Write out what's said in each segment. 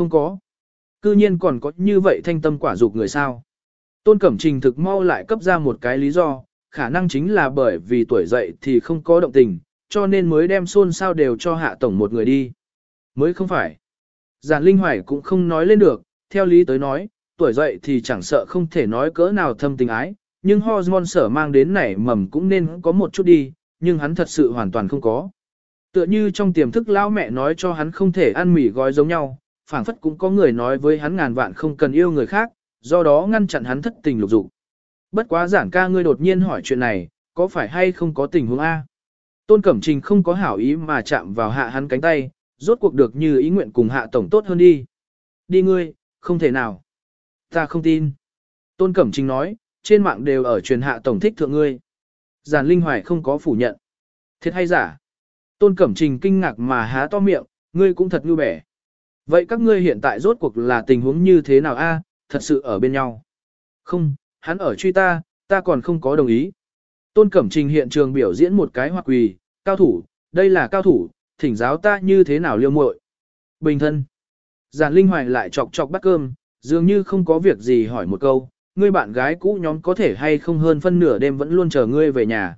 Không có. Cư nhiên còn có như vậy thanh tâm quả dục người sao. Tôn Cẩm Trình thực mau lại cấp ra một cái lý do, khả năng chính là bởi vì tuổi dậy thì không có động tình, cho nên mới đem xôn sao đều cho hạ tổng một người đi. Mới không phải. Giản Linh Hoài cũng không nói lên được, theo lý tới nói, tuổi dậy thì chẳng sợ không thể nói cỡ nào thâm tình ái, nhưng hormone sở mang đến nảy mầm cũng nên có một chút đi, nhưng hắn thật sự hoàn toàn không có. Tựa như trong tiềm thức lão mẹ nói cho hắn không thể ăn mì gói giống nhau, phảng phất cũng có người nói với hắn ngàn vạn không cần yêu người khác, do đó ngăn chặn hắn thất tình lục dục. Bất quá giản ca ngươi đột nhiên hỏi chuyện này, có phải hay không có tình huống A? Tôn Cẩm Trình không có hảo ý mà chạm vào hạ hắn cánh tay, rốt cuộc được như ý nguyện cùng hạ tổng tốt hơn đi. Đi ngươi, không thể nào. Ta không tin. Tôn Cẩm Trình nói, trên mạng đều ở truyền hạ tổng thích thượng ngươi. Giản Linh Hoài không có phủ nhận. Thiệt hay giả? Tôn Cẩm Trình kinh ngạc mà há to miệng, ngươi cũng thật ngu bẻ. Vậy các ngươi hiện tại rốt cuộc là tình huống như thế nào a? thật sự ở bên nhau? Không, hắn ở truy ta, ta còn không có đồng ý. Tôn Cẩm Trình hiện trường biểu diễn một cái hoặc quỳ, cao thủ, đây là cao thủ, thỉnh giáo ta như thế nào liêu muội. Bình thân. Giản Linh Hoài lại chọc chọc bắt cơm, dường như không có việc gì hỏi một câu, ngươi bạn gái cũ nhóm có thể hay không hơn phân nửa đêm vẫn luôn chờ ngươi về nhà.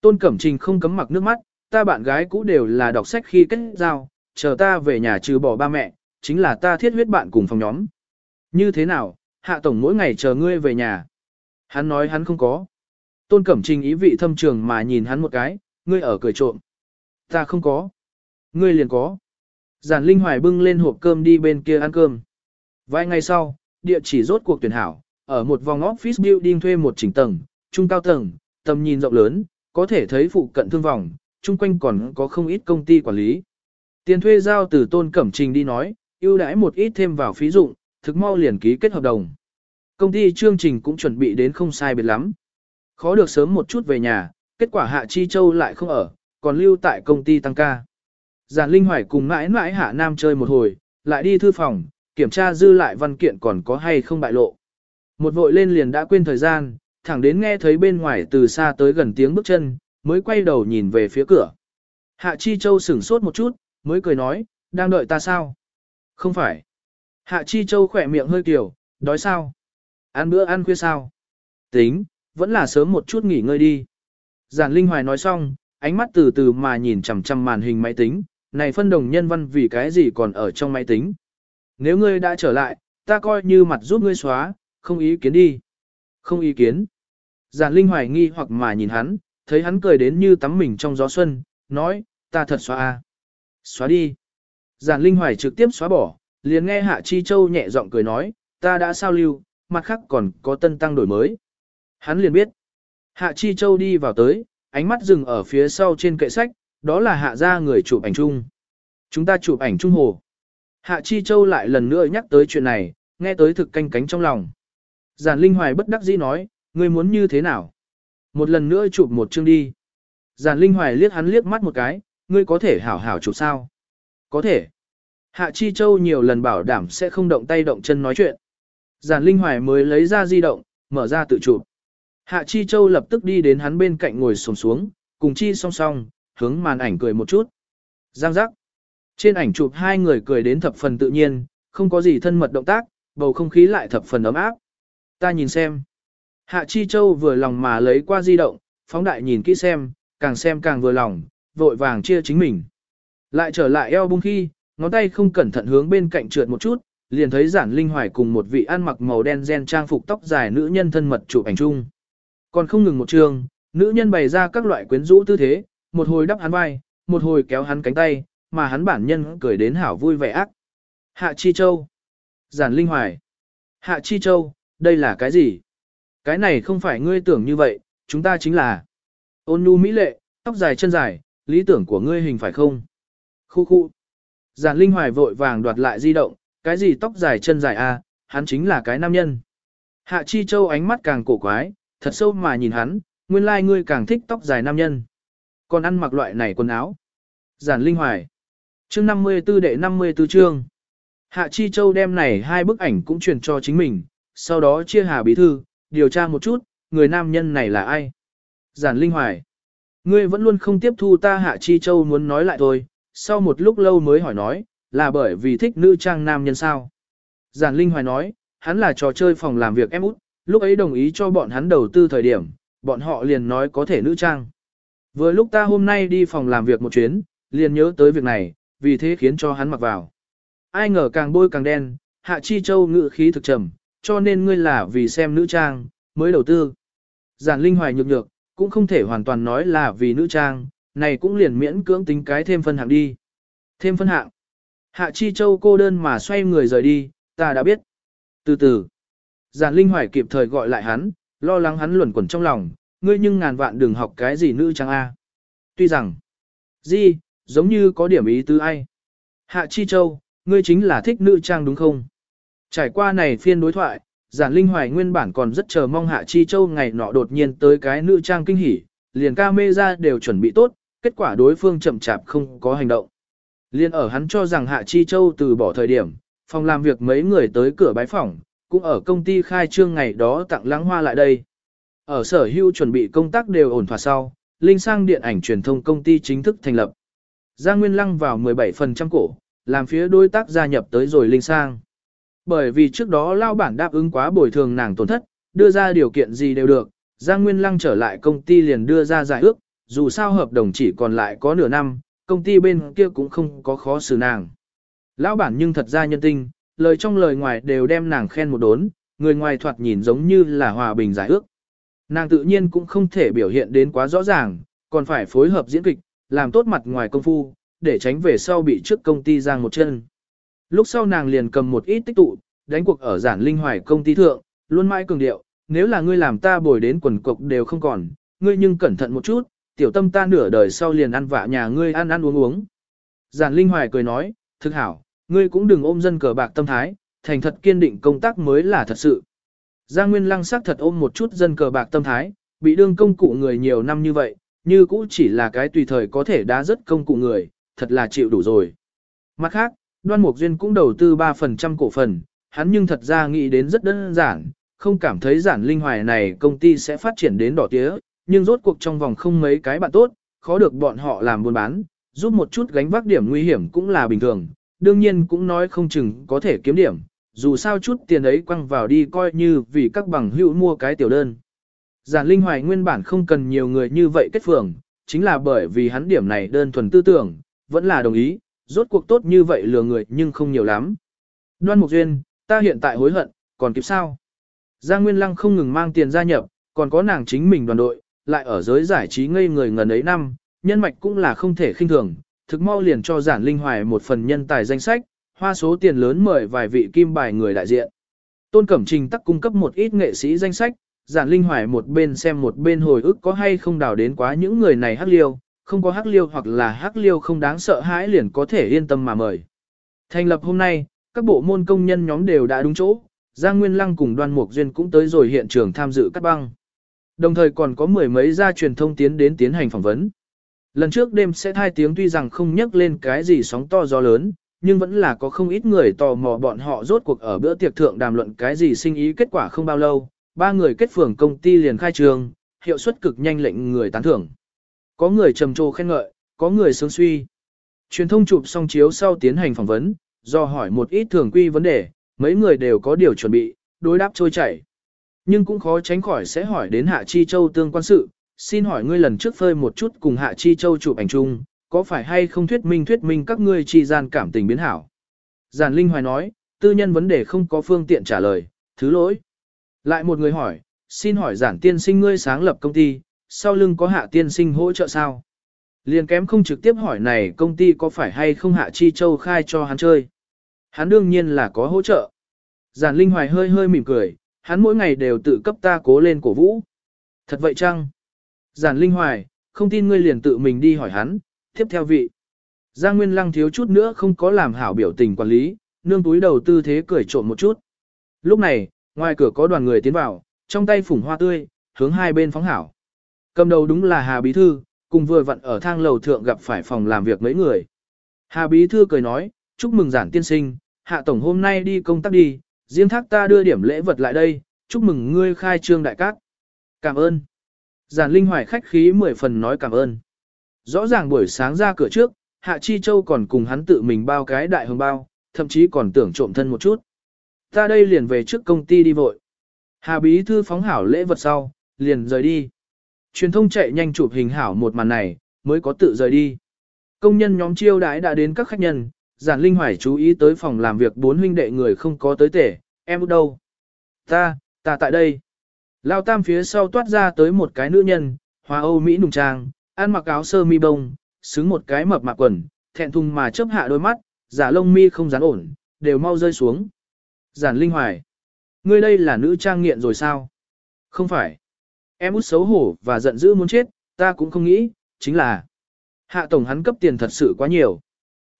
Tôn Cẩm Trình không cấm mặc nước mắt, ta bạn gái cũ đều là đọc sách khi kết giao, chờ ta về nhà trừ bỏ ba mẹ, chính là ta thiết huyết bạn cùng phòng nhóm. Như thế nào, hạ tổng mỗi ngày chờ ngươi về nhà. Hắn nói hắn không có. Tôn Cẩm Trình ý vị thâm trường mà nhìn hắn một cái, ngươi ở cười trộm. Ta không có. Ngươi liền có. Giản Linh Hoài bưng lên hộp cơm đi bên kia ăn cơm. Vài ngày sau, địa chỉ rốt cuộc tuyển hảo, ở một vòng office building thuê một chỉnh tầng, trung cao tầng, tầm nhìn rộng lớn, có thể thấy phụ cận thương vòng, chung quanh còn có không ít công ty quản lý. Tiền thuê giao từ Tôn Cẩm Trình đi nói, ưu đãi một ít thêm vào phí dụng, thực mau liền ký kết hợp đồng. Công ty chương trình cũng chuẩn bị đến không sai biệt lắm. Khó được sớm một chút về nhà, kết quả Hạ Chi Châu lại không ở, còn lưu tại công ty tăng ca. Giản Linh Hoài cùng mãi mãi Hạ Nam chơi một hồi, lại đi thư phòng, kiểm tra dư lại văn kiện còn có hay không bại lộ. Một vội lên liền đã quên thời gian, thẳng đến nghe thấy bên ngoài từ xa tới gần tiếng bước chân, mới quay đầu nhìn về phía cửa. Hạ Chi Châu sửng sốt một chút, mới cười nói, đang đợi ta sao? Không phải. Hạ Chi Châu khỏe miệng hơi kiểu, đói sao? Ăn bữa ăn khuya sao? Tính, vẫn là sớm một chút nghỉ ngơi đi. Giản Linh Hoài nói xong, ánh mắt từ từ mà nhìn chằm chằm màn hình máy tính, này phân đồng nhân văn vì cái gì còn ở trong máy tính. Nếu ngươi đã trở lại, ta coi như mặt giúp ngươi xóa, không ý kiến đi. Không ý kiến. Giản Linh Hoài nghi hoặc mà nhìn hắn, thấy hắn cười đến như tắm mình trong gió xuân, nói, ta thật xóa a. Xóa đi. Giản Linh Hoài trực tiếp xóa bỏ, liền nghe Hạ Chi Châu nhẹ giọng cười nói, ta đã sao lưu, mặt khác còn có tân tăng đổi mới. Hắn liền biết. Hạ Chi Châu đi vào tới, ánh mắt dừng ở phía sau trên kệ sách, đó là hạ gia người chụp ảnh chung. Chúng ta chụp ảnh chung hồ. Hạ Chi Châu lại lần nữa nhắc tới chuyện này, nghe tới thực canh cánh trong lòng. Giản Linh Hoài bất đắc dĩ nói, ngươi muốn như thế nào? Một lần nữa chụp một chương đi. Giản Linh Hoài liếc hắn liếc mắt một cái, ngươi có thể hảo hảo chụp sao? Có thể. Hạ Chi Châu nhiều lần bảo đảm sẽ không động tay động chân nói chuyện. Giản Linh Hoài mới lấy ra di động, mở ra tự chụp. Hạ Chi Châu lập tức đi đến hắn bên cạnh ngồi xổm xuống, cùng Chi song song, hướng màn ảnh cười một chút. Giang giác. Trên ảnh chụp hai người cười đến thập phần tự nhiên, không có gì thân mật động tác, bầu không khí lại thập phần ấm áp. Ta nhìn xem. Hạ Chi Châu vừa lòng mà lấy qua di động, phóng đại nhìn kỹ xem, càng xem càng vừa lòng, vội vàng chia chính mình. Lại trở lại eo bung khi, ngón tay không cẩn thận hướng bên cạnh trượt một chút, liền thấy giản linh hoài cùng một vị ăn mặc màu đen gen trang phục tóc dài nữ nhân thân mật chụp ảnh chung. Còn không ngừng một trường, nữ nhân bày ra các loại quyến rũ tư thế, một hồi đắp hắn vai, một hồi kéo hắn cánh tay, mà hắn bản nhân cười đến hảo vui vẻ ác. Hạ Chi Châu. Giản Linh Hoài. Hạ Chi Châu, đây là cái gì? Cái này không phải ngươi tưởng như vậy, chúng ta chính là ôn nhu mỹ lệ, tóc dài chân dài, lý tưởng của ngươi hình phải không? Khu khu. Giản Linh Hoài vội vàng đoạt lại di động, cái gì tóc dài chân dài à, hắn chính là cái nam nhân. Hạ Chi Châu ánh mắt càng cổ quái, thật sâu mà nhìn hắn, nguyên lai like ngươi càng thích tóc dài nam nhân. Còn ăn mặc loại này quần áo. Giản Linh Hoài. Chương 54 đệ 54 chương. Hạ Chi Châu đem này hai bức ảnh cũng truyền cho chính mình, sau đó chia Hà Bí Thư, điều tra một chút, người nam nhân này là ai. Giản Linh Hoài. Ngươi vẫn luôn không tiếp thu ta Hạ Chi Châu muốn nói lại thôi, sau một lúc lâu mới hỏi nói, là bởi vì thích nữ trang nam nhân sao. Giản Linh Hoài nói, hắn là trò chơi phòng làm việc em út, lúc ấy đồng ý cho bọn hắn đầu tư thời điểm, bọn họ liền nói có thể nữ trang. Vừa lúc ta hôm nay đi phòng làm việc một chuyến, liền nhớ tới việc này, vì thế khiến cho hắn mặc vào. Ai ngờ càng bôi càng đen, Hạ Chi Châu ngự khí thực trầm, cho nên ngươi là vì xem nữ trang, mới đầu tư. Giản Linh Hoài nhược nhược, cũng không thể hoàn toàn nói là vì nữ trang, này cũng liền miễn cưỡng tính cái thêm phân hạng đi. Thêm phân hạng. Hạ Chi Châu cô đơn mà xoay người rời đi, ta đã biết. Từ từ, giản linh hoài kịp thời gọi lại hắn, lo lắng hắn luẩn quẩn trong lòng, ngươi nhưng ngàn vạn đừng học cái gì nữ trang A. Tuy rằng, gì, giống như có điểm ý tứ ai. Hạ Chi Châu, ngươi chính là thích nữ trang đúng không? Trải qua này phiên đối thoại, giản linh hoài nguyên bản còn rất chờ mong Hạ Chi Châu ngày nọ đột nhiên tới cái nữ trang kinh hỉ, liền ca mê ra đều chuẩn bị tốt, kết quả đối phương chậm chạp không có hành động. Liên ở hắn cho rằng Hạ Chi Châu từ bỏ thời điểm, phòng làm việc mấy người tới cửa bái phỏng, cũng ở công ty khai trương ngày đó tặng lãng hoa lại đây. Ở sở hữu chuẩn bị công tác đều ổn thỏa sau, Linh sang điện ảnh truyền thông công ty chính thức thành lập. Giang Nguyên Lăng vào 17% cổ, làm phía đối tác gia nhập tới rồi Linh sang. Bởi vì trước đó lao bản đáp ứng quá bồi thường nàng tổn thất, đưa ra điều kiện gì đều được, Giang Nguyên Lăng trở lại công ty liền đưa ra giải ước, dù sao hợp đồng chỉ còn lại có nửa năm, công ty bên kia cũng không có khó xử nàng. Lão bản nhưng thật ra nhân tinh, lời trong lời ngoài đều đem nàng khen một đốn, người ngoài thoạt nhìn giống như là hòa bình giải ước. Nàng tự nhiên cũng không thể biểu hiện đến quá rõ ràng, còn phải phối hợp diễn kịch, làm tốt mặt ngoài công phu, để tránh về sau bị trước công ty giang một chân. Lúc sau nàng liền cầm một ít tích tụ, đánh cuộc ở giản linh hoài công ty thượng, luôn mãi cường điệu, nếu là ngươi làm ta bồi đến quần cục đều không còn, ngươi nhưng cẩn thận một chút, tiểu tâm ta nửa đời sau liền ăn vạ nhà ngươi ăn ăn uống uống. Giản Linh Hoài cười nói, thực hảo, ngươi cũng đừng ôm dân cờ bạc tâm thái, thành thật kiên định công tác mới là thật sự. Giang Nguyên Lăng sắc thật ôm một chút dân cờ bạc tâm thái, bị đương công cụ người nhiều năm như vậy, như cũ chỉ là cái tùy thời có thể đá rất công cụ người, thật là chịu đủ rồi. Mặt khác, Đoan Mục Duyên cũng đầu tư 3% cổ phần, hắn nhưng thật ra nghĩ đến rất đơn giản, không cảm thấy giản linh hoài này công ty sẽ phát triển đến đỏ tía, nhưng rốt cuộc trong vòng không mấy cái bạn tốt, khó được bọn họ làm buôn bán, giúp một chút gánh vác điểm nguy hiểm cũng là bình thường, đương nhiên cũng nói không chừng có thể kiếm điểm, dù sao chút tiền ấy quăng vào đi coi như vì các bằng hữu mua cái tiểu đơn. Giản Linh Hoài nguyên bản không cần nhiều người như vậy kết phường, chính là bởi vì hắn điểm này đơn thuần tư tưởng, vẫn là đồng ý, rốt cuộc tốt như vậy lừa người nhưng không nhiều lắm. Đoan Mục Duyên, ta hiện tại hối hận, còn kịp sao? Giang Nguyên Lăng không ngừng mang tiền gia nhập, còn có nàng chính mình đoàn đội, lại ở giới giải trí ngây người ngần ấy năm, nhân mạch cũng là không thể khinh thường, thực mau liền cho giản linh hoài một phần nhân tài danh sách, hoa số tiền lớn mời vài vị kim bài người đại diện. Tôn Cẩm Trình tắc cung cấp một ít nghệ sĩ danh sách, giản linh hoài một bên xem một bên hồi ức có hay không đào đến quá những người này hắc liêu, không có hắc liêu hoặc là hắc liêu không đáng sợ hãi liền có thể yên tâm mà mời. Thành lập hôm nay, các bộ môn công nhân nhóm đều đã đúng chỗ, Giang Nguyên Lăng cùng Đoan Mục Duyên cũng tới rồi hiện trường tham dự cắt băng. Đồng thời còn có mười mấy gia truyền thông tiến đến tiến hành phỏng vấn. Lần trước đêm sẽ hai tiếng tuy rằng không nhắc lên cái gì sóng to gió lớn, nhưng vẫn là có không ít người tò mò bọn họ rốt cuộc ở bữa tiệc thượng đàm luận cái gì sinh ý kết quả không bao lâu, ba người kết phường công ty liền khai trường, hiệu suất cực nhanh lệnh người tán thưởng. Có người trầm trồ khen ngợi, có người sướng suy. Truyền thông chụp xong chiếu sau tiến hành phỏng vấn, do hỏi một ít thường quy vấn đề, mấy người đều có điều chuẩn bị, đối đáp trôi chảy. Nhưng cũng khó tránh khỏi sẽ hỏi đến Hạ Chi Châu tương quan sự, xin hỏi ngươi lần trước phơi một chút cùng Hạ Chi Châu chụp ảnh chung, có phải hay không thuyết minh thuyết minh các ngươi chi gian cảm tình biến hảo? Giản Linh Hoài nói, tư nhân vấn đề không có phương tiện trả lời, thứ lỗi. Lại một người hỏi, xin hỏi giản tiên sinh ngươi sáng lập công ty, sau lưng có hạ tiên sinh hỗ trợ sao? Liền kém không trực tiếp hỏi này công ty có phải hay không hạ chi châu khai cho hắn chơi. Hắn đương nhiên là có hỗ trợ. Giản Linh Hoài hơi hơi mỉm cười, hắn mỗi ngày đều tự cấp ta cố lên cổ vũ. Thật vậy chăng? Giản Linh Hoài, không tin ngươi liền tự mình đi hỏi hắn, tiếp theo vị. Giang Nguyên Lăng thiếu chút nữa không có làm hảo biểu tình quản lý, nương túi đầu tư thế cười trộm một chút. Lúc này, ngoài cửa có đoàn người tiến vào, trong tay phủng hoa tươi, hướng hai bên phóng hảo. Cầm đầu đúng là Hà Bí Thư, cùng vừa vặn ở thang lầu thượng gặp phải phòng làm việc mấy người. Hà Bí Thư cười nói, chúc mừng giản tiên sinh, hạ tổng hôm nay đi công tác đi, riêng thác ta đưa điểm lễ vật lại đây, chúc mừng ngươi khai trương đại cát. Cảm ơn. Giản Linh Hoài khách khí mười phần nói cảm ơn. Rõ ràng buổi sáng ra cửa trước, Hạ Chi Châu còn cùng hắn tự mình bao cái đại hồng bao, thậm chí còn tưởng trộm thân một chút. Ta đây liền về trước công ty đi vội. Hà Bí Thư phóng hảo lễ vật sau, liền rời đi. Truyền thông chạy nhanh chụp hình hảo một màn này, mới có tự rời đi. Công nhân nhóm chiêu đãi đã đến các khách nhân, giản linh hoài chú ý tới phòng làm việc bốn huynh đệ người không có tới tể, em đâu? Ta, ta tại đây. Lao tam phía sau toát ra tới một cái nữ nhân, hoa Âu Mỹ nùng trang, ăn mặc áo sơ mi bông, xứng một cái mập mạp quần, thẹn thùng mà chớp hạ đôi mắt, giả lông mi không dán ổn, đều mau rơi xuống. Giản linh hoài. Ngươi đây là nữ trang nghiện rồi sao? Không phải. Em út xấu hổ và giận dữ muốn chết, ta cũng không nghĩ, chính là hạ tổng hắn cấp tiền thật sự quá nhiều.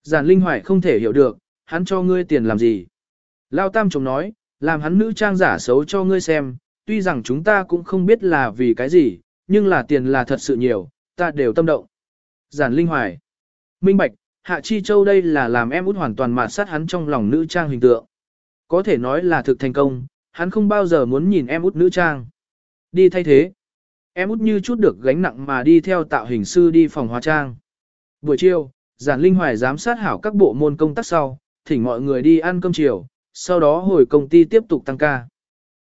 Giản Linh Hoài không thể hiểu được, hắn cho ngươi tiền làm gì. Lao Tam chồng nói, làm hắn nữ trang giả xấu cho ngươi xem, tuy rằng chúng ta cũng không biết là vì cái gì, nhưng là tiền là thật sự nhiều, ta đều tâm động. Giản Linh Hoài. Minh Bạch, Hạ Chi Châu đây là làm em út hoàn toàn mạt sát hắn trong lòng nữ trang hình tượng. Có thể nói là thực thành công, hắn không bao giờ muốn nhìn em út nữ trang. Đi thay thế. Em út như chút được gánh nặng mà đi theo tạo hình sư đi phòng hóa trang. Buổi chiều, giản linh hoài giám sát hảo các bộ môn công tác sau, thỉnh mọi người đi ăn cơm chiều, sau đó hồi công ty tiếp tục tăng ca.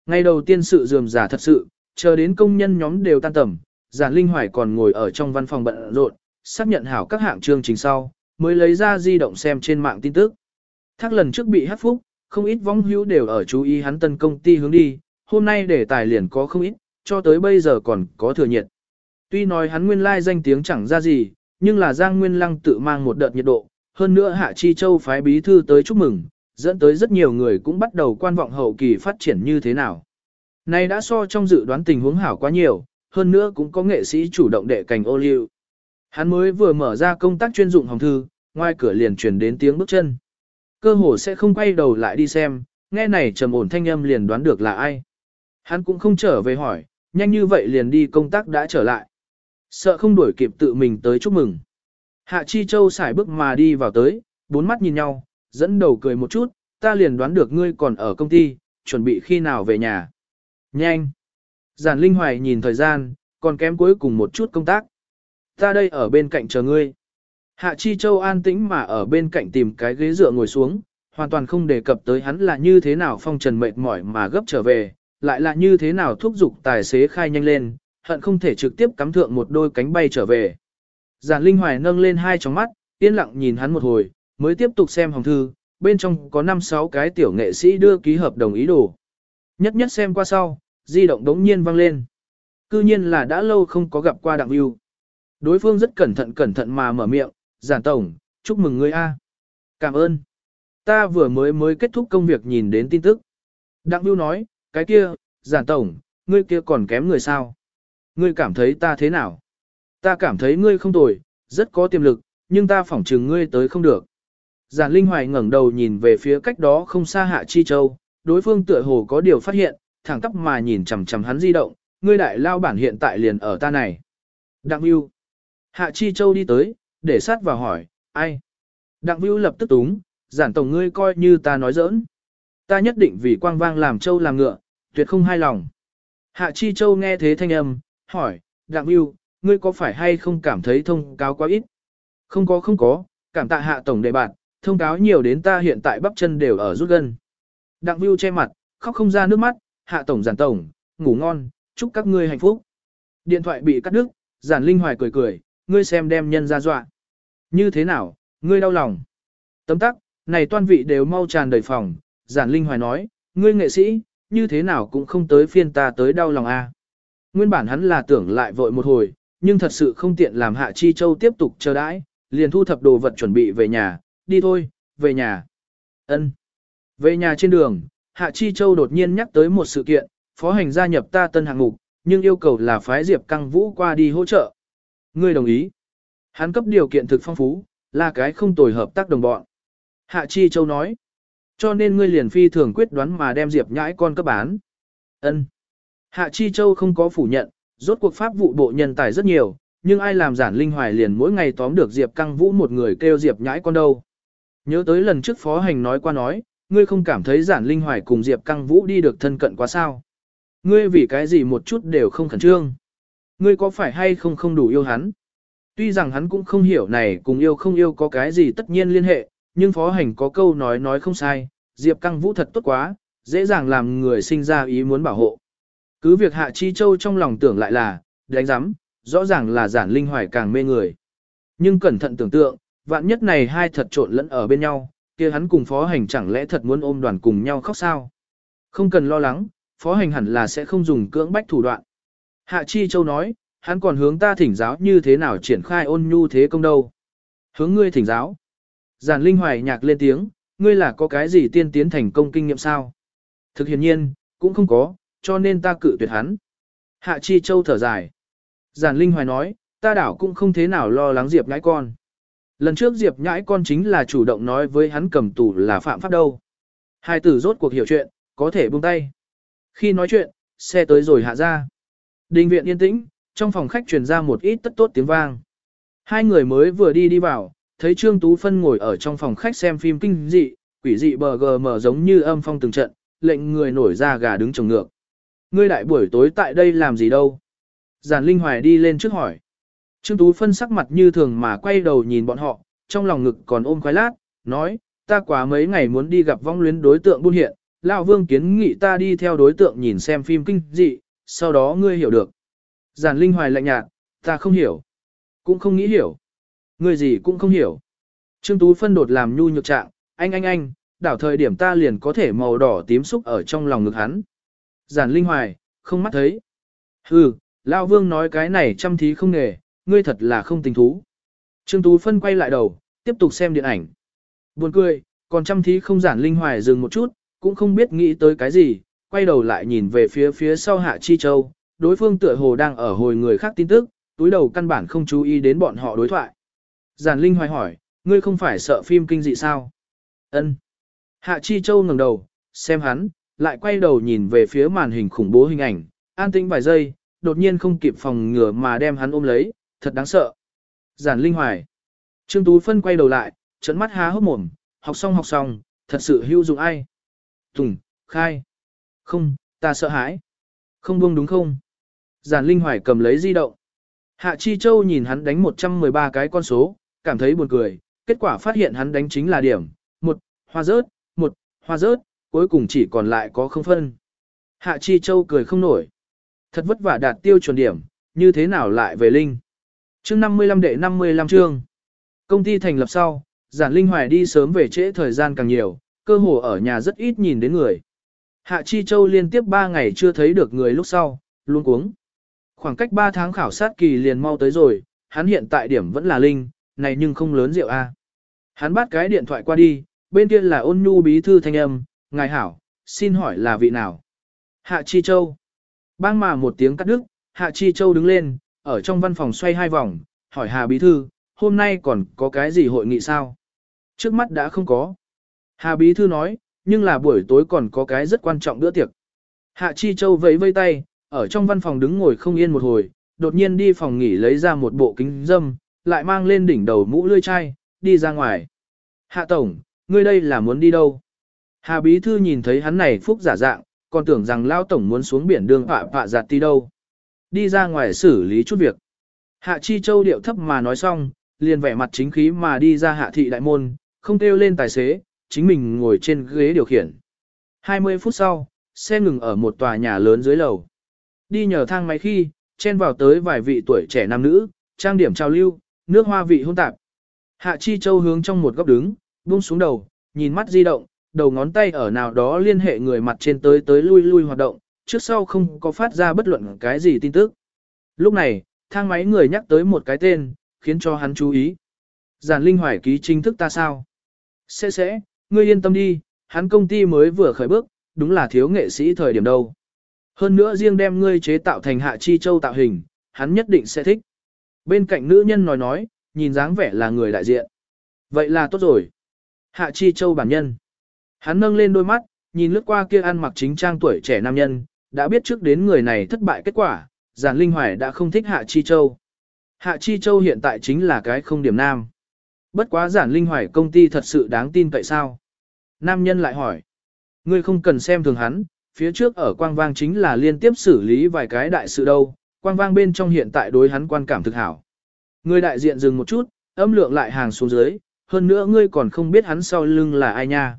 Ngày đầu tiên sự dườm giả thật sự, chờ đến công nhân nhóm đều tan tầm, giản linh hoài còn ngồi ở trong văn phòng bận rộn, xác nhận hảo các hạng chương trình sau, mới lấy ra di động xem trên mạng tin tức. Thác lần trước bị hát phúc, không ít vong hữu đều ở chú ý hắn tân công ty hướng đi, hôm nay để tài liền có không ít, cho tới bây giờ còn có thừa nhiệt. Tuy nói hắn nguyên lai danh tiếng chẳng ra gì, nhưng là Giang Nguyên Lăng tự mang một đợt nhiệt độ, hơn nữa Hạ Chi Châu phái bí thư tới chúc mừng, dẫn tới rất nhiều người cũng bắt đầu quan vọng hậu kỳ phát triển như thế nào. Này đã so trong dự đoán tình huống hảo quá nhiều, hơn nữa cũng có nghệ sĩ chủ động đệ cành ô liu. Hắn mới vừa mở ra công tác chuyên dụng hồng thư, ngoài cửa liền truyền đến tiếng bước chân. Cơ hồ sẽ không quay đầu lại đi xem, nghe này trầm ổn thanh âm liền đoán được là ai. Hắn cũng không trở về hỏi, nhanh như vậy liền đi công tác đã trở lại. Sợ không đuổi kịp tự mình tới chúc mừng. Hạ Chi Châu xài bước mà đi vào tới, bốn mắt nhìn nhau, dẫn đầu cười một chút, ta liền đoán được ngươi còn ở công ty, chuẩn bị khi nào về nhà. Nhanh! Giản Linh Hoài nhìn thời gian, còn kém cuối cùng một chút công tác. Ta đây ở bên cạnh chờ ngươi. Hạ Chi Châu an tĩnh mà ở bên cạnh tìm cái ghế dựa ngồi xuống, hoàn toàn không đề cập tới hắn là như thế nào phong trần mệt mỏi mà gấp trở về, lại là như thế nào thúc giục tài xế khai nhanh lên, hận không thể trực tiếp cắm thượng một đôi cánh bay trở về. Giản Linh Hoài nâng lên hai tròng mắt, yên lặng nhìn hắn một hồi, mới tiếp tục xem hồng thư, bên trong có 5-6 cái tiểu nghệ sĩ đưa ký hợp đồng ý đồ. Nhất nhất xem qua sau, di động đống nhiên vang lên. Cư nhiên là đã lâu không có gặp qua đặng yêu. Đối phương rất cẩn thận cẩn thận mà mở miệng, giản tổng, chúc mừng ngươi a. Cảm ơn. Ta vừa mới mới kết thúc công việc nhìn đến tin tức. Đặng view nói, cái kia, giản tổng, ngươi kia còn kém người sao? Ngươi cảm thấy ta thế nào? Ta cảm thấy ngươi không tồi, rất có tiềm lực, nhưng ta phỏng chừng ngươi tới không được. Giản Linh Hoài ngẩng đầu nhìn về phía cách đó không xa Hạ Chi Châu, đối phương tựa hồ có điều phát hiện, thẳng tắp mà nhìn chằm chằm hắn di động, ngươi đại lao bản hiện tại liền ở ta này. Đặng Vưu. Hạ Chi Châu đi tới, để sát vào hỏi, ai? Đặng Vưu lập tức túng, giản tổng ngươi coi như ta nói giỡn. Ta nhất định vì quang vang làm châu làm ngựa, tuyệt không hai lòng. Hạ Chi Châu nghe thế thanh âm, hỏi, Đặng Vưu, ngươi có phải hay không cảm thấy thông cáo quá ít? Không có không có, cảm tạ hạ tổng đề bạn, thông cáo nhiều đến ta hiện tại bắp chân đều ở rút gân. Đặng Vưu che mặt, khóc không ra nước mắt, hạ tổng giản tổng, ngủ ngon, chúc các ngươi hạnh phúc. Điện thoại bị cắt đứt, giản linh hoài cười cười, ngươi xem đem nhân ra dọa. Như thế nào, ngươi đau lòng. Tấm tắc, này toan vị đều mau tràn đầy phòng, giản linh hoài nói, ngươi nghệ sĩ, như thế nào cũng không tới phiên ta tới đau lòng a. Nguyên bản hắn là tưởng lại vội một hồi, nhưng thật sự không tiện làm Hạ Chi Châu tiếp tục chờ đãi, liền thu thập đồ vật chuẩn bị về nhà, đi thôi, về nhà. Ân. Về nhà trên đường, Hạ Chi Châu đột nhiên nhắc tới một sự kiện, phó hành gia nhập ta tân hạng mục, nhưng yêu cầu là phái Diệp Căng Vũ qua đi hỗ trợ. Ngươi đồng ý. Hắn cấp điều kiện thực phong phú, là cái không tồi hợp tác đồng bọn. Hạ Chi Châu nói. Cho nên ngươi liền phi thường quyết đoán mà đem Diệp nhãi con cấp bán. Ân. Hạ Chi Châu không có phủ nhận, rốt cuộc pháp vụ bộ nhân tài rất nhiều, nhưng ai làm giản linh hoài liền mỗi ngày tóm được Diệp Căng Vũ một người kêu Diệp nhãi con đâu. Nhớ tới lần trước phó hành nói qua nói, ngươi không cảm thấy giản linh hoài cùng Diệp Căng Vũ đi được thân cận quá sao. Ngươi vì cái gì một chút đều không khẩn trương. Ngươi có phải hay không không đủ yêu hắn. Tuy rằng hắn cũng không hiểu này cùng yêu không yêu có cái gì tất nhiên liên hệ, nhưng phó hành có câu nói nói không sai, Diệp Căng Vũ thật tốt quá, dễ dàng làm người sinh ra ý muốn bảo hộ. Cứ việc Hạ Chi Châu trong lòng tưởng lại là, đánh giám, rõ ràng là giản linh hoài càng mê người. Nhưng cẩn thận tưởng tượng, vạn nhất này hai thật trộn lẫn ở bên nhau, kia hắn cùng phó hành chẳng lẽ thật muốn ôm đoàn cùng nhau khóc sao? Không cần lo lắng, phó hành hẳn là sẽ không dùng cưỡng bách thủ đoạn. Hạ Chi Châu nói, hắn còn hướng ta thỉnh giáo như thế nào triển khai ôn nhu thế công đâu. Hướng ngươi thỉnh giáo. Giản Linh Hoài nhạc lên tiếng, ngươi là có cái gì tiên tiến thành công kinh nghiệm sao? Thực hiện nhiên, cũng không có, cho nên ta cự tuyệt hắn. Hạ Chi Châu thở dài. Giản Linh Hoài nói, ta đảo cũng không thế nào lo lắng Diệp nhãi con. Lần trước Diệp nhãi con chính là chủ động nói với hắn cầm tù là phạm pháp đâu. Hai tử rốt cuộc hiểu chuyện, có thể buông tay. Khi nói chuyện, xe tới rồi hạ ra. Đình viện yên tĩnh, trong phòng khách truyền ra một ít tất tốt tiếng vang. Hai người mới vừa đi đi vào, thấy Trương Tú Phân ngồi ở trong phòng khách xem phim kinh dị, quỷ dị bờ gờ mở giống như âm phong từng trận, lệnh người nổi ra gà đứng trồng ngược. Ngươi đại buổi tối tại đây làm gì đâu? Giản Linh Hoài đi lên trước hỏi. Trương Tú Phân sắc mặt như thường mà quay đầu nhìn bọn họ, trong lòng ngực còn ôm khoái lát, nói, ta quá mấy ngày muốn đi gặp vong luyến đối tượng buôn hiện, Lão Vương kiến nghị ta đi theo đối tượng nhìn xem phim kinh dị, sau đó ngươi hiểu được. Giản Linh Hoài lạnh nhạt, ta không hiểu. Cũng không nghĩ hiểu. Ngươi gì cũng không hiểu. Trương Tú phân đột làm nhu nhược trạng, anh anh anh, đảo thời điểm ta liền có thể màu đỏ tím xúc ở trong lòng ngực hắn. Giản Linh Hoài, không mắt thấy. Hừ, Lão Vương nói cái này chăm thí không nghề, ngươi thật là không tình thú. Trương Tú phân quay lại đầu, tiếp tục xem điện ảnh. Buồn cười, còn chăm thí không giản Linh Hoài dừng một chút, cũng không biết nghĩ tới cái gì, quay đầu lại nhìn về phía phía sau Hạ Chi Châu, đối phương tựa hồ đang ở hồi người khác tin tức, túi đầu căn bản không chú ý đến bọn họ đối thoại. Giản Linh hoài hỏi, ngươi không phải sợ phim kinh dị sao? Ân. Hạ Chi Châu ngẩng đầu, xem hắn, lại quay đầu nhìn về phía màn hình khủng bố hình ảnh, an tĩnh vài giây, đột nhiên không kịp phòng ngừa mà đem hắn ôm lấy, thật đáng sợ. Giản Linh hoài. Trương Tú Phân quay đầu lại, trận mắt há hốc mồm, học xong học xong, thật sự hữu dụng ai. Tùng, khai. Không, ta sợ hãi. Không buông đúng không? Giản Linh Hoài cầm lấy di động. Hạ Chi Châu nhìn hắn đánh 113 cái con số, cảm thấy buồn cười, kết quả phát hiện hắn đánh chính là điểm, một, hoa rớt, một, hoa rớt, cuối cùng chỉ còn lại có không phân. Hạ Chi Châu cười không nổi. Thật vất vả đạt tiêu chuẩn điểm, như thế nào lại về Linh? chương 55 đệ 55 chương. Công ty thành lập sau, Giản Linh Hoài đi sớm về trễ thời gian càng nhiều, cơ hồ ở nhà rất ít nhìn đến người. Hạ Chi Châu liên tiếp 3 ngày chưa thấy được người lúc sau, luôn cuống. Khoảng cách 3 tháng khảo sát kỳ liền mau tới rồi, hắn hiện tại điểm vẫn là linh, này nhưng không lớn rượu a. Hắn bắt cái điện thoại qua đi, bên kia là ôn nhu bí thư thanh âm, ngài hảo, xin hỏi là vị nào? Hạ Chi Châu. Bang mà một tiếng cắt đứt, Hạ Chi Châu đứng lên, ở trong văn phòng xoay hai vòng, hỏi Hà bí thư, hôm nay còn có cái gì hội nghị sao? Trước mắt đã không có. Hà Bí Thư nói, nhưng là buổi tối còn có cái rất quan trọng bữa tiệc. Hạ Chi Châu vẫy vây tay, ở trong văn phòng đứng ngồi không yên một hồi, đột nhiên đi phòng nghỉ lấy ra một bộ kính dâm, lại mang lên đỉnh đầu mũ lươi chai, đi ra ngoài. Hạ Tổng, ngươi đây là muốn đi đâu? Hà Bí Thư nhìn thấy hắn này phúc giả dạng, còn tưởng rằng Lao Tổng muốn xuống biển đường họa họa giặt đi đâu. Đi ra ngoài xử lý chút việc. Hạ Chi Châu điệu thấp mà nói xong, liền vẻ mặt chính khí mà đi ra hạ thị đại môn, không kêu lên tài xế, chính mình ngồi trên ghế điều khiển. 20 phút sau, xe ngừng ở một tòa nhà lớn dưới lầu. Đi nhờ thang máy khi, chen vào tới vài vị tuổi trẻ nam nữ, trang điểm trao lưu, nước hoa vị hôn tạp. Hạ Chi Châu hướng trong một góc đứng, buông xuống đầu, nhìn mắt di động, đầu ngón tay ở nào đó liên hệ người mặt trên tới tới lui lui hoạt động, trước sau không có phát ra bất luận cái gì tin tức. Lúc này, thang máy người nhắc tới một cái tên, khiến cho hắn chú ý. Giản Linh Hoài ký chính thức ta sao? Sẽ sẽ, Ngươi yên tâm đi, hắn công ty mới vừa khởi bước, đúng là thiếu nghệ sĩ thời điểm đâu. Hơn nữa riêng đem ngươi chế tạo thành hạ chi châu tạo hình, hắn nhất định sẽ thích. Bên cạnh nữ nhân nói nói, nhìn dáng vẻ là người đại diện. Vậy là tốt rồi. Hạ chi châu bản nhân. Hắn nâng lên đôi mắt, nhìn lướt qua kia ăn mặc chính trang tuổi trẻ nam nhân, đã biết trước đến người này thất bại kết quả, giản linh hoài đã không thích Hạ Chi Châu. Hạ Chi Châu hiện tại chính là cái không điểm nam. Bất quá giản linh hoài công ty thật sự đáng tin tại sao? Nam nhân lại hỏi. Ngươi không cần xem thường hắn, phía trước ở quang vang chính là liên tiếp xử lý vài cái đại sự đâu, quang vang bên trong hiện tại đối hắn quan cảm thực hảo. Ngươi đại diện dừng một chút, âm lượng lại hàng xuống dưới, hơn nữa ngươi còn không biết hắn sau lưng là ai nha.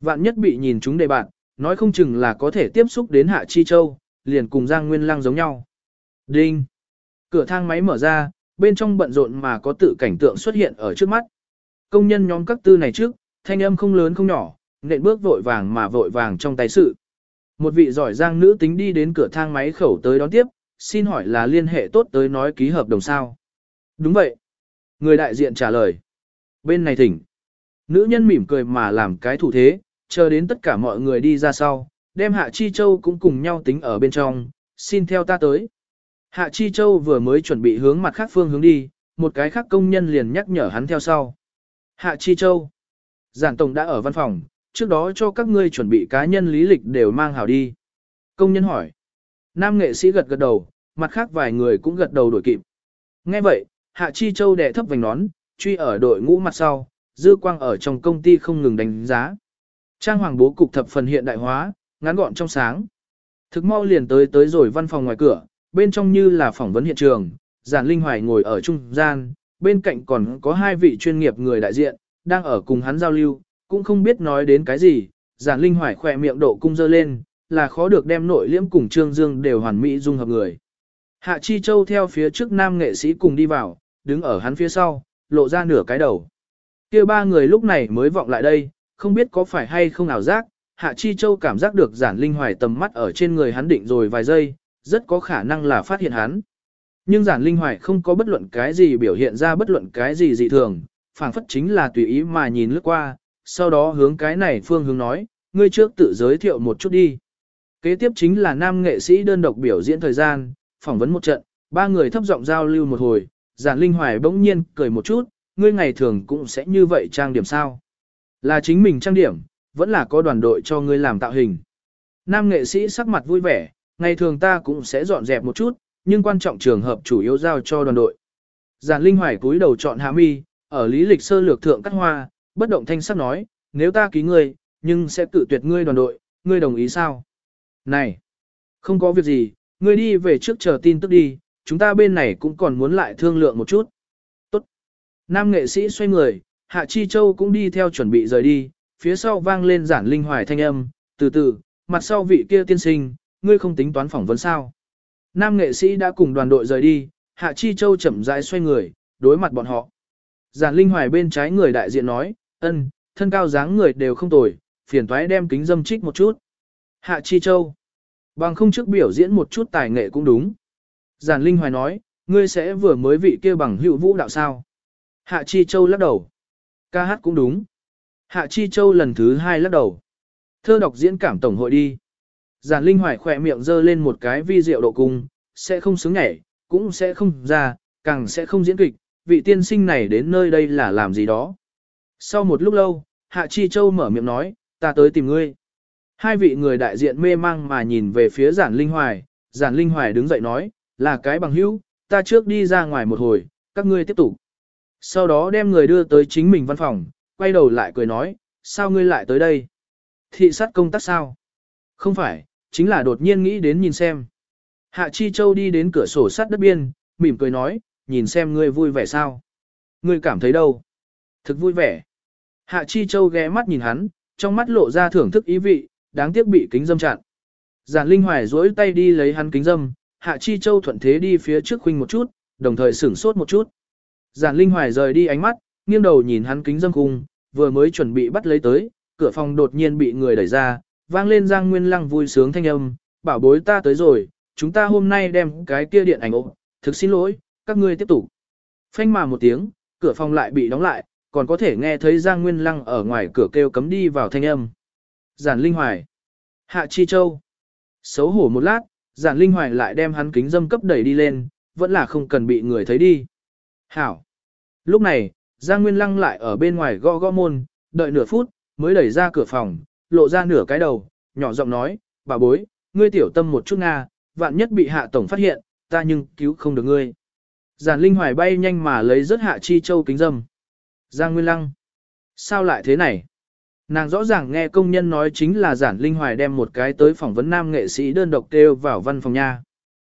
Vạn nhất bị nhìn chúng đề bạn, nói không chừng là có thể tiếp xúc đến Hạ Chi Châu, liền cùng Giang Nguyên Lăng giống nhau. Đinh! Cửa thang máy mở ra, bên trong bận rộn mà có tự cảnh tượng xuất hiện ở trước mắt. Công nhân nhóm các tư này trước, thanh âm không lớn không nhỏ, nện bước vội vàng mà vội vàng trong tay sự. Một vị giỏi giang nữ tính đi đến cửa thang máy khẩu tới đón tiếp, xin hỏi là liên hệ tốt tới nói ký hợp đồng sao. Đúng vậy. Người đại diện trả lời. Bên này thỉnh. Nữ nhân mỉm cười mà làm cái thủ thế, chờ đến tất cả mọi người đi ra sau, đem Hạ Chi Châu cũng cùng nhau tính ở bên trong, xin theo ta tới. Hạ Chi Châu vừa mới chuẩn bị hướng mặt khác phương hướng đi, một cái khác công nhân liền nhắc nhở hắn theo sau. Hạ Chi Châu. Giản Tổng đã ở văn phòng, trước đó cho các ngươi chuẩn bị cá nhân lý lịch đều mang hảo đi. Công nhân hỏi. Nam nghệ sĩ gật gật đầu, mặt khác vài người cũng gật đầu đổi kịp. Nghe vậy, Hạ Chi Châu đè thấp vành nón, truy ở đội ngũ mặt sau, dư quang ở trong công ty không ngừng đánh giá. Trang hoàng bố cục thập phần hiện đại hóa, ngắn gọn trong sáng. Thực mau liền tới tới rồi văn phòng ngoài cửa, bên trong như là phỏng vấn hiện trường, giản linh hoài ngồi ở trung gian, bên cạnh còn có hai vị chuyên nghiệp người đại diện, đang ở cùng hắn giao lưu, cũng không biết nói đến cái gì, giản linh hoài khỏe miệng độ cung dơ lên, là khó được đem nội liễm cùng trương dương đều hoàn mỹ dung hợp người. Hạ Chi Châu theo phía trước nam nghệ sĩ cùng đi vào, đứng ở hắn phía sau, lộ ra nửa cái đầu. kia ba người lúc này mới vọng lại đây, không biết có phải hay không ảo giác, Hạ Chi Châu cảm giác được giản linh hoài tầm mắt ở trên người hắn định rồi vài giây, rất có khả năng là phát hiện hắn. Nhưng giản linh hoài không có bất luận cái gì biểu hiện ra bất luận cái gì dị thường, phảng phất chính là tùy ý mà nhìn lướt qua, sau đó hướng cái này phương hướng nói, ngươi trước tự giới thiệu một chút đi. Kế tiếp chính là nam nghệ sĩ đơn độc biểu diễn thời gian, phỏng vấn một trận, ba người thấp giọng giao lưu một hồi, giản linh hoài bỗng nhiên cười một chút, ngươi ngày thường cũng sẽ như vậy trang điểm sao. Là chính mình trang điểm, vẫn là có đoàn đội cho ngươi làm tạo hình. Nam nghệ sĩ sắc mặt vui vẻ, ngày thường ta cũng sẽ dọn dẹp một chút, nhưng quan trọng trường hợp chủ yếu giao cho đoàn đội. Giản Linh Hoài cúi đầu chọn hạ mi, ở lý lịch sơ lược thượng cắt hoa, bất động thanh sắc nói, nếu ta ký ngươi, nhưng sẽ tự tuyệt ngươi đoàn đội, ngươi đồng ý sao? Này, không có việc gì, ngươi đi về trước chờ tin tức đi, chúng ta bên này cũng còn muốn lại thương lượng một chút. Tốt. Nam nghệ sĩ xoay người, Hạ Chi Châu cũng đi theo chuẩn bị rời đi, phía sau vang lên giản linh hoài thanh âm, từ từ, mặt sau vị kia tiên sinh, ngươi không tính toán phỏng vấn sao. Nam nghệ sĩ đã cùng đoàn đội rời đi, Hạ Chi Châu chậm rãi xoay người, đối mặt bọn họ. Giản linh hoài bên trái người đại diện nói, ân, thân cao dáng người đều không tồi, phiền toái đem kính dâm trích một chút. Hạ Chi Châu, bằng không trước biểu diễn một chút tài nghệ cũng đúng. Giản linh hoài nói, ngươi sẽ vừa mới vị kia bằng hữu vũ đạo sao. Hạ Chi Châu lắc đầu. Ca hát cũng đúng. Hạ Chi Châu lần thứ hai lắc đầu. Thơ đọc diễn cảm tổng hội đi. Giản Linh Hoài khỏe miệng dơ lên một cái vi diệu độ cung, sẽ không sướng nhảy, cũng sẽ không ra, càng sẽ không diễn kịch, vị tiên sinh này đến nơi đây là làm gì đó. Sau một lúc lâu, Hạ Chi Châu mở miệng nói, ta tới tìm ngươi. Hai vị người đại diện mê mang mà nhìn về phía Giản Linh Hoài, Giản Linh Hoài đứng dậy nói, là cái bằng hữu, ta trước đi ra ngoài một hồi, các ngươi tiếp tục. Sau đó đem người đưa tới chính mình văn phòng, quay đầu lại cười nói, sao ngươi lại tới đây? Thị sát công tác sao? Không phải, chính là đột nhiên nghĩ đến nhìn xem. Hạ Chi Châu đi đến cửa sổ sắt đất biên, mỉm cười nói, nhìn xem ngươi vui vẻ sao? Ngươi cảm thấy đâu? Thực vui vẻ. Hạ Chi Châu ghé mắt nhìn hắn, trong mắt lộ ra thưởng thức ý vị, đáng tiếc bị kính dâm chặn. Giản Linh Hoài duỗi tay đi lấy hắn kính dâm, Hạ Chi Châu thuận thế đi phía trước khuynh một chút, đồng thời sửng sốt một chút. Giản Linh Hoài rời đi ánh mắt, nghiêng đầu nhìn hắn kính dâm cung, vừa mới chuẩn bị bắt lấy tới, cửa phòng đột nhiên bị người đẩy ra, vang lên Giang Nguyên Lăng vui sướng thanh âm, bảo bối ta tới rồi, chúng ta hôm nay đem cái kia điện ảnh ổ, thực xin lỗi, các ngươi tiếp tục. Phanh mà một tiếng, cửa phòng lại bị đóng lại, còn có thể nghe thấy Giang Nguyên Lăng ở ngoài cửa kêu cấm đi vào thanh âm. Giản Linh Hoài. Hạ Chi Châu. Xấu hổ một lát, Giản Linh Hoài lại đem hắn kính dâm cấp đẩy đi lên, vẫn là không cần bị người thấy đi. Hảo. Lúc này, Giang Nguyên Lăng lại ở bên ngoài gõ gõ môn, đợi nửa phút, mới đẩy ra cửa phòng, lộ ra nửa cái đầu, nhỏ giọng nói, bà bối, ngươi tiểu tâm một chút Nga, vạn nhất bị hạ tổng phát hiện, ta nhưng cứu không được ngươi. Giản Linh Hoài bay nhanh mà lấy rất hạ chi châu kính dâm. Giang Nguyên Lăng. Sao lại thế này? Nàng rõ ràng nghe công nhân nói chính là Giản Linh Hoài đem một cái tới phỏng vấn nam nghệ sĩ đơn độc kêu vào văn phòng nha.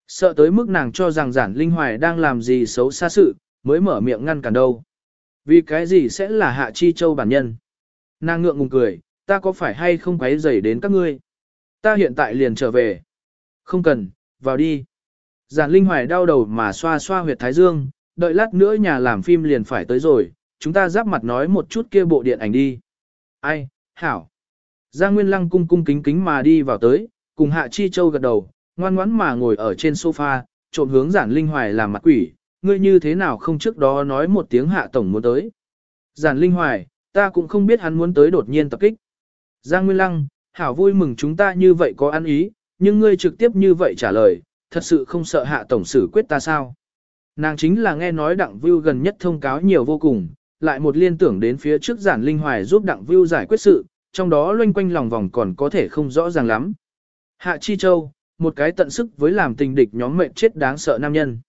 Sợ tới mức nàng cho rằng Giản Linh Hoài đang làm gì xấu xa sự, mới mở miệng ngăn cản đâu. Vì cái gì sẽ là Hạ Chi Châu bản nhân? Nàng ngượng ngùng cười, ta có phải hay không quấy rầy đến các ngươi? Ta hiện tại liền trở về. Không cần, vào đi. Giản Linh Hoài đau đầu mà xoa xoa huyệt thái dương, đợi lát nữa nhà làm phim liền phải tới rồi, chúng ta giáp mặt nói một chút kia bộ điện ảnh đi. Ai, hảo. Giang Nguyên Lăng cung cung kính kính mà đi vào tới, cùng Hạ Chi Châu gật đầu, ngoan ngoãn mà ngồi ở trên sofa, trộm hướng Giản Linh Hoài làm mặt quỷ, ngươi như thế nào không trước đó nói một tiếng Hạ Tổng muốn tới. Giản Linh Hoài, ta cũng không biết hắn muốn tới đột nhiên tập kích. Giang Nguyên Lăng, hảo vui mừng chúng ta như vậy có ăn ý, nhưng ngươi trực tiếp như vậy trả lời, thật sự không sợ Hạ Tổng xử quyết ta sao. Nàng chính là nghe nói Đặng Vưu gần nhất thông cáo nhiều vô cùng, lại một liên tưởng đến phía trước giản linh hoài giúp Đặng Vưu giải quyết sự, trong đó loanh quanh lòng vòng còn có thể không rõ ràng lắm. Hạ Chi Châu, một cái tận sức với làm tình địch nhóm mệnh chết đáng sợ nam nhân.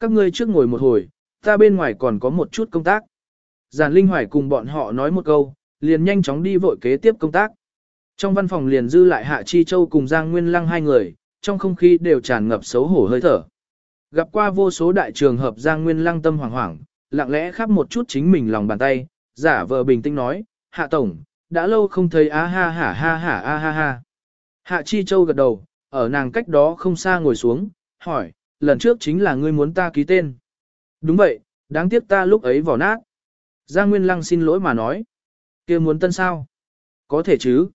Các ngươi trước ngồi một hồi, ta bên ngoài còn có một chút công tác. Giản Linh Hoài cùng bọn họ nói một câu, liền nhanh chóng đi vội kế tiếp công tác. Trong văn phòng liền dư lại Hạ Chi Châu cùng Giang Nguyên Lăng hai người, trong không khí đều tràn ngập xấu hổ hơi thở. Gặp qua vô số đại trường hợp Giang Nguyên Lăng tâm hoảng hoảng, lặng lẽ khắp một chút chính mình lòng bàn tay, giả vờ bình tĩnh nói, Hạ Tổng, đã lâu không thấy á ha ha ha ha ha ha ha. Hạ Chi Châu gật đầu, ở nàng cách đó không xa ngồi xuống, hỏi, lần trước chính là ngươi muốn ta ký tên. Đúng vậy, đáng tiếc ta lúc ấy vỏ nát. Giang Nguyên Lăng xin lỗi mà nói. kia muốn tân sao? Có thể chứ.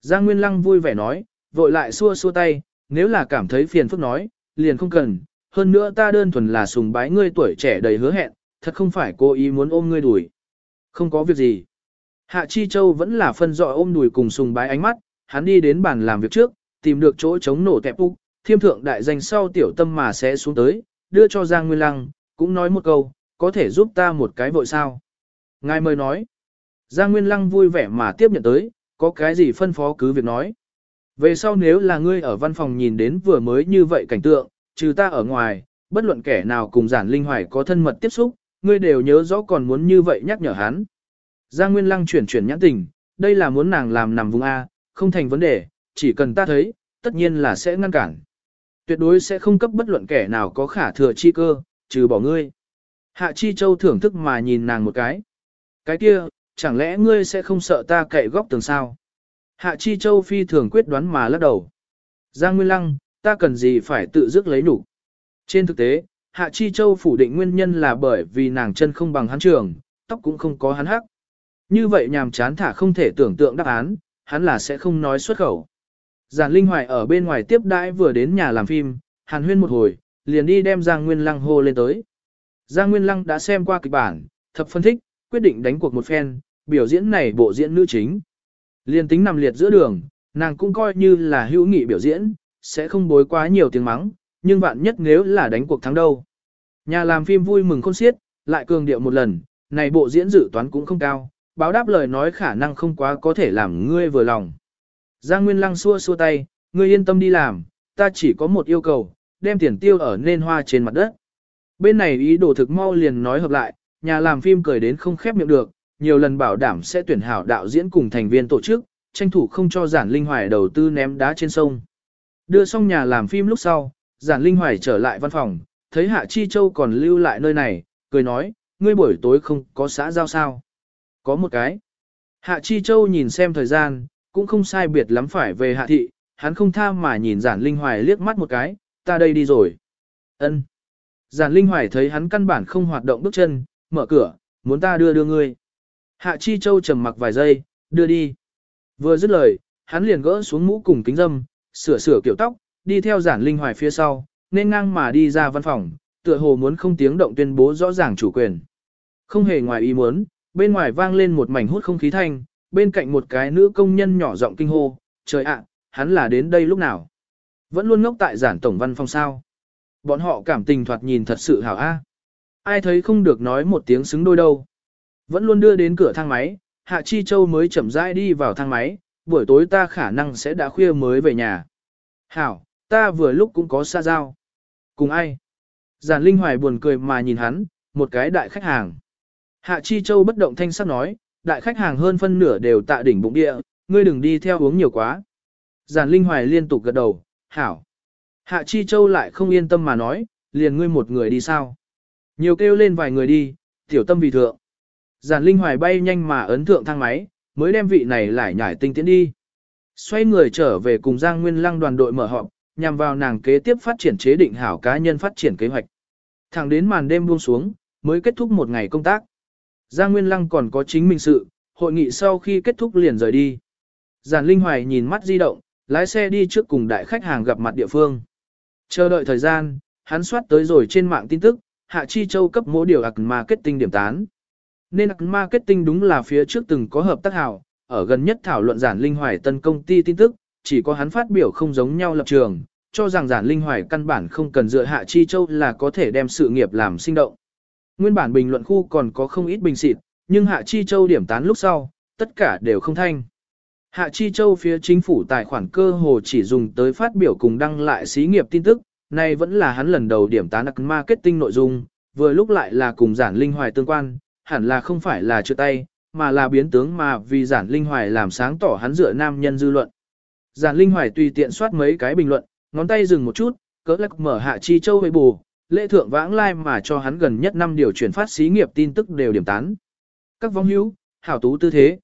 Giang Nguyên Lăng vui vẻ nói, vội lại xua xua tay, nếu là cảm thấy phiền phức nói, liền không cần. Hơn nữa ta đơn thuần là sùng bái ngươi tuổi trẻ đầy hứa hẹn, thật không phải cố ý muốn ôm ngươi đùi. Không có việc gì. Hạ Chi Châu vẫn là phân dọ ôm đùi cùng sùng bái ánh mắt, hắn đi đến bàn làm việc trước, tìm được chỗ chống nổ tẹp úc, thiêm thượng đại danh sau tiểu tâm mà sẽ xuống tới, đưa cho Giang Nguyên Lăng, cũng nói một câu, có thể giúp ta một cái vội sao. Ngài mời nói. Giang Nguyên Lăng vui vẻ mà tiếp nhận tới, có cái gì phân phó cứ việc nói. Về sau nếu là ngươi ở văn phòng nhìn đến vừa mới như vậy cảnh tượng, trừ ta ở ngoài, bất luận kẻ nào cùng giản linh hoài có thân mật tiếp xúc, ngươi đều nhớ rõ còn muốn như vậy nhắc nhở hắn. Giang Nguyên Lăng chuyển chuyển nhãn tình, đây là muốn nàng làm nằm vùng A, không thành vấn đề, chỉ cần ta thấy, tất nhiên là sẽ ngăn cản. Tuyệt đối sẽ không cấp bất luận kẻ nào có khả thừa chi cơ, trừ bỏ ngươi. Hạ Chi Châu thưởng thức mà nhìn nàng một cái. Cái kia, chẳng lẽ ngươi sẽ không sợ ta cậy góc tường sao? Hạ Chi Châu phi thường quyết đoán mà lắc đầu. Giang Nguyên Lăng, ta cần gì phải tự dứt lấy đủ. Trên thực tế, Hạ Chi Châu phủ định nguyên nhân là bởi vì nàng chân không bằng hắn trường, tóc cũng không có hắn hắc. Như vậy nhàm chán thả không thể tưởng tượng đáp án, hắn là sẽ không nói xuất khẩu. Giản Linh Hoài ở bên ngoài tiếp đãi vừa đến nhà làm phim, hàn huyên một hồi, liền đi đem Giang Nguyên Lăng hô lên tới. Giang Nguyên Lăng đã xem qua kịch bản, thập phân thích, quyết định đánh cuộc một phen, biểu diễn này bộ diễn nữ chính. Liên tính nằm liệt giữa đường, nàng cũng coi như là hữu nghị biểu diễn, sẽ không bối quá nhiều tiếng mắng, nhưng vạn nhất nếu là đánh cuộc thắng đâu. Nhà làm phim vui mừng khôn xiết, lại cường điệu một lần, này bộ diễn dự toán cũng không cao, báo đáp lời nói khả năng không quá có thể làm ngươi vừa lòng. Giang Nguyên Lăng xua xua tay, ngươi yên tâm đi làm, ta chỉ có một yêu cầu, đem tiền tiêu ở nên hoa trên mặt đất. Bên này ý đồ thực mau liền nói hợp lại, nhà làm phim cười đến không khép miệng được, nhiều lần bảo đảm sẽ tuyển hảo đạo diễn cùng thành viên tổ chức, tranh thủ không cho giản linh hoài đầu tư ném đá trên sông. Đưa xong nhà làm phim lúc sau, giản linh hoài trở lại văn phòng, thấy Hạ Chi Châu còn lưu lại nơi này, cười nói, ngươi buổi tối không có xã giao sao. Có một cái. Hạ Chi Châu nhìn xem thời gian, cũng không sai biệt lắm phải về Hạ Thị, hắn không tha mà nhìn giản linh hoài liếc mắt một cái, ta đây đi rồi. ân Giản linh hoài thấy hắn căn bản không hoạt động bước chân, mở cửa, muốn ta đưa đưa ngươi. Hạ Chi Châu trầm mặc vài giây, đưa đi. Vừa dứt lời, hắn liền gỡ xuống mũ cùng kính dâm, sửa sửa kiểu tóc, đi theo giản linh hoài phía sau, nên ngang mà đi ra văn phòng, tựa hồ muốn không tiếng động tuyên bố rõ ràng chủ quyền. Không hề ngoài ý muốn, bên ngoài vang lên một mảnh hút không khí thanh, bên cạnh một cái nữ công nhân nhỏ giọng kinh hô, trời ạ, hắn là đến đây lúc nào? Vẫn luôn ngốc tại giản tổng văn phòng sao? Bọn họ cảm tình thoạt nhìn thật sự hảo a. Ai thấy không được nói một tiếng xứng đôi đâu. Vẫn luôn đưa đến cửa thang máy, Hạ Chi Châu mới chậm rãi đi vào thang máy, buổi tối ta khả năng sẽ đã khuya mới về nhà. Hảo, ta vừa lúc cũng có xa giao. Cùng ai? Giản Linh Hoài buồn cười mà nhìn hắn, một cái đại khách hàng. Hạ Chi Châu bất động thanh sắc nói, đại khách hàng hơn phân nửa đều tạ đỉnh bụng địa, ngươi đừng đi theo uống nhiều quá. Giản Linh Hoài liên tục gật đầu, hảo. Hạ Chi Châu lại không yên tâm mà nói, liền ngươi một người đi sao. Nhiều kêu lên vài người đi, tiểu tâm vì thượng. Giản Linh Hoài bay nhanh mà ấn thượng thang máy, mới đem vị này lại nhảy tinh tiến đi. Xoay người trở về cùng Giang Nguyên Lăng đoàn đội mở họp, nhằm vào nàng kế tiếp phát triển chế định hảo cá nhân phát triển kế hoạch. Thẳng đến màn đêm buông xuống, mới kết thúc một ngày công tác. Giang Nguyên Lăng còn có chính mình sự, hội nghị sau khi kết thúc liền rời đi. Giản Linh Hoài nhìn mắt di động, lái xe đi trước cùng đại khách hàng gặp mặt địa phương. Chờ đợi thời gian, hắn soát tới rồi trên mạng tin tức, Hạ Chi Châu cấp mỗi điều ạc marketing điểm tán. Nên ạc marketing đúng là phía trước từng có hợp tác hảo, ở gần nhất thảo luận giản linh hoài tân công ty tin tức, chỉ có hắn phát biểu không giống nhau lập trường, cho rằng giản linh hoài căn bản không cần dựa Hạ Chi Châu là có thể đem sự nghiệp làm sinh động. Nguyên bản bình luận khu còn có không ít bình xịt, nhưng Hạ Chi Châu điểm tán lúc sau, tất cả đều không thanh. Hạ Chi Châu phía chính phủ tài khoản cơ hồ chỉ dùng tới phát biểu cùng đăng lại xí nghiệp tin tức, này vẫn là hắn lần đầu điểm tán marketing nội dung, vừa lúc lại là cùng giản linh hoài tương quan, hẳn là không phải là chưa tay, mà là biến tướng mà vì giản linh hoài làm sáng tỏ hắn dựa nam nhân dư luận. Giản linh hoài tùy tiện soát mấy cái bình luận, ngón tay dừng một chút, cỡ lắc mở Hạ Chi Châu về bù, lễ thượng vãng lai like mà cho hắn gần nhất năm điều chuyển phát xí nghiệp tin tức đều điểm tán. Các vong hữu, hảo tú tư thế.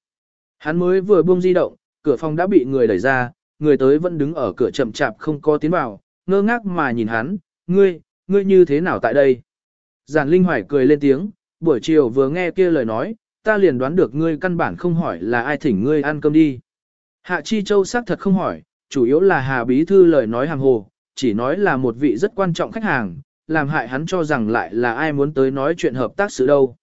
Hắn mới vừa buông di động, cửa phòng đã bị người đẩy ra, người tới vẫn đứng ở cửa chậm chạp không có tiến vào, ngơ ngác mà nhìn hắn, ngươi, ngươi như thế nào tại đây? Giản Linh Hoài cười lên tiếng, buổi chiều vừa nghe kia lời nói, ta liền đoán được ngươi căn bản không hỏi là ai thỉnh ngươi ăn cơm đi. Hạ Chi Châu xác thật không hỏi, chủ yếu là Hà Bí Thư lời nói hàng hồ, chỉ nói là một vị rất quan trọng khách hàng, làm hại hắn cho rằng lại là ai muốn tới nói chuyện hợp tác sự đâu.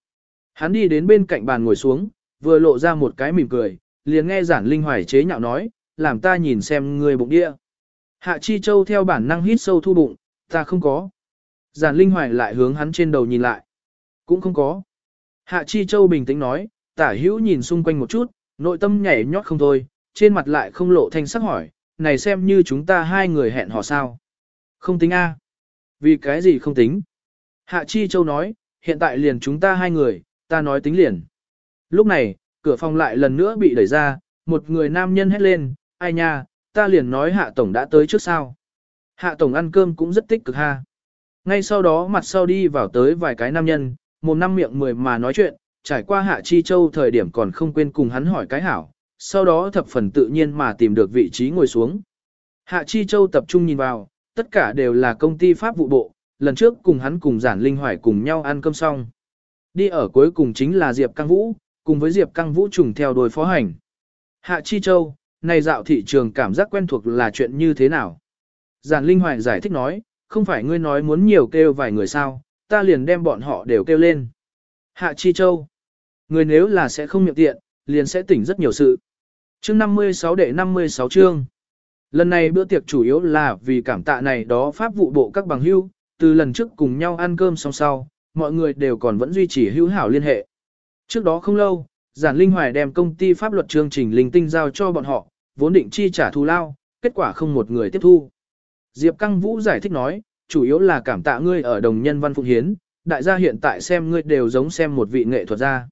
Hắn đi đến bên cạnh bàn ngồi xuống, vừa lộ ra một cái mỉm cười, liền nghe giản linh hoài chế nhạo nói, làm ta nhìn xem người bụng địa. Hạ Chi Châu theo bản năng hít sâu thu bụng, ta không có. Giản linh hoài lại hướng hắn trên đầu nhìn lại. Cũng không có. Hạ Chi Châu bình tĩnh nói, tả hữu nhìn xung quanh một chút, nội tâm nhảy nhót không thôi, trên mặt lại không lộ thanh sắc hỏi, này xem như chúng ta hai người hẹn hò sao. Không tính A. Vì cái gì không tính? Hạ Chi Châu nói, hiện tại liền chúng ta hai người, ta nói tính liền. Lúc này, cửa phòng lại lần nữa bị đẩy ra, một người nam nhân hét lên, ai nha, ta liền nói Hạ Tổng đã tới trước sao. Hạ Tổng ăn cơm cũng rất tích cực ha. Ngay sau đó mặt sau đi vào tới vài cái nam nhân, một năm miệng mười mà nói chuyện, trải qua Hạ Chi Châu thời điểm còn không quên cùng hắn hỏi cái hảo, sau đó thập phần tự nhiên mà tìm được vị trí ngồi xuống. Hạ Chi Châu tập trung nhìn vào, tất cả đều là công ty pháp vụ bộ, lần trước cùng hắn cùng giản linh hoài cùng nhau ăn cơm xong. Đi ở cuối cùng chính là Diệp Căng Vũ, cùng với Diệp Căng Vũ trùng theo đuổi phó hành. Hạ Chi Châu, này dạo thị trường cảm giác quen thuộc là chuyện như thế nào? Giản Linh Hoài giải thích nói, không phải ngươi nói muốn nhiều kêu vài người sao, ta liền đem bọn họ đều kêu lên. Hạ Chi Châu, người nếu là sẽ không miệng tiện, liền sẽ tỉnh rất nhiều sự. Chương 56 đệ 56 chương. Lần này bữa tiệc chủ yếu là vì cảm tạ này đó pháp vụ bộ các bằng hưu, từ lần trước cùng nhau ăn cơm xong sau, mọi người đều còn vẫn duy trì hữu hảo liên hệ. Trước đó không lâu, Giản Linh Hoài đem công ty pháp luật chương trình linh tinh giao cho bọn họ, vốn định chi trả thù lao, kết quả không một người tiếp thu. Diệp Căng Vũ giải thích nói, chủ yếu là cảm tạ ngươi ở đồng nhân văn phụng hiến, đại gia hiện tại xem ngươi đều giống xem một vị nghệ thuật gia.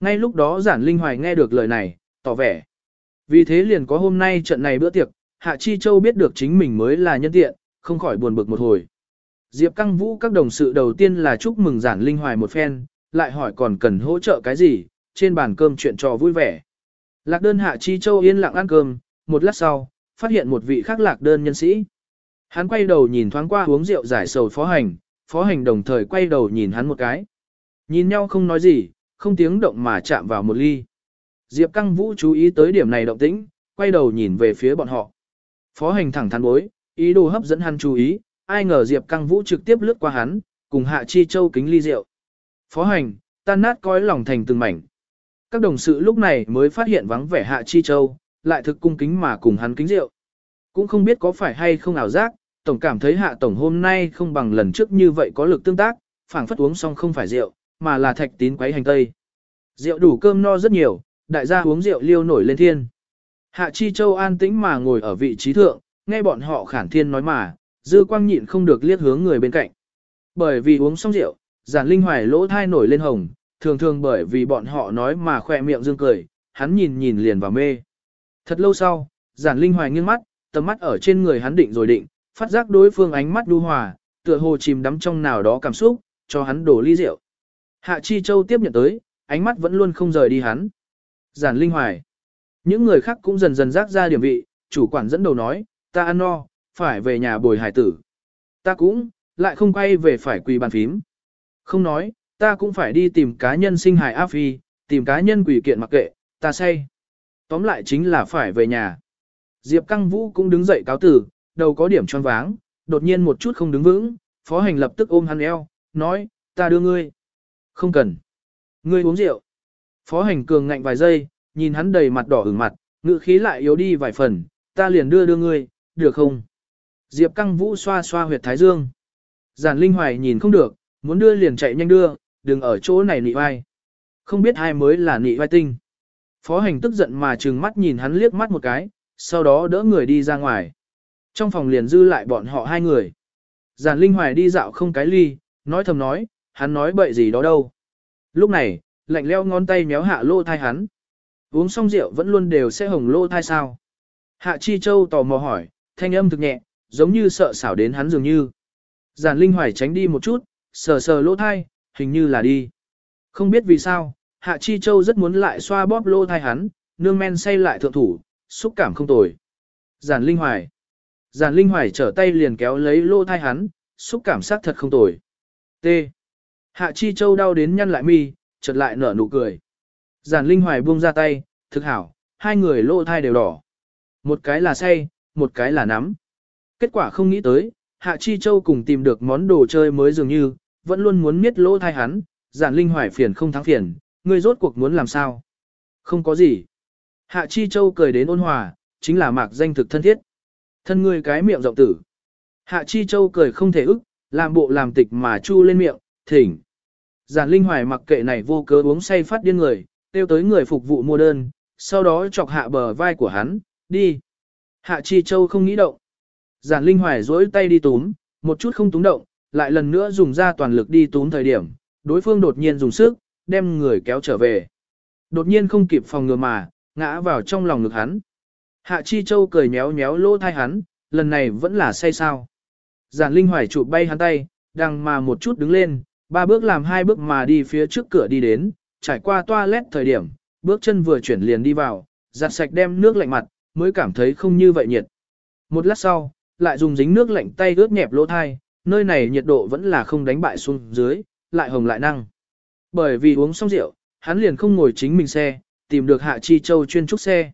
Ngay lúc đó Giản Linh Hoài nghe được lời này, tỏ vẻ. Vì thế liền có hôm nay trận này bữa tiệc, Hạ Chi Châu biết được chính mình mới là nhân tiện, không khỏi buồn bực một hồi. Diệp Căng Vũ các đồng sự đầu tiên là chúc mừng Giản Linh Hoài một phen, lại hỏi còn cần hỗ trợ cái gì, trên bàn cơm chuyện trò vui vẻ. Lạc đơn Hạ Chi Châu yên lặng ăn cơm, một lát sau, phát hiện một vị khác lạc đơn nhân sĩ. Hắn quay đầu nhìn thoáng qua uống rượu giải sầu phó hành, phó hành đồng thời quay đầu nhìn hắn một cái. Nhìn nhau không nói gì, không tiếng động mà chạm vào một ly. Diệp Căng Vũ chú ý tới điểm này động tĩnh, quay đầu nhìn về phía bọn họ. Phó hành thẳng thắn bối, ý đồ hấp dẫn hắn chú ý, ai ngờ Diệp Căng Vũ trực tiếp lướt qua hắn, cùng Hạ Chi Châu kính ly rượu. Phó hành, tan nát cõi lòng thành từng mảnh. Các đồng sự lúc này mới phát hiện vắng vẻ Hạ Chi Châu, lại thực cung kính mà cùng hắn kính rượu. Cũng không biết có phải hay không ảo giác, tổng cảm thấy Hạ Tổng hôm nay không bằng lần trước như vậy có lực tương tác, phảng phất uống xong không phải rượu, mà là thạch tín quấy hành tây. Rượu đủ cơm no rất nhiều, đại gia uống rượu liêu nổi lên thiên. Hạ Chi Châu an tĩnh mà ngồi ở vị trí thượng, nghe bọn họ khản thiên nói mà, dư quang nhịn không được liếc hướng người bên cạnh. Bởi vì uống xong rượu, giản linh hoài lỗ thai nổi lên hồng, thường thường bởi vì bọn họ nói mà khỏe miệng dương cười, hắn nhìn nhìn liền vào mê. Thật lâu sau, giản linh hoài nghiêng mắt, tầm mắt ở trên người hắn định rồi định, phát giác đối phương ánh mắt đu hòa, tựa hồ chìm đắm trong nào đó cảm xúc, cho hắn đổ ly rượu. Hạ Chi Châu tiếp nhận tới, ánh mắt vẫn luôn không rời đi hắn. Giản Linh Hoài. Những người khác cũng dần dần rác ra điểm vị, chủ quản dẫn đầu nói, ta ăn no, phải về nhà bồi hải tử. Ta cũng, lại không quay về phải quỳ bàn phím. Không nói, ta cũng phải đi tìm cá nhân sinh hài áp phi, tìm cá nhân quỷ kiện mặc kệ, ta say. Tóm lại chính là phải về nhà. Diệp Căng Vũ cũng đứng dậy cáo tử, đầu có điểm tròn váng, đột nhiên một chút không đứng vững, phó hành lập tức ôm hắn eo, nói, ta đưa ngươi. Không cần. Ngươi uống rượu. Phó hành cường ngạnh vài giây, nhìn hắn đầy mặt đỏ ửng mặt, ngự khí lại yếu đi vài phần, ta liền đưa đưa ngươi, được không? Diệp Căng Vũ xoa xoa huyệt thái dương. Giản Linh Hoài nhìn không được, muốn đưa liền chạy nhanh đưa, đừng ở chỗ này nị vai. Không biết ai mới là nị vai tinh. Phó hành tức giận mà trừng mắt nhìn hắn liếc mắt một cái, sau đó đỡ người đi ra ngoài. Trong phòng liền dư lại bọn họ hai người. Giản Linh Hoài đi dạo không cái ly, nói thầm nói, hắn nói bậy gì đó đâu. Lúc này, lạnh leo ngón tay méo hạ lô thai hắn. Uống xong rượu vẫn luôn đều sẽ hồng lô thai sao. Hạ Chi Châu tò mò hỏi, thanh âm thực nhẹ, giống như sợ xảo đến hắn dường như. Giản Linh Hoài tránh đi một chút, sờ sờ lô thai, hình như là đi. Không biết vì sao, Hạ Chi Châu rất muốn lại xoa bóp lô thai hắn, nương men say lại thượng thủ, xúc cảm không tồi. Giản Linh Hoài. Giản Linh Hoài trở tay liền kéo lấy lô thai hắn, xúc cảm sắc thật không tồi. T. Hạ Chi Châu đau đến nhăn lại mi, chợt lại nở nụ cười. Giản Linh Hoài buông ra tay, thực hảo, hai người lô thai đều đỏ. Một cái là say, một cái là nắm. Kết quả không nghĩ tới, Hạ Chi Châu cùng tìm được món đồ chơi mới dường như, vẫn luôn muốn miết lỗ thai hắn, giản linh hoài phiền không thắng phiền, ngươi rốt cuộc muốn làm sao? Không có gì. Hạ Chi Châu cười đến ôn hòa, chính là mạc danh thực thân thiết. Thân ngươi cái miệng rộng tử. Hạ Chi Châu cười không thể ức, làm bộ làm tịch mà chu lên miệng, thỉnh. Giản Linh Hoài mặc kệ này vô cớ uống say phát điên người, tiêu tới người phục vụ mua đơn, sau đó chọc hạ bờ vai của hắn, đi. Hạ Chi Châu không nghĩ động. Giản Linh Hoài dối tay đi túm, một chút không túm động, lại lần nữa dùng ra toàn lực đi túm thời điểm, đối phương đột nhiên dùng sức, đem người kéo trở về. Đột nhiên không kịp phòng ngừa mà, ngã vào trong lòng ngực hắn. Hạ Chi Châu cười nhéo nhéo lỗ thai hắn, lần này vẫn là say sao. Giản Linh Hoài chụp bay hắn tay, đằng mà một chút đứng lên, ba bước làm hai bước mà đi phía trước cửa đi đến, trải qua toilet thời điểm, bước chân vừa chuyển liền đi vào, giặt sạch đem nước lạnh mặt, mới cảm thấy không như vậy nhiệt. Một lát sau, lại dùng dính nước lạnh tay ướt nhẹp lỗ thai, nơi này nhiệt độ vẫn là không đánh bại xuống dưới, lại hồng lại năng. Bởi vì uống xong rượu, hắn liền không ngồi chính mình xe, tìm được Hạ Chi Châu chuyên trúc xe.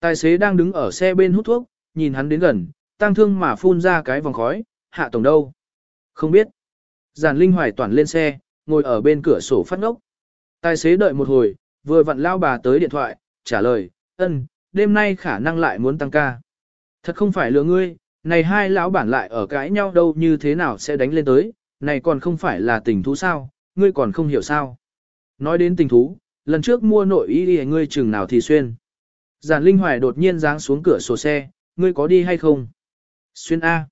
Tài xế đang đứng ở xe bên hút thuốc, nhìn hắn đến gần, tăng thương mà phun ra cái vòng khói, Hạ Tổng đâu? Không biết. Giản Linh Hoài toàn lên xe, ngồi ở bên cửa sổ phát ngốc. Tài xế đợi một hồi, vừa vặn lao bà tới điện thoại, trả lời, ân, đêm nay khả năng lại muốn tăng ca. Thật không phải lừa ngươi, này hai lão bản lại ở cãi nhau đâu như thế nào sẽ đánh lên tới, này còn không phải là tình thú sao, ngươi còn không hiểu sao. Nói đến tình thú, lần trước mua nội y đi ngươi chừng nào thì xuyên. Giản Linh Hoài đột nhiên giáng xuống cửa sổ xe, ngươi có đi hay không? Xuyên A.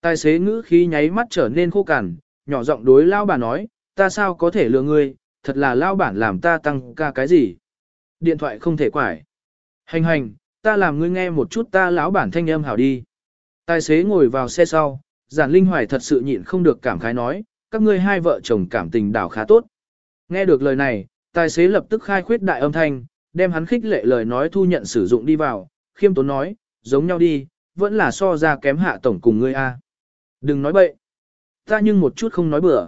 Tài xế ngữ khí nháy mắt trở nên khô cằn, nhỏ giọng đối lao bà nói, ta sao có thể lừa ngươi, thật là lao bản làm ta tăng ca cái gì. Điện thoại không thể quải. Hành hành, ta làm ngươi nghe một chút ta lão bản thanh âm hảo đi. Tài xế ngồi vào xe sau, giản linh hoài thật sự nhịn không được cảm khái nói, các ngươi hai vợ chồng cảm tình đảo khá tốt. Nghe được lời này, tài xế lập tức khai khuyết đại âm thanh, đem hắn khích lệ lời nói thu nhận sử dụng đi vào, khiêm tốn nói, giống nhau đi, vẫn là so ra kém hạ tổng cùng ngươi a. Đừng nói bậy. Ta nhưng một chút không nói bừa.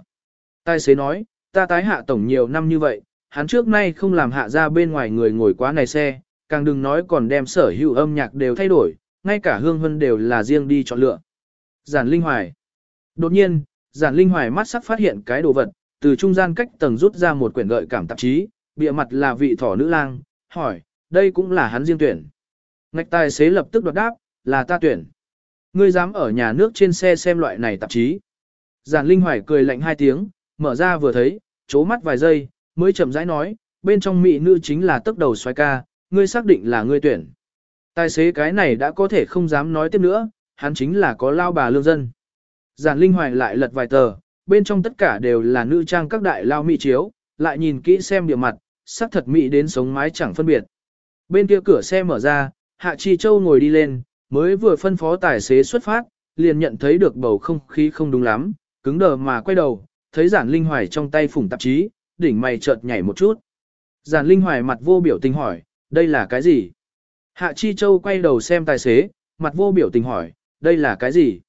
Tài xế nói, ta tái hạ tổng nhiều năm như vậy, hắn trước nay không làm hạ ra bên ngoài người ngồi quá này xe, càng đừng nói còn đem sở hữu âm nhạc đều thay đổi, ngay cả hương hân đều là riêng đi chọn lựa. Giản Linh Hoài. Đột nhiên, Giản Linh Hoài mắt sắc phát hiện cái đồ vật, từ trung gian cách tầng rút ra một quyển gợi cảm tạp chí, bìa mặt là vị thỏ nữ lang, hỏi, đây cũng là hắn riêng tuyển. Ngạch tài xế lập tức đoạt đáp, là ta tuyển. Ngươi dám ở nhà nước trên xe xem loại này tạp chí. Giản Linh Hoài cười lạnh hai tiếng, mở ra vừa thấy, chố mắt vài giây, mới chậm rãi nói, bên trong mỹ nữ chính là tức đầu xoay ca, ngươi xác định là ngươi tuyển. Tài xế cái này đã có thể không dám nói tiếp nữa, hắn chính là có lao bà lương dân. Giản Linh Hoài lại lật vài tờ, bên trong tất cả đều là nữ trang các đại lao mỹ chiếu, lại nhìn kỹ xem địa mặt, sắc thật mỹ đến sống mái chẳng phân biệt. Bên kia cửa xe mở ra, Hạ Chi Châu ngồi đi lên, mới vừa phân phó tài xế xuất phát, liền nhận thấy được bầu không khí không đúng lắm, cứng đờ mà quay đầu, thấy giản linh hoài trong tay phủng tạp chí, đỉnh mày chợt nhảy một chút. Giản linh hoài mặt vô biểu tình hỏi, đây là cái gì? Hạ Chi Châu quay đầu xem tài xế, mặt vô biểu tình hỏi, đây là cái gì?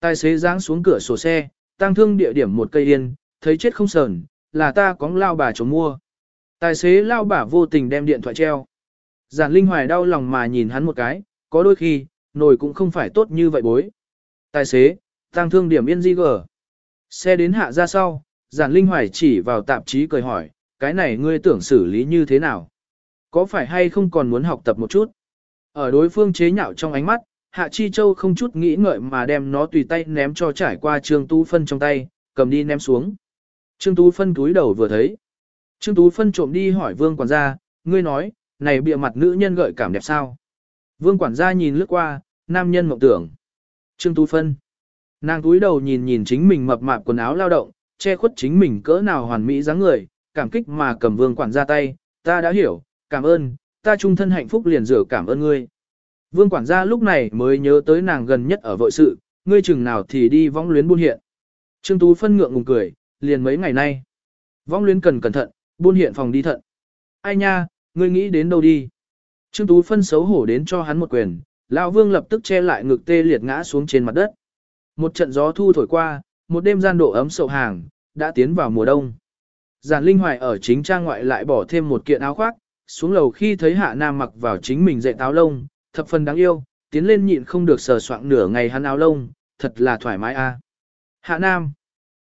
Tài xế giáng xuống cửa sổ xe, tăng thương địa điểm một cây yên, thấy chết không sờn, là ta có lao bà chống mua. Tài xế lao bà vô tình đem điện thoại treo. Giản Linh Hoài đau lòng mà nhìn hắn một cái, có đôi khi, nồi cũng không phải tốt như vậy bối. Tài xế, tăng thương điểm yên di gờ. Xe đến hạ ra sau, Giản Linh Hoài chỉ vào tạp chí cười hỏi, cái này ngươi tưởng xử lý như thế nào? Có phải hay không còn muốn học tập một chút? Ở đối phương chế nhạo trong ánh mắt, Hạ Chi Châu không chút nghĩ ngợi mà đem nó tùy tay ném cho trải qua Trương Tú Phân trong tay, cầm đi ném xuống. Trương Tú Phân cúi đầu vừa thấy. Trương Tú Phân trộm đi hỏi vương quản gia, ngươi nói, này bịa mặt nữ nhân gợi cảm đẹp sao? Vương quản gia nhìn lướt qua, nam nhân mộng tưởng. Trương Tú Phân. Nàng túi đầu nhìn nhìn chính mình mập mạp quần áo lao động, che khuất chính mình cỡ nào hoàn mỹ dáng người, cảm kích mà cầm vương quản gia tay, ta đã hiểu, cảm ơn, ta trung thân hạnh phúc liền rửa cảm ơn ngươi. Vương quản gia lúc này mới nhớ tới nàng gần nhất ở vội sự, ngươi chừng nào thì đi vong luyến buôn hiện. Trương Tú phân ngượng ngùng cười, liền mấy ngày nay. Vong luyến cần cẩn thận, buôn hiện phòng đi thận. Ai nha, ngươi nghĩ đến đâu đi. Trương Tú phân xấu hổ đến cho hắn một quyền, lão vương lập tức che lại ngực tê liệt ngã xuống trên mặt đất. Một trận gió thu thổi qua, một đêm gian độ ấm sậu hàng, đã tiến vào mùa đông. Giản Linh Hoài ở chính trang ngoại lại bỏ thêm một kiện áo khoác, xuống lầu khi thấy Hạ Nam mặc vào chính mình dạy táo lông, thập phần đáng yêu, tiến lên nhịn không được sờ soạng nửa ngày hắn áo lông, thật là thoải mái a. Hạ Nam.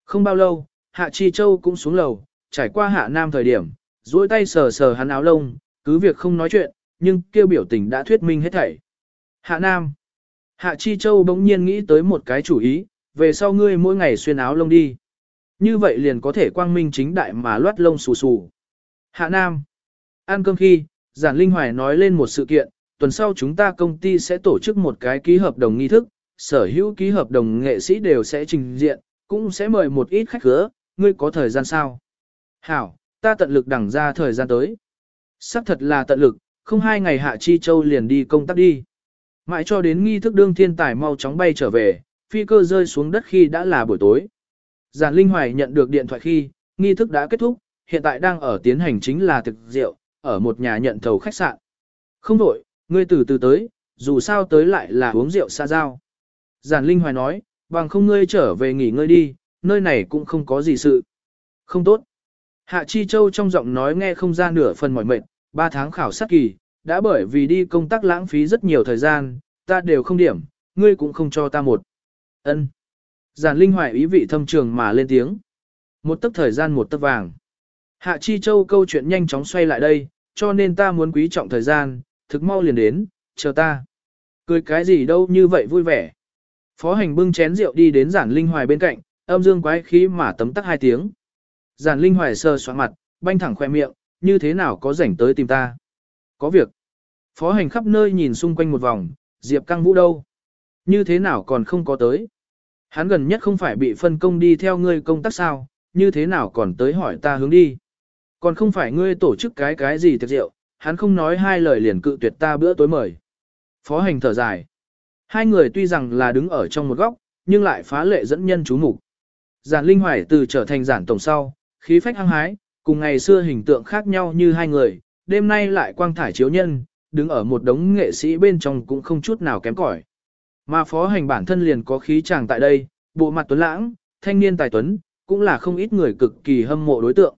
Không bao lâu, Hạ Chi Châu cũng xuống lầu, trải qua Hạ Nam thời điểm, duỗi tay sờ sờ hắn áo lông, cứ việc không nói chuyện, nhưng kêu biểu tình đã thuyết minh hết thảy. Hạ Nam. Hạ Chi Châu bỗng nhiên nghĩ tới một cái chủ ý, về sau ngươi mỗi ngày xuyên áo lông đi. Như vậy liền có thể quang minh chính đại mà loát lông xù xù. Hạ Nam. Ăn cơm khi, Giản Linh Hoài nói lên một sự kiện, tuần sau chúng ta công ty sẽ tổ chức một cái ký hợp đồng nghi thức, sở hữu ký hợp đồng nghệ sĩ đều sẽ trình diện, cũng sẽ mời một ít khách khứa, ngươi có thời gian sao? Hảo, ta tận lực đẳng ra thời gian tới. Sắp thật là tận lực, không hai ngày Hạ Chi Châu liền đi công tác đi. Mãi cho đến nghi thức đương thiên tài mau chóng bay trở về, phi cơ rơi xuống đất khi đã là buổi tối. Giản Linh Hoài nhận được điện thoại khi, nghi thức đã kết thúc, hiện tại đang ở tiến hành chính là thực rượu, ở một nhà nhận thầu khách sạn. Không đổi, ngươi từ từ tới, dù sao tới lại là uống rượu xa giao. Giản Linh Hoài nói, bằng không ngươi trở về nghỉ ngơi đi, nơi này cũng không có gì sự. Không tốt. Hạ Chi Châu trong giọng nói nghe không ra nửa phần mỏi mệt, ba tháng khảo sát kỳ, đã bởi vì đi công tác lãng phí rất nhiều thời gian, ta đều không điểm, ngươi cũng không cho ta một. Ân. Giản Linh Hoài ý vị thâm trường mà lên tiếng. Một tấc thời gian một tấc vàng. Hạ Chi Châu câu chuyện nhanh chóng xoay lại đây, cho nên ta muốn quý trọng thời gian, thực mau liền đến, chờ ta. Cười cái gì đâu như vậy vui vẻ. Phó hành bưng chén rượu đi đến giản linh hoài bên cạnh, âm dương quái khí mà tấm tắc hai tiếng. Giản linh hoài sơ soạn mặt, banh thẳng khoe miệng, như thế nào có rảnh tới tìm ta. Có việc. Phó hành khắp nơi nhìn xung quanh một vòng, Diệp Căng Vũ đâu? Như thế nào còn không có tới? Hắn gần nhất không phải bị phân công đi theo ngươi công tác sao, như thế nào còn tới hỏi ta hướng đi? Còn không phải ngươi tổ chức cái cái gì tiệc rượu, hắn không nói hai lời liền cự tuyệt ta bữa tối mời. Phó hành thở dài. Hai người tuy rằng là đứng ở trong một góc, nhưng lại phá lệ dẫn nhân chú mục. Giản Linh Hoài từ trở thành giản tổng sau, khí phách hăng hái, cùng ngày xưa hình tượng khác nhau như hai người, đêm nay lại quang thải chiếu nhân, đứng ở một đống nghệ sĩ bên trong cũng không chút nào kém cỏi. Mà phó hành bản thân liền có khí chàng tại đây, bộ mặt tuấn lãng, thanh niên tài tuấn, cũng là không ít người cực kỳ hâm mộ đối tượng.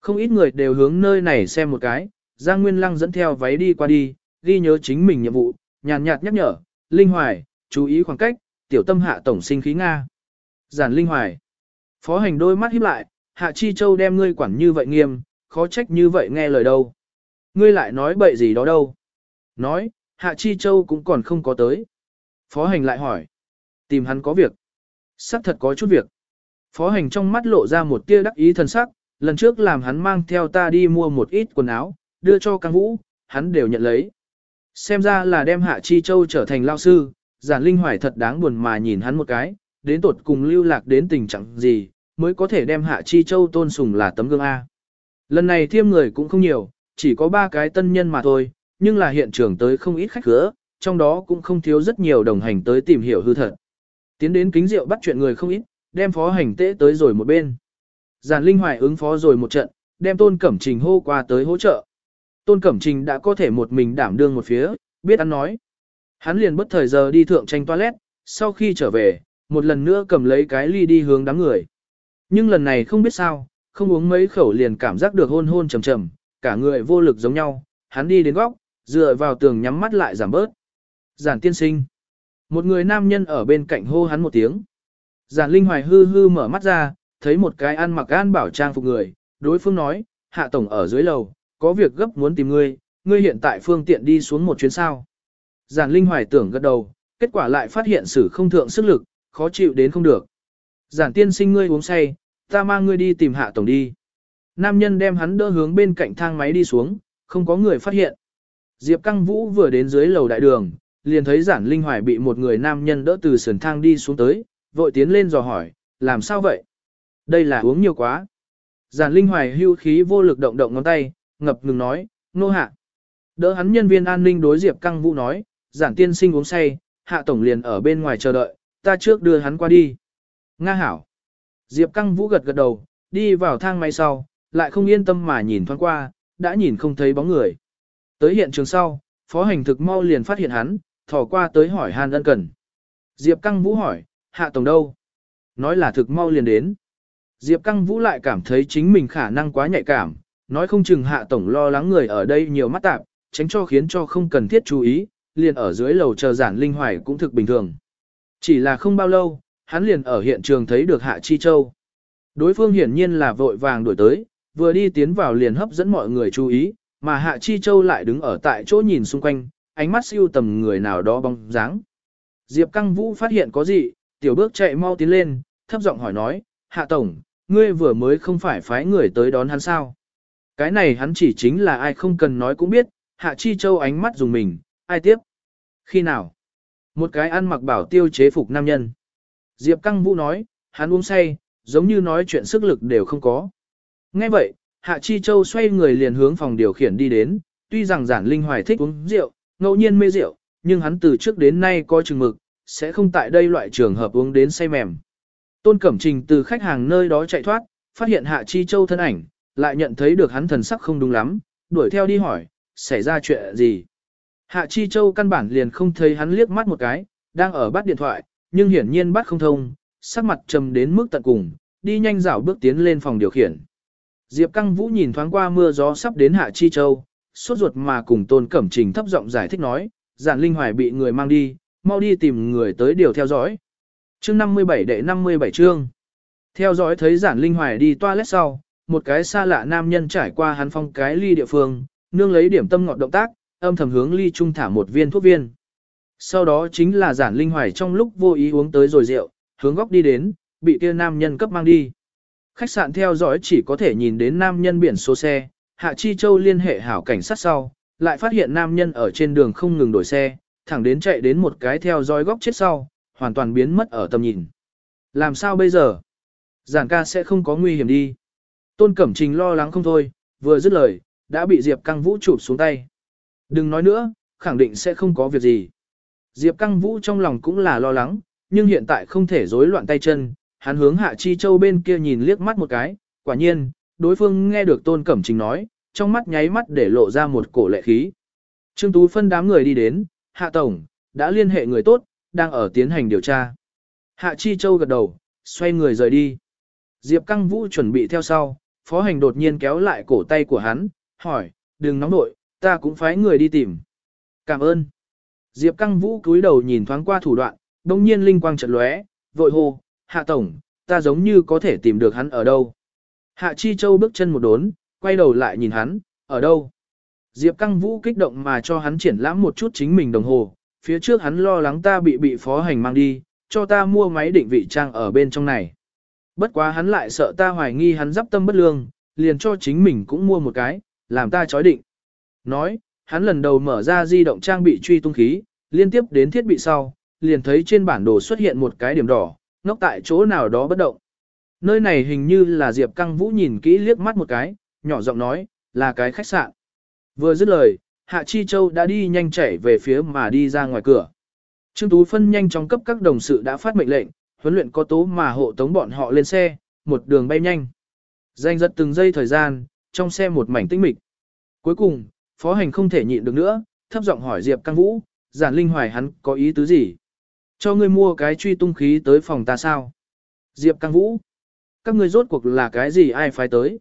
Không ít người đều hướng nơi này xem một cái, Giang Nguyên Lăng dẫn theo váy đi qua đi, ghi nhớ chính mình nhiệm vụ, nhàn nhạt nhắc nhở, Linh Hoài, chú ý khoảng cách, tiểu tâm hạ tổng sinh khí Nga. Giản Linh Hoài. Phó hành đôi mắt híp lại, Hạ Chi Châu đem ngươi quản như vậy nghiêm, khó trách như vậy nghe lời đâu. Ngươi lại nói bậy gì đó đâu. Nói, Hạ Chi Châu cũng còn không có tới. Phó hành lại hỏi. Tìm hắn có việc. Sắc thật có chút việc. Phó hành trong mắt lộ ra một tia đắc ý thần sắc, lần trước làm hắn mang theo ta đi mua một ít quần áo, đưa cho căng Vũ, hắn đều nhận lấy. Xem ra là đem Hạ Chi Châu trở thành lao sư, giản linh hoài thật đáng buồn mà nhìn hắn một cái, đến tột cùng lưu lạc đến tình trạng gì, mới có thể đem Hạ Chi Châu tôn sùng là tấm gương A. Lần này thiêm người cũng không nhiều, chỉ có ba cái tân nhân mà thôi, nhưng là hiện trường tới không ít khách khứa, trong đó cũng không thiếu rất nhiều đồng hành tới tìm hiểu hư thật. Tiến đến kính rượu bắt chuyện người không ít, đem phó hành tế tới rồi một bên. Giản Linh Hoài ứng phó rồi một trận, đem Tôn Cẩm Trình hô qua tới hỗ trợ. Tôn Cẩm Trình đã có thể một mình đảm đương một phía, biết ăn nói. Hắn liền bất thời giờ đi thượng tranh toilet, sau khi trở về, một lần nữa cầm lấy cái ly đi hướng đám người. Nhưng lần này không biết sao, không uống mấy khẩu liền cảm giác được hôn hôn trầm trầm, cả người vô lực giống nhau, hắn đi đến góc, dựa vào tường nhắm mắt lại giảm bớt. Giản tiên sinh. Một người nam nhân ở bên cạnh hô hắn một tiếng. Giản Linh Hoài hư hư mở mắt ra, thấy một cái ăn mặc an bảo trang phục người, đối phương nói, hạ tổng ở dưới lầu, có việc gấp muốn tìm ngươi, ngươi hiện tại phương tiện đi xuống một chuyến sao. Giản Linh Hoài tưởng gật đầu, kết quả lại phát hiện sử không thượng sức lực, khó chịu đến không được. Giản tiên sinh ngươi uống say, ta mang ngươi đi tìm hạ tổng đi. Nam nhân đem hắn đỡ hướng bên cạnh thang máy đi xuống, không có người phát hiện. Diệp Căng Vũ vừa đến dưới lầu đại đường, liền thấy giản linh hoài bị một người nam nhân đỡ từ sườn thang đi xuống tới, vội tiến lên dò hỏi, làm sao vậy? Đây là uống nhiều quá. Giản linh hoài hưu khí vô lực động động ngón tay, ngập ngừng nói, nô hạ. Đỡ hắn nhân viên an ninh đối Diệp Căng Vũ nói, giản tiên sinh uống say, hạ tổng liền ở bên ngoài chờ đợi, ta trước đưa hắn qua đi. Nga hảo. Diệp Căng Vũ gật gật đầu, đi vào thang máy sau, lại không yên tâm mà nhìn thoáng qua, đã nhìn không thấy bóng người. Tới hiện trường sau, phó hành thực mau liền phát hiện hắn, thò qua tới hỏi Hàn ân cần. Diệp Căng Vũ hỏi, hạ tổng đâu? Nói là thực mau liền đến. Diệp Căng Vũ lại cảm thấy chính mình khả năng quá nhạy cảm, nói không chừng hạ tổng lo lắng người ở đây nhiều mắt tạp, tránh cho khiến cho không cần thiết chú ý, liền ở dưới lầu chờ giản linh hoài cũng thực bình thường. Chỉ là không bao lâu, hắn liền ở hiện trường thấy được Hạ Chi Châu. Đối phương hiển nhiên là vội vàng đuổi tới, vừa đi tiến vào liền hấp dẫn mọi người chú ý, mà Hạ Chi Châu lại đứng ở tại chỗ nhìn xung quanh, ánh mắt siêu tầm người nào đó bóng dáng. Diệp Căng Vũ phát hiện có gì, tiểu bước chạy mau tiến lên, thấp giọng hỏi nói, Hạ Tổng, ngươi vừa mới không phải phái người tới đón hắn sao? Cái này hắn chỉ chính là ai không cần nói cũng biết, Hạ Chi Châu ánh mắt dùng mình, ai tiếp? Khi nào? Một cái ăn mặc bảo tiêu chế phục nam nhân. Diệp Căng Vũ nói, hắn uống say, giống như nói chuyện sức lực đều không có. Nghe vậy, Hạ Chi Châu xoay người liền hướng phòng điều khiển đi đến, tuy rằng giản linh hoài thích uống rượu, ngẫu nhiên mê rượu, nhưng hắn từ trước đến nay có chừng mực, sẽ không tại đây loại trường hợp uống đến say mềm. Tôn Cẩm Trình từ khách hàng nơi đó chạy thoát, phát hiện Hạ Chi Châu thân ảnh, lại nhận thấy được hắn thần sắc không đúng lắm, đuổi theo đi hỏi, xảy ra chuyện gì. Hạ Chi Châu căn bản liền không thấy hắn liếc mắt một cái, đang ở bắt điện thoại, nhưng hiển nhiên bắt không thông, sắc mặt trầm đến mức tận cùng, đi nhanh dạo bước tiến lên phòng điều khiển. Diệp Căng Vũ nhìn thoáng qua mưa gió sắp đến Hạ Chi Châu, sốt ruột mà cùng Tôn Cẩm Trình thấp giọng giải thích nói, giản linh hoài bị người mang đi, mau đi tìm người tới điều theo dõi. Chương 57 đệ 57 chương. Theo dõi thấy giản linh hoài đi toilet sau, một cái xa lạ nam nhân trải qua hắn phong cái ly địa phương, nương lấy điểm tâm ngọt động tác, âm thầm hướng ly trung thả một viên thuốc viên. Sau đó chính là giản linh hoài trong lúc vô ý uống tới rồi rượu, hướng góc đi đến, bị kia nam nhân cấp mang đi. Khách sạn theo dõi chỉ có thể nhìn đến nam nhân biển số xe, Hạ Chi Châu liên hệ hảo cảnh sát sau, lại phát hiện nam nhân ở trên đường không ngừng đổi xe, thẳng đến chạy đến một cái theo dõi góc chết sau, hoàn toàn biến mất ở tầm nhìn. Làm sao bây giờ? Giản ca sẽ không có nguy hiểm đi. Tôn Cẩm Trình lo lắng không thôi, vừa dứt lời, đã bị Diệp Căng Vũ chụp xuống tay. Đừng nói nữa, khẳng định sẽ không có việc gì. Diệp Căng Vũ trong lòng cũng là lo lắng, nhưng hiện tại không thể rối loạn tay chân, hắn hướng Hạ Chi Châu bên kia nhìn liếc mắt một cái, quả nhiên, đối phương nghe được Tôn Cẩm Trình nói, trong mắt nháy mắt để lộ ra một cổ lệ khí. Trương Tú phân đám người đi đến, Hạ Tổng, đã liên hệ người tốt, đang ở tiến hành điều tra. Hạ Chi Châu gật đầu, xoay người rời đi. Diệp Căng Vũ chuẩn bị theo sau, phó hành đột nhiên kéo lại cổ tay của hắn, hỏi, đừng nóng nội, ta cũng phái người đi tìm. Cảm ơn. Diệp Căng Vũ cúi đầu nhìn thoáng qua thủ đoạn, đồng nhiên linh quang chợt lóe, vội hô, Hạ Tổng, ta giống như có thể tìm được hắn ở đâu. Hạ Chi Châu bước chân một đốn, quay đầu lại nhìn hắn, ở đâu. Diệp Căng Vũ kích động mà cho hắn triển lãm một chút chính mình đồng hồ, phía trước hắn lo lắng ta bị bị phó hành mang đi, cho ta mua máy định vị trang ở bên trong này. Bất quá hắn lại sợ ta hoài nghi hắn giáp tâm bất lương, liền cho chính mình cũng mua một cái, làm ta chói định. Nói, hắn lần đầu mở ra di động trang bị truy tung khí, liên tiếp đến thiết bị sau, liền thấy trên bản đồ xuất hiện một cái điểm đỏ, ngốc tại chỗ nào đó bất động. Nơi này hình như là Diệp Căng Vũ nhìn kỹ liếc mắt một cái, nhỏ giọng nói, là cái khách sạn. Vừa dứt lời, Hạ Chi Châu đã đi nhanh chảy về phía mà đi ra ngoài cửa. Trương Tú Phân nhanh chóng cấp các đồng sự đã phát mệnh lệnh, huấn luyện có tố mà hộ tống bọn họ lên xe, một đường bay nhanh. Danh giật từng giây thời gian, trong xe một mảnh tĩnh mịch. Cuối cùng, phó hành không thể nhịn được nữa, thấp giọng hỏi Diệp Căng Vũ, giản linh hoài hắn có ý tứ gì? Cho ngươi mua cái truy tung khí tới phòng ta sao? Diệp Căng Vũ, các ngươi rốt cuộc là cái gì ai phải tới?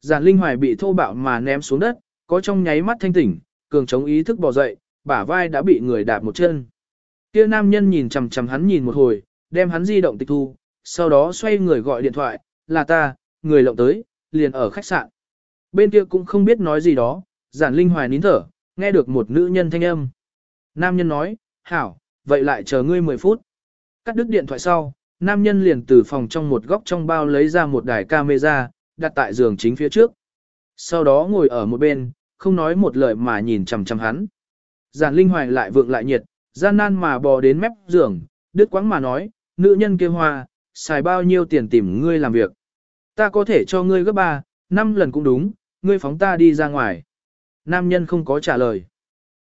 Giản linh hoài bị thô bạo mà ném xuống đất, có trong nháy mắt thanh tỉnh, cường chống ý thức bò dậy, bả vai đã bị người đạp một chân. Kia nam nhân nhìn chằm chằm hắn nhìn một hồi, đem hắn di động tịch thu, sau đó xoay người gọi điện thoại, là ta, người lộng tới, liền ở khách sạn. Bên kia cũng không biết nói gì đó, giản linh hoài nín thở, nghe được một nữ nhân thanh âm. Nam nhân nói, hảo, vậy lại chờ ngươi 10 phút. Cắt đứt điện thoại sau, nam nhân liền từ phòng trong một góc trong bao lấy ra một đài camera, đặt tại giường chính phía trước. Sau đó ngồi ở một bên, không nói một lời mà nhìn chằm chằm hắn. Giản linh hoài lại vượng lại nhiệt, gian nan mà bò đến mép giường, đứt quãng mà nói, nữ nhân kia hoa, xài bao nhiêu tiền tìm ngươi làm việc. Ta có thể cho ngươi gấp ba, năm lần cũng đúng, ngươi phóng ta đi ra ngoài. Nam nhân không có trả lời.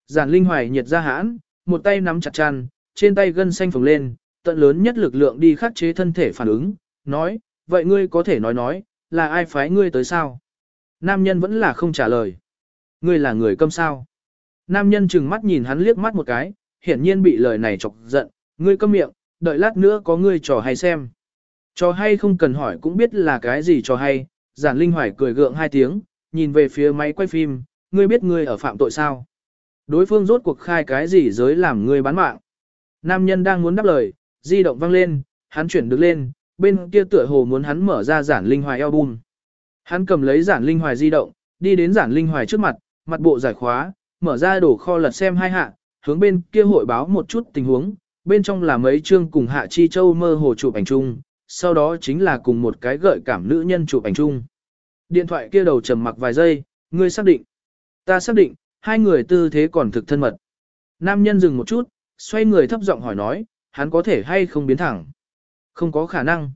Giản linh hoài nhiệt ra hãn, một tay nắm chặt chăn, trên tay gân xanh phồng lên, tận lớn nhất lực lượng đi khắc chế thân thể phản ứng, nói, vậy ngươi có thể nói nói, là ai phái ngươi tới sao? Nam nhân vẫn là không trả lời. Ngươi là người câm sao? Nam nhân chừng mắt nhìn hắn liếc mắt một cái, hiển nhiên bị lời này chọc giận, ngươi câm miệng, đợi lát nữa có ngươi trò hay xem. Trò hay không cần hỏi cũng biết là cái gì trò hay, giản linh hoài cười gượng hai tiếng, nhìn về phía máy quay phim, ngươi biết ngươi ở phạm tội sao? Đối phương rốt cuộc khai cái gì giới làm người bán mạng? Nam nhân đang muốn đáp lời, di động vang lên, hắn chuyển được lên, bên kia tựa hồ muốn hắn mở ra giản linh hoài album. Hắn cầm lấy giản linh hoài di động, đi đến giản linh hoài trước mặt, mặt bộ giải khóa, mở ra đổ kho lật xem hai hạ, hướng bên kia hội báo một chút tình huống, bên trong là mấy chương cùng Hạ Chi Châu mơ hồ chụp ảnh chung, sau đó chính là cùng một cái gợi cảm nữ nhân chụp ảnh chung. Điện thoại kia đầu trầm mặc vài giây, ngươi xác định. Ta xác định, hai người tư thế còn thực thân mật. Nam nhân dừng một chút, xoay người thấp giọng hỏi nói, hắn có thể hay không biến thẳng. Không có khả năng.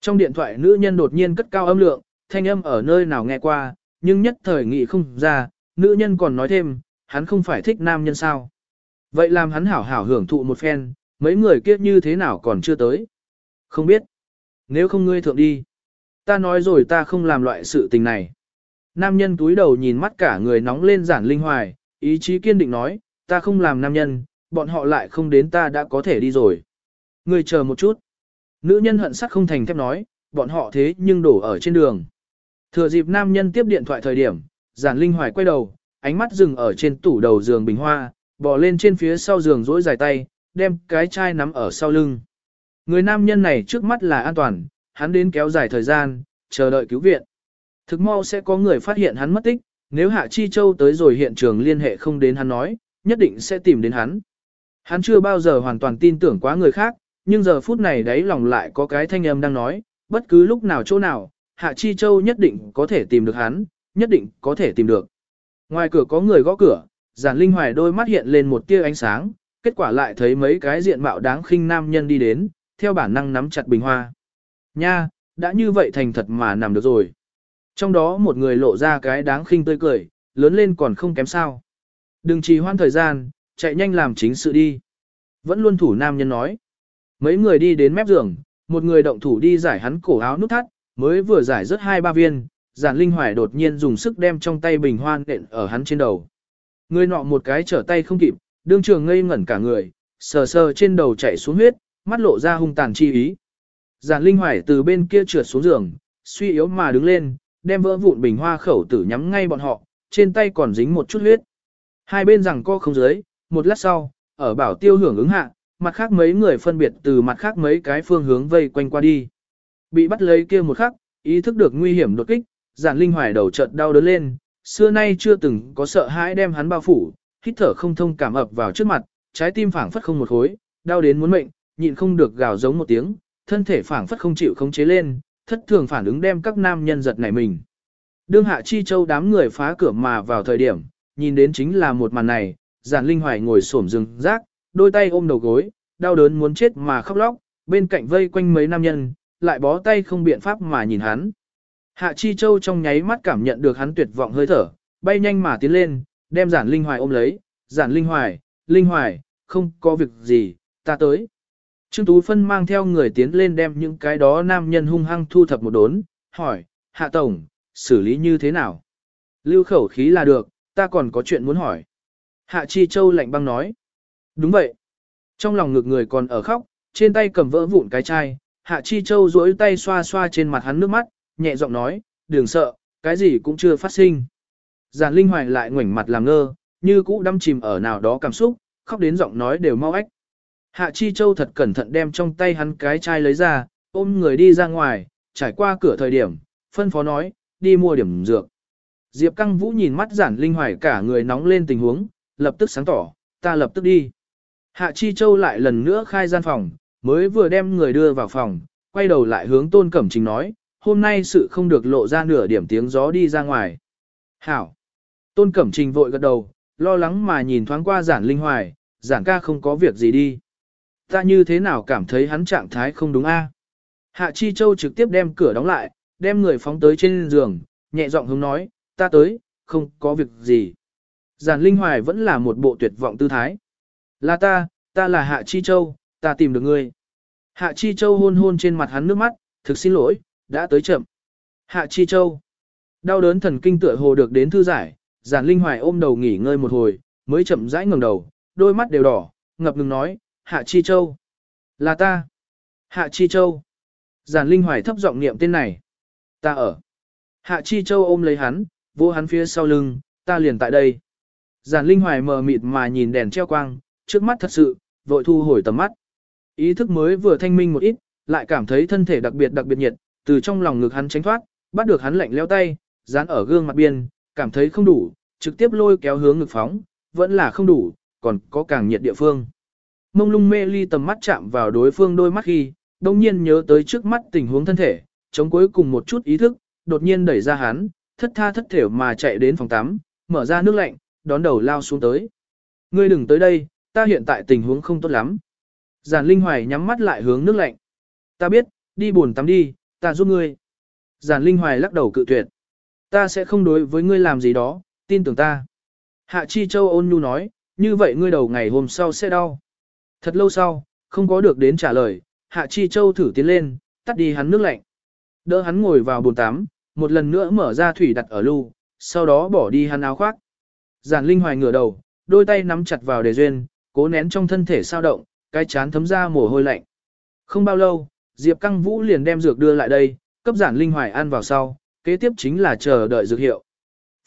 Trong điện thoại nữ nhân đột nhiên cất cao âm lượng, thanh âm ở nơi nào nghe qua, nhưng nhất thời nghĩ không ra, nữ nhân còn nói thêm, hắn không phải thích nam nhân sao. Vậy làm hắn hảo hảo hưởng thụ một phen, mấy người kia như thế nào còn chưa tới. Không biết. Nếu không ngươi thượng đi. Ta nói rồi ta không làm loại sự tình này. Nam nhân túi đầu nhìn mắt cả người nóng lên giản linh hoài, ý chí kiên định nói, ta không làm nam nhân, bọn họ lại không đến ta đã có thể đi rồi. Ngươi chờ một chút. Nữ nhân hận sắc không thành thép nói, bọn họ thế nhưng đổ ở trên đường. Thừa dịp nam nhân tiếp điện thoại thời điểm, giản linh hoài quay đầu, ánh mắt dừng ở trên tủ đầu giường bình hoa, bò lên trên phía sau giường rỗi dài tay, đem cái chai nắm ở sau lưng. Người nam nhân này trước mắt là an toàn, hắn đến kéo dài thời gian, chờ đợi cứu viện. Thực mau sẽ có người phát hiện hắn mất tích, nếu Hạ Chi Châu tới rồi hiện trường liên hệ không đến hắn nói, nhất định sẽ tìm đến hắn. Hắn chưa bao giờ hoàn toàn tin tưởng quá người khác, nhưng giờ phút này đấy lòng lại có cái thanh âm đang nói, bất cứ lúc nào chỗ nào, Hạ Chi Châu nhất định có thể tìm được hắn, nhất định có thể tìm được. Ngoài cửa có người gõ cửa, giản linh hoài đôi mắt hiện lên một tia ánh sáng, kết quả lại thấy mấy cái diện mạo đáng khinh nam nhân đi đến, theo bản năng nắm chặt bình hoa. Nha, đã như vậy thành thật mà nằm được rồi. Trong đó một người lộ ra cái đáng khinh tươi cười, lớn lên còn không kém sao. Đừng trì hoãn thời gian, chạy nhanh làm chính sự đi. Vẫn luôn thủ nam nhân nói. Mấy người đi đến mép giường, một người động thủ đi giải hắn cổ áo nút thắt, mới vừa giải rất hai ba viên, giản linh hoài đột nhiên dùng sức đem trong tay bình hoan đện ở hắn trên đầu. Người nọ một cái trở tay không kịp, đương trường ngây ngẩn cả người, sờ sờ trên đầu chảy xuống huyết, mắt lộ ra hung tàn chi ý. Giản linh hoài từ bên kia trượt xuống giường, suy yếu mà đứng lên, đem vỡ vụn bình hoa khẩu tử nhắm ngay bọn họ, trên tay còn dính một chút huyết. Hai bên rằng co không dưới, một lát sau, ở bảo tiêu hưởng ứng hạ, mặt khác mấy người phân biệt từ mặt khác mấy cái phương hướng vây quanh qua đi. Bị bắt lấy kia một khắc, ý thức được nguy hiểm đột kích, giản linh hoài đầu chợt đau đớn lên, xưa nay chưa từng có sợ hãi đem hắn bao phủ, hít thở không thông cảm ập vào trước mặt, trái tim phảng phất không một khối, đau đến muốn mệnh, nhịn không được gào giống một tiếng, thân thể phảng phất không chịu khống chế lên, thất thường phản ứng đem các nam nhân giật nảy mình. Đương hạ chi châu đám người phá cửa mà vào thời điểm, nhìn đến chính là một màn này, giản linh hoài ngồi xổm rừng rác, đôi tay ôm đầu gối, đau đớn muốn chết mà khóc lóc, bên cạnh vây quanh mấy nam nhân, lại bó tay không biện pháp mà nhìn hắn. Hạ Chi Châu trong nháy mắt cảm nhận được hắn tuyệt vọng hơi thở, bay nhanh mà tiến lên, đem giản linh hoài ôm lấy, giản linh hoài, linh hoài, không có việc gì, ta tới. Trương Tú Phân mang theo người tiến lên đem những cái đó nam nhân hung hăng thu thập một đốn, hỏi, Hạ Tổng, xử lý như thế nào? Lưu khẩu khí là được, ta còn có chuyện muốn hỏi. Hạ Chi Châu lạnh băng nói. Đúng vậy. Trong lòng ngực người còn ở khóc, trên tay cầm vỡ vụn cái chai, Hạ Chi Châu duỗi tay xoa xoa trên mặt hắn nước mắt, nhẹ giọng nói, đừng sợ, cái gì cũng chưa phát sinh. Giản Linh Hoài lại ngoảnh mặt làm ngơ, như cũ đâm chìm ở nào đó cảm xúc, khóc đến giọng nói đều mau ách. Hạ Chi Châu thật cẩn thận đem trong tay hắn cái chai lấy ra, ôm người đi ra ngoài, trải qua cửa thời điểm, phân phó nói, đi mua điểm dược. Diệp Căng Vũ nhìn mắt giản linh hoài cả người nóng lên tình huống, lập tức sáng tỏ, ta lập tức đi. Hạ Chi Châu lại lần nữa khai gian phòng, mới vừa đem người đưa vào phòng, quay đầu lại hướng Tôn Cẩm Trình nói, hôm nay sự không được lộ ra nửa điểm tiếng gió đi ra ngoài. Hảo! Tôn Cẩm Trình vội gật đầu, lo lắng mà nhìn thoáng qua giản linh hoài, giản ca không có việc gì đi. Ta như thế nào cảm thấy hắn trạng thái không đúng a? Hạ Chi Châu trực tiếp đem cửa đóng lại, đem người phóng tới trên giường, nhẹ giọng hướng nói, ta tới, không có việc gì. Giản Linh Hoài vẫn là một bộ tuyệt vọng tư thái. Là ta, ta là Hạ Chi Châu, ta tìm được ngươi. Hạ Chi Châu hôn hôn trên mặt hắn nước mắt, thực xin lỗi, đã tới chậm. Hạ Chi Châu. Đau đớn thần kinh tựa hồ được đến thư giải, Giản Linh Hoài ôm đầu nghỉ ngơi một hồi, mới chậm rãi ngẩng đầu, đôi mắt đều đỏ, ngập ngừng nói, Hạ Chi Châu. Là ta. Hạ Chi Châu. Giản Linh Hoài thấp giọng niệm tên này. Ta ở. Hạ Chi Châu ôm lấy hắn, vô hắn phía sau lưng, ta liền tại đây. Giản Linh Hoài mờ mịt mà nhìn đèn treo quang, trước mắt thật sự, vội thu hồi tầm mắt. Ý thức mới vừa thanh minh một ít, lại cảm thấy thân thể đặc biệt đặc biệt nhiệt, từ trong lòng ngực hắn tránh thoát, bắt được hắn lạnh leo tay, dán ở gương mặt biên, cảm thấy không đủ, trực tiếp lôi kéo hướng ngực phóng, vẫn là không đủ, còn có càng nhiệt địa phương. Mông lung mê ly tầm mắt chạm vào đối phương đôi mắt khi, đồng nhiên nhớ tới trước mắt tình huống thân thể, chống cuối cùng một chút ý thức, đột nhiên đẩy ra hắn, thất tha thất thểu mà chạy đến phòng tắm, mở ra nước lạnh, đón đầu lao xuống tới. Ngươi đừng tới đây, ta hiện tại tình huống không tốt lắm. Giản Linh Hoài nhắm mắt lại hướng nước lạnh. Ta biết, đi buồn tắm đi, ta giúp ngươi. Giản Linh Hoài lắc đầu cự tuyệt. Ta sẽ không đối với ngươi làm gì đó, tin tưởng ta. Hạ Chi Châu ôn nhu nói, như vậy ngươi đầu ngày hôm sau sẽ đau. Thật lâu sau, không có được đến trả lời, Hạ Chi Châu thử tiến lên, tắt đi hắn nước lạnh. Đỡ hắn ngồi vào bồn tắm, một lần nữa mở ra thủy đặt ở lưu, sau đó bỏ đi hắn áo khoác. Giản Linh Hoài ngửa đầu, đôi tay nắm chặt vào đề duyên, cố nén trong thân thể sao động, cái chán thấm ra mồ hôi lạnh. Không bao lâu, Diệp Căng Vũ liền đem dược đưa lại đây, cấp Giản Linh Hoài ăn vào sau, kế tiếp chính là chờ đợi dược hiệu.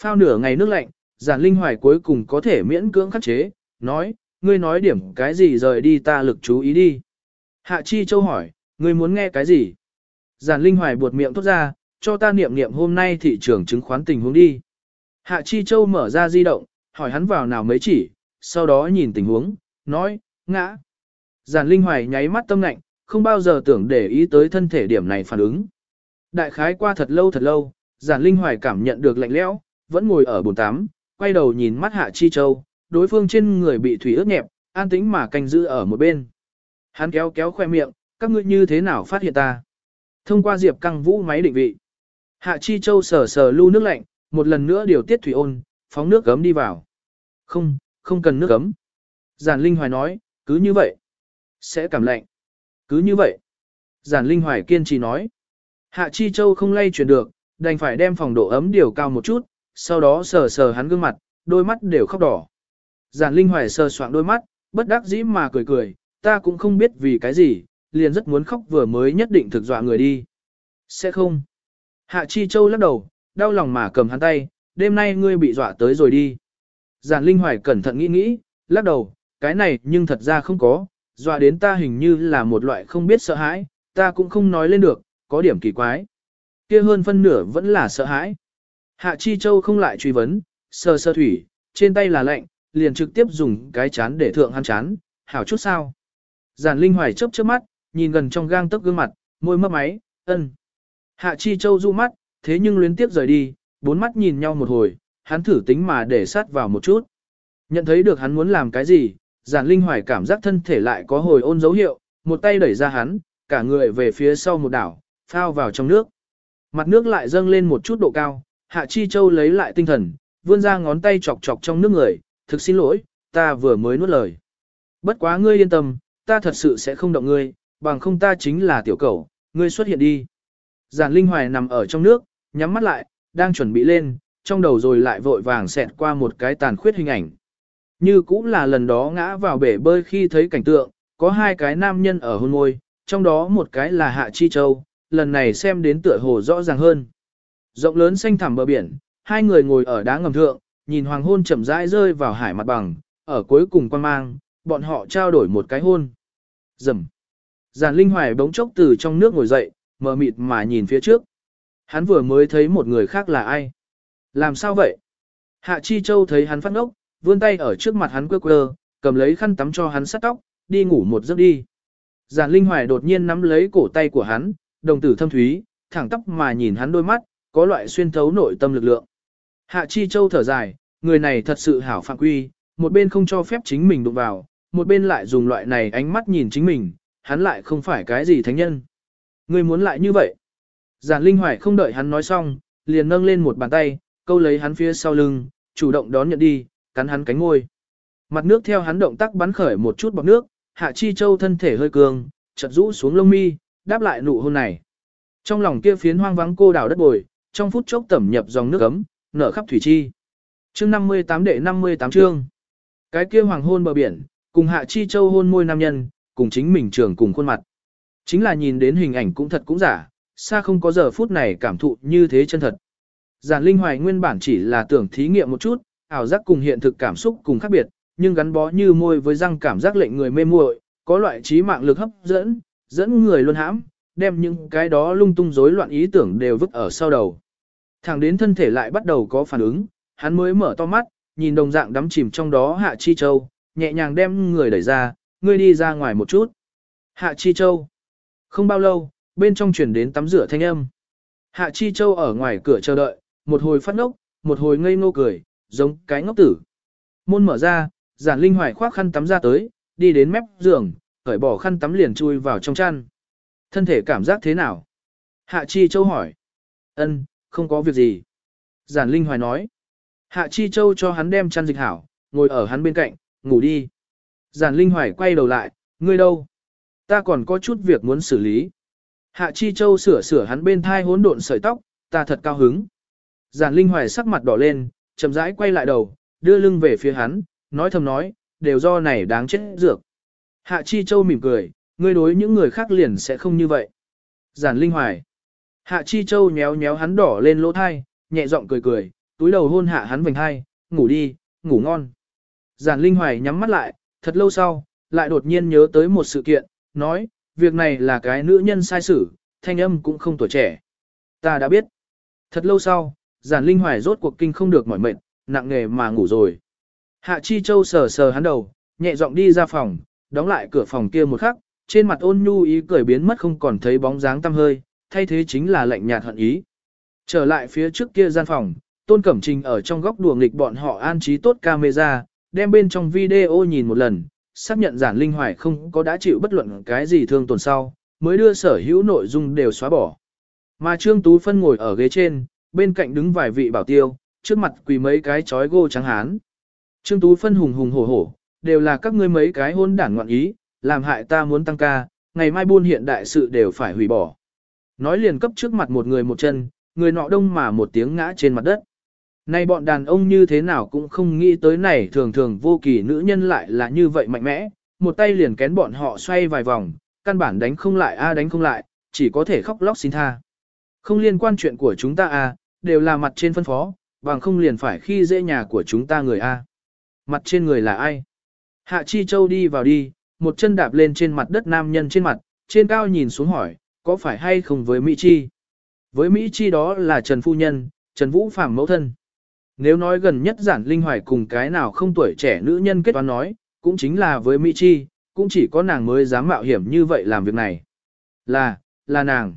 Phao nửa ngày nước lạnh, Giản Linh Hoài cuối cùng có thể miễn cưỡng khắc chế, nói, ngươi nói điểm cái gì rời đi ta lực chú ý đi. Hạ Chi Châu hỏi, ngươi muốn nghe cái gì? Giản Linh Hoài buột miệng thốt ra, cho ta niệm niệm hôm nay thị trường chứng khoán tình huống đi. Hạ Chi Châu mở ra di động, hỏi hắn vào nào mấy chỉ, sau đó nhìn tình huống, nói, ngã. Giản Linh Hoài nháy mắt tâm lạnh, không bao giờ tưởng để ý tới thân thể điểm này phản ứng. Đại khái qua thật lâu thật lâu, Giản Linh Hoài cảm nhận được lạnh lẽo, vẫn ngồi ở bồn tắm, quay đầu nhìn mắt Hạ Chi Châu, đối phương trên người bị thủy ướt nhẹp, an tĩnh mà canh giữ ở một bên. Hắn kéo kéo khoe miệng, các ngươi như thế nào phát hiện ta? Thông qua Diệp Căng Vũ máy định vị. Hạ Chi Châu sờ sờ lưu nước lạnh, một lần nữa điều tiết thủy ôn, phóng nước gấm đi vào. Không, không cần nước gấm. Giản Linh Hoài nói, cứ như vậy. Sẽ cảm lạnh. Cứ như vậy. Giản Linh Hoài kiên trì nói. Hạ Chi Châu không lay chuyển được, đành phải đem phòng độ ấm điều cao một chút, sau đó sờ sờ hắn gương mặt, đôi mắt đều khóc đỏ. Giản Linh Hoài sờ soạng đôi mắt, bất đắc dĩ mà cười cười, ta cũng không biết vì cái gì, liền rất muốn khóc vừa mới nhất định thực dọa người đi. Sẽ không. Hạ Chi Châu lắc đầu, đau lòng mà cầm hắn tay, đêm nay ngươi bị dọa tới rồi đi. Giản Linh Hoài cẩn thận nghĩ nghĩ, lắc đầu, cái này nhưng thật ra không có, dọa đến ta hình như là một loại không biết sợ hãi, ta cũng không nói lên được, có điểm kỳ quái. kia hơn phân nửa vẫn là sợ hãi. Hạ Chi Châu không lại truy vấn, sờ sơ thủy, trên tay là lạnh, liền trực tiếp dùng cái chán để thượng hắn chán, hảo chút sao. Giản Linh Hoài chớp chớp mắt, nhìn gần trong gang tấc gương mặt, môi mấp máy, ân. Hạ Chi Châu du mắt, thế nhưng luyến tiếp rời đi, bốn mắt nhìn nhau một hồi, hắn thử tính mà để sát vào một chút. Nhận thấy được hắn muốn làm cái gì, giản linh hoài cảm giác thân thể lại có hồi ôn dấu hiệu, một tay đẩy ra hắn, cả người về phía sau một đảo, phao vào trong nước. Mặt nước lại dâng lên một chút độ cao, Hạ Chi Châu lấy lại tinh thần, vươn ra ngón tay chọc chọc trong nước người, thực xin lỗi, ta vừa mới nuốt lời. Bất quá ngươi yên tâm, ta thật sự sẽ không động ngươi, bằng không ta chính là tiểu cầu, ngươi xuất hiện đi. Giản Linh Hoài nằm ở trong nước, nhắm mắt lại, đang chuẩn bị lên, trong đầu rồi lại vội vàng xẹt qua một cái tàn khuyết hình ảnh. Như cũng là lần đó ngã vào bể bơi khi thấy cảnh tượng, có hai cái nam nhân ở hôn ngôi, trong đó một cái là Hạ Chi Châu, lần này xem đến tựa hồ rõ ràng hơn. Rộng lớn xanh thẳm bờ biển, hai người ngồi ở đá ngầm thượng, nhìn hoàng hôn chậm rãi rơi vào hải mặt bằng, ở cuối cùng quan mang, bọn họ trao đổi một cái hôn. Dầm. Giản Linh Hoài bỗng chốc từ trong nước ngồi dậy, mờ mịt mà nhìn phía trước. Hắn vừa mới thấy một người khác là ai. Làm sao vậy? Hạ Chi Châu thấy hắn phát ngốc, vươn tay ở trước mặt hắn quơ quơ, cầm lấy khăn tắm cho hắn sát tóc, đi ngủ một giấc đi. Giản Linh Hoài đột nhiên nắm lấy cổ tay của hắn, đồng tử thâm thúy, thẳng tóc mà nhìn hắn đôi mắt, có loại xuyên thấu nội tâm lực lượng. Hạ Chi Châu thở dài, người này thật sự hảo phạm quy, một bên không cho phép chính mình đụng vào, một bên lại dùng loại này ánh mắt nhìn chính mình, hắn lại không phải cái gì thánh nhân. Người muốn lại như vậy. Giản Linh Hoài không đợi hắn nói xong, liền nâng lên một bàn tay, câu lấy hắn phía sau lưng, chủ động đón nhận đi, cắn hắn cánh ngôi. Mặt nước theo hắn động tác bắn khởi một chút bọt nước, Hạ Chi Châu thân thể hơi cường, chợt rũ xuống lông mi, đáp lại nụ hôn này. Trong lòng kia phiến hoang vắng cô đảo đất bồi, trong phút chốc tẩm nhập dòng nước ấm, nở khắp thủy chi. Chương 58 đệ 58 chương. Cái kia hoàng hôn bờ biển, cùng Hạ Chi Châu hôn môi nam nhân, cùng chính mình trường cùng khuôn mặt. Chính là nhìn đến hình ảnh cũng thật cũng giả, xa không có giờ phút này cảm thụ như thế chân thật. Giản Linh Hoài nguyên bản chỉ là tưởng thí nghiệm một chút, ảo giác cùng hiện thực cảm xúc cùng khác biệt, nhưng gắn bó như môi với răng cảm giác lệnh người mê muội, có loại trí mạng lực hấp dẫn, dẫn người luôn hãm, đem những cái đó lung tung rối loạn ý tưởng đều vứt ở sau đầu. Thẳng đến thân thể lại bắt đầu có phản ứng, hắn mới mở to mắt, nhìn đồng dạng đắm chìm trong đó Hạ Chi Châu, nhẹ nhàng đem người đẩy ra, ngươi đi ra ngoài một chút. Hạ Chi Châu. Không bao lâu, bên trong chuyển đến tắm rửa thanh âm. Hạ Chi Châu ở ngoài cửa chờ đợi, một hồi phát ngốc, một hồi ngây ngô cười, giống cái ngốc tử. Môn mở ra, giản linh hoài khoác khăn tắm ra tới, đi đến mép giường, cởi bỏ khăn tắm liền chui vào trong chăn. Thân thể cảm giác thế nào? Hạ Chi Châu hỏi. Ân, không có việc gì. Giản linh hoài nói. Hạ Chi Châu cho hắn đem chăn dịch hảo, ngồi ở hắn bên cạnh, ngủ đi. Giản linh hoài quay đầu lại, ngươi đâu? Ta còn có chút việc muốn xử lý. Hạ Chi Châu sửa sửa hắn bên thai hỗn độn sợi tóc, ta thật cao hứng. Giản Linh Hoài sắc mặt đỏ lên, chậm rãi quay lại đầu, đưa lưng về phía hắn, nói thầm nói, đều do này đáng chết dược. Hạ Chi Châu mỉm cười, ngươi đối những người khác liền sẽ không như vậy. Giản Linh Hoài. Hạ Chi Châu nhéo nhéo hắn đỏ lên lỗ thai, nhẹ giọng cười cười, túi đầu hôn hạ hắn vành hai, ngủ đi, ngủ ngon. Giản Linh Hoài nhắm mắt lại, thật lâu sau, lại đột nhiên nhớ tới một sự kiện, nói, việc này là cái nữ nhân sai xử, thanh âm cũng không tuổi trẻ. Ta đã biết. Thật lâu sau, giản linh hoài rốt cuộc kinh không được mỏi mệt, nặng nghề mà ngủ rồi. Hạ Chi Châu sờ sờ hắn đầu, nhẹ giọng đi ra phòng, đóng lại cửa phòng kia một khắc, trên mặt ôn nhu ý cười biến mất không còn thấy bóng dáng tăm hơi, thay thế chính là lạnh nhạt hận ý. Trở lại phía trước kia gian phòng, Tôn Cẩm Trình ở trong góc đùa nghịch bọn họ an trí tốt camera, đem bên trong video nhìn một lần, xác nhận giản linh hoài không có đã chịu bất luận cái gì thương tổn sau, mới đưa sở hữu nội dung đều xóa bỏ. Mà Trương Tú Phân ngồi ở ghế trên, bên cạnh đứng vài vị bảo tiêu, trước mặt quỳ mấy cái chói gô trắng hán. Trương Tú Phân hùng hùng hổ hổ, đều là các ngươi mấy cái hôn đản ngoạn ý, làm hại ta muốn tăng ca, ngày mai buôn hiện đại sự đều phải hủy bỏ. Nói liền cấp trước mặt một người một chân, người nọ đông mà một tiếng ngã trên mặt đất. Nay bọn đàn ông như thế nào cũng không nghĩ tới này thường thường vô kỳ nữ nhân lại là như vậy mạnh mẽ, một tay liền kén bọn họ xoay vài vòng, căn bản đánh không lại a đánh không lại, chỉ có thể khóc lóc xin tha. Không liên quan chuyện của chúng ta a, đều là mặt trên phân phó, bằng không liền phải khi dễ nhà của chúng ta người a. Mặt trên người là ai? Hạ Chi Châu đi vào đi, một chân đạp lên trên mặt đất nam nhân trên mặt, trên cao nhìn xuống hỏi, có phải hay không với Mỹ Chi? Với Mỹ Chi đó là Trần Phu Nhân, Trần Vũ Phạm mẫu thân. Nếu nói gần nhất giản linh hoài cùng cái nào không tuổi trẻ nữ nhân kết toán nói, cũng chính là với Mỹ Chi, cũng chỉ có nàng mới dám mạo hiểm như vậy làm việc này. Là, là nàng.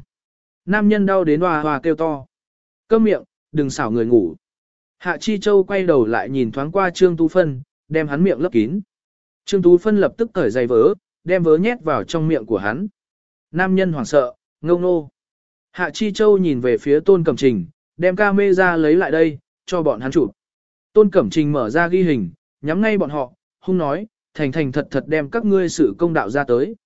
Nam nhân đau đến hoa hoa kêu to. Câm miệng, đừng xảo người ngủ. Hạ Chi Châu quay đầu lại nhìn thoáng qua Trương Tú Phân, đem hắn miệng lấp kín. Trương Tú Phân lập tức cởi giày vớ, đem vớ nhét vào trong miệng của hắn. Nam nhân hoảng sợ, ngông nô. Hạ Chi Châu nhìn về phía Tôn Cẩm Trình, đem ca mê ra lấy lại đây, cho bọn hắn chụp. Tôn Cẩm Trình mở ra ghi hình, nhắm ngay bọn họ, hung nói, thành thành thật thật đem các ngươi sự công đạo ra tới.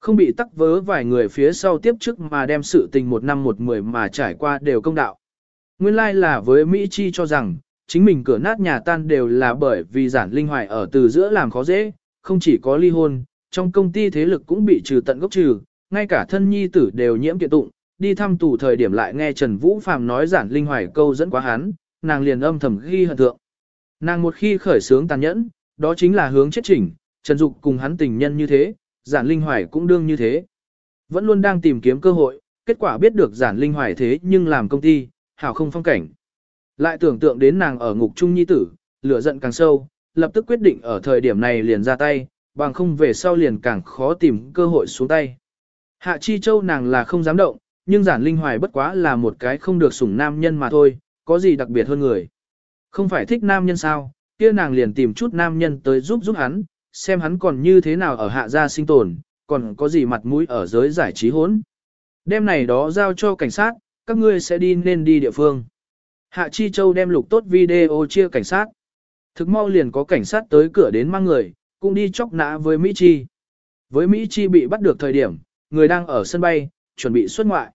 Không bị tắc vớ vài người phía sau tiếp trước mà đem sự tình một năm một mười mà trải qua đều công đạo. Nguyên lai like là với Mỹ Chi cho rằng, chính mình cửa nát nhà tan đều là bởi vì giản linh hoài ở từ giữa làm khó dễ, không chỉ có ly hôn, trong công ty thế lực cũng bị trừ tận gốc trừ, ngay cả thân nhi tử đều nhiễm kiện tụng, đi thăm tù thời điểm lại nghe Trần Vũ Phàm nói giản linh hoài câu dẫn quá hắn, nàng liền âm thầm ghi hận thượng. Nàng một khi khởi sướng tàn nhẫn, đó chính là hướng chết chỉnh, Trần Dục cùng hắn tình nhân như thế, giản linh hoài cũng đương như thế. Vẫn luôn đang tìm kiếm cơ hội, kết quả biết được giản linh hoài thế nhưng làm công ty, hảo không phong cảnh. Lại tưởng tượng đến nàng ở ngục trung nhi tử, lửa giận càng sâu, lập tức quyết định ở thời điểm này liền ra tay, bằng không về sau liền càng khó tìm cơ hội xuống tay. Hạ Chi Châu nàng là không dám động, nhưng giản linh hoài bất quá là một cái không được sủng nam nhân mà thôi, có gì đặc biệt hơn người. Không phải thích nam nhân sao, kia nàng liền tìm chút nam nhân tới giúp giúp hắn, xem hắn còn như thế nào ở hạ gia sinh tồn, còn có gì mặt mũi ở giới giải trí hốn? Đêm này đó giao cho cảnh sát, các ngươi sẽ đi nên đi địa phương. Hạ Chi Châu đem lục tốt video chia cảnh sát. Thực mau liền có cảnh sát tới cửa đến mang người, cũng đi chóc nã với Mỹ Chi. Với Mỹ Chi bị bắt được thời điểm, người đang ở sân bay, chuẩn bị xuất ngoại.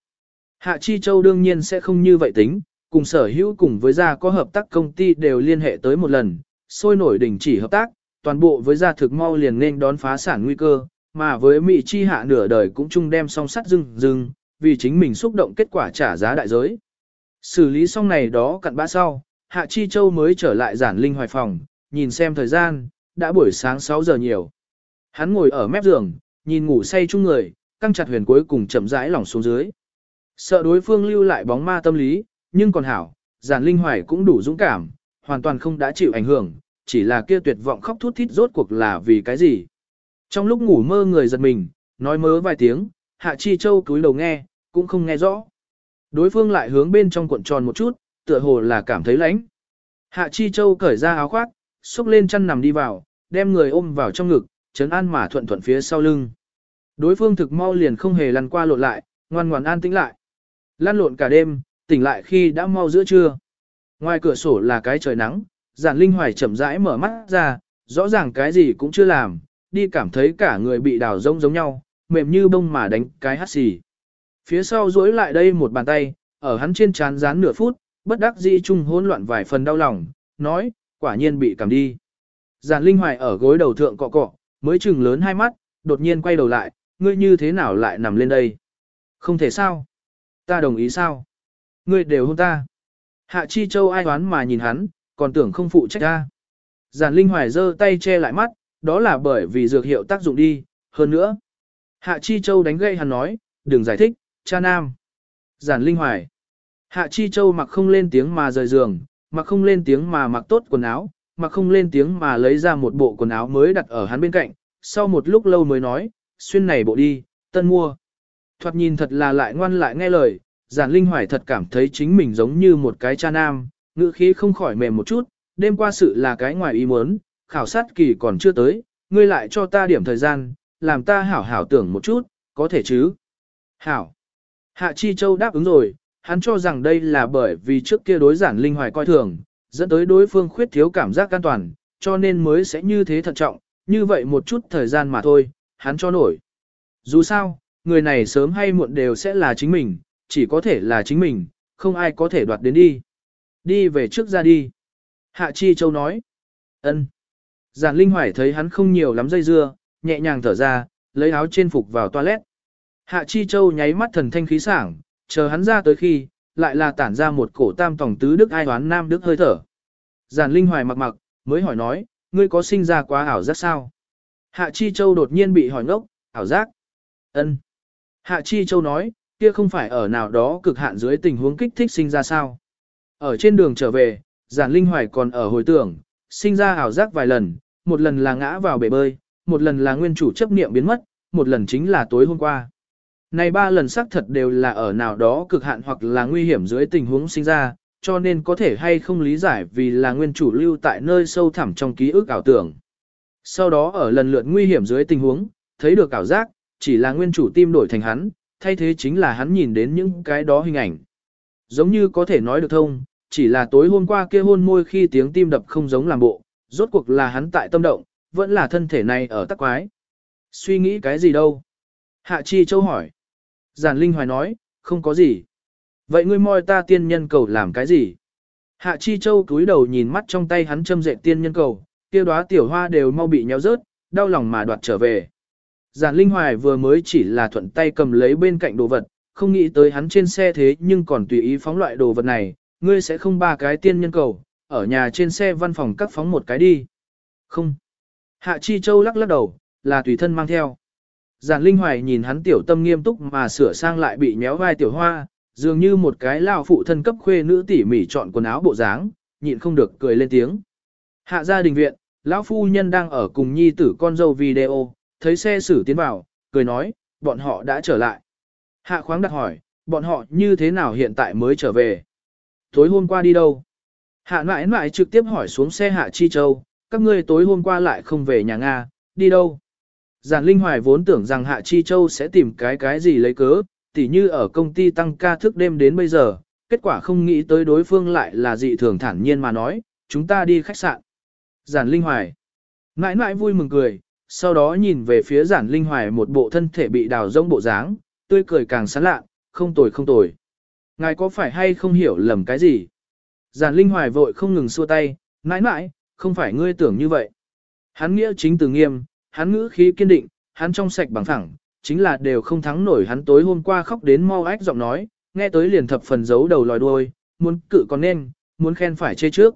Hạ Chi Châu đương nhiên sẽ không như vậy tính, cùng sở hữu cùng với gia có hợp tác công ty đều liên hệ tới một lần, sôi nổi đình chỉ hợp tác, toàn bộ với gia thực mau liền nên đón phá sản nguy cơ, mà với Mỹ Chi hạ nửa đời cũng chung đem song sắt dưng dưng, vì chính mình xúc động kết quả trả giá đại giới. Xử lý xong này đó cặn bã sau, Hạ Chi Châu mới trở lại giản linh hoài phòng, nhìn xem thời gian, đã buổi sáng 6 giờ nhiều. Hắn ngồi ở mép giường, nhìn ngủ say chung người, căng chặt huyền cuối cùng chậm rãi lỏng xuống dưới. Sợ đối phương lưu lại bóng ma tâm lý, nhưng còn hảo, giản linh hoài cũng đủ dũng cảm, hoàn toàn không đã chịu ảnh hưởng, chỉ là kia tuyệt vọng khóc thút thít rốt cuộc là vì cái gì. Trong lúc ngủ mơ người giật mình, nói mớ vài tiếng, Hạ Chi Châu cúi đầu nghe, cũng không nghe rõ. Đối phương lại hướng bên trong cuộn tròn một chút, tựa hồ là cảm thấy lạnh. Hạ Chi Châu cởi ra áo khoác, xúc lên chăn nằm đi vào, đem người ôm vào trong ngực, chấn an mà thuận thuận phía sau lưng. Đối phương thực mau liền không hề lăn qua lộn lại, ngoan ngoãn an tĩnh lại. Lăn lộn cả đêm, tỉnh lại khi đã mau giữa trưa. Ngoài cửa sổ là cái trời nắng, giản linh hoài chậm rãi mở mắt ra, rõ ràng cái gì cũng chưa làm, đi cảm thấy cả người bị đào rông giống nhau, mềm như bông mà đánh cái hắt xì. Phía sau duỗi lại đây một bàn tay, ở hắn trên trán dán nửa phút, bất đắc dĩ chung hỗn loạn vài phần đau lòng, nói, quả nhiên bị cảm đi. Giản Linh Hoài ở gối đầu thượng cọ cọ, mới chừng lớn hai mắt, đột nhiên quay đầu lại, ngươi như thế nào lại nằm lên đây? Không thể sao? Ta đồng ý sao? Ngươi đều hôn ta. Hạ Chi Châu ai đoán mà nhìn hắn, còn tưởng không phụ trách ta. Giản Linh Hoài giơ tay che lại mắt, đó là bởi vì dược hiệu tác dụng đi, hơn nữa. Hạ Chi Châu đánh gây hắn nói, đừng giải thích, cha nam. Giản Linh Hoài. Hạ Chi Châu mặc không lên tiếng mà rời giường, mặc không lên tiếng mà mặc tốt quần áo, mặc không lên tiếng mà lấy ra một bộ quần áo mới đặt ở hắn bên cạnh, sau một lúc lâu mới nói, xuyên này bộ đi, tân mua. Thoạt nhìn thật là lại ngoan lại nghe lời, giản linh hoài thật cảm thấy chính mình giống như một cái cha nam, ngữ khí không khỏi mềm một chút, đêm qua sự là cái ngoài ý muốn, khảo sát kỳ còn chưa tới, ngươi lại cho ta điểm thời gian, làm ta hảo hảo tưởng một chút, có thể chứ? Hảo. Hạ Chi Châu đáp ứng rồi, hắn cho rằng đây là bởi vì trước kia đối giản linh hoài coi thường, dẫn tới đối phương khuyết thiếu cảm giác an toàn, cho nên mới sẽ như thế thận trọng, như vậy một chút thời gian mà thôi, hắn cho nổi. Dù sao, người này sớm hay muộn đều sẽ là chính mình, chỉ có thể là chính mình, không ai có thể đoạt đến đi. Đi về trước ra đi. Hạ Chi Châu nói. ân. Giản Linh Hoài thấy hắn không nhiều lắm dây dưa, nhẹ nhàng thở ra, lấy áo trên phục vào toilet. Hạ Chi Châu nháy mắt thần thanh khí sảng, chờ hắn ra tới khi, lại là tản ra một cổ tam tổng tứ đức ai hoán nam đức hơi thở. Giản Linh Hoài mặc mặc, mới hỏi nói, ngươi có sinh ra quá ảo giác sao? Hạ Chi Châu đột nhiên bị hỏi ngốc, ảo giác. ân. Hạ Chi Châu nói, kia không phải ở nào đó cực hạn dưới tình huống kích thích sinh ra sao. Ở trên đường trở về, Giản Linh Hoài còn ở hồi tưởng, sinh ra ảo giác vài lần, một lần là ngã vào bể bơi, một lần là nguyên chủ chấp niệm biến mất, một lần chính là tối hôm qua. Này ba lần xác thật đều là ở nào đó cực hạn hoặc là nguy hiểm dưới tình huống sinh ra, cho nên có thể hay không lý giải vì là nguyên chủ lưu tại nơi sâu thẳm trong ký ức ảo tưởng. Sau đó ở lần lượt nguy hiểm dưới tình huống, thấy được ảo giác, chỉ là nguyên chủ tim đổi thành hắn, thay thế chính là hắn nhìn đến những cái đó hình ảnh. Giống như có thể nói được thông, chỉ là tối hôm qua kia hôn môi khi tiếng tim đập không giống làm bộ, rốt cuộc là hắn tại tâm động, vẫn là thân thể này ở tắc quái. Suy nghĩ cái gì đâu? Hạ Chi Châu hỏi. Giản Linh Hoài nói, không có gì. Vậy ngươi moi ta tiên nhân cầu làm cái gì? Hạ Chi Châu cúi đầu nhìn mắt trong tay hắn châm dệt tiên nhân cầu, kia đóa tiểu hoa đều mau bị nhéo rớt, đau lòng mà đoạt trở về. Giản Linh Hoài vừa mới chỉ là thuận tay cầm lấy bên cạnh đồ vật, không nghĩ tới hắn trên xe thế nhưng còn tùy ý phóng loại đồ vật này, ngươi sẽ không ba cái tiên nhân cầu, ở nhà trên xe văn phòng cắt phóng một cái đi. Không. Hạ Chi Châu lắc lắc đầu, là tùy thân mang theo. Giản Linh Hoài nhìn hắn tiểu tâm nghiêm túc mà sửa sang lại bị nhéo vai tiểu hoa, dường như một cái lao phụ thân cấp khuê nữ tỉ mỉ chọn quần áo bộ dáng, nhịn không được cười lên tiếng. Hạ gia đình viện, lão phu nhân đang ở cùng nhi tử con dâu video, thấy xe xử tiến vào, cười nói, bọn họ đã trở lại. Hạ khoáng đặt hỏi, bọn họ như thế nào hiện tại mới trở về? Tối hôm qua đi đâu? Hạ mãi mãi trực tiếp hỏi xuống xe Hạ Chi Châu, các ngươi tối hôm qua lại không về nhà Nga, đi đâu? Giản Linh Hoài vốn tưởng rằng Hạ Chi Châu sẽ tìm cái cái gì lấy cớ, tỉ như ở công ty tăng ca thức đêm đến bây giờ, kết quả không nghĩ tới đối phương lại là dị thường thản nhiên mà nói, chúng ta đi khách sạn. Giản Linh Hoài. nãi nãi vui mừng cười, sau đó nhìn về phía giản Linh Hoài một bộ thân thể bị đào rông bộ dáng, tươi cười càng sán lạ, không tồi không tồi. Ngài có phải hay không hiểu lầm cái gì? Giản Linh Hoài vội không ngừng xua tay, nãi nãi, không phải ngươi tưởng như vậy. Hắn nghĩa chính từ nghiêm, hắn ngữ khí kiên định, hắn trong sạch bằng thẳng, chính là đều không thắng nổi hắn tối hôm qua khóc đến mau ách giọng nói, nghe tới liền thập phần giấu đầu lòi đuôi, muốn cự còn nên, muốn khen phải chê trước.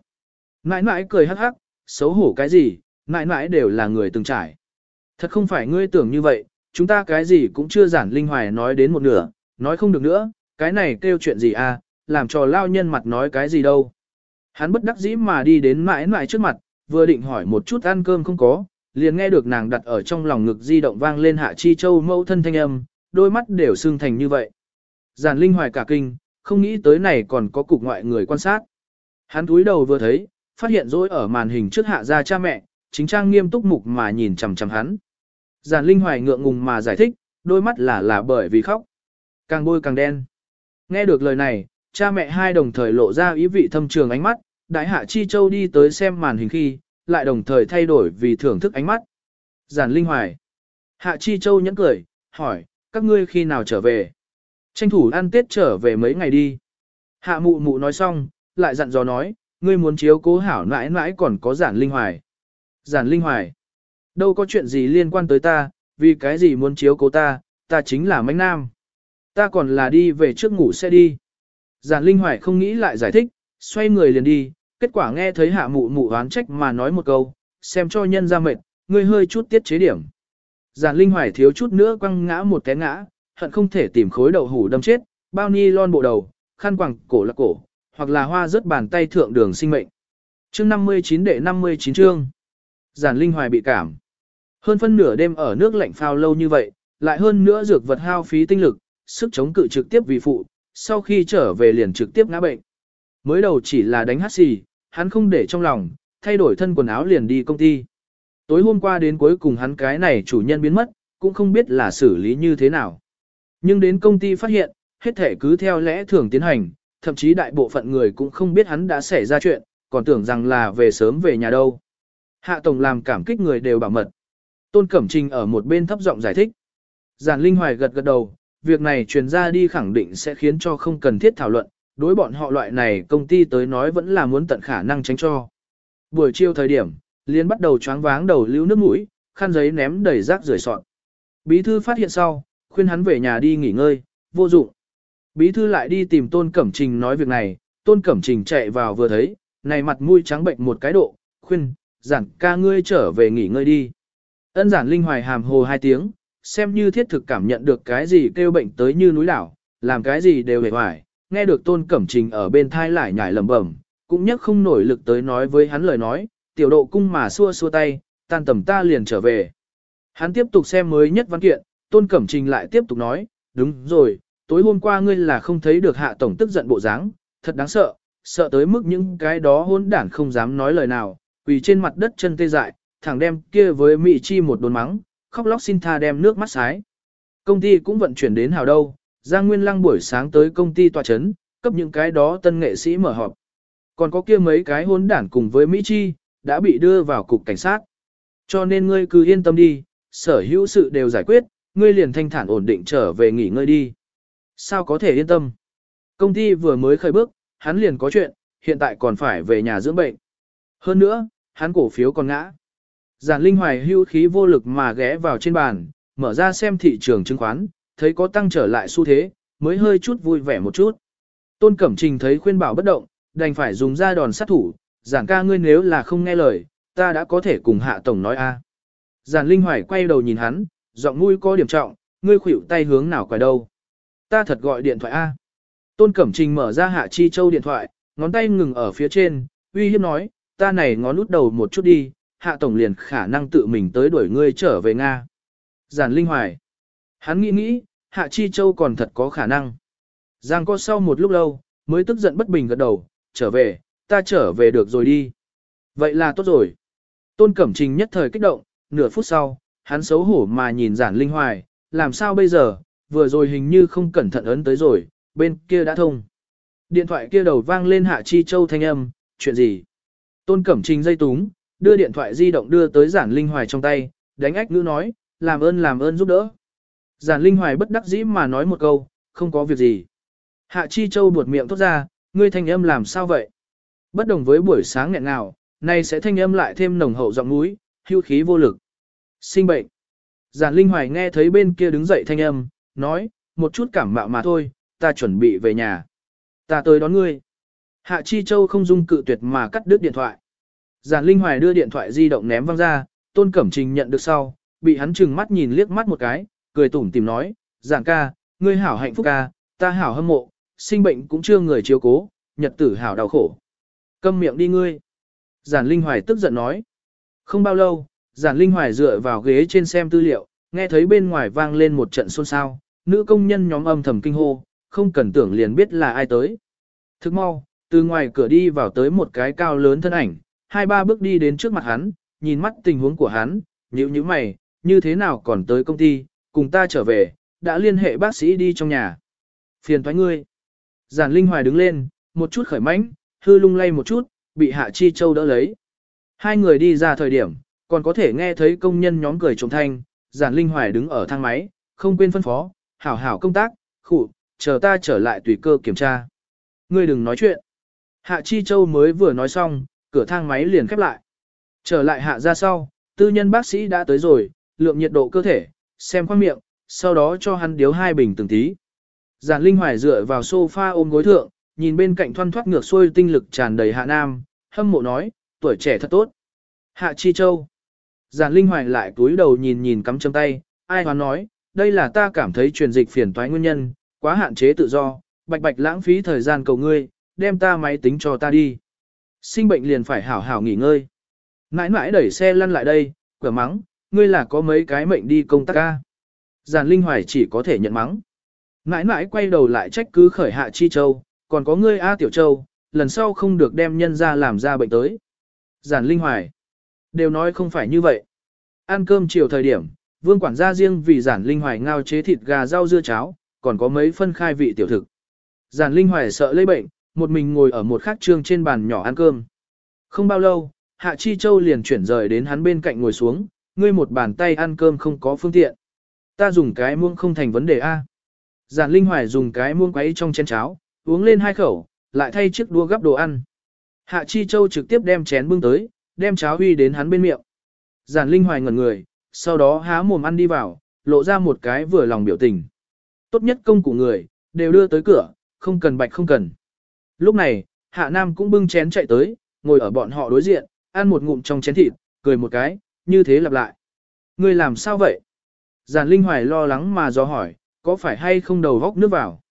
Nãi nãi cười hắc hắc, xấu hổ cái gì, mãi mãi đều là người từng trải. Thật không phải ngươi tưởng như vậy, chúng ta cái gì cũng chưa giản linh hoài nói đến một nửa, nói không được nữa, cái này kêu chuyện gì à, làm cho lao nhân mặt nói cái gì đâu. Hắn bất đắc dĩ mà đi đến mãi mãi trước mặt, vừa định hỏi một chút ăn cơm không có, liền nghe được nàng đặt ở trong lòng ngực di động vang lên hạ chi châu mẫu thân thanh âm, đôi mắt đều sưng thành như vậy. Giản linh hoài cả kinh, không nghĩ tới này còn có cục ngoại người quan sát. Hắn túi đầu vừa thấy, phát hiện dối ở màn hình trước hạ ra cha mẹ, chính trang nghiêm túc mục mà nhìn chằm chằm hắn. Giản linh hoài ngượng ngùng mà giải thích, đôi mắt là là bởi vì khóc. Càng bôi càng đen. Nghe được lời này, cha mẹ hai đồng thời lộ ra ý vị thâm trường ánh mắt, đại hạ chi châu đi tới xem màn hình khi, lại đồng thời thay đổi vì thưởng thức ánh mắt. Giản Linh Hoài. Hạ Chi Châu nhẫn cười, hỏi, các ngươi khi nào trở về? Tranh thủ ăn Tết trở về mấy ngày đi. Hạ mụ mụ nói xong, lại dặn dò nói, ngươi muốn chiếu cố hảo nãi nãi còn có giản Linh Hoài. Giản Linh Hoài. Đâu có chuyện gì liên quan tới ta, vì cái gì muốn chiếu cố ta, ta chính là mánh nam. Ta còn là đi về trước ngủ sẽ đi. Giản Linh Hoài không nghĩ lại giải thích, xoay người liền đi, kết quả nghe thấy hạ mụ mụ oán trách mà nói một câu, xem cho nhân ra mệt, ngươi hơi chút tiết chế điểm. Giản Linh Hoài thiếu chút nữa quăng ngã một cái ngã, hận không thể tìm khối đậu hủ đâm chết, bao ni lon bộ đầu, khăn quàng cổ là cổ, hoặc là hoa rớt bàn tay thượng đường sinh mệnh. Chương 59 đệ 59 chương. Giản Linh Hoài bị cảm. Hơn phân nửa đêm ở nước lạnh phao lâu như vậy, lại hơn nữa dược vật hao phí tinh lực, sức chống cự trực tiếp vì phụ, sau khi trở về liền trực tiếp ngã bệnh. Mới đầu chỉ là đánh hát xì, hắn không để trong lòng, thay đổi thân quần áo liền đi công ty. Tối hôm qua đến cuối cùng hắn cái này chủ nhân biến mất, cũng không biết là xử lý như thế nào. Nhưng đến công ty phát hiện, hết thể cứ theo lẽ thường tiến hành, thậm chí đại bộ phận người cũng không biết hắn đã xảy ra chuyện, còn tưởng rằng là về sớm về nhà đâu. Hạ Tổng làm cảm kích người đều bảo mật. Tôn Cẩm Trình ở một bên thấp giọng giải thích. Giản Linh Hoài gật gật đầu, việc này truyền ra đi khẳng định sẽ khiến cho không cần thiết thảo luận, đối bọn họ loại này công ty tới nói vẫn là muốn tận khả năng tránh cho. Buổi chiều thời điểm, liên bắt đầu choáng váng đầu lưu nước mũi, khăn giấy ném đầy rác rưởi sọt. Bí thư phát hiện sau, khuyên hắn về nhà đi nghỉ ngơi, vô dụng. Bí thư lại đi tìm Tôn Cẩm Trình nói việc này, Tôn Cẩm Trình chạy vào vừa thấy, này mặt mũi trắng bệnh một cái độ, khuyên, giản ca ngươi trở về nghỉ ngơi đi. Ân giản linh hoài hàm hồ hai tiếng, xem như thiết thực cảm nhận được cái gì kêu bệnh tới như núi đảo, làm cái gì đều hề hoài, nghe được tôn cẩm trình ở bên thai lại nhảy lẩm bẩm, cũng nhắc không nổi lực tới nói với hắn lời nói, tiểu độ cung mà xua xua tay, tan tầm ta liền trở về. Hắn tiếp tục xem mới nhất văn kiện, tôn cẩm trình lại tiếp tục nói, đúng rồi, tối hôm qua ngươi là không thấy được hạ tổng tức giận bộ dáng, thật đáng sợ, sợ tới mức những cái đó hỗn đản không dám nói lời nào, quỳ trên mặt đất chân tê dại, thẳng đem kia với Mỹ Chi một đồn mắng, khóc lóc xin tha đem nước mắt sái. Công ty cũng vận chuyển đến hào đâu, Giang Nguyên Lăng buổi sáng tới công ty tòa chấn, cấp những cái đó tân nghệ sĩ mở họp. Còn có kia mấy cái hỗn đản cùng với Mỹ Chi, đã bị đưa vào cục cảnh sát. Cho nên ngươi cứ yên tâm đi, sở hữu sự đều giải quyết, ngươi liền thanh thản ổn định trở về nghỉ ngơi đi. Sao có thể yên tâm? Công ty vừa mới khởi bước, hắn liền có chuyện, hiện tại còn phải về nhà dưỡng bệnh. Hơn nữa, hắn cổ phiếu còn ngã. Giản Linh Hoài hưu khí vô lực mà ghé vào trên bàn, mở ra xem thị trường chứng khoán, thấy có tăng trở lại xu thế, mới hơi chút vui vẻ một chút. Tôn Cẩm Trình thấy khuyên bảo bất động, đành phải dùng ra đòn sát thủ, giản ca ngươi nếu là không nghe lời, ta đã có thể cùng hạ tổng nói a. Giản Linh Hoài quay đầu nhìn hắn, giọng mũi có điểm trọng, ngươi khuỷu tay hướng nào quay đâu. Ta thật gọi điện thoại a. Tôn Cẩm Trình mở ra Hạ Chi Châu điện thoại, ngón tay ngừng ở phía trên, uy hiếp nói, ta này ngón út đầu một chút đi, Hạ Tổng liền khả năng tự mình tới đuổi ngươi trở về Nga. Giản Linh Hoài. Hắn nghĩ nghĩ, Hạ Chi Châu còn thật có khả năng. Giang có sau một lúc lâu, mới tức giận bất bình gật đầu, trở về, ta trở về được rồi đi. Vậy là tốt rồi. Tôn Cẩm Trình nhất thời kích động, nửa phút sau, hắn xấu hổ mà nhìn giản linh hoài, làm sao bây giờ, vừa rồi hình như không cẩn thận ấn tới rồi, bên kia đã thông. Điện thoại kia đầu vang lên Hạ Chi Châu thanh âm, chuyện gì? Tôn Cẩm Trình dây túng, đưa điện thoại di động đưa tới giản linh hoài trong tay, đánh ách ngữ nói, làm ơn làm ơn giúp đỡ. Giản linh hoài bất đắc dĩ mà nói một câu, không có việc gì. Hạ Chi Châu buột miệng thốt ra, ngươi thanh âm làm sao vậy? Bất đồng với buổi sáng nghẹn nào, nay sẽ thanh âm lại thêm nồng hậu giọng núi, hưu khí vô lực. Sinh bệnh. Giản Linh Hoài nghe thấy bên kia đứng dậy thanh âm, nói, một chút cảm mạo mà thôi, ta chuẩn bị về nhà. Ta tới đón ngươi. Hạ Chi Châu không dung cự tuyệt mà cắt đứt điện thoại. Giản Linh Hoài đưa điện thoại di động ném văng ra, Tôn Cẩm Trình nhận được sau, bị hắn chừng mắt nhìn liếc mắt một cái, cười tủm tìm nói, Giản ca, ngươi hảo hạnh phúc ca, ta hảo hâm mộ, sinh bệnh cũng chưa người chiếu cố, nhật tử hảo đau khổ. Câm miệng đi ngươi. Giản Linh Hoài tức giận nói. Không bao lâu, Giản Linh Hoài dựa vào ghế trên xem tư liệu, nghe thấy bên ngoài vang lên một trận xôn xao, nữ công nhân nhóm âm thầm kinh hô, không cần tưởng liền biết là ai tới. Thức mau, từ ngoài cửa đi vào tới một cái cao lớn thân ảnh, hai ba bước đi đến trước mặt hắn, nhìn mắt tình huống của hắn, nhíu nhíu mày, như thế nào còn tới công ty, cùng ta trở về, đã liên hệ bác sĩ đi trong nhà. Phiền thoái ngươi. Giản Linh Hoài đứng lên, một chút khởi mãnh, hư lung lay một chút, bị Hạ Chi Châu đỡ lấy. Hai người đi ra thời điểm, còn có thể nghe thấy công nhân nhóm cười trống thanh, Giản Linh Hoài đứng ở thang máy, không quên phân phó, hảo hảo công tác, khụ, chờ ta trở lại tùy cơ kiểm tra. Ngươi đừng nói chuyện. Hạ Chi Châu mới vừa nói xong, cửa thang máy liền khép lại. Trở lại hạ ra sau, tư nhân bác sĩ đã tới rồi, lượng nhiệt độ cơ thể, xem khoang miệng, sau đó cho hắn điếu hai bình từng tí. Giản Linh Hoài dựa vào sofa ôm gối thượng, nhìn bên cạnh thoăn thoát ngược xuôi tinh lực tràn đầy hạ nam, hâm mộ nói, tuổi trẻ thật tốt. Hạ Chi Châu. Giản Linh Hoài lại cúi đầu nhìn nhìn cắm châm tay, ai hoán nói, đây là ta cảm thấy truyền dịch phiền toái nguyên nhân, quá hạn chế tự do, bạch bạch lãng phí thời gian cầu ngươi, đem ta máy tính cho ta đi. Sinh bệnh liền phải hảo hảo nghỉ ngơi. Nãi nãi đẩy xe lăn lại đây, cửa mắng, ngươi là có mấy cái mệnh đi công tác ca. Giản Linh Hoài chỉ có thể nhận mắng. Nãi nãi quay đầu lại trách cứ khởi hạ chi châu, còn có ngươi A Tiểu Châu, lần sau không được đem nhân ra làm ra bệnh tới. Giản Linh Hoài. Đều nói không phải như vậy. Ăn cơm chiều thời điểm, vương quản gia riêng vì giản Linh Hoài ngao chế thịt gà rau dưa cháo, còn có mấy phân khai vị tiểu thực. Giản Linh Hoài sợ lây bệnh, một mình ngồi ở một khắc trương trên bàn nhỏ ăn cơm. Không bao lâu, Hạ Chi Châu liền chuyển rời đến hắn bên cạnh ngồi xuống, ngươi một bàn tay ăn cơm không có phương tiện. Ta dùng cái muông không thành vấn đề A. Giản Linh Hoài dùng cái muông quấy trong chén cháo, uống lên hai khẩu, lại thay chiếc đũa gắp đồ ăn. Hạ Chi Châu trực tiếp đem chén bưng tới, đem cháo huy đến hắn bên miệng. Giản Linh Hoài ngẩn người, sau đó há mồm ăn đi vào, lộ ra một cái vừa lòng biểu tình. Tốt nhất công của người, đều đưa tới cửa, không cần bạch không cần. Lúc này, Hạ Nam cũng bưng chén chạy tới, ngồi ở bọn họ đối diện, ăn một ngụm trong chén thịt, cười một cái, như thế lặp lại. Ngươi làm sao vậy? Giản Linh Hoài lo lắng mà do hỏi, có phải hay không đầu góc nước vào?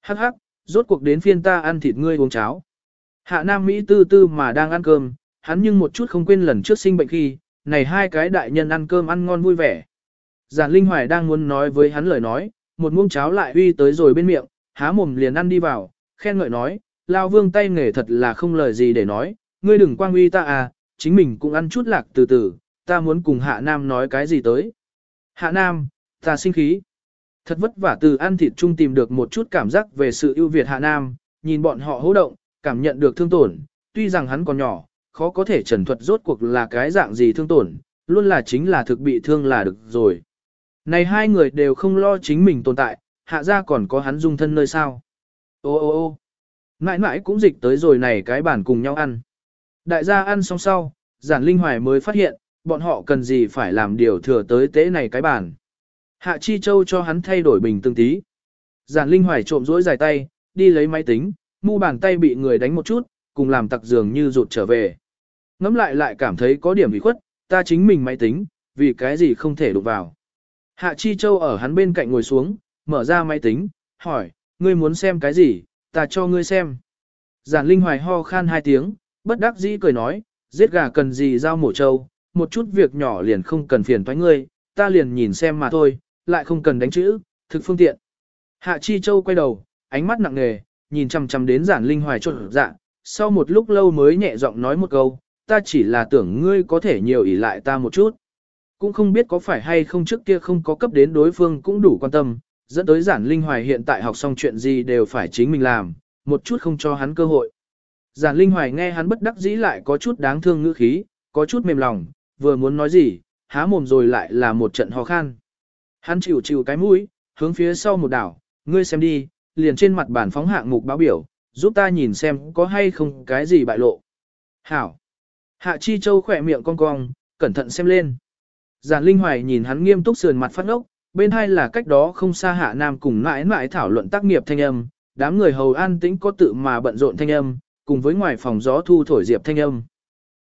Hắc hắc, rốt cuộc đến phiên ta ăn thịt ngươi uống cháo. Hạ Nam Mỹ tư tư mà đang ăn cơm, hắn nhưng một chút không quên lần trước sinh bệnh khi, này hai cái đại nhân ăn cơm ăn ngon vui vẻ. Giản Linh Hoài đang muốn nói với hắn lời nói, một muỗng cháo lại uy tới rồi bên miệng, há mồm liền ăn đi vào, khen ngợi nói, Lao Vương tay nghề thật là không lời gì để nói, ngươi đừng quang uy ta à, chính mình cũng ăn chút lạc từ từ, ta muốn cùng Hạ Nam nói cái gì tới. Hạ Nam, ta sinh khí. Thật vất vả từ ăn thịt chung tìm được một chút cảm giác về sự ưu việt Hạ Nam, nhìn bọn họ hỗ động, cảm nhận được thương tổn, tuy rằng hắn còn nhỏ, khó có thể trần thuật rốt cuộc là cái dạng gì thương tổn, luôn là chính là thực bị thương là được rồi. Này hai người đều không lo chính mình tồn tại, hạ ra còn có hắn dung thân nơi sao. Ô ô ô mãi mãi cũng dịch tới rồi này cái bản cùng nhau ăn. Đại gia ăn xong sau, giản linh hoài mới phát hiện, bọn họ cần gì phải làm điều thừa tới tế này cái bản. Hạ Chi Châu cho hắn thay đổi bình tương tí. Giản linh hoài trộm rỗi dài tay, đi lấy máy tính, mu bàn tay bị người đánh một chút, cùng làm tặc dường như rụt trở về. Ngắm lại lại cảm thấy có điểm bị khuất, ta chính mình máy tính, vì cái gì không thể đụng vào. Hạ Chi Châu ở hắn bên cạnh ngồi xuống, mở ra máy tính, hỏi, ngươi muốn xem cái gì, ta cho ngươi xem. Giản Linh Hoài ho khan hai tiếng, bất đắc dĩ cười nói, giết gà cần gì giao mổ trâu, một chút việc nhỏ liền không cần phiền toái ngươi, ta liền nhìn xem mà thôi, lại không cần đánh chữ, thực phương tiện. Hạ Chi Châu quay đầu, ánh mắt nặng nề, nhìn chằm chằm đến Giản Linh Hoài trột dạ, sau một lúc lâu mới nhẹ giọng nói một câu, ta chỉ là tưởng ngươi có thể nhiều ỷ lại ta một chút. Cũng không biết có phải hay không trước kia không có cấp đến đối phương cũng đủ quan tâm, dẫn tới giản linh hoài hiện tại học xong chuyện gì đều phải chính mình làm, một chút không cho hắn cơ hội. Giản linh hoài nghe hắn bất đắc dĩ lại có chút đáng thương ngữ khí, có chút mềm lòng, vừa muốn nói gì, há mồm rồi lại là một trận ho khan. Hắn chịu chịu cái mũi, hướng phía sau một đảo, ngươi xem đi, liền trên mặt bản phóng hạng mục báo biểu, giúp ta nhìn xem có hay không cái gì bại lộ. Hảo. Hạ Chi Châu khỏe miệng cong cong, cẩn thận xem lên. Giản Linh Hoài nhìn hắn nghiêm túc sườn mặt phát ngốc, bên hai là cách đó không xa Hạ Nam cùng mãi mãi thảo luận tác nghiệp thanh âm, đám người hầu an tĩnh có tự mà bận rộn thanh âm, cùng với ngoài phòng gió thu thổi diệp thanh âm.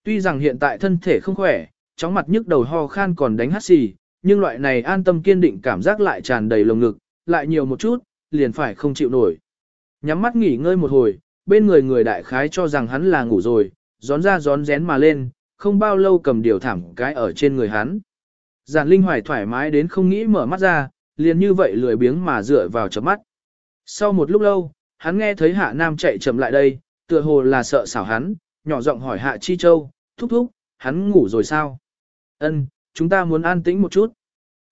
Tuy rằng hiện tại thân thể không khỏe, chóng mặt nhức đầu ho khan còn đánh hắt xì, nhưng loại này an tâm kiên định cảm giác lại tràn đầy lồng ngực, lại nhiều một chút, liền phải không chịu nổi. Nhắm mắt nghỉ ngơi một hồi, bên người người đại khái cho rằng hắn là ngủ rồi, gión ra gión rén mà lên, không bao lâu cầm điều thảm cái ở trên người hắn. Giản Linh Hoài thoải mái đến không nghĩ mở mắt ra, liền như vậy lười biếng mà dựa vào chớp mắt. Sau một lúc lâu, hắn nghe thấy Hạ Nam chạy chậm lại đây, tựa hồ là sợ xảo hắn, nhỏ giọng hỏi Hạ Chi Châu, thúc thúc, hắn ngủ rồi sao? Ân, chúng ta muốn an tĩnh một chút.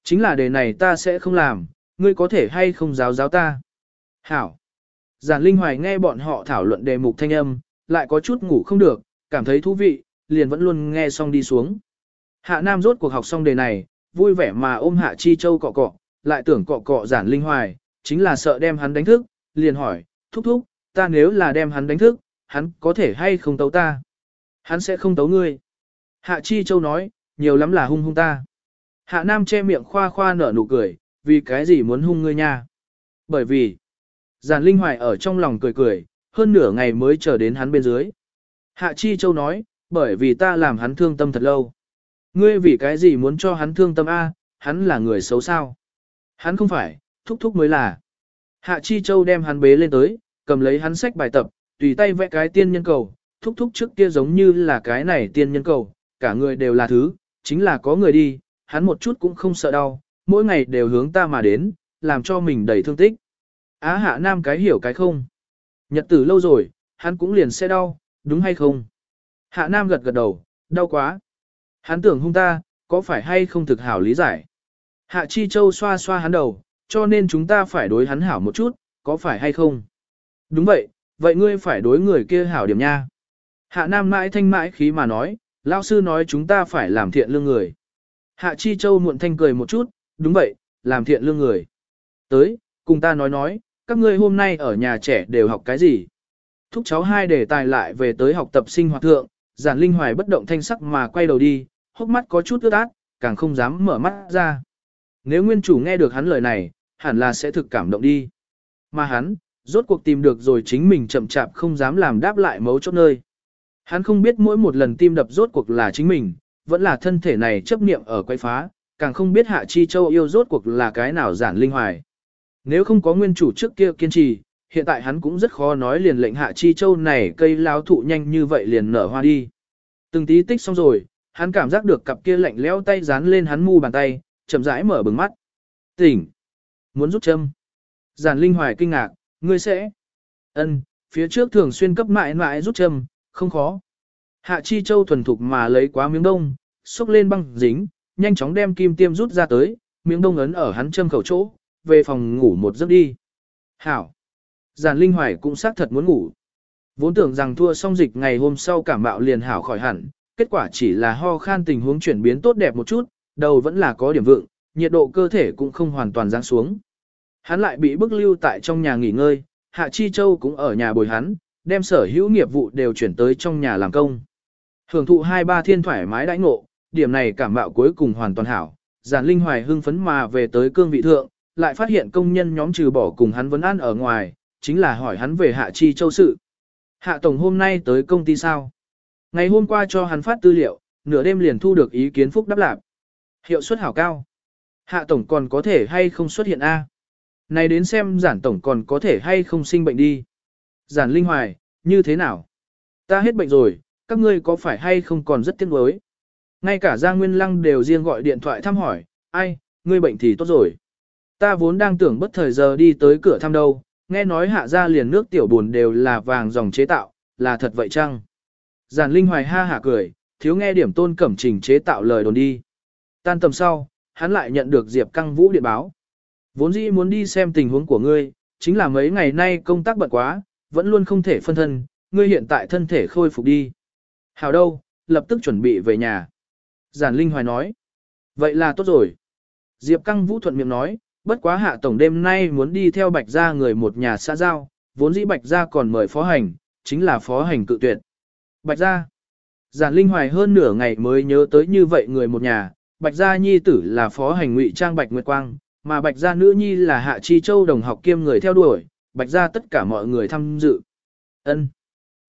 Chính là đề này ta sẽ không làm, ngươi có thể hay không giáo giáo ta. Hảo. Giản Linh Hoài nghe bọn họ thảo luận đề mục thanh âm, lại có chút ngủ không được, cảm thấy thú vị, liền vẫn luôn nghe xong đi xuống. Hạ Nam rốt cuộc học xong đề này, vui vẻ mà ôm Hạ Chi Châu cọ cọ, lại tưởng cọ cọ giản linh hoài, chính là sợ đem hắn đánh thức, liền hỏi, thúc thúc, ta nếu là đem hắn đánh thức, hắn có thể hay không tấu ta? Hắn sẽ không tấu ngươi. Hạ Chi Châu nói, nhiều lắm là hung hung ta. Hạ Nam che miệng khoa khoa nở nụ cười, vì cái gì muốn hung ngươi nha? Bởi vì, giản linh hoài ở trong lòng cười cười, hơn nửa ngày mới chờ đến hắn bên dưới. Hạ Chi Châu nói, bởi vì ta làm hắn thương tâm thật lâu. Ngươi vì cái gì muốn cho hắn thương tâm A, hắn là người xấu sao? Hắn không phải, thúc thúc mới là. Hạ Chi Châu đem hắn bế lên tới, cầm lấy hắn sách bài tập, tùy tay vẽ cái tiên nhân cầu, thúc thúc trước kia giống như là cái này tiên nhân cầu, cả người đều là thứ, chính là có người đi, hắn một chút cũng không sợ đau, mỗi ngày đều hướng ta mà đến, làm cho mình đầy thương tích. Á hạ nam cái hiểu cái không. Nhật tử lâu rồi, hắn cũng liền sẽ đau, đúng hay không? Hạ nam gật gật đầu, đau quá. Hắn tưởng hung ta, có phải hay không thực hảo lý giải? Hạ Chi Châu xoa xoa hắn đầu, cho nên chúng ta phải đối hắn hảo một chút, có phải hay không? Đúng vậy, vậy ngươi phải đối người kia hảo điểm nha. Hạ Nam mãi thanh mãi khí mà nói, lao sư nói chúng ta phải làm thiện lương người. Hạ Chi Châu muộn thanh cười một chút, đúng vậy, làm thiện lương người. Tới, cùng ta nói nói, các ngươi hôm nay ở nhà trẻ đều học cái gì? Thúc cháu hai để tài lại về tới học tập sinh hoạt thượng, giản linh hoài bất động thanh sắc mà quay đầu đi, hốc mắt có chút ướt át, càng không dám mở mắt ra. Nếu nguyên chủ nghe được hắn lời này, hẳn là sẽ thực cảm động đi. Mà hắn, rốt cuộc tìm được rồi chính mình chậm chạp không dám làm đáp lại mấu chốt nơi. Hắn không biết mỗi một lần tim đập rốt cuộc là chính mình, vẫn là thân thể này chấp niệm ở quay phá, càng không biết Hạ Chi Châu yêu rốt cuộc là cái nào giản linh hoài. Nếu không có nguyên chủ trước kia kiên trì, hiện tại hắn cũng rất khó nói liền lệnh Hạ Chi Châu này cây lao thụ nhanh như vậy liền nở hoa đi. Từng tí tích xong rồi, hắn cảm giác được cặp kia lạnh lẽo tay dán lên hắn mu bàn tay, chậm rãi mở bừng mắt. Tỉnh! Muốn rút châm. Giản Linh Hoài kinh ngạc, ngươi sẽ. Ân, phía trước thường xuyên cấp mãi mãi rút châm, không khó. Hạ Chi Châu thuần thục mà lấy quá miếng đông, xúc lên băng dính, nhanh chóng đem kim tiêm rút ra tới, miếng đông ấn ở hắn châm khẩu chỗ, về phòng ngủ một giấc đi. Hảo! Giản Linh Hoài cũng xác thật muốn ngủ. Vốn tưởng rằng thua xong dịch ngày hôm sau cảm bạo liền hảo khỏi hẳn, kết quả chỉ là ho khan tình huống chuyển biến tốt đẹp một chút, đầu vẫn là có điểm vượng, nhiệt độ cơ thể cũng không hoàn toàn giáng xuống. Hắn lại bị bức lưu tại trong nhà nghỉ ngơi, Hạ Chi Châu cũng ở nhà bồi hắn, đem sở hữu nghiệp vụ đều chuyển tới trong nhà làm công. Hưởng thụ hai ba thiên thoải mái đãi ngộ, điểm này cảm bạo cuối cùng hoàn toàn hảo. Giản Linh Hoài hưng phấn mà về tới cương vị thượng, lại phát hiện công nhân nhóm trừ bỏ cùng hắn vấn an ở ngoài, chính là hỏi hắn về Hạ Chi Châu sự. Hạ Tổng hôm nay tới công ty sao? Ngày hôm qua cho hắn phát tư liệu, nửa đêm liền thu được ý kiến phúc đáp lạc. Hiệu suất hảo cao. Hạ Tổng còn có thể hay không xuất hiện A? Này đến xem giản Tổng còn có thể hay không sinh bệnh đi. Giản Linh Hoài, như thế nào? Ta hết bệnh rồi, các ngươi có phải hay không còn rất tiếc nuối? Ngay cả Giang Nguyên Lăng đều riêng gọi điện thoại thăm hỏi, ai, ngươi bệnh thì tốt rồi. Ta vốn đang tưởng bất thời giờ đi tới cửa thăm đâu, nghe nói hạ ra liền nước tiểu buồn đều là vàng dòng chế tạo, là thật vậy chăng? Giản Linh Hoài ha hả cười, thiếu nghe điểm tôn cẩm trình chế tạo lời đồn đi. Tan tầm sau, hắn lại nhận được Diệp Căng Vũ điện báo. Vốn dĩ muốn đi xem tình huống của ngươi, chính là mấy ngày nay công tác bận quá, vẫn luôn không thể phân thân, ngươi hiện tại thân thể khôi phục đi. Hào đâu, lập tức chuẩn bị về nhà. Giản Linh Hoài nói. Vậy là tốt rồi. Diệp Căng Vũ thuận miệng nói, bất quá hạ tổng đêm nay muốn đi theo bạch gia người một nhà xã giao, vốn dĩ bạch gia còn mời phó hành, chính là phó hành cự tuyệt. Bạch gia. Giản Linh Hoài hơn nửa ngày mới nhớ tới như vậy người một nhà, bạch gia nhi tử là phó hành ngụy trang bạch nguyệt quang, mà bạch gia nữ nhi là hạ chi châu đồng học kiêm người theo đuổi, bạch gia tất cả mọi người tham dự. Ân.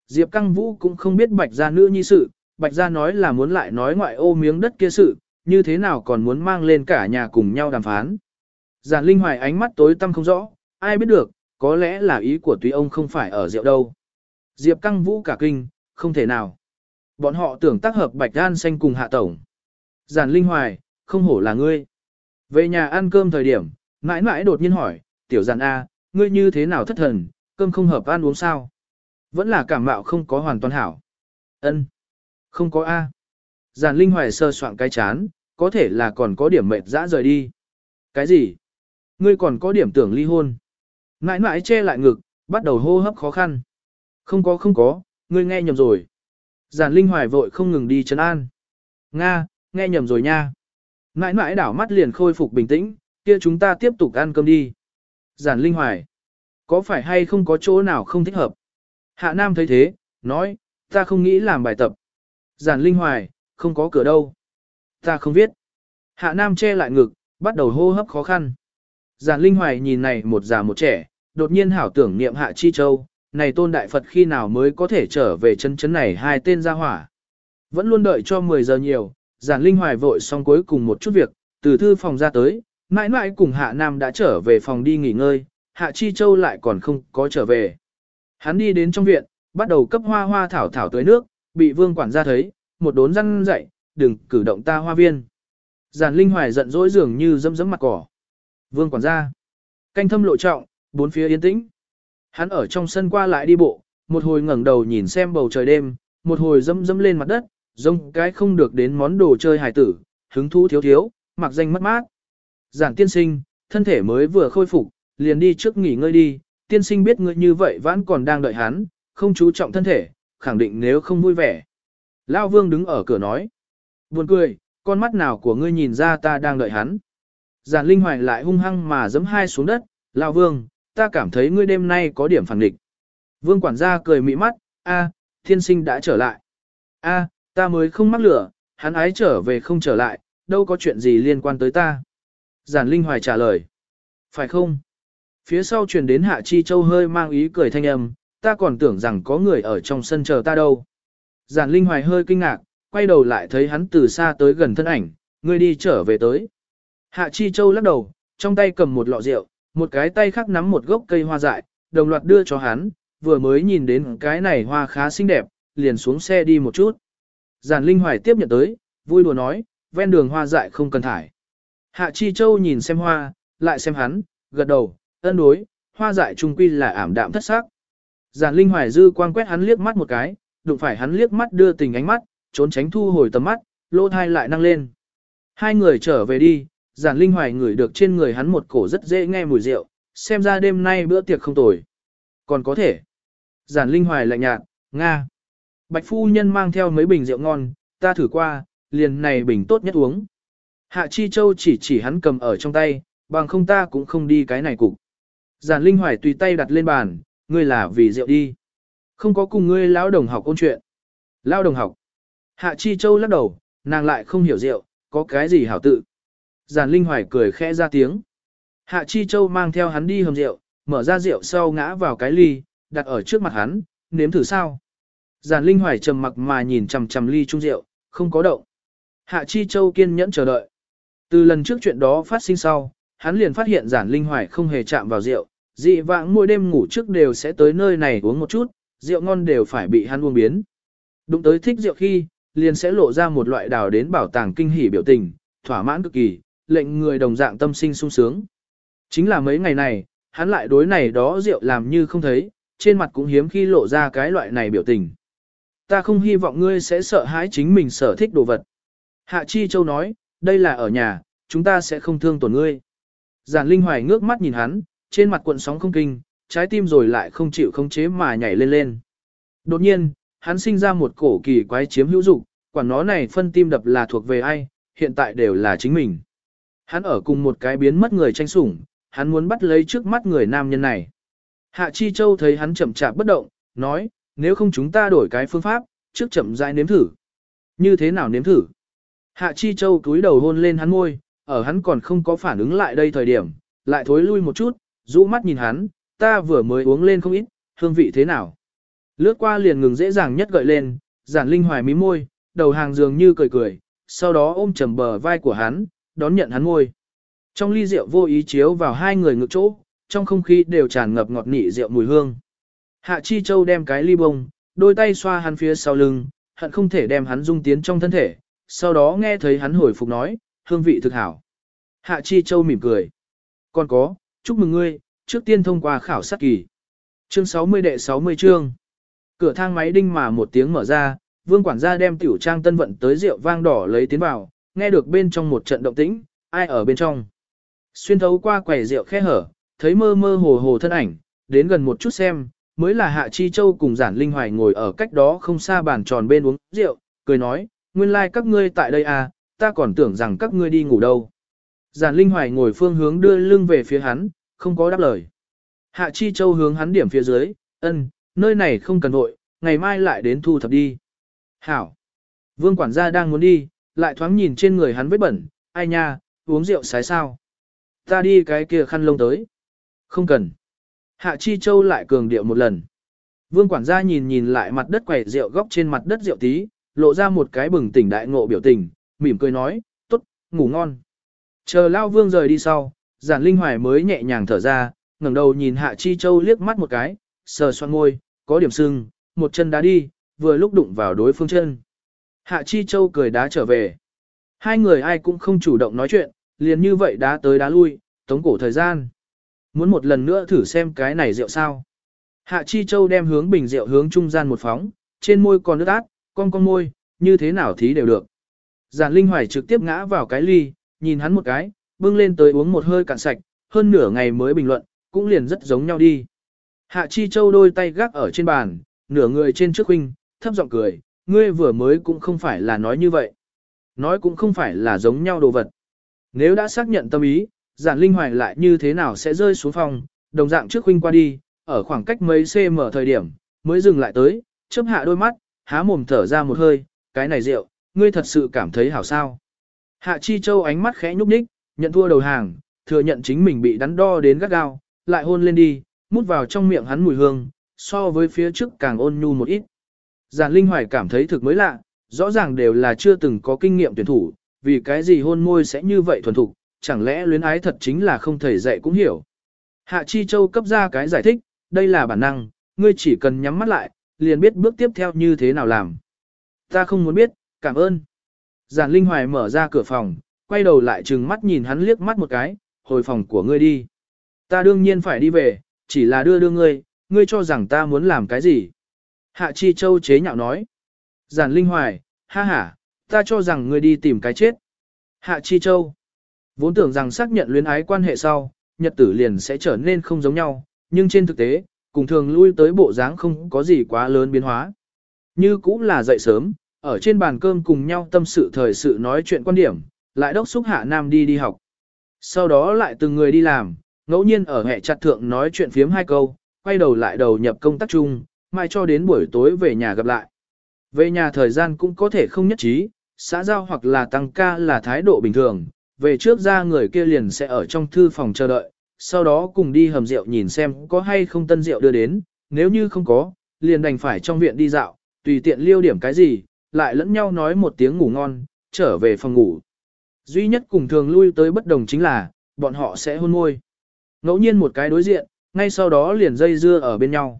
Diệp Căng Vũ cũng không biết bạch gia nữ nhi sự, bạch gia nói là muốn lại nói ngoại ô miếng đất kia sự, như thế nào còn muốn mang lên cả nhà cùng nhau đàm phán. Giản Linh Hoài ánh mắt tối tăm không rõ, ai biết được, có lẽ là ý của túy ông không phải ở rượu đâu. Diệp Căng Vũ cả kinh, không thể nào. Bọn họ tưởng tác hợp Bạch An Xanh cùng Hạ Tổng. Giản Linh Hoài, không hổ là ngươi. Về nhà ăn cơm thời điểm, mãi mãi đột nhiên hỏi, tiểu giản A, ngươi như thế nào thất thần, cơm không hợp ăn uống sao? Vẫn là cảm mạo không có hoàn toàn hảo. Ân, Không có A. Giản Linh Hoài sơ soạn cái chán, có thể là còn có điểm mệt dã rời đi. Cái gì? Ngươi còn có điểm tưởng ly hôn. Mãi mãi che lại ngực, bắt đầu hô hấp khó khăn. Không có không có, ngươi nghe nhầm rồi. Giản Linh Hoài vội không ngừng đi trấn an. Nga, nghe nhầm rồi nha. Mãi mãi đảo mắt liền khôi phục bình tĩnh, kia chúng ta tiếp tục ăn cơm đi. Giản Linh Hoài, có phải hay không có chỗ nào không thích hợp? Hạ Nam thấy thế, nói, ta không nghĩ làm bài tập. Giản Linh Hoài, không có cửa đâu. Ta không viết. Hạ Nam che lại ngực, bắt đầu hô hấp khó khăn. Giản Linh Hoài nhìn này một già một trẻ, đột nhiên hảo tưởng niệm Hạ Chi Châu, này tôn đại Phật khi nào mới có thể trở về chân chấn này hai tên ra hỏa. Vẫn luôn đợi cho 10 giờ nhiều, Giản Linh Hoài vội xong cuối cùng một chút việc, từ thư phòng ra tới, mãi mãi cùng Hạ Nam đã trở về phòng đi nghỉ ngơi, Hạ Chi Châu lại còn không có trở về. Hắn đi đến trong viện, bắt đầu cấp hoa hoa thảo thảo tới nước, bị vương quản gia thấy, một đốn răng dậy, đừng cử động ta hoa viên. Giản Linh Hoài giận dỗi dường như dẫm dẫm mặt cỏ. Vương quản gia. Canh thâm lộ trọng, bốn phía yên tĩnh. Hắn ở trong sân qua lại đi bộ, một hồi ngẩng đầu nhìn xem bầu trời đêm, một hồi dẫm dẫm lên mặt đất, rông cái không được đến món đồ chơi hài tử, hứng thú thiếu thiếu, mặc danh mất mát. Giản tiên sinh, thân thể mới vừa khôi phục, liền đi trước nghỉ ngơi đi, tiên sinh biết ngươi như vậy vẫn còn đang đợi hắn, không chú trọng thân thể, khẳng định nếu không vui vẻ. Lao vương đứng ở cửa nói. Buồn cười, con mắt nào của ngươi nhìn ra ta đang đợi hắn. Giản linh hoài lại hung hăng mà giẫm hai xuống đất, Lao vương, ta cảm thấy ngươi đêm nay có điểm phản địch. Vương quản gia cười mị mắt, a, thiên sinh đã trở lại. a, ta mới không mắc lửa, hắn ái trở về không trở lại, đâu có chuyện gì liên quan tới ta. Giản Linh Hoài trả lời. Phải không? Phía sau truyền đến Hạ Chi Châu hơi mang ý cười thanh âm, ta còn tưởng rằng có người ở trong sân chờ ta đâu. Giản Linh Hoài hơi kinh ngạc, quay đầu lại thấy hắn từ xa tới gần thân ảnh, ngươi đi trở về tới. Hạ Chi Châu lắc đầu, trong tay cầm một lọ rượu, một cái tay khác nắm một gốc cây hoa dại, đồng loạt đưa cho hắn, vừa mới nhìn đến cái này hoa khá xinh đẹp, liền xuống xe đi một chút. Giản Linh Hoài tiếp nhận tới, vui đùa nói, ven đường hoa dại không cần thải. Hạ Chi Châu nhìn xem hoa, lại xem hắn, gật đầu, ân đối, hoa dại trung quy là ảm đạm thất sắc. Giản Linh Hoài dư quang quét hắn liếc mắt một cái, đụng phải hắn liếc mắt đưa tình ánh mắt, trốn tránh thu hồi tầm mắt, lỗ thai lại năng lên. Hai người trở về đi, Giản Linh Hoài ngửi được trên người hắn một cổ rất dễ nghe mùi rượu, xem ra đêm nay bữa tiệc không tồi. Còn có thể. Giản Linh Hoài lạnh nhạt, Nga. Bạch phu nhân mang theo mấy bình rượu ngon, ta thử qua, liền này bình tốt nhất uống. Hạ Chi Châu chỉ chỉ hắn cầm ở trong tay, bằng không ta cũng không đi cái này cục. Giản Linh Hoài tùy tay đặt lên bàn, ngươi là vì rượu đi. Không có cùng ngươi lão đồng học ôn chuyện. Lão đồng học. Hạ Chi Châu lắc đầu, nàng lại không hiểu rượu, có cái gì hảo tự. Giản Linh Hoài cười khẽ ra tiếng. Hạ Chi Châu mang theo hắn đi hầm rượu, mở ra rượu sau ngã vào cái ly, đặt ở trước mặt hắn, nếm thử sao. Giản Linh Hoài trầm mặc mà nhìn chằm chằm ly trung rượu, không có động. Hạ Chi Châu kiên nhẫn chờ đợi. Từ lần trước chuyện đó phát sinh sau, hắn liền phát hiện Giản Linh Hoài không hề chạm vào rượu, dị vãng mỗi đêm ngủ trước đều sẽ tới nơi này uống một chút, rượu ngon đều phải bị hắn uống biến. Đụng tới thích rượu khi, liền sẽ lộ ra một loại đào đến bảo tàng kinh hỉ biểu tình, thỏa mãn cực kỳ, lệnh người đồng dạng tâm sinh sung sướng. Chính là mấy ngày này, hắn lại đối này đó rượu làm như không thấy, trên mặt cũng hiếm khi lộ ra cái loại này biểu tình. Ta không hy vọng ngươi sẽ sợ hãi chính mình sở thích đồ vật. Hạ Chi Châu nói, đây là ở nhà, chúng ta sẽ không thương tổn ngươi. Giản Linh Hoài ngước mắt nhìn hắn, trên mặt cuộn sóng không kinh, trái tim rồi lại không chịu không chế mà nhảy lên lên. Đột nhiên, hắn sinh ra một cổ kỳ quái chiếm hữu dục, quả nó này phân tim đập là thuộc về ai, hiện tại đều là chính mình. Hắn ở cùng một cái biến mất người tranh sủng, hắn muốn bắt lấy trước mắt người nam nhân này. Hạ Chi Châu thấy hắn chậm chạp bất động, nói, nếu không chúng ta đổi cái phương pháp, trước chậm rãi nếm thử. Như thế nào nếm thử? Hạ Chi Châu cúi đầu hôn lên hắn môi, ở hắn còn không có phản ứng lại đây thời điểm, lại thối lui một chút, rũ mắt nhìn hắn, ta vừa mới uống lên không ít, hương vị thế nào? Lướt qua liền ngừng dễ dàng nhất gợi lên, giản linh hoài mí môi, đầu hàng dường như cười cười, sau đó ôm chầm bờ vai của hắn, đón nhận hắn ngôi. Trong ly rượu vô ý chiếu vào hai người ngực chỗ, trong không khí đều tràn ngập ngọt nị rượu mùi hương. Hạ Chi Châu đem cái ly bông, đôi tay xoa hắn phía sau lưng, hận không thể đem hắn dung tiến trong thân thể, sau đó nghe thấy hắn hồi phục nói, hương vị thực hảo. Hạ Chi Châu mỉm cười. Còn có, chúc mừng ngươi, trước tiên thông qua khảo sát kỳ. Chương 60 đệ 60 chương. Cửa thang máy đinh mà một tiếng mở ra, vương quản gia đem tiểu trang tân vận tới rượu vang đỏ lấy tiến vào, nghe được bên trong một trận động tĩnh, ai ở bên trong. Xuyên thấu qua quầy rượu khe hở, thấy mơ mơ hồ hồ thân ảnh, đến gần một chút xem, mới là Hạ Chi Châu cùng Giản Linh Hoài ngồi ở cách đó không xa bàn tròn bên uống rượu, cười nói, nguyên lai like các ngươi tại đây à, ta còn tưởng rằng các ngươi đi ngủ đâu. Giản Linh Hoài ngồi phương hướng đưa lưng về phía hắn, không có đáp lời. Hạ Chi Châu hướng hắn điểm phía dưới, ân, nơi này không cần vội, ngày mai lại đến thu thập đi. Hảo. Vương quản gia đang muốn đi, lại thoáng nhìn trên người hắn vết bẩn, ai nha, uống rượu sái sao. Ta đi cái kia khăn lông tới. Không cần. Hạ Chi Châu lại cường điệu một lần. Vương quản gia nhìn nhìn lại mặt đất quẩy rượu góc trên mặt đất rượu tí, lộ ra một cái bừng tỉnh đại ngộ biểu tình, mỉm cười nói, tốt, ngủ ngon. Chờ Lao Vương rời đi sau, giản linh hoài mới nhẹ nhàng thở ra, ngẩng đầu nhìn Hạ Chi Châu liếc mắt một cái, sờ xoan ngôi, có điểm sưng, một chân đá đi, vừa lúc đụng vào đối phương chân. Hạ Chi Châu cười đá trở về. Hai người ai cũng không chủ động nói chuyện, liền như vậy đá tới đá lui, tống cổ thời gian. Muốn một lần nữa thử xem cái này rượu sao. Hạ Chi Châu đem hướng bình rượu hướng trung gian một phóng, trên môi còn nước át, con con môi, như thế nào thí đều được. Giản Linh Hoài trực tiếp ngã vào cái ly, nhìn hắn một cái, bưng lên tới uống một hơi cạn sạch, hơn nửa ngày mới bình luận, cũng liền rất giống nhau đi. Hạ Chi Châu đôi tay gác ở trên bàn, nửa người trên trước huynh, thấp giọng cười, ngươi vừa mới cũng không phải là nói như vậy. Nói cũng không phải là giống nhau đồ vật. Nếu đã xác nhận tâm ý, giản linh hoài lại như thế nào sẽ rơi xuống phòng, đồng dạng trước huynh qua đi, ở khoảng cách mấy cm thời điểm, mới dừng lại tới, chớp hạ đôi mắt, há mồm thở ra một hơi, cái này rượu, ngươi thật sự cảm thấy hảo sao. Hạ Chi Châu ánh mắt khẽ nhúc nhích, nhận thua đầu hàng, thừa nhận chính mình bị đắn đo đến gắt gao, lại hôn lên đi, mút vào trong miệng hắn mùi hương, so với phía trước càng ôn nhu một ít. Giản Linh Hoài cảm thấy thực mới lạ, rõ ràng đều là chưa từng có kinh nghiệm tuyển thủ, vì cái gì hôn môi sẽ như vậy thuần thục, chẳng lẽ luyến ái thật chính là không thầy dạy cũng hiểu. Hạ Chi Châu cấp ra cái giải thích, đây là bản năng, ngươi chỉ cần nhắm mắt lại, liền biết bước tiếp theo như thế nào làm. Ta không muốn biết, cảm ơn. Giản Linh Hoài mở ra cửa phòng, quay đầu lại trừng mắt nhìn hắn liếc mắt một cái, hồi phòng của ngươi đi. Ta đương nhiên phải đi về, chỉ là đưa đưa ngươi, ngươi cho rằng ta muốn làm cái gì. Hạ Chi Châu chế nhạo nói. Giản Linh Hoài, ha ha, ta cho rằng ngươi đi tìm cái chết. Hạ Chi Châu. Vốn tưởng rằng xác nhận luyến ái quan hệ sau, nhật tử liền sẽ trở nên không giống nhau, nhưng trên thực tế, cùng thường lui tới bộ dáng không có gì quá lớn biến hóa. Như cũng là dậy sớm, ở trên bàn cơm cùng nhau tâm sự thời sự nói chuyện quan điểm, lại đốc xúc Hạ Nam đi đi học. Sau đó lại từng người đi làm, ngẫu nhiên ở hệ chặt thượng nói chuyện phiếm hai câu, quay đầu lại đầu nhập công tác chung, mai cho đến buổi tối về nhà gặp lại. Về nhà thời gian cũng có thể không nhất trí, xã giao hoặc là tăng ca là thái độ bình thường, về trước ra người kia liền sẽ ở trong thư phòng chờ đợi, sau đó cùng đi hầm rượu nhìn xem có hay không tân rượu đưa đến, nếu như không có, liền đành phải trong viện đi dạo, tùy tiện liêu điểm cái gì, lại lẫn nhau nói một tiếng ngủ ngon, trở về phòng ngủ. Duy nhất cùng thường lui tới bất đồng chính là, bọn họ sẽ hôn môi. Ngẫu nhiên một cái đối diện, ngay sau đó liền dây dưa ở bên nhau.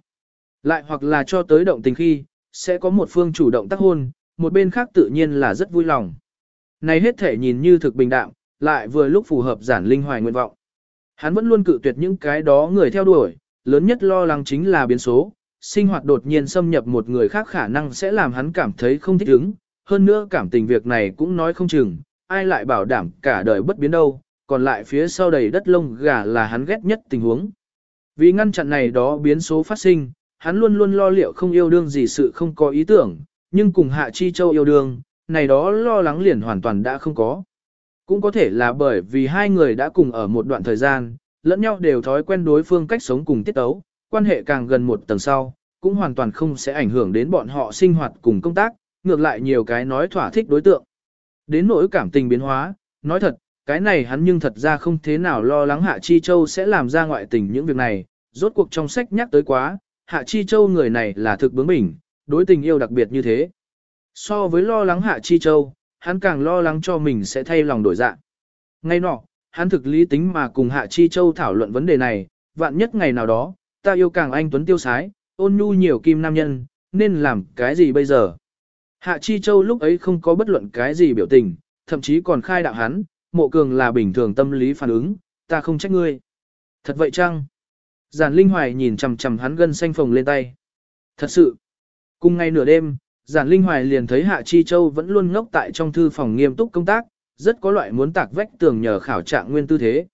Lại hoặc là cho tới động tình khi, sẽ có một phương chủ động tác hôn, một bên khác tự nhiên là rất vui lòng. Này hết thể nhìn như thực bình đạm, lại vừa lúc phù hợp giản linh hoài nguyện vọng. Hắn vẫn luôn cự tuyệt những cái đó người theo đuổi, lớn nhất lo lắng chính là biến số, sinh hoạt đột nhiên xâm nhập một người khác khả năng sẽ làm hắn cảm thấy không thích ứng, hơn nữa cảm tình việc này cũng nói không chừng, ai lại bảo đảm cả đời bất biến đâu, còn lại phía sau đầy đất lông gà là hắn ghét nhất tình huống. Vì ngăn chặn này đó biến số phát sinh, hắn luôn luôn lo liệu không yêu đương gì sự không có ý tưởng, nhưng cùng Hạ Chi Châu yêu đương, này đó lo lắng liền hoàn toàn đã không có. Cũng có thể là bởi vì hai người đã cùng ở một đoạn thời gian, lẫn nhau đều thói quen đối phương cách sống cùng tiết tấu, quan hệ càng gần một tầng sau, cũng hoàn toàn không sẽ ảnh hưởng đến bọn họ sinh hoạt cùng công tác, ngược lại nhiều cái nói thỏa thích đối tượng. Đến nỗi cảm tình biến hóa, nói thật, cái này hắn nhưng thật ra không thế nào lo lắng Hạ Chi Châu sẽ làm ra ngoại tình những việc này, rốt cuộc trong sách nhắc tới quá, Hạ Chi Châu người này là thực bướng bỉnh, đối tình yêu đặc biệt như thế. So với lo lắng Hạ Chi Châu, hắn càng lo lắng cho mình sẽ thay lòng đổi dạng. Ngay nọ, hắn thực lý tính mà cùng Hạ Chi Châu thảo luận vấn đề này, vạn nhất ngày nào đó, ta yêu càng anh tuấn tiêu sái, ôn nhu nhiều kim nam nhân, nên làm cái gì bây giờ? Hạ Chi Châu lúc ấy không có bất luận cái gì biểu tình, thậm chí còn khai đạo hắn, mộ cường là bình thường tâm lý phản ứng, ta không trách ngươi. Thật vậy chăng? Giản Linh Hoài nhìn chằm chằm hắn gân xanh phồng lên tay. Thật sự. Cùng ngày nửa đêm, Giản Linh Hoài liền thấy Hạ Chi Châu vẫn luôn ngốc tại trong thư phòng nghiêm túc công tác, rất có loại muốn tạc vách tường nhờ khảo trạng nguyên tư thế.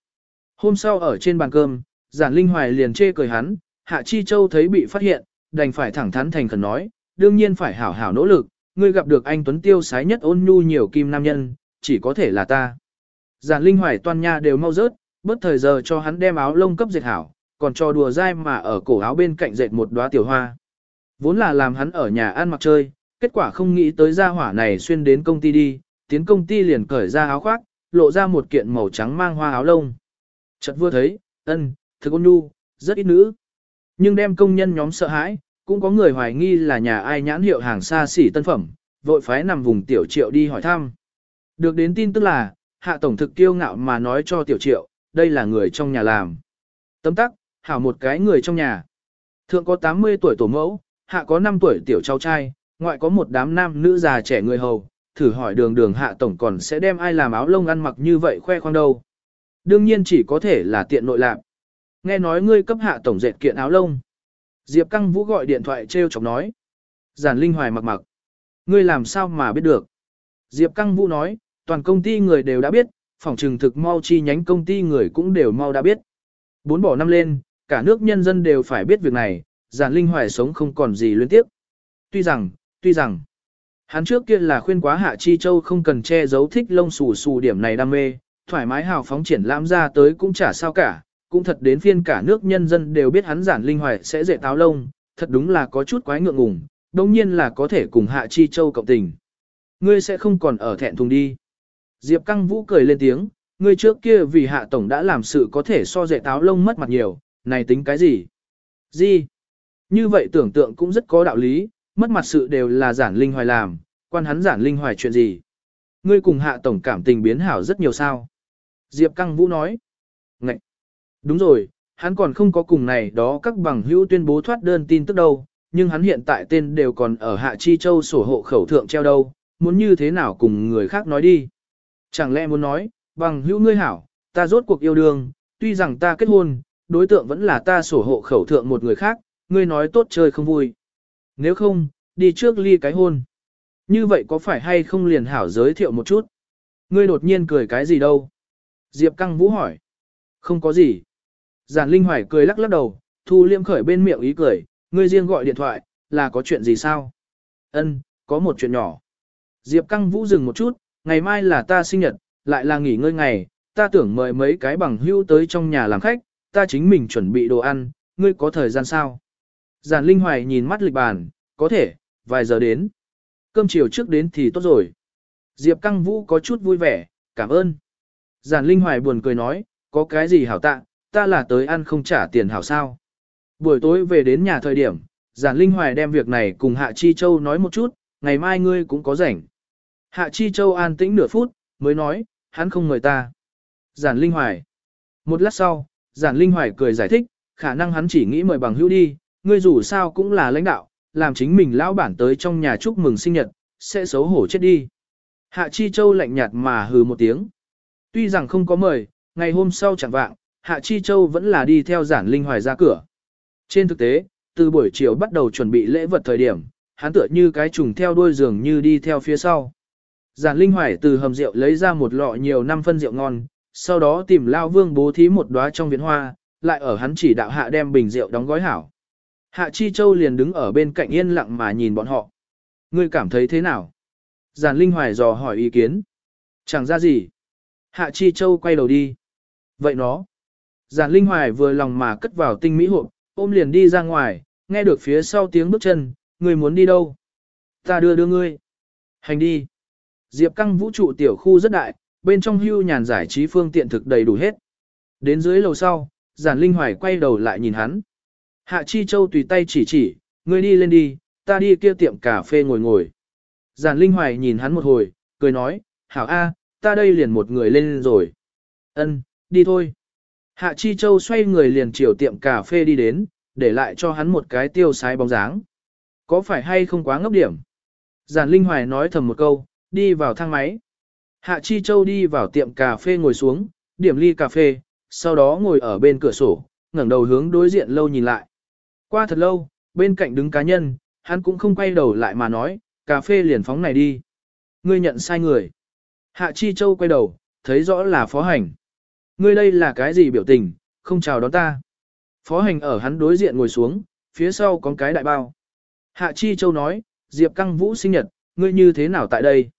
Hôm sau ở trên bàn cơm, Giản Linh Hoài liền chê cười hắn, Hạ Chi Châu thấy bị phát hiện, đành phải thẳng thắn thành khẩn nói, đương nhiên phải hảo hảo nỗ lực, ngươi gặp được anh Tuấn Tiêu sái nhất ôn nhu nhiều kim nam nhân, chỉ có thể là ta. Giản Linh Hoài toan nha đều mau rớt, bớt thời giờ cho hắn đem áo lông cấp dệt hảo, còn cho đùa dai mà ở cổ áo bên cạnh dệt một đóa tiểu hoa. Vốn là làm hắn ở nhà ăn mặc chơi, kết quả không nghĩ tới gia hỏa này xuyên đến công ty đi, tiến công ty liền cởi ra áo khoác, lộ ra một kiện màu trắng mang hoa áo lông. Chợt vừa thấy, ân, thực ôn nhu, rất ít nữ. Nhưng đem công nhân nhóm sợ hãi, cũng có người hoài nghi là nhà ai nhãn hiệu hàng xa xỉ tân phẩm, vội phái nằm vùng tiểu triệu đi hỏi thăm. Được đến tin tức là, hạ tổng thực kiêu ngạo mà nói cho tiểu triệu, đây là người trong nhà làm. Tấm tắc, hảo một cái người trong nhà. Thượng có 80 tuổi tổ mẫu, hạ có 5 tuổi tiểu cháu trai, ngoại có một đám nam nữ già trẻ người hầu, thử hỏi đường đường hạ tổng còn sẽ đem ai làm áo lông ăn mặc như vậy khoe khoang đâu. Đương nhiên chỉ có thể là tiện nội lạc. Nghe nói ngươi cấp hạ tổng dệt kiện áo lông. Diệp Căng Vũ gọi điện thoại treo chọc nói. Giản Linh Hoài mặc mặc. Ngươi làm sao mà biết được. Diệp Căng Vũ nói, toàn công ty người đều đã biết, phòng trừng thực mau chi nhánh công ty người cũng đều mau đã biết. Bốn bỏ năm lên, cả nước nhân dân đều phải biết việc này, giản linh hoài sống không còn gì luyến tiếp. Tuy rằng, tuy rằng, hắn trước kia là khuyên quá Hạ Chi Châu không cần che giấu thích lông xù xù điểm này đam mê, thoải mái hào phóng triển lãm ra tới cũng chả sao cả, cũng thật đến phiên cả nước nhân dân đều biết hắn giản linh hoài sẽ dễ táo lông, thật đúng là có chút quái ngượng ngùng, đồng nhiên là có thể cùng Hạ Chi Châu cộng tình. Ngươi sẽ không còn ở thẹn thùng đi. Diệp Căng Vũ cười lên tiếng, ngươi trước kia vì Hạ Tổng đã làm sự có thể so dễ táo lông mất mặt nhiều, này tính cái gì? Gì? Như vậy tưởng tượng cũng rất có đạo lý, mất mặt sự đều là giản linh hoài làm, quan hắn giản linh hoài chuyện gì. Ngươi cùng hạ tổng cảm tình biến hảo rất nhiều sao. Diệp Căng Vũ nói. Ngậy! Đúng rồi, hắn còn không có cùng này đó các bằng hữu tuyên bố thoát đơn tin tức đâu, nhưng hắn hiện tại tên đều còn ở Hạ Chi Châu sổ hộ khẩu thượng treo đâu, muốn như thế nào cùng người khác nói đi. Chẳng lẽ muốn nói, bằng hữu ngươi hảo, ta rốt cuộc yêu đương, tuy rằng ta kết hôn, đối tượng vẫn là ta sổ hộ khẩu thượng một người khác, ngươi nói tốt chơi không vui. Nếu không, đi trước ly cái hôn. Như vậy có phải hay không liền hảo giới thiệu một chút? Ngươi đột nhiên cười cái gì đâu? Diệp Căng Vũ hỏi. Không có gì. Giản Linh Hoài cười lắc lắc đầu, thu liêm khởi bên miệng ý cười, ngươi riêng gọi điện thoại, là có chuyện gì sao? Ân, có một chuyện nhỏ. Diệp Căng Vũ dừng một chút, ngày mai là ta sinh nhật, lại là nghỉ ngơi ngày, ta tưởng mời mấy cái bằng hưu tới trong nhà làm khách, ta chính mình chuẩn bị đồ ăn, ngươi có thời gian sao? Giản Linh Hoài nhìn mắt lịch bàn, có thể, vài giờ đến. Cơm chiều trước đến thì tốt rồi. Diệp Căng Vũ có chút vui vẻ, cảm ơn. Giản Linh Hoài buồn cười nói, có cái gì hảo tạ, ta là tới ăn không trả tiền hảo sao. Buổi tối về đến nhà thời điểm, Giản Linh Hoài đem việc này cùng Hạ Chi Châu nói một chút, ngày mai ngươi cũng có rảnh. Hạ Chi Châu an tĩnh nửa phút, mới nói, hắn không mời ta. Giản Linh Hoài. Một lát sau, Giản Linh Hoài cười giải thích, khả năng hắn chỉ nghĩ mời bằng hữu đi, ngươi dù sao cũng là lãnh đạo, làm chính mình lão bản tới trong nhà chúc mừng sinh nhật, sẽ xấu hổ chết đi. Hạ Chi Châu lạnh nhạt mà hừ một tiếng. Tuy rằng không có mời, ngày hôm sau chẳng vạng, Hạ Chi Châu vẫn là đi theo giản linh hoài ra cửa. Trên thực tế, từ buổi chiều bắt đầu chuẩn bị lễ vật thời điểm, hắn tựa như cái trùng theo đuôi giường như đi theo phía sau. Giản linh hoài từ hầm rượu lấy ra một lọ nhiều năm phân rượu ngon, sau đó tìm lao vương bố thí một đóa trong viện hoa, lại ở hắn chỉ đạo hạ đem bình rượu đóng gói hảo. Hạ Chi Châu liền đứng ở bên cạnh yên lặng mà nhìn bọn họ. Ngươi cảm thấy thế nào? Giản Linh Hoài dò hỏi ý kiến. Chẳng ra gì. Hạ Chi Châu quay đầu đi. Vậy nó. Giản Linh Hoài vừa lòng mà cất vào tinh mỹ hộp, ôm liền đi ra ngoài, nghe được phía sau tiếng bước chân, người muốn đi đâu? Ta đưa đưa ngươi. Hành đi. Diệp căng vũ trụ tiểu khu rất đại, bên trong hưu nhàn giải trí phương tiện thực đầy đủ hết. Đến dưới lầu sau, Giản Linh Hoài quay đầu lại nhìn hắn. Hạ Chi Châu tùy tay chỉ chỉ, ngươi đi lên đi, ta đi kia tiệm cà phê ngồi ngồi. Giản Linh Hoài nhìn hắn một hồi, cười nói, hảo a, ta đây liền một người lên rồi. Ân, đi thôi. Hạ Chi Châu xoay người liền chiều tiệm cà phê đi đến, để lại cho hắn một cái tiêu sái bóng dáng. Có phải hay không quá ngốc điểm? Giản Linh Hoài nói thầm một câu, đi vào thang máy. Hạ Chi Châu đi vào tiệm cà phê ngồi xuống, điểm ly cà phê, sau đó ngồi ở bên cửa sổ, ngẩng đầu hướng đối diện lâu nhìn lại. Qua thật lâu, bên cạnh đứng cá nhân, hắn cũng không quay đầu lại mà nói, cà phê liền phóng này đi. Ngươi nhận sai người. Hạ Chi Châu quay đầu, thấy rõ là phó hành. Ngươi đây là cái gì biểu tình, không chào đón ta. Phó hành ở hắn đối diện ngồi xuống, phía sau có cái đại bao. Hạ Chi Châu nói, Diệp Căng Vũ sinh nhật, ngươi như thế nào tại đây?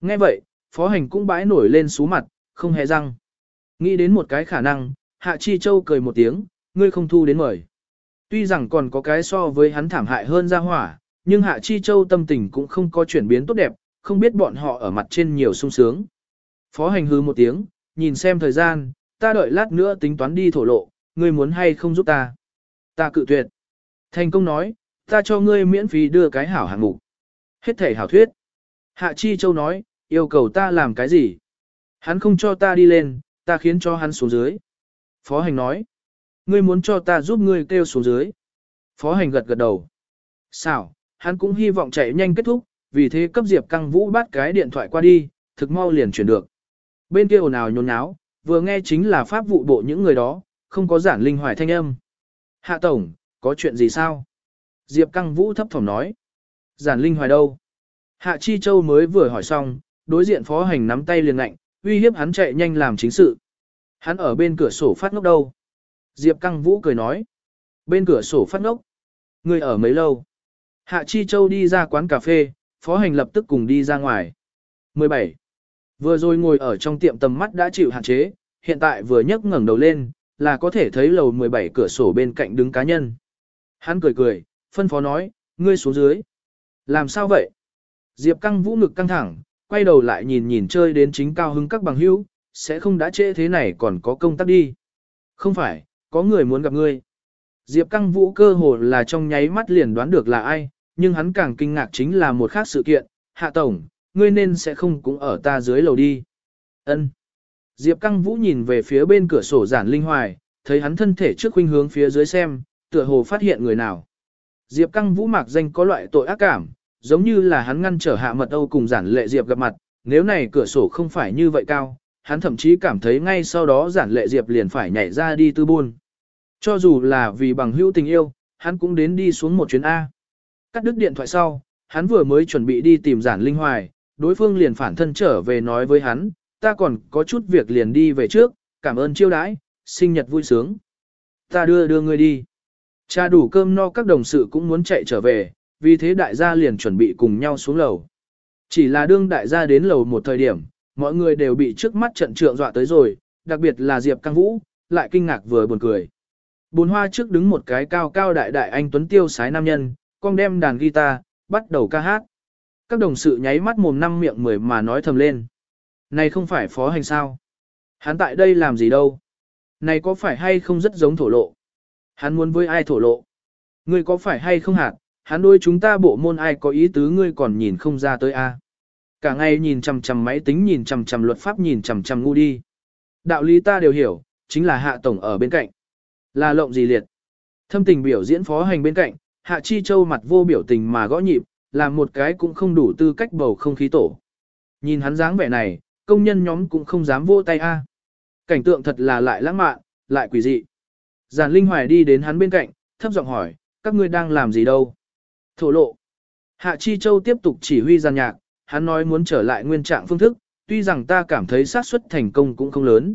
Nghe vậy, phó hành cũng bãi nổi lên sú mặt, không hề răng. Nghĩ đến một cái khả năng, Hạ Chi Châu cười một tiếng, ngươi không thu đến mời. Tuy rằng còn có cái so với hắn thảm hại hơn ra hỏa, nhưng Hạ Chi Châu tâm tình cũng không có chuyển biến tốt đẹp, không biết bọn họ ở mặt trên nhiều sung sướng. Phó hành hư một tiếng, nhìn xem thời gian, ta đợi lát nữa tính toán đi thổ lộ, ngươi muốn hay không giúp ta. Ta cự tuyệt. Thành công nói, ta cho ngươi miễn phí đưa cái hảo hạng mục. Hết thể hảo thuyết. Hạ Chi Châu nói, yêu cầu ta làm cái gì? Hắn không cho ta đi lên, ta khiến cho hắn xuống dưới. Phó hành nói, ngươi muốn cho ta giúp ngươi kêu xuống dưới. Phó hành gật gật đầu. Sao, hắn cũng hy vọng chạy nhanh kết thúc, vì thế cấp Diệp Căng Vũ bắt cái điện thoại qua đi, thực mau liền chuyển được. Bên kia ồn ào nhốn nháo, vừa nghe chính là pháp vụ bộ những người đó, không có giản linh hoài thanh âm. Hạ Tổng, có chuyện gì sao? Diệp Căng Vũ thấp thỏm nói. Giản linh hoài đâu? Hạ Chi Châu mới vừa hỏi xong, đối diện phó hành nắm tay liền lạnh, uy hiếp hắn chạy nhanh làm chính sự. Hắn ở bên cửa sổ phát ngốc đâu? Diệp Căng Vũ cười nói. Bên cửa sổ phát ngốc. Người ở mấy lâu? Hạ Chi Châu đi ra quán cà phê, phó hành lập tức cùng đi ra ngoài. 17. Vừa rồi ngồi ở trong tiệm tầm mắt đã chịu hạn chế, hiện tại vừa nhấc ngẩng đầu lên, là có thể thấy lầu 17 cửa sổ bên cạnh đứng cá nhân. Hắn cười cười, phân phó nói, ngươi xuống dưới. Làm sao vậy? Diệp căng vũ ngực căng thẳng, quay đầu lại nhìn nhìn chơi đến chính cao hứng các bằng hữu, sẽ không đã trễ thế này còn có công tác đi. Không phải, có người muốn gặp ngươi. Diệp căng vũ cơ hồ là trong nháy mắt liền đoán được là ai, nhưng hắn càng kinh ngạc chính là một khác sự kiện, hạ tổng, ngươi nên sẽ không cũng ở ta dưới lầu đi. Ân. Diệp Căng Vũ nhìn về phía bên cửa sổ giản linh hoài, thấy hắn thân thể trước khuynh hướng phía dưới xem, tựa hồ phát hiện người nào. Diệp Căng Vũ mạc danh có loại tội ác cảm, giống như là hắn ngăn trở hạ mật Âu cùng giản lệ Diệp gặp mặt, nếu này cửa sổ không phải như vậy cao, hắn thậm chí cảm thấy ngay sau đó giản lệ Diệp liền phải nhảy ra đi tư buôn. Cho dù là vì bằng hữu tình yêu, hắn cũng đến đi xuống một chuyến A. Cắt đứt điện thoại sau, hắn vừa mới chuẩn bị đi tìm giản linh hoài, đối phương liền phản thân trở về nói với hắn, ta còn có chút việc liền đi về trước, cảm ơn chiêu đãi, sinh nhật vui sướng. Ta đưa đưa ngươi đi. Cha đủ cơm no các đồng sự cũng muốn chạy trở về, vì thế đại gia liền chuẩn bị cùng nhau xuống lầu. Chỉ là đương đại gia đến lầu một thời điểm, mọi người đều bị trước mắt trận trượng dọa tới rồi, đặc biệt là Diệp Căng Vũ, lại kinh ngạc vừa buồn cười. Bốn hoa trước đứng một cái cao cao đại đại anh tuấn tiêu sái nam nhân, con đem đàn guitar, bắt đầu ca hát. Các đồng sự nháy mắt mồm năm miệng mười mà nói thầm lên. Này không phải phó hành sao? Hắn tại đây làm gì đâu? Này có phải hay không rất giống thổ lộ? Hắn muốn với ai thổ lộ? Ngươi có phải hay không hạt? Hắn đôi chúng ta bộ môn ai có ý tứ ngươi còn nhìn không ra tới a? Cả ngày nhìn chằm chằm máy tính nhìn chằm chằm luật pháp nhìn chằm chằm ngu đi. Đạo lý ta đều hiểu, chính là hạ tổng ở bên cạnh. Là lộng gì liệt? Thâm tình biểu diễn phó hành bên cạnh, hạ chi châu mặt vô biểu tình mà gõ nhịp, làm một cái cũng không đủ tư cách bầu không khí tổ. Nhìn hắn dáng vẻ này, công nhân nhóm cũng không dám vô tay a. Cảnh tượng thật là lại lãng mạn, lại quỷ dị. Giản Linh Hoài đi đến hắn bên cạnh, thấp giọng hỏi, các ngươi đang làm gì đâu? Thổ lộ. Hạ Chi Châu tiếp tục chỉ huy giàn nhạc, hắn nói muốn trở lại nguyên trạng phương thức, tuy rằng ta cảm thấy xác suất thành công cũng không lớn.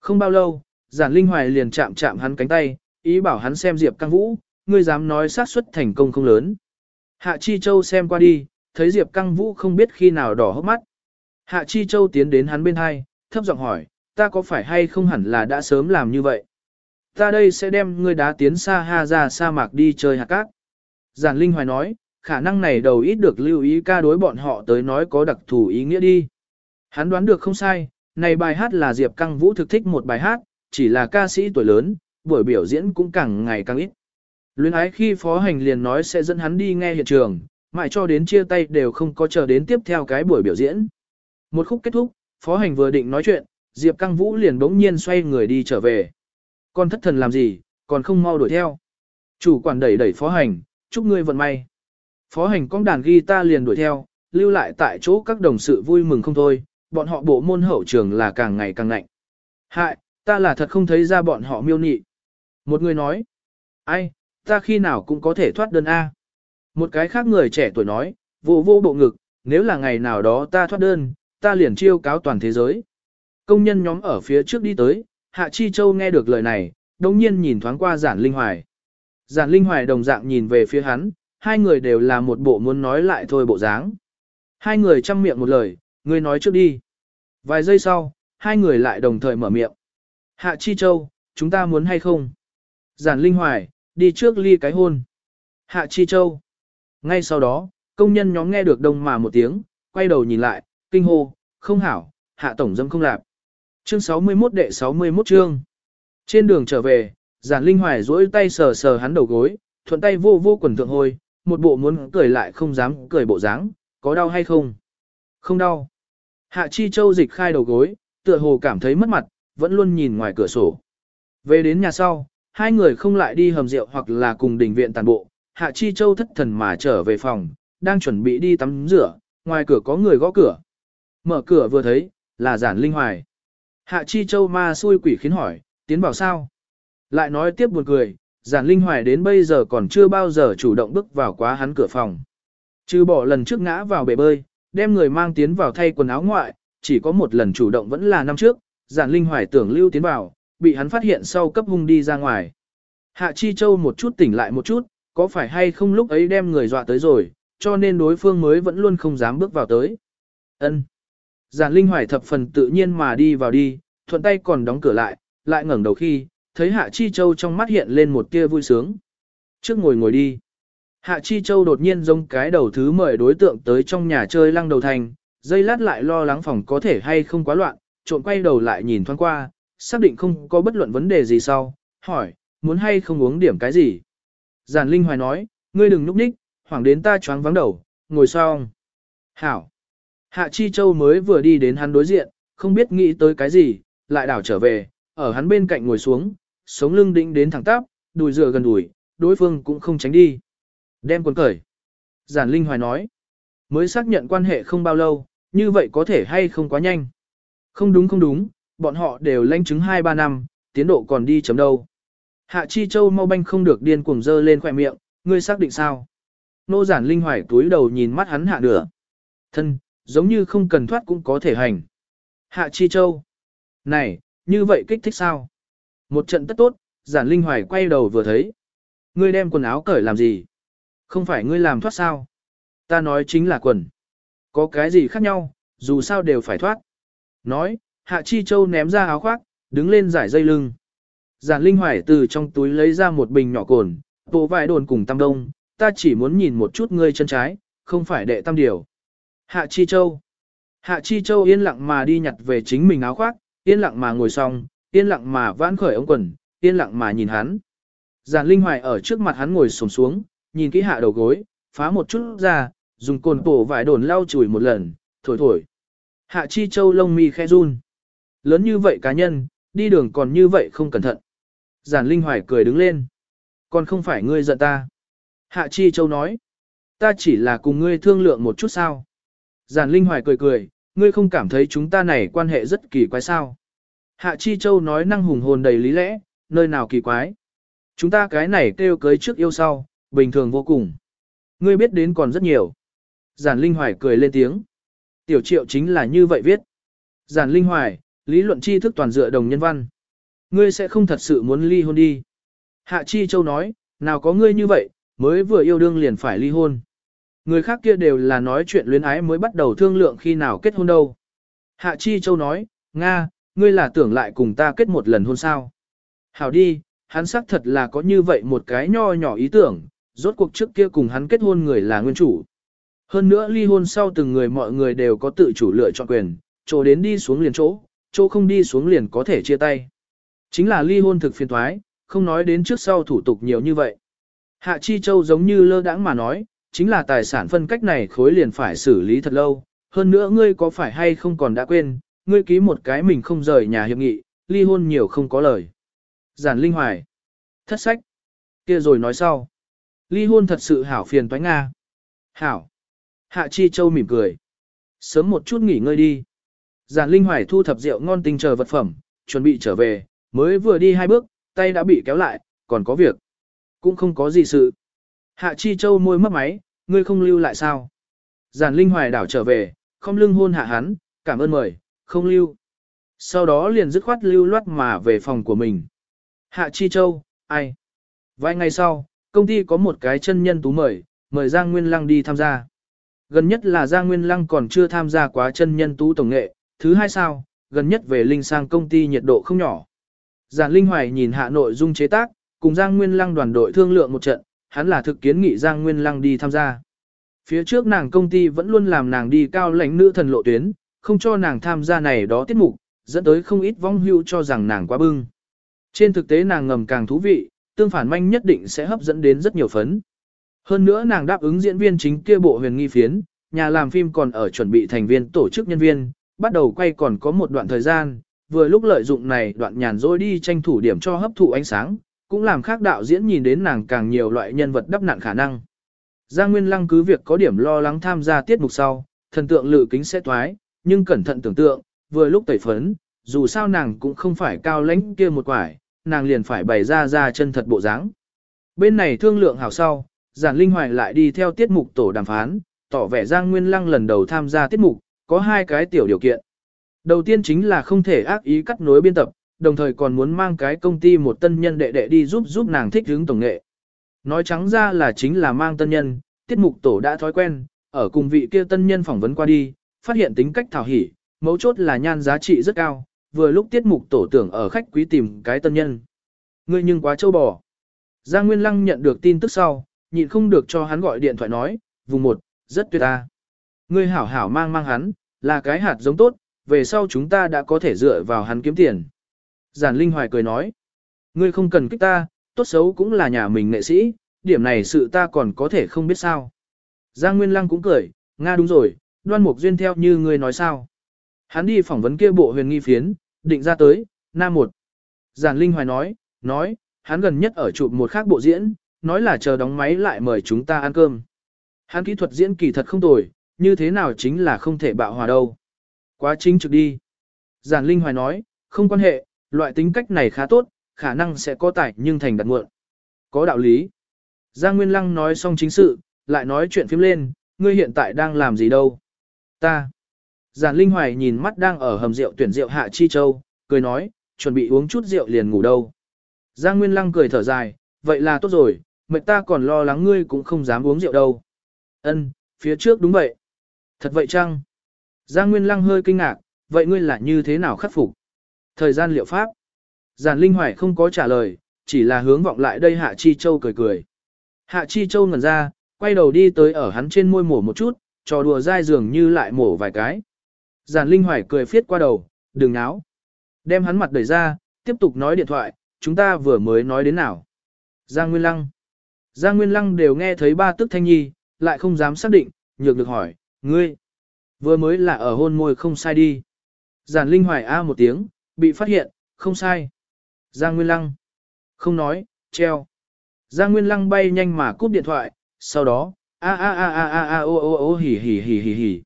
Không bao lâu, Giản Linh Hoài liền chạm chạm hắn cánh tay, ý bảo hắn xem Diệp Căng Vũ, ngươi dám nói xác suất thành công không lớn. Hạ Chi Châu xem qua đi, thấy Diệp Căng Vũ không biết khi nào đỏ hốc mắt. Hạ Chi Châu tiến đến hắn bên hai, thấp giọng hỏi, ta có phải hay không hẳn là đã sớm làm như vậy? Ta đây sẽ đem ngươi đá tiến xa ha ra sa mạc đi chơi hạt cát. Giản Linh Hoài nói, khả năng này đầu ít được lưu ý ca đối bọn họ tới nói có đặc thù ý nghĩa đi. Hắn đoán được không sai, này bài hát là Diệp Căng Vũ thực thích một bài hát, chỉ là ca sĩ tuổi lớn, buổi biểu diễn cũng càng ngày càng ít. Luyến ái khi phó hành liền nói sẽ dẫn hắn đi nghe hiện trường, mãi cho đến chia tay đều không có chờ đến tiếp theo cái buổi biểu diễn. Một khúc kết thúc, phó hành vừa định nói chuyện, Diệp Căng Vũ liền bỗng nhiên xoay người đi trở về. Con thất thần làm gì, còn không mau đuổi theo. Chủ quản đẩy đẩy phó hành, chúc ngươi vận may. Phó hành công đàn guitar liền đuổi theo, lưu lại tại chỗ các đồng sự vui mừng không thôi, bọn họ bộ môn hậu trường là càng ngày càng lạnh. Hại, ta là thật không thấy ra bọn họ miêu nị. Một người nói, ai, ta khi nào cũng có thể thoát đơn A. Một cái khác người trẻ tuổi nói, vô vô bộ ngực, nếu là ngày nào đó ta thoát đơn, ta liền chiêu cáo toàn thế giới. Công nhân nhóm ở phía trước đi tới, Hạ Chi Châu nghe được lời này, đồng nhiên nhìn thoáng qua giản linh hoài. Giản linh hoài đồng dạng nhìn về phía hắn, hai người đều là một bộ muốn nói lại thôi bộ dáng. Hai người chăm miệng một lời, người nói trước đi. Vài giây sau, hai người lại đồng thời mở miệng. Hạ Chi Châu, chúng ta muốn hay không? Giản Linh Hoài, đi trước ly cái hôn. Hạ Chi Châu. Ngay sau đó, công nhân nhóm nghe được đông mà một tiếng, quay đầu nhìn lại, kinh hô, không hảo, hạ tổng dâm không lạp. Chương 61 đệ 61 chương. Trên đường trở về, giản linh hoài duỗi tay sờ sờ hắn đầu gối, thuận tay vô vô quần thượng hôi, một bộ muốn cười lại không dám cười bộ dáng, có đau hay không? Không đau. Hạ Chi Châu dịch khai đầu gối, tựa hồ cảm thấy mất mặt, vẫn luôn nhìn ngoài cửa sổ. Về đến nhà sau, hai người không lại đi hầm rượu hoặc là cùng đình viện tàn bộ, Hạ Chi Châu thất thần mà trở về phòng, đang chuẩn bị đi tắm rửa, ngoài cửa có người gõ cửa. Mở cửa vừa thấy, là giản linh hoài. Hạ Chi Châu ma xui quỷ khiến hỏi, tiến vào sao? Lại nói tiếp buồn cười, giản linh hoài đến bây giờ còn chưa bao giờ chủ động bước vào quá hắn cửa phòng. Trừ bỏ lần trước ngã vào bể bơi, đem người mang tiến vào thay quần áo ngoại, chỉ có một lần chủ động vẫn là năm trước, giản linh hoài tưởng lưu tiến vào, bị hắn phát hiện sau cấp hung đi ra ngoài. Hạ Chi Châu một chút tỉnh lại một chút, có phải hay không lúc ấy đem người dọa tới rồi, cho nên đối phương mới vẫn luôn không dám bước vào tới. Ân. Giản Linh Hoài thập phần tự nhiên mà đi vào đi, thuận tay còn đóng cửa lại, lại ngẩng đầu khi, thấy Hạ Chi Châu trong mắt hiện lên một tia vui sướng. Trước ngồi ngồi đi. Hạ Chi Châu đột nhiên giống cái đầu thứ mời đối tượng tới trong nhà chơi lăng đầu thành, dây lát lại lo lắng phòng có thể hay không quá loạn, trộn quay đầu lại nhìn thoáng qua, xác định không có bất luận vấn đề gì sau, hỏi, muốn hay không uống điểm cái gì. Giản Linh Hoài nói, ngươi đừng núp ních, hoảng đến ta choáng vắng đầu, ngồi xong. Hảo. Hạ Chi Châu mới vừa đi đến hắn đối diện, không biết nghĩ tới cái gì, lại đảo trở về, ở hắn bên cạnh ngồi xuống, sống lưng đĩnh đến thẳng tắp, đùi dựa gần đùi, đối phương cũng không tránh đi. Đem quần cởi. Giản Linh Hoài nói, mới xác nhận quan hệ không bao lâu, như vậy có thể hay không quá nhanh. Không đúng không đúng, bọn họ đều lãnh chứng 2-3 năm, tiến độ còn đi chấm đâu. Hạ Chi Châu mau banh không được điên cuồng dơ lên khỏe miệng, ngươi xác định sao? Nô giản linh hoài túi đầu nhìn mắt hắn hạ nửa. Thân, giống như không cần thoát cũng có thể hành. Hạ Chi Châu. Này, như vậy kích thích sao? Một trận tất tốt, giản linh hoài quay đầu vừa thấy. Ngươi đem quần áo cởi làm gì? Không phải ngươi làm thoát sao? Ta nói chính là quần. Có cái gì khác nhau, dù sao đều phải thoát. Nói, Hạ Chi Châu ném ra áo khoác, đứng lên giải dây lưng. Giản Linh Hoài từ trong túi lấy ra một bình nhỏ cồn, bộ vải đồn cùng tam đông, ta chỉ muốn nhìn một chút ngươi chân trái, không phải đệ tam điều. Hạ Chi Châu. Hạ Chi Châu yên lặng mà đi nhặt về chính mình áo khoác, yên lặng mà ngồi xong, yên lặng mà vãn khởi ống quần, yên lặng mà nhìn hắn. Giản Linh Hoài ở trước mặt hắn ngồi xổm xuống, nhìn kỹ hạ đầu gối, phá một chút ra, dùng cồn cổ vải đồn lau chùi một lần, thổi thổi. Hạ Chi Châu lông mi khe run. Lớn như vậy cá nhân, đi đường còn như vậy không cẩn thận. Giản Linh Hoài cười đứng lên. Còn không phải ngươi giận ta. Hạ Chi Châu nói. Ta chỉ là cùng ngươi thương lượng một chút sao. Giản Linh Hoài cười cười, ngươi không cảm thấy chúng ta này quan hệ rất kỳ quái sao. Hạ Chi Châu nói năng hùng hồn đầy lý lẽ, nơi nào kỳ quái. Chúng ta cái này kêu cưới trước yêu sau, bình thường vô cùng. Ngươi biết đến còn rất nhiều. Giản Linh Hoài cười lên tiếng. Tiểu triệu chính là như vậy viết. Giản Linh Hoài, lý luận tri thức toàn dựa đồng nhân văn. Ngươi sẽ không thật sự muốn ly hôn đi. Hạ Chi Châu nói, nào có ngươi như vậy, mới vừa yêu đương liền phải ly hôn. Người khác kia đều là nói chuyện luyến ái mới bắt đầu thương lượng khi nào kết hôn đâu. Hạ Chi Châu nói, Nga, ngươi là tưởng lại cùng ta kết một lần hôn sao. Hảo đi, hắn xác thật là có như vậy một cái nho nhỏ ý tưởng, rốt cuộc trước kia cùng hắn kết hôn người là nguyên chủ. Hơn nữa ly hôn sau từng người mọi người đều có tự chủ lựa chọn quyền, chỗ đến đi xuống liền chỗ, chỗ không đi xuống liền có thể chia tay. Chính là ly hôn thực phiền thoái, không nói đến trước sau thủ tục nhiều như vậy. Hạ Chi Châu giống như lơ đãng mà nói, chính là tài sản phân cách này khối liền phải xử lý thật lâu. Hơn nữa ngươi có phải hay không còn đã quên, ngươi ký một cái mình không rời nhà hiệp nghị, ly hôn nhiều không có lời. Giản Linh Hoài. Thất sách. kia rồi nói sau. Ly hôn thật sự hảo phiền toái Nga. Hảo. Hạ Chi Châu mỉm cười. Sớm một chút nghỉ ngơi đi. Giản Linh Hoài thu thập rượu ngon tinh chờ vật phẩm, chuẩn bị trở về, mới vừa đi hai bước, tay đã bị kéo lại, còn có việc. Cũng không có gì sự. Hạ Chi Châu môi mất máy, ngươi không lưu lại sao? Giản Linh Hoài đảo trở về, không lưng hôn hạ hắn, cảm ơn mời, không lưu. Sau đó liền dứt khoát lưu loát mà về phòng của mình. Hạ Chi Châu, ai? Vài ngày sau, công ty có một cái chân nhân tú mời, mời Giang Nguyên Lăng đi tham gia. Gần nhất là Giang Nguyên Lăng còn chưa tham gia quá chân nhân tú tổng nghệ, thứ hai sao, gần nhất về Linh sang công ty nhiệt độ không nhỏ. Giản Linh Hoài nhìn hạ nội dung chế tác, cùng Giang Nguyên Lăng đoàn đội thương lượng một trận, hắn là thực kiến nghị Giang Nguyên Lăng đi tham gia. Phía trước nàng công ty vẫn luôn làm nàng đi cao lãnh nữ thần lộ tuyến, không cho nàng tham gia này đó tiết mục, dẫn tới không ít vong hưu cho rằng nàng quá bưng. Trên thực tế nàng ngầm càng thú vị, tương phản manh nhất định sẽ hấp dẫn đến rất nhiều phấn. Hơn nữa nàng đáp ứng diễn viên chính kia bộ huyền nghi phiến, nhà làm phim còn ở chuẩn bị thành viên tổ chức nhân viên, bắt đầu quay còn có một đoạn thời gian, vừa lúc lợi dụng này đoạn nhàn rỗi đi tranh thủ điểm cho hấp thụ ánh sáng, cũng làm khác đạo diễn nhìn đến nàng càng nhiều loại nhân vật đắp nạn khả năng. Giang Nguyên Lăng cứ việc có điểm lo lắng tham gia tiết mục sau, thần tượng lự kính sẽ thoái, nhưng cẩn thận tưởng tượng, vừa lúc tẩy phấn, dù sao nàng cũng không phải cao lãnh kia một quải, nàng liền phải bày ra ra chân thật bộ dáng. Bên này thương lượng hảo sau, giản linh hoài lại đi theo tiết mục tổ đàm phán, tỏ vẻ Giang Nguyên Lăng lần đầu tham gia tiết mục, có hai cái tiểu điều kiện. Đầu tiên chính là không thể ác ý cắt nối biên tập, đồng thời còn muốn mang cái công ty một tân nhân đệ đệ đi giúp giúp nàng thích hướng tổng nghệ. Nói trắng ra là chính là mang tân nhân, tiết mục tổ đã thói quen, ở cùng vị kia tân nhân phỏng vấn qua đi, phát hiện tính cách thảo hỉ, mấu chốt là nhan giá trị rất cao, vừa lúc tiết mục tổ tưởng ở khách quý tìm cái tân nhân. Ngươi nhưng quá châu bò. Giang Nguyên Lăng nhận được tin tức sau, nhịn không được cho hắn gọi điện thoại nói, vùng một, rất tuyệt ta. Ngươi hảo hảo mang mang hắn, là cái hạt giống tốt, về sau chúng ta đã có thể dựa vào hắn kiếm tiền. Giản Linh Hoài cười nói, ngươi không cần kích ta, tốt xấu cũng là nhà mình nghệ sĩ, điểm này sự ta còn có thể không biết sao. Giang Nguyên Lăng cũng cười, Nga đúng rồi, đoan mục duyên theo như ngươi nói sao. Hắn đi phỏng vấn kia bộ huyền nghi phiến, định ra tới, nam một. Giản Linh Hoài nói, nói, hắn gần nhất ở chụp một khác bộ diễn, nói là chờ đóng máy lại mời chúng ta ăn cơm. Hắn kỹ thuật diễn kỳ thật không tồi, như thế nào chính là không thể bạo hòa đâu. Quá chính trực đi. Giản Linh Hoài nói, không quan hệ, loại tính cách này khá tốt, khả năng sẽ có tài nhưng thành đặt muộn. Có đạo lý. Giang Nguyên Lăng nói xong chính sự, lại nói chuyện phím lên, ngươi hiện tại đang làm gì đâu? Ta. Giản Linh Hoài nhìn mắt đang ở hầm rượu tuyển rượu Hạ Chi Châu, cười nói, chuẩn bị uống chút rượu liền ngủ đâu. Giang Nguyên Lăng cười thở dài, vậy là tốt rồi, mệt ta còn lo lắng ngươi cũng không dám uống rượu đâu. Ân, phía trước đúng vậy. Thật vậy chăng? Giang Nguyên Lăng hơi kinh ngạc, vậy ngươi là như thế nào khắc phục? Thời gian liệu pháp. Giản Linh Hoài không có trả lời, chỉ là hướng vọng lại đây Hạ Chi Châu cười cười. Hạ Chi Châu ngẩn ra, quay đầu đi tới ở hắn trên môi mổ một chút, trò đùa dai dường như lại mổ vài cái. Giản Linh Hoài cười phiết qua đầu, đừng náo. Đem hắn mặt đẩy ra, tiếp tục nói điện thoại, chúng ta vừa mới nói đến nào. Giang Nguyên Lăng. Giang Nguyên Lăng đều nghe thấy ba tức thanh nhi, lại không dám xác định, nhược được hỏi, ngươi. Vừa mới là ở hôn môi không sai đi. Giản Linh Hoài A một tiếng, bị phát hiện, không sai. Giang Nguyên Lăng. Không nói, treo. Giang Nguyên Lăng bay nhanh mà cúp điện thoại, sau đó, a a a a a a o o o hỉ hỉ hỉ hỉ hỉ.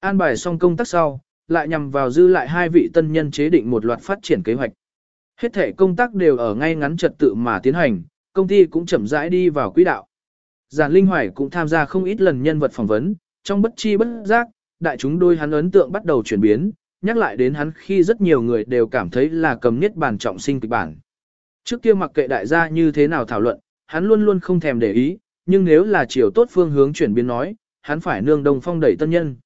An bài xong công tác sau, lại nhằm vào dư lại hai vị tân nhân chế định một loạt phát triển kế hoạch. Hết thể công tác đều ở ngay ngắn trật tự mà tiến hành, công ty cũng chậm rãi đi vào quỹ đạo. Giản Linh Hoài cũng tham gia không ít lần nhân vật phỏng vấn, trong bất chi bất giác, đại chúng đôi hắn ấn tượng bắt đầu chuyển biến, nhắc lại đến hắn khi rất nhiều người đều cảm thấy là cầm niết bàn trọng sinh kịch bản. Trước kia mặc kệ đại gia như thế nào thảo luận, hắn luôn luôn không thèm để ý, nhưng nếu là chiều tốt phương hướng chuyển biến nói, hắn phải nương đồng phong đẩy tân nhân.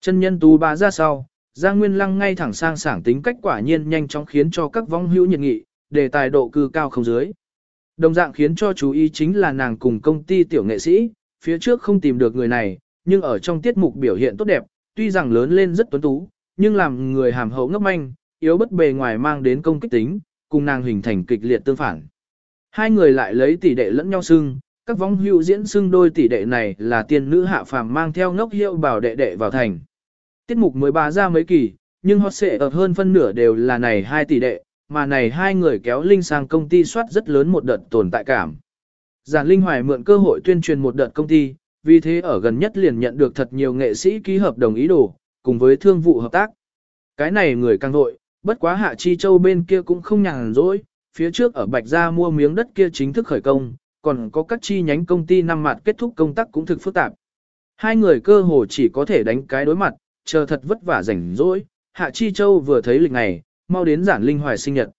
Chân nhân tú ba ra sau, Giang Nguyên Lăng ngay thẳng sang sảng tính cách quả nhiên nhanh chóng khiến cho các vong hữu nhiệt nghị, đề tài độ cư cao không dưới. Đồng dạng khiến cho chú ý chính là nàng cùng công ty tiểu nghệ sĩ, phía trước không tìm được người này, nhưng ở trong tiết mục biểu hiện tốt đẹp, tuy rằng lớn lên rất tuấn tú, nhưng làm người hàm hậu ngốc manh, yếu bất bề ngoài mang đến công kích tính, cùng nàng hình thành kịch liệt tương phản. Hai người lại lấy tỷ đệ lẫn nhau xưng, các vong hữu diễn xưng đôi tỷ đệ này là tiên nữ hạ phàm mang theo ngốc hiệu bảo đệ đệ vào thành. Tiết mục mới bá ra mấy kỳ, nhưng hot sẽ ở hơn phân nửa đều là này hai tỷ đệ, mà này hai người kéo Linh sang công ty soát rất lớn một đợt tồn tại cảm. Giản Linh Hoài mượn cơ hội tuyên truyền một đợt công ty, vì thế ở gần nhất liền nhận được thật nhiều nghệ sĩ ký hợp đồng ý đồ, cùng với thương vụ hợp tác. Cái này người càng vội, bất quá Hạ Chi Châu bên kia cũng không nhàn rỗi, phía trước ở Bạch Gia mua miếng đất kia chính thức khởi công, còn có các chi nhánh công ty năm mặt kết thúc công tác cũng thực phức tạp. Hai người cơ hồ chỉ có thể đánh cái đối mặt, chờ thật vất vả rảnh rỗi, Hạ Chi Châu vừa thấy lịch ngày, mau đến giản linh hoài sinh nhật.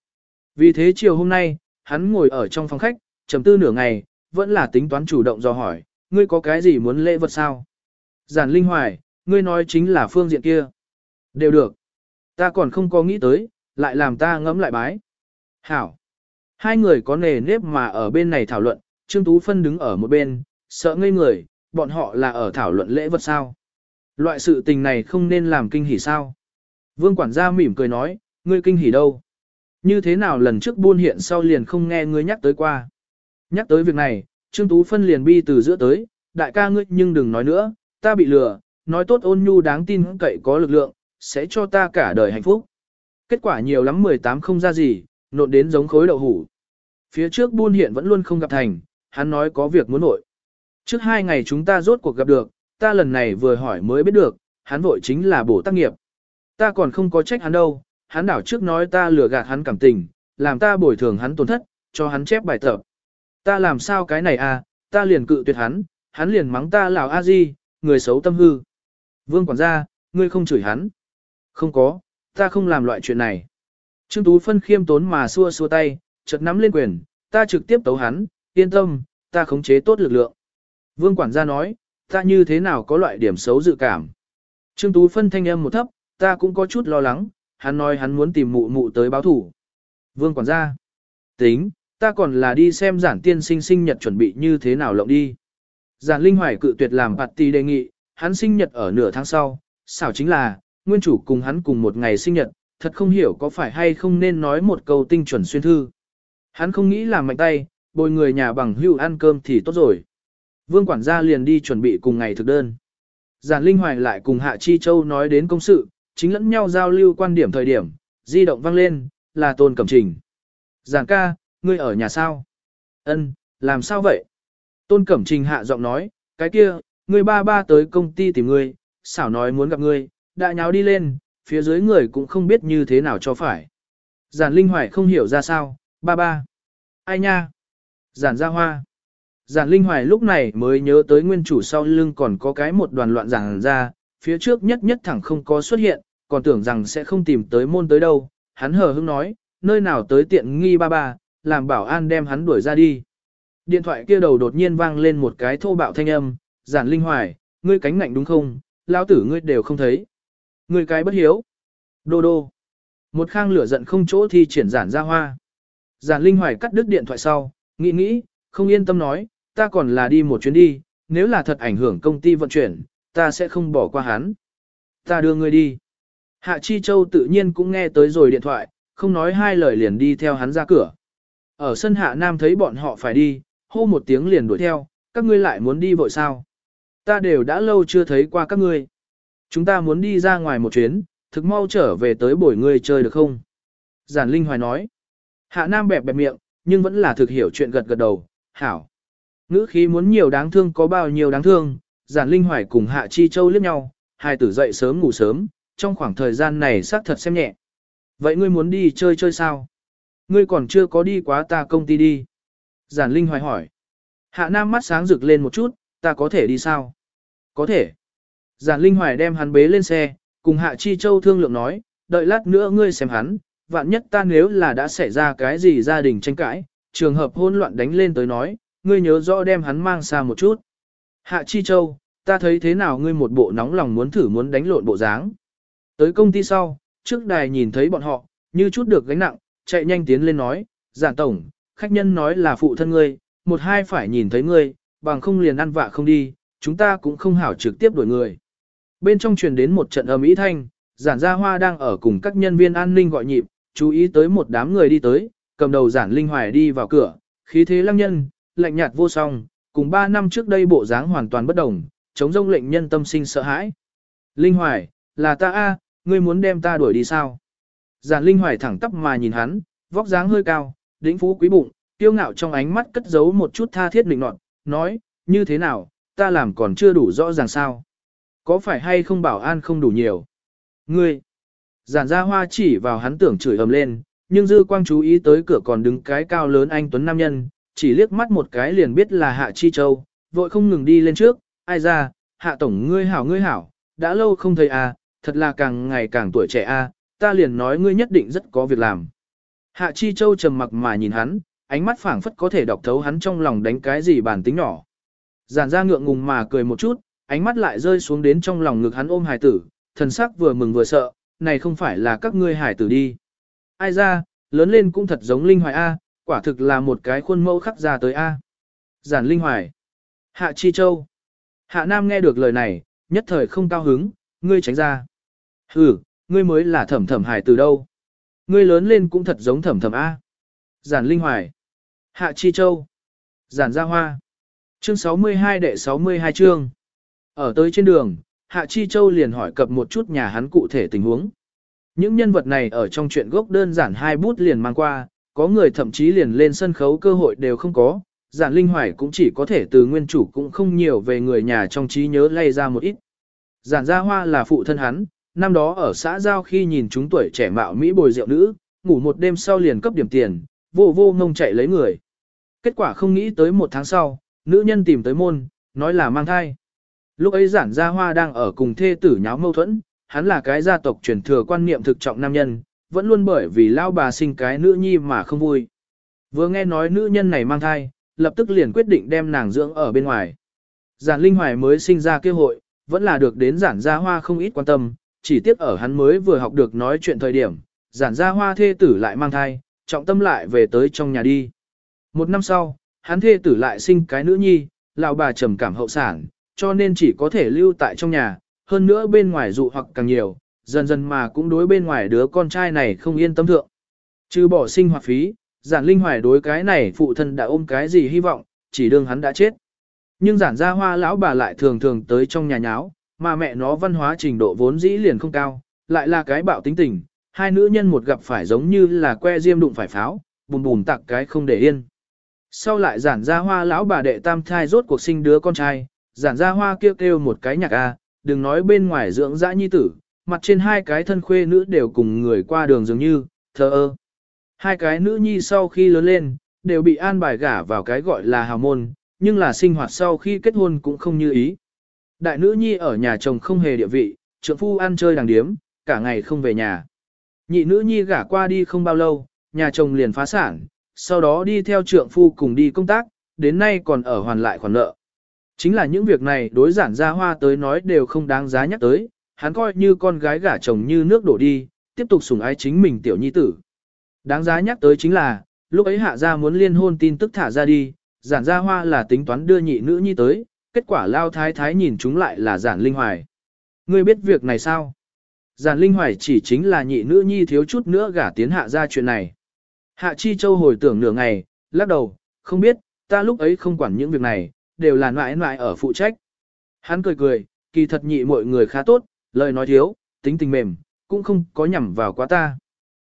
Vì thế chiều hôm nay, hắn ngồi ở trong phòng khách, trầm tư nửa ngày, vẫn là tính toán chủ động do hỏi, ngươi có cái gì muốn lễ vật sao? Giản linh hoài, ngươi nói chính là phương diện kia. Đều được. Ta còn không có nghĩ tới, lại làm ta ngẫm lại bái. Hảo. Hai người có nề nếp mà ở bên này thảo luận, Trương Tú Phân đứng ở một bên, sợ ngây người, bọn họ là ở thảo luận lễ vật sao. Loại sự tình này không nên làm kinh hỉ sao. Vương quản gia mỉm cười nói, ngươi kinh hỉ đâu? Như thế nào lần trước buôn hiện sau liền không nghe ngươi nhắc tới qua? Nhắc tới việc này, Trương Tú Phân liền bi từ giữa tới, đại ca ngươi nhưng đừng nói nữa, ta bị lừa, nói tốt ôn nhu đáng tin cậy có lực lượng, sẽ cho ta cả đời hạnh phúc. Kết quả nhiều lắm 18 không ra gì, nộn đến giống khối đậu hủ. Phía trước buôn hiện vẫn luôn không gặp thành, hắn nói có việc muốn nội. Trước hai ngày chúng ta rốt cuộc gặp được, ta lần này vừa hỏi mới biết được, hắn vội chính là bổ tác nghiệp. Ta còn không có trách hắn đâu, hắn đảo trước nói ta lừa gạt hắn cảm tình, làm ta bồi thường hắn tổn thất, cho hắn chép bài tập. Ta làm sao cái này à, ta liền cự tuyệt hắn, hắn liền mắng ta lão a di, người xấu tâm hư. Vương quản gia, ngươi không chửi hắn. Không có, ta không làm loại chuyện này. Trương Tú Phân khiêm tốn mà xua xua tay, chợt nắm lên quyền, ta trực tiếp tấu hắn, yên tâm, ta khống chế tốt lực lượng. Vương quản gia nói, ta như thế nào có loại điểm xấu dự cảm. Trương Tú Phân thanh âm một thấp, ta cũng có chút lo lắng, hắn nói hắn muốn tìm mụ mụ tới báo thủ. Vương quản gia, tính, ta còn là đi xem giản tiên sinh sinh nhật chuẩn bị như thế nào lộng đi. Giản Linh Hoài cự tuyệt làm bạt tì đề nghị, hắn sinh nhật ở nửa tháng sau, xảo chính là, nguyên chủ cùng hắn cùng một ngày sinh nhật, thật không hiểu có phải hay không nên nói một câu tinh chuẩn xuyên thư. Hắn không nghĩ làm mạnh tay, bồi người nhà bằng hưu ăn cơm thì tốt rồi. Vương quản gia liền đi chuẩn bị cùng ngày thực đơn. Giản Linh Hoài lại cùng Hạ Chi Châu nói đến công sự, chính lẫn nhau giao lưu quan điểm thời điểm, di động vang lên, là Tôn Cẩm Trình. Giản ca, ngươi ở nhà sao? Ân, làm sao vậy? Tôn Cẩm Trình hạ giọng nói, cái kia, ngươi ba ba tới công ty tìm ngươi, xảo nói muốn gặp ngươi, đã nháo đi lên, phía dưới người cũng không biết như thế nào cho phải. Giản Linh Hoài không hiểu ra sao, ba ba. Ai nha? Giản ra hoa. Giản Linh Hoài lúc này mới nhớ tới nguyên chủ sau lưng còn có cái một đoàn loạn giản ra, phía trước nhất nhất thẳng không có xuất hiện, còn tưởng rằng sẽ không tìm tới môn tới đâu. Hắn hờ hững nói, nơi nào tới tiện nghi ba ba, làm bảo an đem hắn đuổi ra đi. Điện thoại kia đầu đột nhiên vang lên một cái thô bạo thanh âm, giản linh hoài, ngươi cánh ngạnh đúng không, lão tử ngươi đều không thấy. Ngươi cái bất hiếu. Đô đô. Một khang lửa giận không chỗ thi triển giản ra hoa. Giản Linh Hoài cắt đứt điện thoại sau, nghĩ nghĩ, không yên tâm nói, ta còn là đi một chuyến đi, nếu là thật ảnh hưởng công ty vận chuyển, ta sẽ không bỏ qua hắn. Ta đưa ngươi đi. Hạ Chi Châu tự nhiên cũng nghe tới rồi điện thoại, không nói hai lời liền đi theo hắn ra cửa. Ở sân Hạ Nam thấy bọn họ phải đi, hô một tiếng liền đuổi theo, các ngươi lại muốn đi vội sao. Ta đều đã lâu chưa thấy qua các ngươi. Chúng ta muốn đi ra ngoài một chuyến, thực mau trở về tới buổi ngươi chơi được không? Giản Linh Hoài nói. Hạ Nam bẹp bẹp miệng, nhưng vẫn là thực hiểu chuyện gật gật đầu, hảo. Ngữ khí muốn nhiều đáng thương có bao nhiêu đáng thương, Giản Linh Hoài cùng Hạ Chi Châu liếc nhau, hai tử dậy sớm ngủ sớm, trong khoảng thời gian này xác thật xem nhẹ. Vậy ngươi muốn đi chơi chơi sao? Ngươi còn chưa có đi quá ta công ty đi. Giản Linh Hoài hỏi. Hạ Nam mắt sáng rực lên một chút, ta có thể đi sao? Có thể. Giản Linh Hoài đem hắn bế lên xe, cùng Hạ Chi Châu thương lượng nói, đợi lát nữa ngươi xem hắn, vạn nhất ta nếu là đã xảy ra cái gì gia đình tranh cãi, trường hợp hỗn loạn đánh lên tới nói, ngươi nhớ rõ đem hắn mang xa một chút. Hạ Chi Châu, ta thấy thế nào ngươi một bộ nóng lòng muốn thử muốn đánh lộn bộ dáng. Tới công ty sau, trước đài nhìn thấy bọn họ, như chút được gánh nặng, chạy nhanh tiến lên nói, giản tổng, khách nhân nói là phụ thân ngươi, một hai phải nhìn thấy ngươi, bằng không liền ăn vạ không đi, chúng ta cũng không hảo trực tiếp đuổi người. Bên trong truyền đến một trận ầm ý thanh, giản gia hoa đang ở cùng các nhân viên an ninh gọi nhịp, chú ý tới một đám người đi tới, cầm đầu giản linh hoài đi vào cửa, khí thế lăng nhân, lạnh nhạt vô song, cùng ba năm trước đây bộ dáng hoàn toàn bất đồng, chống rông lệnh nhân tâm sinh sợ hãi. Linh hoài, là ta a, ngươi muốn đem ta đuổi đi sao? Giản linh hoài thẳng tắp mà nhìn hắn, vóc dáng hơi cao, đỉnh phú quý bụng, tiêu ngạo trong ánh mắt cất giấu một chút tha thiết định nọt, nói, như thế nào, ta làm còn chưa đủ rõ ràng sao? Có phải hay không bảo an không đủ nhiều? Ngươi! Giản ra hoa chỉ vào hắn tưởng chửi ầm lên, nhưng dư quang chú ý tới cửa còn đứng cái cao lớn anh Tuấn Nam Nhân, chỉ liếc mắt một cái liền biết là Hạ Chi Châu, vội không ngừng đi lên trước, ai ra, Hạ Tổng ngươi hảo ngươi hảo, đã lâu không thấy à, thật là càng ngày càng tuổi trẻ a, à, ta liền nói ngươi nhất định rất có việc làm. Hạ Chi Châu trầm mặc mà nhìn hắn, ánh mắt phảng phất có thể đọc thấu hắn trong lòng đánh cái gì bản tính nhỏ. Giản ra ngượng ngùng mà cười một chút, ánh mắt lại rơi xuống đến trong lòng ngực hắn ôm hài tử, thần sắc vừa mừng vừa sợ, này không phải là các ngươi hải tử đi. Ai ra, lớn lên cũng thật giống Linh Hoài A, quả thực là một cái khuôn mẫu khắc ra tới A. Giản Linh Hoài. Hạ Chi Châu. Hạ Nam nghe được lời này, nhất thời không cao hứng, ngươi tránh ra. Ừ, ngươi mới là thẩm thẩm hải từ đâu. Ngươi lớn lên cũng thật giống thẩm thẩm A. Giản Linh Hoài. Hạ Chi Châu. Giản Gia Hoa. Chương 62 đệ 62 chương. Ở tới trên đường, Hạ Chi Châu liền hỏi cập một chút nhà hắn cụ thể tình huống. Những nhân vật này ở trong chuyện gốc đơn giản hai bút liền mang qua, có người thậm chí liền lên sân khấu cơ hội đều không có, giản linh hoài cũng chỉ có thể từ nguyên chủ cũng không nhiều về người nhà trong trí nhớ lay ra một ít. Giản gia hoa là phụ thân hắn, năm đó ở xã Giao khi nhìn chúng tuổi trẻ mạo Mỹ bồi rượu nữ, ngủ một đêm sau liền cấp điểm tiền, vô vô ngông chạy lấy người. Kết quả không nghĩ tới một tháng sau, nữ nhân tìm tới môn, nói là mang thai. Lúc ấy giản gia hoa đang ở cùng thê tử nháo mâu thuẫn, hắn là cái gia tộc truyền thừa quan niệm thực trọng nam nhân, vẫn luôn bởi vì lao bà sinh cái nữ nhi mà không vui. Vừa nghe nói nữ nhân này mang thai, lập tức liền quyết định đem nàng dưỡng ở bên ngoài. Giản Linh Hoài mới sinh ra kêu hội, vẫn là được đến giản gia hoa không ít quan tâm, chỉ tiếc ở hắn mới vừa học được nói chuyện thời điểm, giản gia hoa thê tử lại mang thai, trọng tâm lại về tới trong nhà đi. Một năm sau, hắn thê tử lại sinh cái nữ nhi, lão bà trầm cảm hậu sản, cho nên chỉ có thể lưu tại trong nhà, hơn nữa bên ngoài dụ hoặc càng nhiều, dần dần mà cũng đối bên ngoài đứa con trai này không yên tâm thượng. Trừ bỏ sinh hoạt phí, giản linh hoài đối cái này phụ thân đã ôm cái gì hy vọng, chỉ đương hắn đã chết. Nhưng giản gia hoa lão bà lại thường thường tới trong nhà nháo, mà mẹ nó văn hóa trình độ vốn dĩ liền không cao, lại là cái bạo tính tình, hai nữ nhân một gặp phải giống như là que diêm đụng phải pháo, bùm bùm tặng cái không để yên. Sau lại giản gia hoa lão bà đệ tam thai rốt cuộc sinh đứa con trai, giản gia hoa kêu kêu một cái nhạc a, đừng nói bên ngoài dưỡng dã nhi tử, mặt trên hai cái thân khuê nữ đều cùng người qua đường dường như, thờ ơ. Hai cái nữ nhi sau khi lớn lên, đều bị an bài gả vào cái gọi là hào môn, nhưng là sinh hoạt sau khi kết hôn cũng không như ý. Đại nữ nhi ở nhà chồng không hề địa vị, trượng phu ăn chơi đàng điếm, cả ngày không về nhà. Nhị nữ nhi gả qua đi không bao lâu, nhà chồng liền phá sản, sau đó đi theo trượng phu cùng đi công tác, đến nay còn ở hoàn lại khoản nợ. Chính là những việc này đối giản gia hoa tới nói đều không đáng giá nhắc tới, hắn coi như con gái gả chồng như nước đổ đi, tiếp tục sủng ái chính mình tiểu nhi tử. Đáng giá nhắc tới chính là, lúc ấy hạ gia muốn liên hôn tin tức thả ra đi, giản gia hoa là tính toán đưa nhị nữ nhi tới, kết quả lao thái thái nhìn chúng lại là giản linh hoài. Ngươi biết việc này sao? Giản linh hoài chỉ chính là nhị nữ nhi thiếu chút nữa gả tiến hạ ra chuyện này. Hạ Chi Châu hồi tưởng nửa ngày, lắc đầu, không biết, ta lúc ấy không quản những việc này, đều là mãi mãi ở phụ trách. Hắn cười cười, kỳ thật nhị mọi người khá tốt, lời nói thiếu, tính tình mềm, cũng không có nhằm vào quá ta.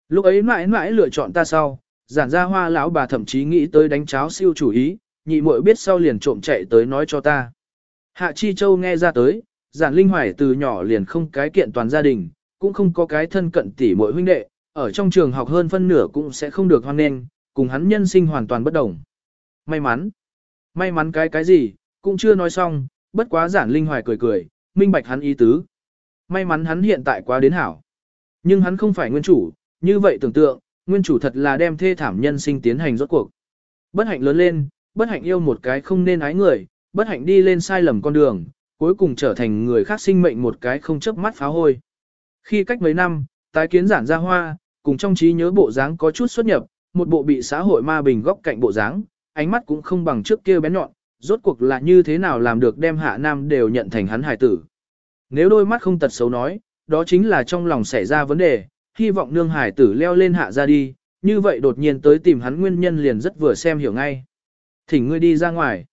Lúc ấy mãi mãi lựa chọn ta sau, giản ra hoa lão bà thậm chí nghĩ tới đánh cháo siêu chủ ý, nhị muội biết sau liền trộm chạy tới nói cho ta. Hạ Chi Châu nghe ra tới, giản linh hoài từ nhỏ liền không cái kiện toàn gia đình, cũng không có cái thân cận tỷ muội huynh đệ, ở trong trường học hơn phân nửa cũng sẽ không được hoan nghênh, cùng hắn nhân sinh hoàn toàn bất đồng. May mắn. May mắn cái cái gì, cũng chưa nói xong, bất quá giản linh hoài cười cười, minh bạch hắn ý tứ. May mắn hắn hiện tại quá đến hảo. Nhưng hắn không phải nguyên chủ, như vậy tưởng tượng, nguyên chủ thật là đem thê thảm nhân sinh tiến hành rốt cuộc. Bất hạnh lớn lên, bất hạnh yêu một cái không nên ái người, bất hạnh đi lên sai lầm con đường, cuối cùng trở thành người khác sinh mệnh một cái không chớp mắt phá hôi. Khi cách mấy năm, tái kiến giản ra hoa, cùng trong trí nhớ bộ dáng có chút xuất nhập, một bộ bị xã hội ma bình góc cạnh bộ dáng, ánh mắt cũng không bằng trước kia bén nhọn, rốt cuộc là như thế nào làm được đem hạ nam đều nhận thành hắn hài tử. Nếu đôi mắt không tật xấu nói, đó chính là trong lòng xảy ra vấn đề, hy vọng nương hài tử leo lên hạ ra đi, như vậy đột nhiên tới tìm hắn nguyên nhân liền rất vừa xem hiểu ngay. Thỉnh ngươi đi ra ngoài.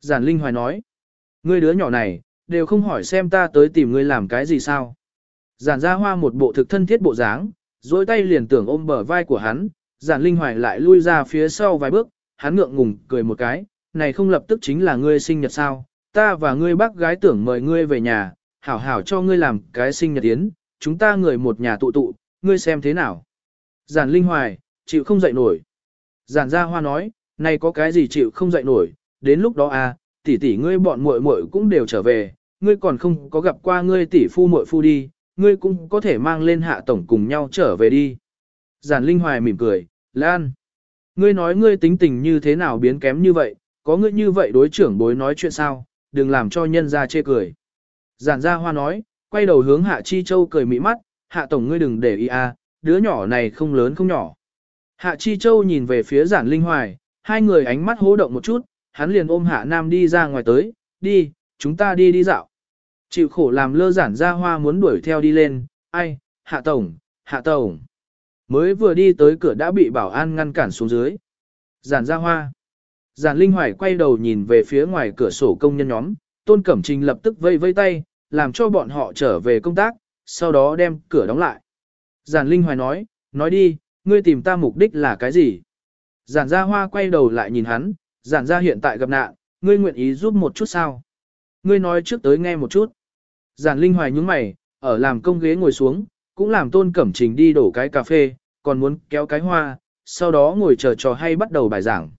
Giản Linh Hoài nói, ngươi đứa nhỏ này, đều không hỏi xem ta tới tìm ngươi làm cái gì sao. Giản ra hoa một bộ thực thân thiết bộ dáng, dối tay liền tưởng ôm bờ vai của hắn, giản Linh Hoài lại lui ra phía sau vài bước, hắn ngượng ngùng cười một cái, này không lập tức chính là ngươi sinh nhật sao, ta và ngươi bác gái tưởng mời ngươi về nhà, hảo hảo cho ngươi làm cái sinh nhật yến, chúng ta người một nhà tụ tụ, ngươi xem thế nào. Giản Linh Hoài, chịu không dậy nổi. Giản Gia Hoa nói, này có cái gì chịu không dậy nổi, đến lúc đó à, tỷ tỷ ngươi bọn muội muội cũng đều trở về, ngươi còn không có gặp qua ngươi tỷ phu muội phu đi, ngươi cũng có thể mang lên hạ tổng cùng nhau trở về đi. Giản Linh Hoài mỉm cười, Lan. Ngươi nói ngươi tính tình như thế nào biến kém như vậy, có ngươi như vậy đối trưởng bối nói chuyện sao, đừng làm cho nhân ra chê cười. Giản Gia Hoa nói, quay đầu hướng Hạ Chi Châu cười mỹ mắt, Hạ tổng ngươi đừng để ý à, đứa nhỏ này không lớn không nhỏ. Hạ Chi Châu nhìn về phía Giản Linh Hoài, hai người ánh mắt hố động một chút, hắn liền ôm Hạ Nam đi ra ngoài tới, đi, chúng ta đi đi dạo. Chịu khổ làm lơ giản ra hoa muốn đuổi theo đi lên, ai, Hạ Tổng, Hạ Tổng. Mới vừa đi tới cửa đã bị bảo an ngăn cản xuống dưới. Giản ra hoa. Giản Linh Hoài quay đầu nhìn về phía ngoài cửa sổ công nhân nhóm, Tôn Cẩm Trình lập tức vây vây tay, làm cho bọn họ trở về công tác, sau đó đem cửa đóng lại. Giản Linh Hoài nói, nói đi, ngươi tìm ta mục đích là cái gì? Giản gia hoa quay đầu lại nhìn hắn, giản gia hiện tại gặp nạn, ngươi nguyện ý giúp một chút sao? Ngươi nói trước tới nghe một chút. Giản Linh Hoài nhướng mày, ở làm công ghế ngồi xuống, cũng làm tôn cẩm trình đi đổ cái cà phê, còn muốn kéo cái hoa, sau đó ngồi chờ trò hay bắt đầu bài giảng.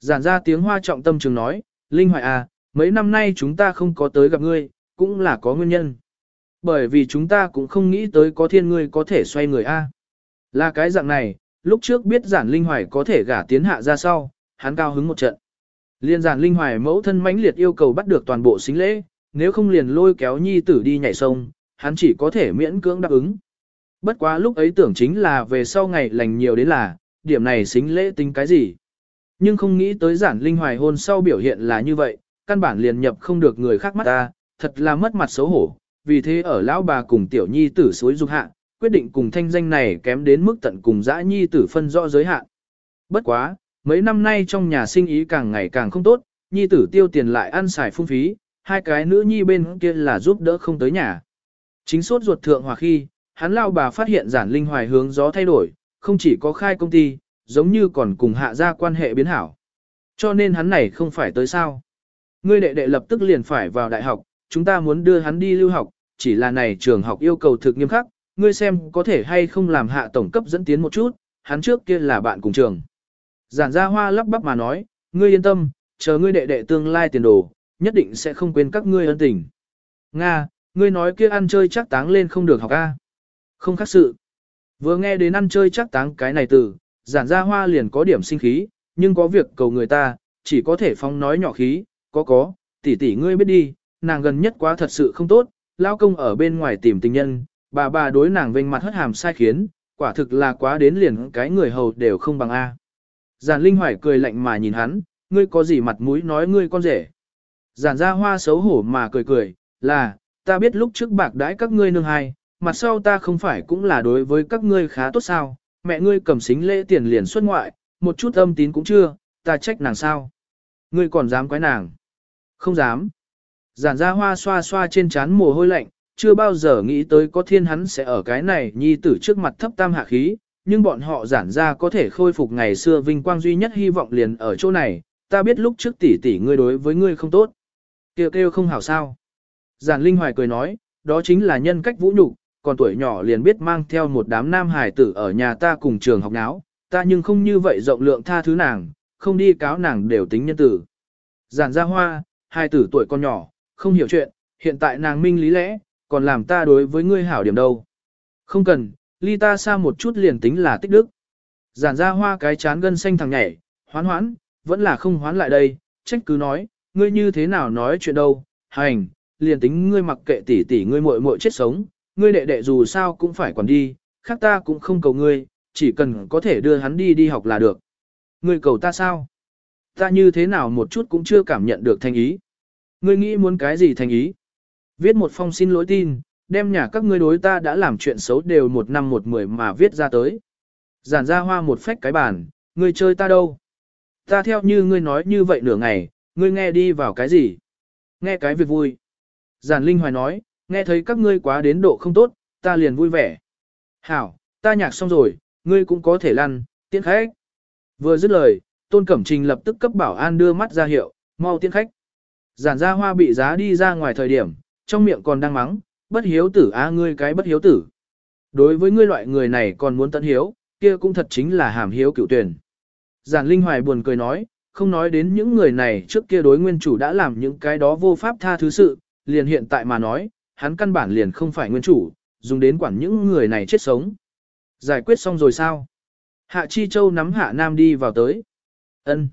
Giản ra tiếng hoa trọng tâm trường nói, Linh Hoài à, mấy năm nay chúng ta không có tới gặp ngươi, cũng là có nguyên nhân. Bởi vì chúng ta cũng không nghĩ tới có thiên ngươi có thể xoay người a. Là cái dạng này, lúc trước biết giản linh hoài có thể gả tiến hạ ra sau, hắn cao hứng một trận. Liên giản linh hoài mẫu thân mãnh liệt yêu cầu bắt được toàn bộ xính lễ, nếu không liền lôi kéo nhi tử đi nhảy sông, hắn chỉ có thể miễn cưỡng đáp ứng. Bất quá lúc ấy tưởng chính là về sau ngày lành nhiều đến là, điểm này xính lễ tính cái gì. Nhưng không nghĩ tới giản linh hoài hôn sau biểu hiện là như vậy, căn bản liền nhập không được người khác mắt ta, thật là mất mặt xấu hổ, vì thế ở lão bà cùng tiểu nhi tử suối dục hạ, quyết định cùng thanh danh này kém đến mức tận cùng dã nhi tử phân rõ giới hạn. Bất quá, mấy năm nay trong nhà sinh ý càng ngày càng không tốt, nhi tử tiêu tiền lại ăn xài phung phí, hai cái nữ nhi bên kia là giúp đỡ không tới nhà. Chính sốt ruột thượng hòa khi, hắn lao bà phát hiện giản linh hoài hướng gió thay đổi, không chỉ có khai công ty, giống như còn cùng hạ ra quan hệ biến hảo. Cho nên hắn này không phải tới sao. Ngươi đệ đệ lập tức liền phải vào đại học, chúng ta muốn đưa hắn đi lưu học, chỉ là này trường học yêu cầu thực nghiêm khắc, ngươi xem có thể hay không làm hạ tổng cấp dẫn tiến một chút, hắn trước kia là bạn cùng trường. Giản gia hoa lắp bắp mà nói, ngươi yên tâm, chờ ngươi đệ đệ tương lai tiền đồ, nhất định sẽ không quên các ngươi ân tình. Nga, ngươi nói kia ăn chơi chắc táng lên không được học A. Không khác sự. Vừa nghe đến ăn chơi chắc táng cái này từ, giản gia hoa liền có điểm sinh khí, nhưng có việc cầu người ta, chỉ có thể phong nói nhỏ khí, có có, tỷ tỷ ngươi biết đi, nàng gần nhất quá thật sự không tốt, lao công ở bên ngoài tìm tình nhân, bà bà đối nàng vênh mặt hất hàm sai khiến, quả thực là quá đến liền cái người hầu đều không bằng A. Giản Linh Hoài cười lạnh mà nhìn hắn, ngươi có gì mặt mũi nói ngươi con rể. Giản ra hoa xấu hổ mà cười cười, là, ta biết lúc trước bạc đãi các ngươi nương hai, mặt sau ta không phải cũng là đối với các ngươi khá tốt sao, mẹ ngươi cầm xính lễ tiền liền xuất ngoại, một chút âm tín cũng chưa, ta trách nàng sao. Ngươi còn dám quái nàng. Không dám. Giản ra hoa xoa xoa trên trán mồ hôi lạnh, chưa bao giờ nghĩ tới có thiên hắn sẽ ở cái này nhi tử trước mặt thấp tam hạ khí, nhưng bọn họ giản ra có thể khôi phục ngày xưa vinh quang duy nhất hy vọng liền ở chỗ này, ta biết lúc trước tỷ tỷ ngươi đối với ngươi không tốt. Kêu kêu không hảo sao. Giản Linh Hoài cười nói, đó chính là nhân cách vũ nhục, còn tuổi nhỏ liền biết mang theo một đám nam hải tử ở nhà ta cùng trường học náo, ta nhưng không như vậy rộng lượng tha thứ nàng, không đi cáo nàng đều tính nhân tử. Giản ra hoa, hai tử tuổi con nhỏ, không hiểu chuyện, hiện tại nàng minh lý lẽ, còn làm ta đối với ngươi hảo điểm đâu. Không cần, ly ta xa một chút liền tính là tích đức. Giản ra hoa cái chán gân xanh thằng nhảy, hoán hoán, vẫn là không hoán lại đây, trách cứ nói, ngươi như thế nào nói chuyện đâu, hành, liền tính ngươi mặc kệ tỷ tỷ ngươi muội muội chết sống, ngươi đệ đệ dù sao cũng phải còn đi, khác ta cũng không cầu ngươi, chỉ cần có thể đưa hắn đi đi học là được. Ngươi cầu ta sao? Ta như thế nào một chút cũng chưa cảm nhận được thành ý. Ngươi nghĩ muốn cái gì thành ý? Viết một phong xin lỗi tin, đem nhà các ngươi đối ta đã làm chuyện xấu đều một năm một mười mà viết ra tới. Giản ra hoa một phách cái bàn, ngươi chơi ta đâu? Ta theo như ngươi nói như vậy nửa ngày, ngươi nghe đi vào cái gì? Nghe cái việc vui. Giản Linh Hoài nói, nghe thấy các ngươi quá đến độ không tốt, ta liền vui vẻ. Hảo, ta nhạc xong rồi, ngươi cũng có thể lăn, tiễn khách. Vừa dứt lời, Tôn Cẩm Trình lập tức cấp bảo an đưa mắt ra hiệu, mau tiễn khách. Giản ra hoa bị giá đi ra ngoài thời điểm, trong miệng còn đang mắng, bất hiếu tử a ngươi cái bất hiếu tử. Đối với ngươi loại người này còn muốn tận hiếu, kia cũng thật chính là hàm hiếu cựu tuyển. Giản Linh Hoài buồn cười nói, không nói đến những người này trước kia đối nguyên chủ đã làm những cái đó vô pháp tha thứ sự, liền hiện tại mà nói, hắn căn bản liền không phải nguyên chủ, dùng đến quản những người này chết sống. Giải quyết xong rồi sao? Hạ Chi Châu nắm Hạ Nam đi vào tới. ân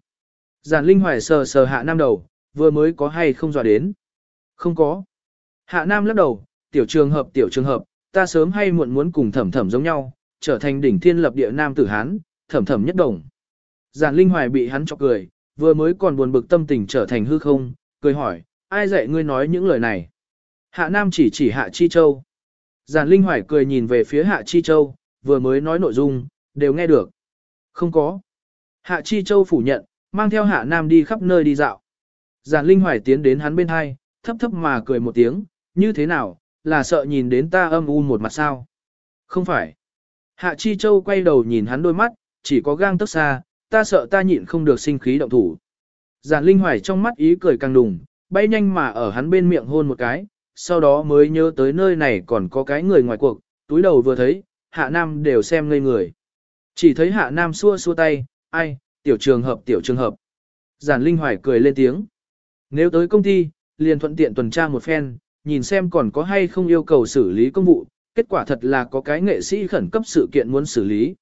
Giản Linh Hoài sờ sờ Hạ Nam đầu, vừa mới có hay không dọa đến? Không có. Hạ Nam lắc đầu, tiểu trường hợp tiểu trường hợp, ta sớm hay muộn muốn cùng thẩm thẩm giống nhau, trở thành đỉnh thiên lập địa Nam tử Hán, thẩm thẩm nhất đồng. Giản Linh Hoài bị hắn chọc cười, vừa mới còn buồn bực tâm tình trở thành hư không, cười hỏi, ai dạy ngươi nói những lời này? Hạ Nam chỉ chỉ Hạ Chi Châu. Giản Linh Hoài cười nhìn về phía Hạ Chi Châu, vừa mới nói nội dung, đều nghe được. Không có. Hạ Chi Châu phủ nhận, mang theo Hạ Nam đi khắp nơi đi dạo. Giản Linh Hoài tiến đến hắn bên hai, thấp thấp mà cười một tiếng, như thế nào, là sợ nhìn đến ta âm u một mặt sao? Không phải. Hạ Chi Châu quay đầu nhìn hắn đôi mắt, chỉ có gang tức xa, ta sợ ta nhịn không được sinh khí động thủ. Giản Linh Hoài trong mắt ý cười càng đùng, bay nhanh mà ở hắn bên miệng hôn một cái, sau đó mới nhớ tới nơi này còn có cái người ngoài cuộc, túi đầu vừa thấy, Hạ Nam đều xem ngây người. Chỉ thấy Hạ Nam xua xua tay, ai, tiểu trường hợp tiểu trường hợp. Giản Linh Hoài cười lên tiếng. Nếu tới công ty, liền thuận tiện tuần tra một phen, nhìn xem còn có hay không yêu cầu xử lý công vụ, kết quả thật là có cái nghệ sĩ khẩn cấp sự kiện muốn xử lý.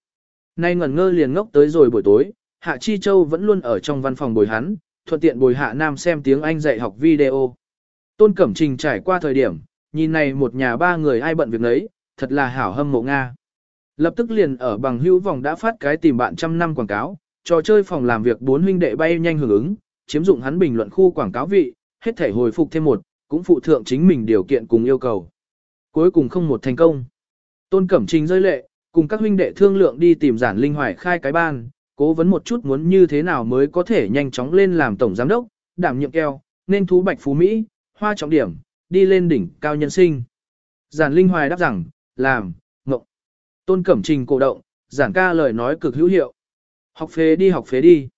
Nay ngẩn ngơ liền ngốc tới rồi buổi tối, Hạ Chi Châu vẫn luôn ở trong văn phòng bồi hắn, thuận tiện bồi Hạ Nam xem tiếng Anh dạy học video. Tôn Cẩm Trình trải qua thời điểm, nhìn này một nhà ba người ai bận việc nấy, thật là hảo hâm mộ Nga. Lập tức liền ở bằng hữu vòng đã phát cái tìm bạn trăm năm quảng cáo, trò chơi phòng làm việc bốn huynh đệ bay nhanh hưởng ứng, chiếm dụng hắn bình luận khu quảng cáo vị, hết thể hồi phục thêm một, cũng phụ thượng chính mình điều kiện cùng yêu cầu. Cuối cùng không một thành công. Tôn Cẩm Trình rơi lệ, cùng các huynh đệ thương lượng đi tìm giản linh hoài khai cái ban, cố vấn một chút muốn như thế nào mới có thể nhanh chóng lên làm tổng giám đốc, đảm nhiệm keo, nên thú bạch phú Mỹ, hoa trọng điểm, đi lên đỉnh cao nhân sinh. Giản linh hoài đáp rằng, làm, ngộng. Tôn Cẩm Trình cổ động, giản ca lời nói cực hữu hiệu. Học phế đi học phế đi.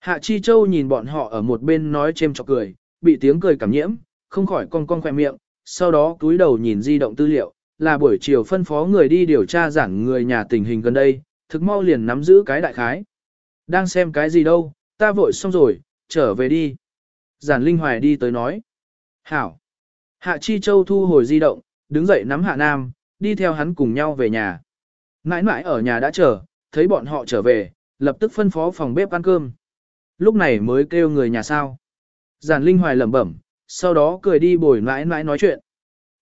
Hạ Chi Châu nhìn bọn họ ở một bên nói chêm chọc cười, bị tiếng cười cảm nhiễm, không khỏi cong cong khỏe miệng, sau đó túi đầu nhìn di động tư liệu, là buổi chiều phân phó người đi điều tra giảng người nhà tình hình gần đây, thực mau liền nắm giữ cái đại khái. Đang xem cái gì đâu, ta vội xong rồi, trở về đi. Giản Linh Hoài đi tới nói. Hảo. Hạ Chi Châu thu hồi di động, đứng dậy nắm Hạ Nam, đi theo hắn cùng nhau về nhà. Nãi nãi ở nhà đã chờ, thấy bọn họ trở về, lập tức phân phó phòng bếp ăn cơm. Lúc này mới kêu người nhà sao. Giản Linh Hoài lẩm bẩm, sau đó cười đi bồi nãi nãi nói chuyện.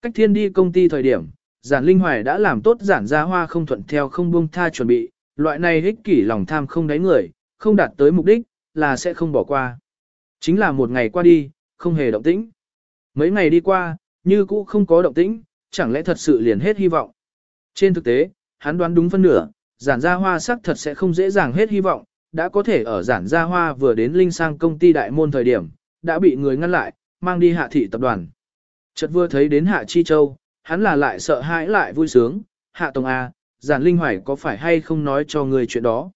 Cách thiên đi công ty thời điểm, giản linh hoài đã làm tốt giản ra hoa không thuận theo không buông tha chuẩn bị, loại này ích kỷ lòng tham không đáy người, không đạt tới mục đích, là sẽ không bỏ qua. Chính là một ngày qua đi, không hề động tĩnh. Mấy ngày đi qua, như cũ không có động tĩnh, chẳng lẽ thật sự liền hết hy vọng. Trên thực tế, hắn đoán đúng phân nửa, giản gia hoa sắc thật sẽ không dễ dàng hết hy vọng, đã có thể ở giản gia hoa vừa đến linh sang công ty đại môn thời điểm, đã bị người ngăn lại, mang đi hạ thị tập đoàn. Chợt vừa thấy đến hạ chi châu, hắn là lại sợ hãi lại vui sướng, hạ tổng A, giản linh hoài có phải hay không nói cho người chuyện đó.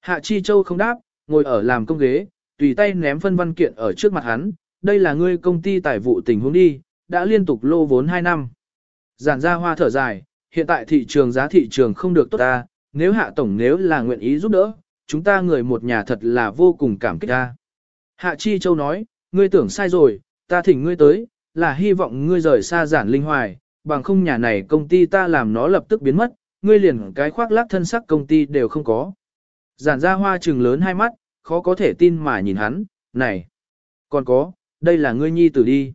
Hạ chi châu không đáp, ngồi ở làm công ghế, tùy tay ném phân văn kiện ở trước mặt hắn, đây là ngươi công ty tài vụ tình huống đi, đã liên tục lô vốn 2 năm. Giản ra hoa thở dài, hiện tại thị trường giá thị trường không được tốt ta, nếu hạ tổng nếu là nguyện ý giúp đỡ, chúng ta người một nhà thật là vô cùng cảm kích ta. Hạ Chi Châu nói, ngươi tưởng sai rồi, ta thỉnh ngươi tới, là hy vọng ngươi rời xa giản linh hoài, bằng không nhà này công ty ta làm nó lập tức biến mất, ngươi liền cái khoác lác thân sắc công ty đều không có. Giản ra hoa trừng lớn hai mắt, khó có thể tin mà nhìn hắn, này, còn có, đây là ngươi nhi tử đi.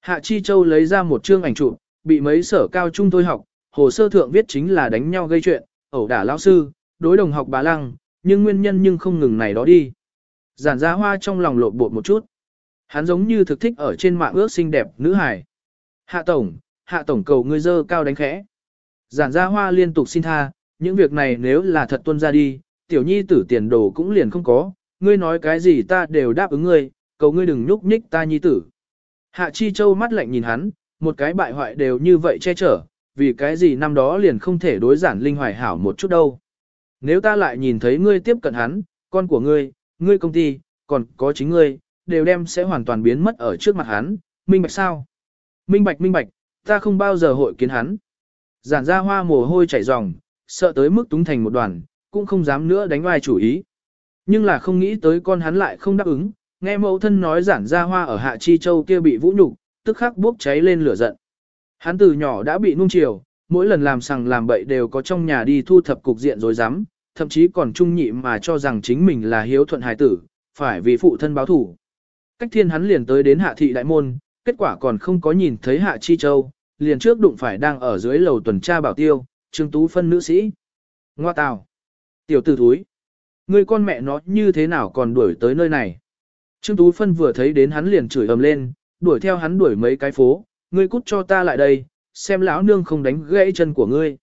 Hạ Chi Châu lấy ra một chương ảnh chụp, bị mấy sở cao trung thôi học, hồ sơ thượng viết chính là đánh nhau gây chuyện, ẩu đả lão sư, đối đồng học bà lăng, nhưng nguyên nhân nhưng không ngừng này đó đi. Giản ra hoa trong lòng lộn bột một chút. Hắn giống như thực thích ở trên mạng ước xinh đẹp nữ hài. Hạ tổng, hạ tổng cầu ngươi dơ cao đánh khẽ. Giản ra hoa liên tục xin tha, những việc này nếu là thật tuân ra đi, tiểu nhi tử tiền đồ cũng liền không có, ngươi nói cái gì ta đều đáp ứng ngươi, cầu ngươi đừng nhúc nhích ta nhi tử. Hạ Chi Châu mắt lạnh nhìn hắn, một cái bại hoại đều như vậy che chở, vì cái gì năm đó liền không thể đối giản linh hoài hảo một chút đâu. Nếu ta lại nhìn thấy ngươi tiếp cận hắn, con của ngươi, ngươi công ty, còn có chính ngươi, đều đem sẽ hoàn toàn biến mất ở trước mặt hắn, minh bạch sao? Minh bạch minh bạch, ta không bao giờ hội kiến hắn. Giản ra hoa mồ hôi chảy ròng, sợ tới mức túng thành một đoàn, cũng không dám nữa đánh oai chủ ý. Nhưng là không nghĩ tới con hắn lại không đáp ứng, nghe mẫu thân nói giản ra hoa ở hạ chi châu kia bị vũ nhục, tức khắc bốc cháy lên lửa giận. Hắn từ nhỏ đã bị nung chiều, mỗi lần làm sằng làm bậy đều có trong nhà đi thu thập cục diện rồi dám, thậm chí còn trung nhị mà cho rằng chính mình là hiếu thuận hài tử, phải vì phụ thân báo thủ. Cách thiên hắn liền tới đến hạ thị đại môn, kết quả còn không có nhìn thấy hạ chi châu, liền trước đụng phải đang ở dưới lầu tuần tra bảo tiêu, trương tú phân nữ sĩ. Ngoa tào. Tiểu tử thúi. Người con mẹ nó như thế nào còn đuổi tới nơi này. Trương tú phân vừa thấy đến hắn liền chửi ầm lên, đuổi theo hắn đuổi mấy cái phố, ngươi cút cho ta lại đây, xem lão nương không đánh gãy chân của ngươi.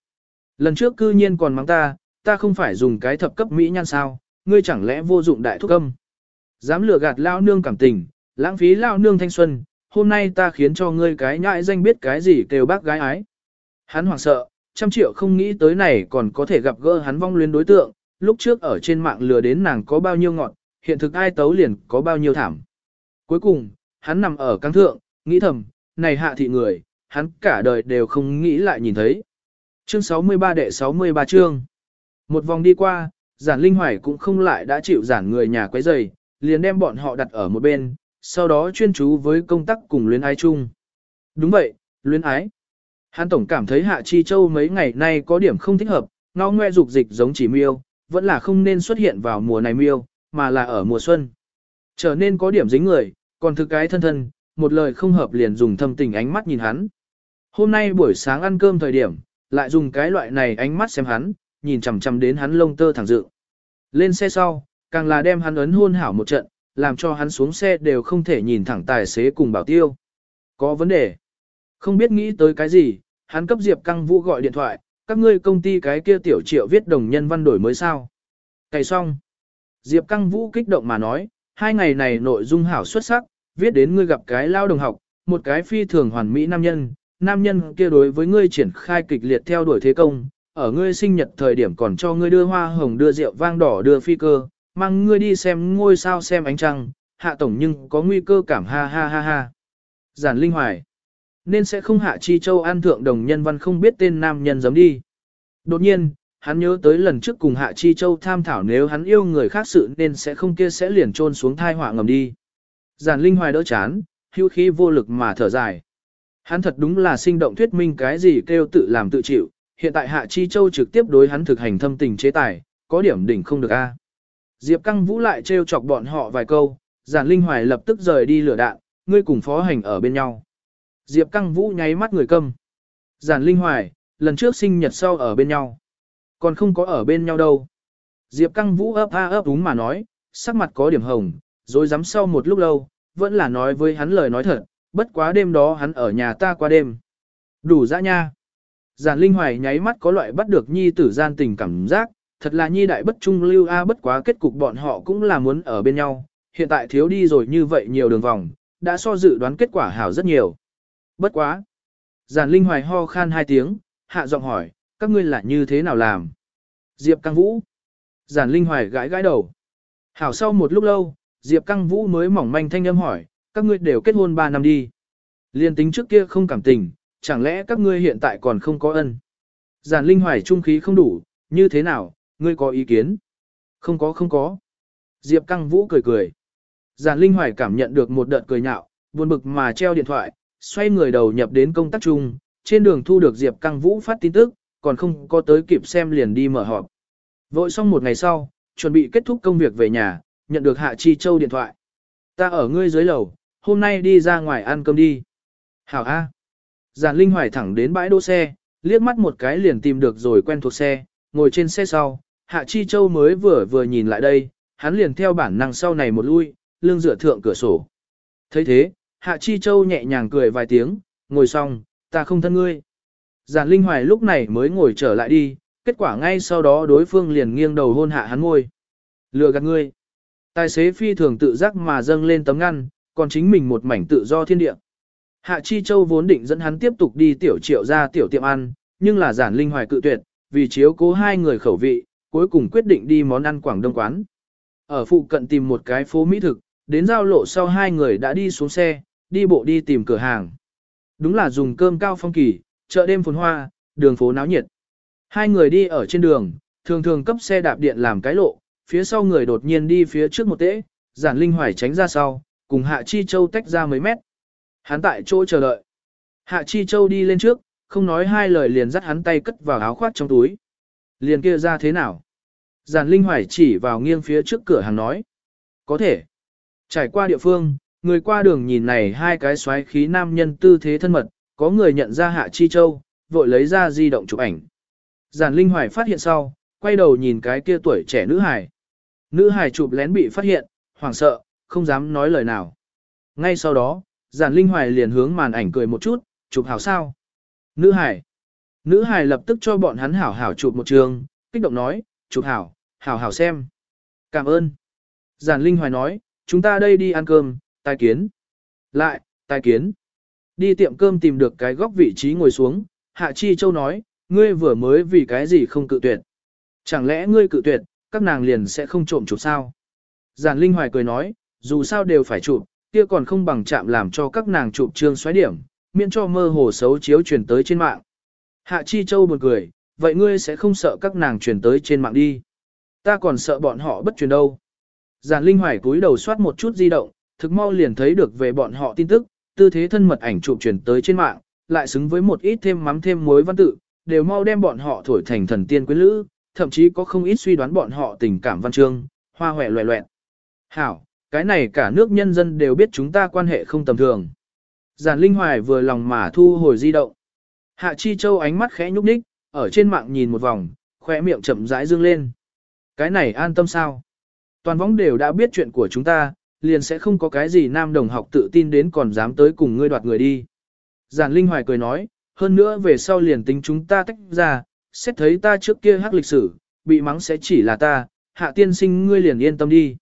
Lần trước cư nhiên còn mắng ta, ta không phải dùng cái thập cấp mỹ nhan sao, ngươi chẳng lẽ vô dụng đại thuốc âm. Dám lừa gạt lão nương cảm tình, lãng phí lão nương thanh xuân, hôm nay ta khiến cho ngươi cái nhãi danh biết cái gì kêu bác gái ái. Hắn hoảng sợ, trăm triệu không nghĩ tới này còn có thể gặp gỡ hắn vong luyến đối tượng, lúc trước ở trên mạng lừa đến nàng có bao nhiêu ngọn, hiện thực ai tấu liền có bao nhiêu thảm. Cuối cùng, hắn nằm ở căng thượng, nghĩ thầm, này hạ thị người, hắn cả đời đều không nghĩ lại nhìn thấy. Chương 63 đệ 63 chương. Một vòng đi qua, giản linh hoài cũng không lại đã chịu giản người nhà quấy rầy, liền đem bọn họ đặt ở một bên, sau đó chuyên chú với công tác cùng luyến ái chung. Đúng vậy, luyến ái. Hắn tổng cảm thấy Hạ Chi Châu mấy ngày nay có điểm không thích hợp, ngao ngoe dục dịch giống chỉ miêu, vẫn là không nên xuất hiện vào mùa này miêu, mà là ở mùa xuân. Trở nên có điểm dính người, còn thực cái thân thân, một lời không hợp liền dùng thâm tình ánh mắt nhìn hắn. Hôm nay buổi sáng ăn cơm thời điểm, lại dùng cái loại này ánh mắt xem hắn, nhìn chằm chằm đến hắn lông tơ thẳng dự. Lên xe sau, càng là đem hắn ấn hôn hảo một trận, làm cho hắn xuống xe đều không thể nhìn thẳng tài xế cùng bảo tiêu. Có vấn đề. Không biết nghĩ tới cái gì, hắn cấp Diệp Căng Vũ gọi điện thoại, các ngươi công ty cái kia tiểu triệu viết đồng nhân văn đổi mới sao. Cày xong. Diệp Căng Vũ kích động mà nói, hai ngày này nội dung hảo xuất sắc, viết đến ngươi gặp cái lao đồng học, một cái phi thường hoàn mỹ nam nhân, nam nhân kia đối với ngươi triển khai kịch liệt theo đuổi thế công, ở ngươi sinh nhật thời điểm còn cho ngươi đưa hoa hồng đưa rượu vang đỏ đưa phi cơ, mang ngươi đi xem ngôi sao xem ánh trăng, hạ tổng nhưng có nguy cơ cảm ha ha ha ha. Giản Linh Hoài Nên sẽ không hạ chi châu an thượng đồng nhân văn không biết tên nam nhân giống đi. Đột nhiên, hắn nhớ tới lần trước cùng hạ chi châu tham thảo nếu hắn yêu người khác sự nên sẽ không kia sẽ liền trôn xuống thai họa ngầm đi. Giản Linh Hoài đỡ chán, hưu khí vô lực mà thở dài. Hắn thật đúng là sinh động thuyết minh cái gì kêu tự làm tự chịu, hiện tại Hạ Chi Châu trực tiếp đối hắn thực hành thâm tình chế tài, có điểm đỉnh không được a. Diệp Căng Vũ lại trêu chọc bọn họ vài câu, Giản Linh Hoài lập tức rời đi lửa đạn, ngươi cùng phó hành ở bên nhau. Diệp Căng Vũ nháy mắt người câm. Giản Linh Hoài, lần trước sinh nhật sau ở bên nhau. Còn không có ở bên nhau đâu. Diệp Căng Vũ ấp a ấp đúng mà nói, sắc mặt có điểm hồng, rồi dám sau một lúc lâu, vẫn là nói với hắn lời nói thật, bất quá đêm đó hắn ở nhà ta qua đêm. Đủ dã nha. Giản Linh Hoài nháy mắt có loại bắt được nhi tử gian tình cảm giác, thật là nhi đại bất trung lưu a bất quá kết cục bọn họ cũng là muốn ở bên nhau, hiện tại thiếu đi rồi như vậy nhiều đường vòng, đã so dự đoán kết quả hảo rất nhiều. Bất quá. Giản Linh Hoài ho khan hai tiếng, hạ giọng hỏi, các ngươi là như thế nào làm? Diệp Căng Vũ. Giản Linh Hoài gãi gãi đầu. Hảo sau một lúc lâu, Diệp Căng Vũ mới mỏng manh thanh âm hỏi, các ngươi đều kết hôn 3 năm đi. Liên tính trước kia không cảm tình, chẳng lẽ các ngươi hiện tại còn không có ân? Giản Linh Hoài trung khí không đủ, như thế nào, ngươi có ý kiến? Không có không có. Diệp Căng Vũ cười cười. Giản Linh Hoài cảm nhận được một đợt cười nhạo, buồn bực mà treo điện thoại, xoay người đầu nhập đến công tác chung, trên đường thu được Diệp Căng Vũ phát tin tức, còn không có tới kịp xem liền đi mở họp. Vội xong một ngày sau, chuẩn bị kết thúc công việc về nhà, nhận được Hạ Chi Châu điện thoại. Ta ở ngươi dưới lầu, hôm nay đi ra ngoài ăn cơm đi. Hảo A. Giản Linh Hoài thẳng đến bãi đỗ xe, liếc mắt một cái liền tìm được rồi quen thuộc xe, ngồi trên xe sau, Hạ Chi Châu mới vừa vừa nhìn lại đây, hắn liền theo bản năng sau này một lui, lưng dựa thượng cửa sổ. thấy thế, Hạ Chi Châu nhẹ nhàng cười vài tiếng, ngồi xong, ta không thân ngươi. Giản Linh Hoài lúc này mới ngồi trở lại đi, kết quả ngay sau đó đối phương liền nghiêng đầu hôn hạ hắn ngôi. Lừa gạt ngươi. Tài xế phi thường tự giác mà dâng lên tấm ngăn, còn chính mình một mảnh tự do thiên địa. Hạ Chi Châu vốn định dẫn hắn tiếp tục đi tiểu triệu ra tiểu tiệm ăn, nhưng là giản linh hoài cự tuyệt, vì chiếu cố hai người khẩu vị, cuối cùng quyết định đi món ăn Quảng Đông quán. Ở phụ cận tìm một cái phố mỹ thực, đến giao lộ sau hai người đã đi xuống xe, đi bộ đi tìm cửa hàng. Đúng là dùng cơm cao phong kỳ, chợ đêm phồn hoa, đường phố náo nhiệt. Hai người đi ở trên đường, thường thường cấp xe đạp điện làm cái lộ, phía sau người đột nhiên đi phía trước một tễ, giản linh hoài tránh ra sau, cùng Hạ Chi Châu tách ra mấy mét. Hắn tại chỗ chờ đợi. Hạ Chi Châu đi lên trước, không nói hai lời liền dắt hắn tay cất vào áo khoác trong túi. Liền kia ra thế nào? Giản Linh Hoài chỉ vào nghiêng phía trước cửa hàng nói. Có thể. Trải qua địa phương, người qua đường nhìn này hai cái xoáy khí nam nhân tư thế thân mật, có người nhận ra Hạ Chi Châu, vội lấy ra di động chụp ảnh. Giản Linh Hoài phát hiện sau, quay đầu nhìn cái kia tuổi trẻ nữ hài. Nữ hài chụp lén bị phát hiện, hoảng sợ, không dám nói lời nào. Ngay sau đó, giản linh hoài liền hướng màn ảnh cười một chút, chụp hảo sao. Nữ hài. Nữ hài lập tức cho bọn hắn hảo hảo chụp một trường, kích động nói, chụp hảo, hảo hảo xem. Cảm ơn. Giản linh hoài nói, chúng ta đây đi ăn cơm, tai kiến. Lại, tai kiến. Đi tiệm cơm tìm được cái góc vị trí ngồi xuống, Hạ Chi Châu nói, ngươi vừa mới vì cái gì không cự tuyệt. Chẳng lẽ ngươi cự tuyệt, các nàng liền sẽ không trộm chụp sao? Giản Linh Hoài cười nói, dù sao đều phải chụp, kia còn không bằng chạm làm cho các nàng chụp trương xoáy điểm, miễn cho mơ hồ xấu chiếu truyền tới trên mạng. Hạ Chi Châu buồn cười, vậy ngươi sẽ không sợ các nàng truyền tới trên mạng đi. Ta còn sợ bọn họ bất truyền đâu. Giản Linh Hoài cúi đầu soát một chút di động, thực mau liền thấy được về bọn họ tin tức, tư thế thân mật ảnh chụp truyền tới trên mạng, lại xứng với một ít thêm mắm thêm muối văn tự, đều mau đem bọn họ thổi thành thần tiên quyến lữ, thậm chí có không ít suy đoán bọn họ tình cảm văn chương, hoa hòe loẹ loẹt. Hảo, cái này cả nước nhân dân đều biết chúng ta quan hệ không tầm thường. Giản Linh Hoài vừa lòng mà thu hồi di động. Hạ Chi Châu ánh mắt khẽ nhúc nhích, ở trên mạng nhìn một vòng, khỏe miệng chậm rãi dương lên. Cái này an tâm sao? Toàn võng đều đã biết chuyện của chúng ta, liền sẽ không có cái gì nam đồng học tự tin đến còn dám tới cùng ngươi đoạt người đi. Giản Linh Hoài cười nói, hơn nữa về sau liền tính chúng ta tách ra, xét thấy ta trước kia hắc lịch sử, bị mắng sẽ chỉ là ta, hạ tiên sinh ngươi liền yên tâm đi.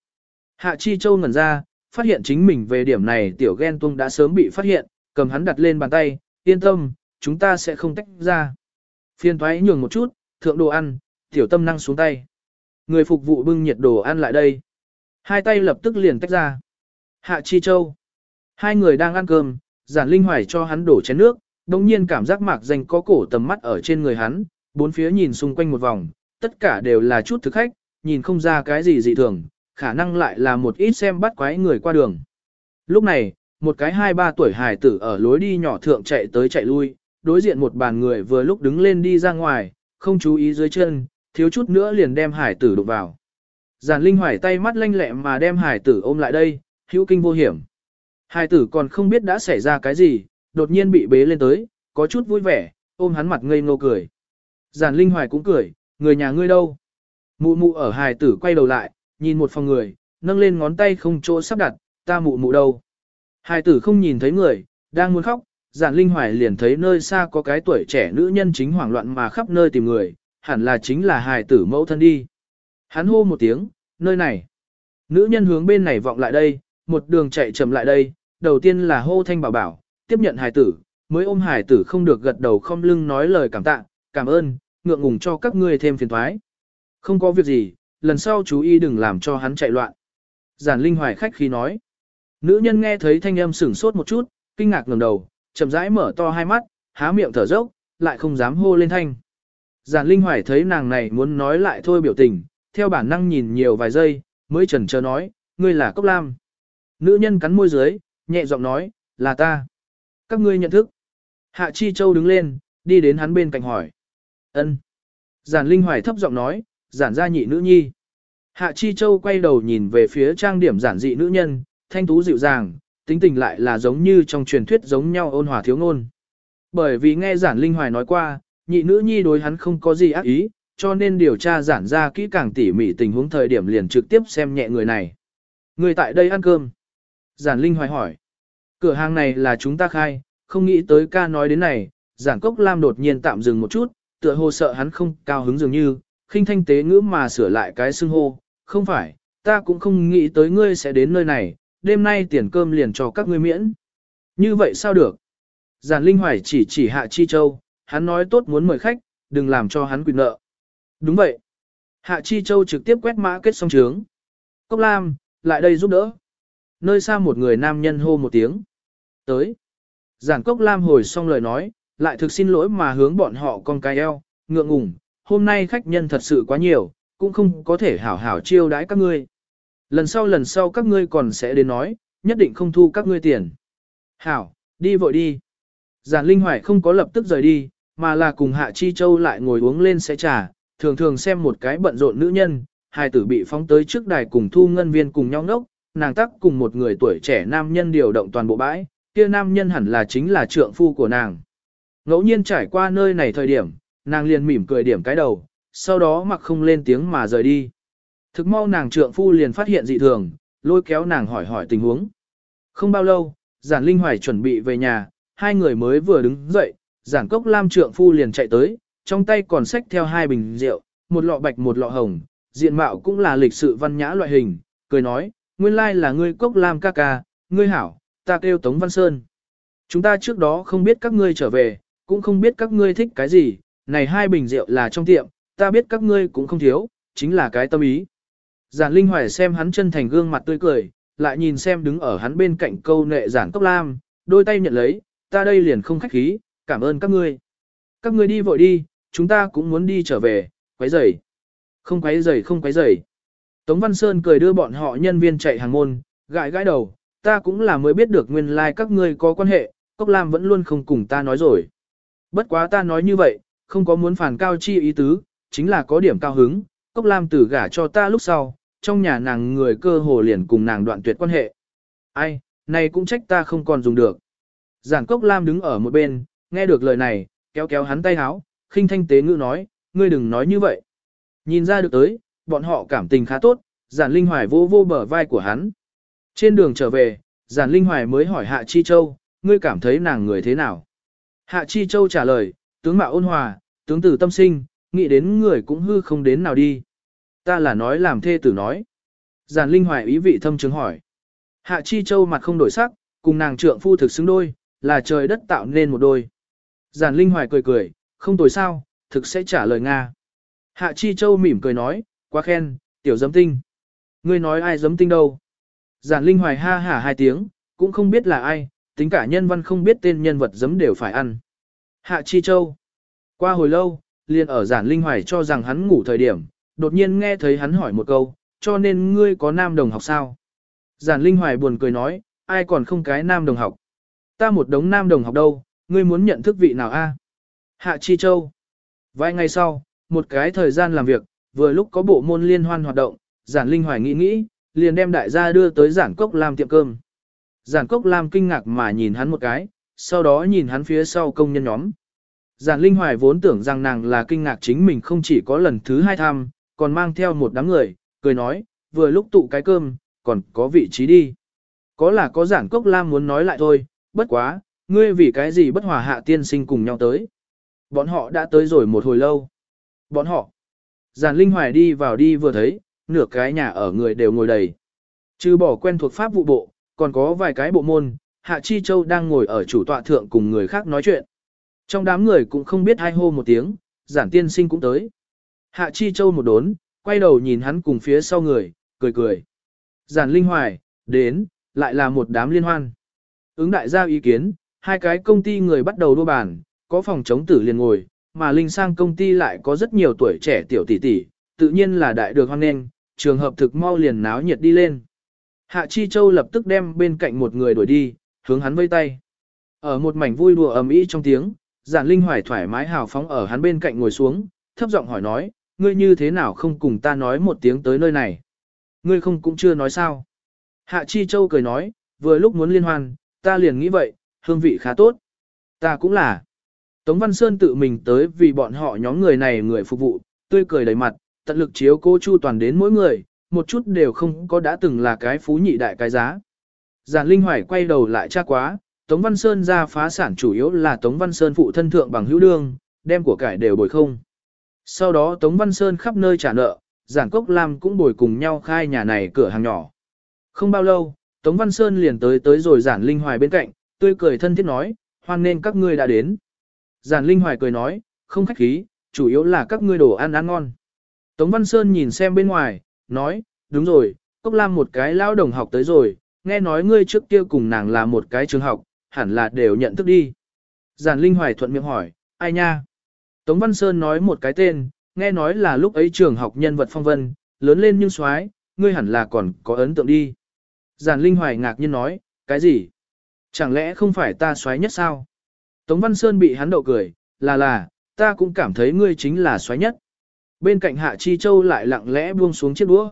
Hạ Chi Châu ngẩn ra, phát hiện chính mình về điểm này tiểu ghen tuông đã sớm bị phát hiện, cầm hắn đặt lên bàn tay, yên tâm, chúng ta sẽ không tách ra. Phiên thoái nhường một chút, thượng đồ ăn, tiểu tâm năng xuống tay. Người phục vụ bưng nhiệt đồ ăn lại đây. Hai tay lập tức liền tách ra. Hạ Chi Châu. Hai người đang ăn cơm, giản linh hoài cho hắn đổ chén nước, đồng nhiên cảm giác mạc danh có cổ tầm mắt ở trên người hắn, bốn phía nhìn xung quanh một vòng, tất cả đều là chút thực khách, nhìn không ra cái gì dị thường, khả năng lại là một ít xem bắt quái người qua đường. Lúc này, một cái hai ba tuổi hài tử ở lối đi nhỏ thượng chạy tới chạy lui, đối diện một bàn người vừa lúc đứng lên đi ra ngoài, không chú ý dưới chân, thiếu chút nữa liền đem hải tử đụng vào. Giản Linh Hoài tay mắt lanh lẹ mà đem hải tử ôm lại đây, hữu kinh vô hiểm. Hải tử còn không biết đã xảy ra cái gì, đột nhiên bị bế lên tới, có chút vui vẻ, ôm hắn mặt ngây ngô cười. Giản Linh Hoài cũng cười, người nhà ngươi đâu? Mụ mụ ở Hải tử quay đầu lại, nhìn một phòng người, nâng lên ngón tay không chỗ sắp đặt, ta mụ mụ đâu? Hải tử không nhìn thấy người, đang muốn khóc, giản linh hoài liền thấy nơi xa có cái tuổi trẻ nữ nhân chính hoảng loạn mà khắp nơi tìm người, hẳn là chính là Hải tử mẫu thân đi. Hắn hô một tiếng, nơi này. Nữ nhân hướng bên này vọng lại đây, một đường chạy chậm lại đây, đầu tiên là hô thanh bảo bảo, tiếp nhận hài tử, mới ôm hài tử không được gật đầu không lưng nói lời cảm tạ, cảm ơn, ngượng ngùng cho các ngươi thêm phiền thoái. Không có việc gì, lần sau chú ý đừng làm cho hắn chạy loạn. Giản Linh Hoài khách khi nói. Nữ nhân nghe thấy thanh âm sửng sốt một chút, kinh ngạc ngẩng đầu, chậm rãi mở to hai mắt, há miệng thở dốc, lại không dám hô lên thanh. Giản Linh Hoài thấy nàng này muốn nói lại thôi biểu tình, theo bản năng nhìn nhiều vài giây, mới chần chờ nói, ngươi là Cốc Lam. Nữ nhân cắn môi dưới, nhẹ giọng nói, là ta. Các ngươi nhận thức. Hạ Chi Châu đứng lên, đi đến hắn bên cạnh hỏi. ân. Giản Linh Hoài thấp giọng nói, giản gia nhị nữ nhi. Hạ Chi Châu quay đầu nhìn về phía trang điểm giản dị nữ nhân, thanh tú dịu dàng, tính tình lại là giống như trong truyền thuyết giống nhau ôn hòa thiếu ngôn. Bởi vì nghe giản linh hoài nói qua, nhị nữ nhi đối hắn không có gì ác ý, cho nên điều tra giản ra kỹ càng tỉ mỉ tình huống thời điểm liền trực tiếp xem nhẹ người này. Người tại đây ăn cơm. Giản linh hoài hỏi. Cửa hàng này là chúng ta khai, không nghĩ tới ca nói đến này, giản cốc lam đột nhiên tạm dừng một chút, tựa hồ sợ hắn không cao hứng dường như, khinh thanh tế ngữ mà sửa lại cái xưng hô, không phải, ta cũng không nghĩ tới ngươi sẽ đến nơi này, đêm nay tiền cơm liền cho các ngươi miễn. Như vậy sao được? Giản Linh Hoài chỉ chỉ Hạ Chi Châu, hắn nói tốt muốn mời khách, đừng làm cho hắn quyền nợ. Đúng vậy. Hạ Chi Châu trực tiếp quét mã kết xong trướng. Cốc Lam, lại đây giúp đỡ. Nơi xa một người nam nhân hô một tiếng. Tới. Giản Cốc Lam hồi xong lời nói, lại thực xin lỗi mà hướng bọn họ con cái eo, ngượng ngùng, hôm nay khách nhân thật sự quá nhiều, cũng không có thể hảo hảo chiêu đãi các ngươi. Lần sau lần sau các ngươi còn sẽ đến nói, nhất định không thu các ngươi tiền. Hảo, đi vội đi. Giản Linh Hoài không có lập tức rời đi, mà là cùng Hạ Chi Châu lại ngồi uống lên sẽ trà, thường thường xem một cái bận rộn nữ nhân, hai tử bị phóng tới trước đài cùng thu ngân viên cùng nhau ngốc, nàng tắc cùng một người tuổi trẻ nam nhân điều động toàn bộ bãi, kia nam nhân hẳn là chính là trượng phu của nàng. Ngẫu nhiên trải qua nơi này thời điểm, nàng liền mỉm cười điểm cái đầu, sau đó mặc không lên tiếng mà rời đi. Thực mau nàng trượng phu liền phát hiện dị thường, lôi kéo nàng hỏi hỏi tình huống. Không bao lâu, giản linh hoài chuẩn bị về nhà, hai người mới vừa đứng dậy, giản cốc lam trượng phu liền chạy tới, trong tay còn xách theo hai bình rượu, một lọ bạch một lọ hồng, diện mạo cũng là lịch sự văn nhã loại hình, cười nói, nguyên lai là ngươi cốc lam ca ca, ngươi hảo, ta kêu Tống Văn Sơn. Chúng ta trước đó không biết các ngươi trở về, cũng không biết các ngươi thích cái gì, này hai bình rượu là trong tiệm, ta biết các ngươi cũng không thiếu, chính là cái tâm ý. Giản Linh Hoài xem hắn chân thành gương mặt tươi cười, lại nhìn xem đứng ở hắn bên cạnh câu nệ giản cốc lam, đôi tay nhận lấy, ta đây liền không khách khí, cảm ơn các ngươi. Các ngươi đi vội đi, chúng ta cũng muốn đi trở về, quấy rầy. Không quấy rầy không quấy rầy. Tống Văn Sơn cười đưa bọn họ nhân viên chạy hàng môn, gãi gãi đầu, ta cũng là mới biết được nguyên lai like các ngươi có quan hệ, Cốc Lam vẫn luôn không cùng ta nói rồi. Bất quá ta nói như vậy, không có muốn phản cao chi ý tứ, chính là có điểm cao hứng, Cốc Lam tử gả cho ta lúc sau, trong nhà nàng người cơ hồ liền cùng nàng đoạn tuyệt quan hệ. Ai, này cũng trách ta không còn dùng được. Giản Cốc Lam đứng ở một bên, nghe được lời này, kéo kéo hắn tay háo, khinh thanh tế ngữ nói, ngươi đừng nói như vậy. Nhìn ra được tới, bọn họ cảm tình khá tốt, giản linh hoài vô vô bờ vai của hắn. Trên đường trở về, giản linh hoài mới hỏi Hạ Chi Châu, ngươi cảm thấy nàng người thế nào? Hạ Chi Châu trả lời, tướng mạo ôn hòa, tướng tử tâm sinh, nghĩ đến người cũng hư không đến nào đi. Ta là nói làm thê tử nói. Giản Linh Hoài ý vị thâm chứng hỏi. Hạ Chi Châu mặt không đổi sắc, cùng nàng trượng phu thực xứng đôi, là trời đất tạo nên một đôi. Giản Linh Hoài cười cười, không tồi sao, thực sẽ trả lời Nga. Hạ Chi Châu mỉm cười nói, quá khen, tiểu giấm tinh. Ngươi nói ai giấm tinh đâu? Giản Linh Hoài ha hả hai tiếng, cũng không biết là ai, tính cả nhân văn không biết tên nhân vật giấm đều phải ăn. Hạ Chi Châu. Qua hồi lâu, liền ở Giản Linh Hoài cho rằng hắn ngủ thời điểm, đột nhiên nghe thấy hắn hỏi một câu, cho nên ngươi có nam đồng học sao? Giản Linh Hoài buồn cười nói, ai còn không cái nam đồng học? Ta một đống nam đồng học đâu, ngươi muốn nhận thức vị nào a? Hạ Chi Châu. Vài ngày sau, một cái thời gian làm việc, vừa lúc có bộ môn liên hoan hoạt động, Giản Linh Hoài nghĩ nghĩ, liền đem đại gia đưa tới Giản Cốc Lam tiệm cơm. Giản Cốc Lam kinh ngạc mà nhìn hắn một cái, sau đó nhìn hắn phía sau công nhân nhóm. Giản Linh Hoài vốn tưởng rằng nàng là kinh ngạc chính mình không chỉ có lần thứ hai thăm, còn mang theo một đám người, cười nói, vừa lúc tụ cái cơm, còn có vị trí đi. Có là có giản cốc lam muốn nói lại thôi, bất quá, ngươi vì cái gì bất hòa hạ tiên sinh cùng nhau tới. Bọn họ đã tới rồi một hồi lâu. Bọn họ. Giản Linh Hoài đi vào đi vừa thấy, nửa cái nhà ở người đều ngồi đầy. Trừ bỏ quen thuộc pháp vụ bộ, còn có vài cái bộ môn, Hạ Chi Châu đang ngồi ở chủ tọa thượng cùng người khác nói chuyện. Trong đám người cũng không biết ai hô một tiếng, giản tiên sinh cũng tới. Hạ Chi Châu một đốn, quay đầu nhìn hắn cùng phía sau người, cười cười. Giản Linh Hoài, đến, lại là một đám liên hoan. Ứng đại gia ý kiến, hai cái công ty người bắt đầu đua bàn, có phòng chống tử liền ngồi, mà Linh sang công ty lại có rất nhiều tuổi trẻ tiểu tỷ tỷ, tự nhiên là đại được hoan nghênh, trường hợp thực mau liền náo nhiệt đi lên. Hạ Chi Châu lập tức đem bên cạnh một người đuổi đi, hướng hắn vây tay. Ở một mảnh vui đùa ầm ĩ trong tiếng, Giản Linh Hoài thoải mái hào phóng ở hắn bên cạnh ngồi xuống, thấp giọng hỏi nói, ngươi như thế nào không cùng ta nói một tiếng tới nơi này? Ngươi không cũng chưa nói sao? Hạ Chi Châu cười nói, vừa lúc muốn liên hoan, ta liền nghĩ vậy, hương vị khá tốt. Ta cũng là. Tống Văn Sơn tự mình tới vì bọn họ nhóm người này người phục vụ, tươi cười đầy mặt, tận lực chiếu cô chu toàn đến mỗi người, một chút đều không có đã từng là cái phú nhị đại cái giá. Giản Linh Hoài quay đầu lại tra quá, Tống Văn Sơn ra phá sản chủ yếu là Tống Văn Sơn phụ thân thượng bằng hữu đương, đem của cải đều bồi không. Sau đó Tống Văn Sơn khắp nơi trả nợ, Giản Cốc Lam cũng bồi cùng nhau khai nhà này cửa hàng nhỏ. Không bao lâu, Tống Văn Sơn liền tới tới rồi Giản Linh Hoài bên cạnh, tươi cười thân thiết nói, hoan nên các ngươi đã đến. Giản Linh Hoài cười nói, không khách khí, chủ yếu là các ngươi đồ ăn ăn ngon. Tống Văn Sơn nhìn xem bên ngoài, nói, đúng rồi, Cốc Lam một cái lao đồng học tới rồi, nghe nói ngươi trước kia cùng nàng là một cái trường học, hẳn là đều nhận thức đi. Giản Linh Hoài thuận miệng hỏi, ai nha? Tống Văn Sơn nói một cái tên, nghe nói là lúc ấy trường học nhân vật phong vân, lớn lên nhưng soái, ngươi hẳn là còn có ấn tượng đi. Giản Linh Hoài ngạc nhiên nói, cái gì? Chẳng lẽ không phải ta soái nhất sao? Tống Văn Sơn bị hắn đậu cười, là là, ta cũng cảm thấy ngươi chính là xoáy nhất. Bên cạnh Hạ Chi Châu lại lặng lẽ buông xuống chiếc đũa.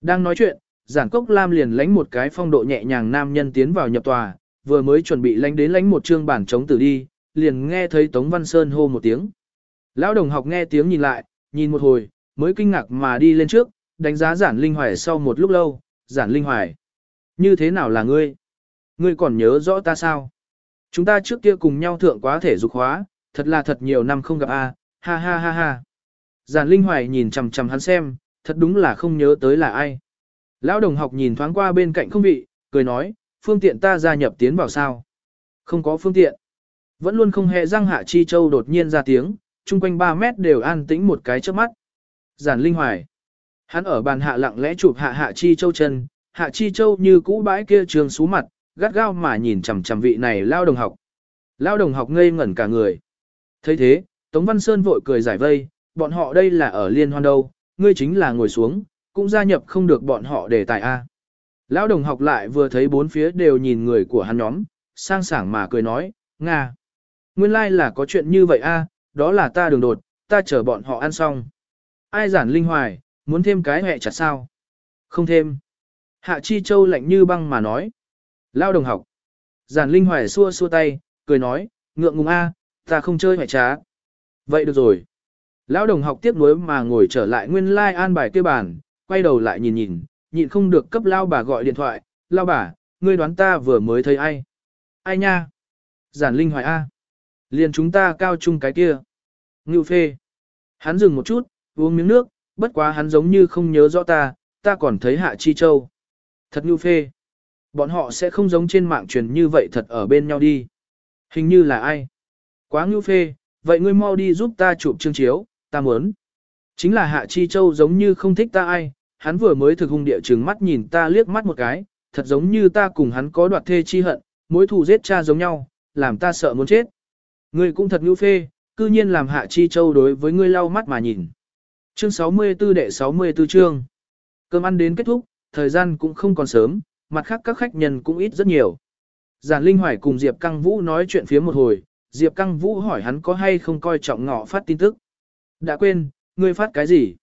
Đang nói chuyện, giản cốc lam liền lánh một cái phong độ nhẹ nhàng nam nhân tiến vào nhập tòa, vừa mới chuẩn bị lánh đến lánh một chương bản chống tử đi, liền nghe thấy Tống Văn Sơn hô một tiếng. Lão đồng học nghe tiếng nhìn lại, nhìn một hồi, mới kinh ngạc mà đi lên trước, đánh giá giản linh hoài sau một lúc lâu, giản linh hoài. Như thế nào là ngươi? Ngươi còn nhớ rõ ta sao? Chúng ta trước kia cùng nhau thượng quá thể dục hóa, thật là thật nhiều năm không gặp a, ha ha ha ha. Giản linh hoài nhìn chằm chằm hắn xem, thật đúng là không nhớ tới là ai. Lão đồng học nhìn thoáng qua bên cạnh không vị, cười nói, phương tiện ta gia nhập tiến vào sao. Không có phương tiện. Vẫn luôn không hề răng hạ chi châu đột nhiên ra tiếng, chung quanh 3 mét đều an tĩnh một cái trước mắt. Giản linh hoài. Hắn ở bàn hạ lặng lẽ chụp hạ hạ chi châu chân, hạ chi châu như cũ bãi kia trường xú mặt, gắt gao mà nhìn chằm chằm vị này lao đồng học. Lao đồng học ngây ngẩn cả người. thấy thế, Tống Văn Sơn vội cười giải vây, bọn họ đây là ở liên hoan đâu, ngươi chính là ngồi xuống, cũng gia nhập không được bọn họ để tài A. Lão đồng học lại vừa thấy bốn phía đều nhìn người của hắn nhóm, sang sảng mà cười nói, Nga. Nguyên lai like là có chuyện như vậy A, đó là ta đường đột, ta chờ bọn họ ăn xong. Ai giản linh hoài, muốn thêm cái hẹ chặt sao? Không thêm. Hạ Chi Châu lạnh như băng mà nói. Lao đồng học. Giản linh hoài xua xua tay, cười nói, ngượng ngùng A, ta không chơi hoài trá. Vậy được rồi. Lão đồng học tiếp nối mà ngồi trở lại nguyên lai like an bài kia bàn, quay đầu lại nhìn nhìn, nhịn không được cấp lao bà gọi điện thoại, lao bà, ngươi đoán ta vừa mới thấy ai? Ai nha? Giản Linh Hoài A. Liền chúng ta cao chung cái kia. Ngưu phê. Hắn dừng một chút, uống miếng nước, bất quá hắn giống như không nhớ rõ ta, ta còn thấy Hạ Chi Châu. Thật ngưu phê. Bọn họ sẽ không giống trên mạng truyền như vậy thật ở bên nhau đi. Hình như là ai? Quá ngưu phê, vậy ngươi mau đi giúp ta chụp chương chiếu, ta muốn. Chính là Hạ Chi Châu giống như không thích ta ai, hắn vừa mới thực hung địa trừng mắt nhìn ta liếc mắt một cái, thật giống như ta cùng hắn có đoạt thê chi hận, mối thù giết cha giống nhau, làm ta sợ muốn chết. Ngươi cũng thật ngưu phê, cư nhiên làm Hạ Chi Châu đối với ngươi lau mắt mà nhìn. Chương 64 đệ 64 chương. Cơm ăn đến kết thúc, thời gian cũng không còn sớm, mặt khác các khách nhân cũng ít rất nhiều. Giản Linh Hoài cùng Diệp Căng Vũ nói chuyện phía một hồi, Diệp Căng Vũ hỏi hắn có hay không coi trọng ngọ phát tin tức. Đã quên, ngươi phát cái gì?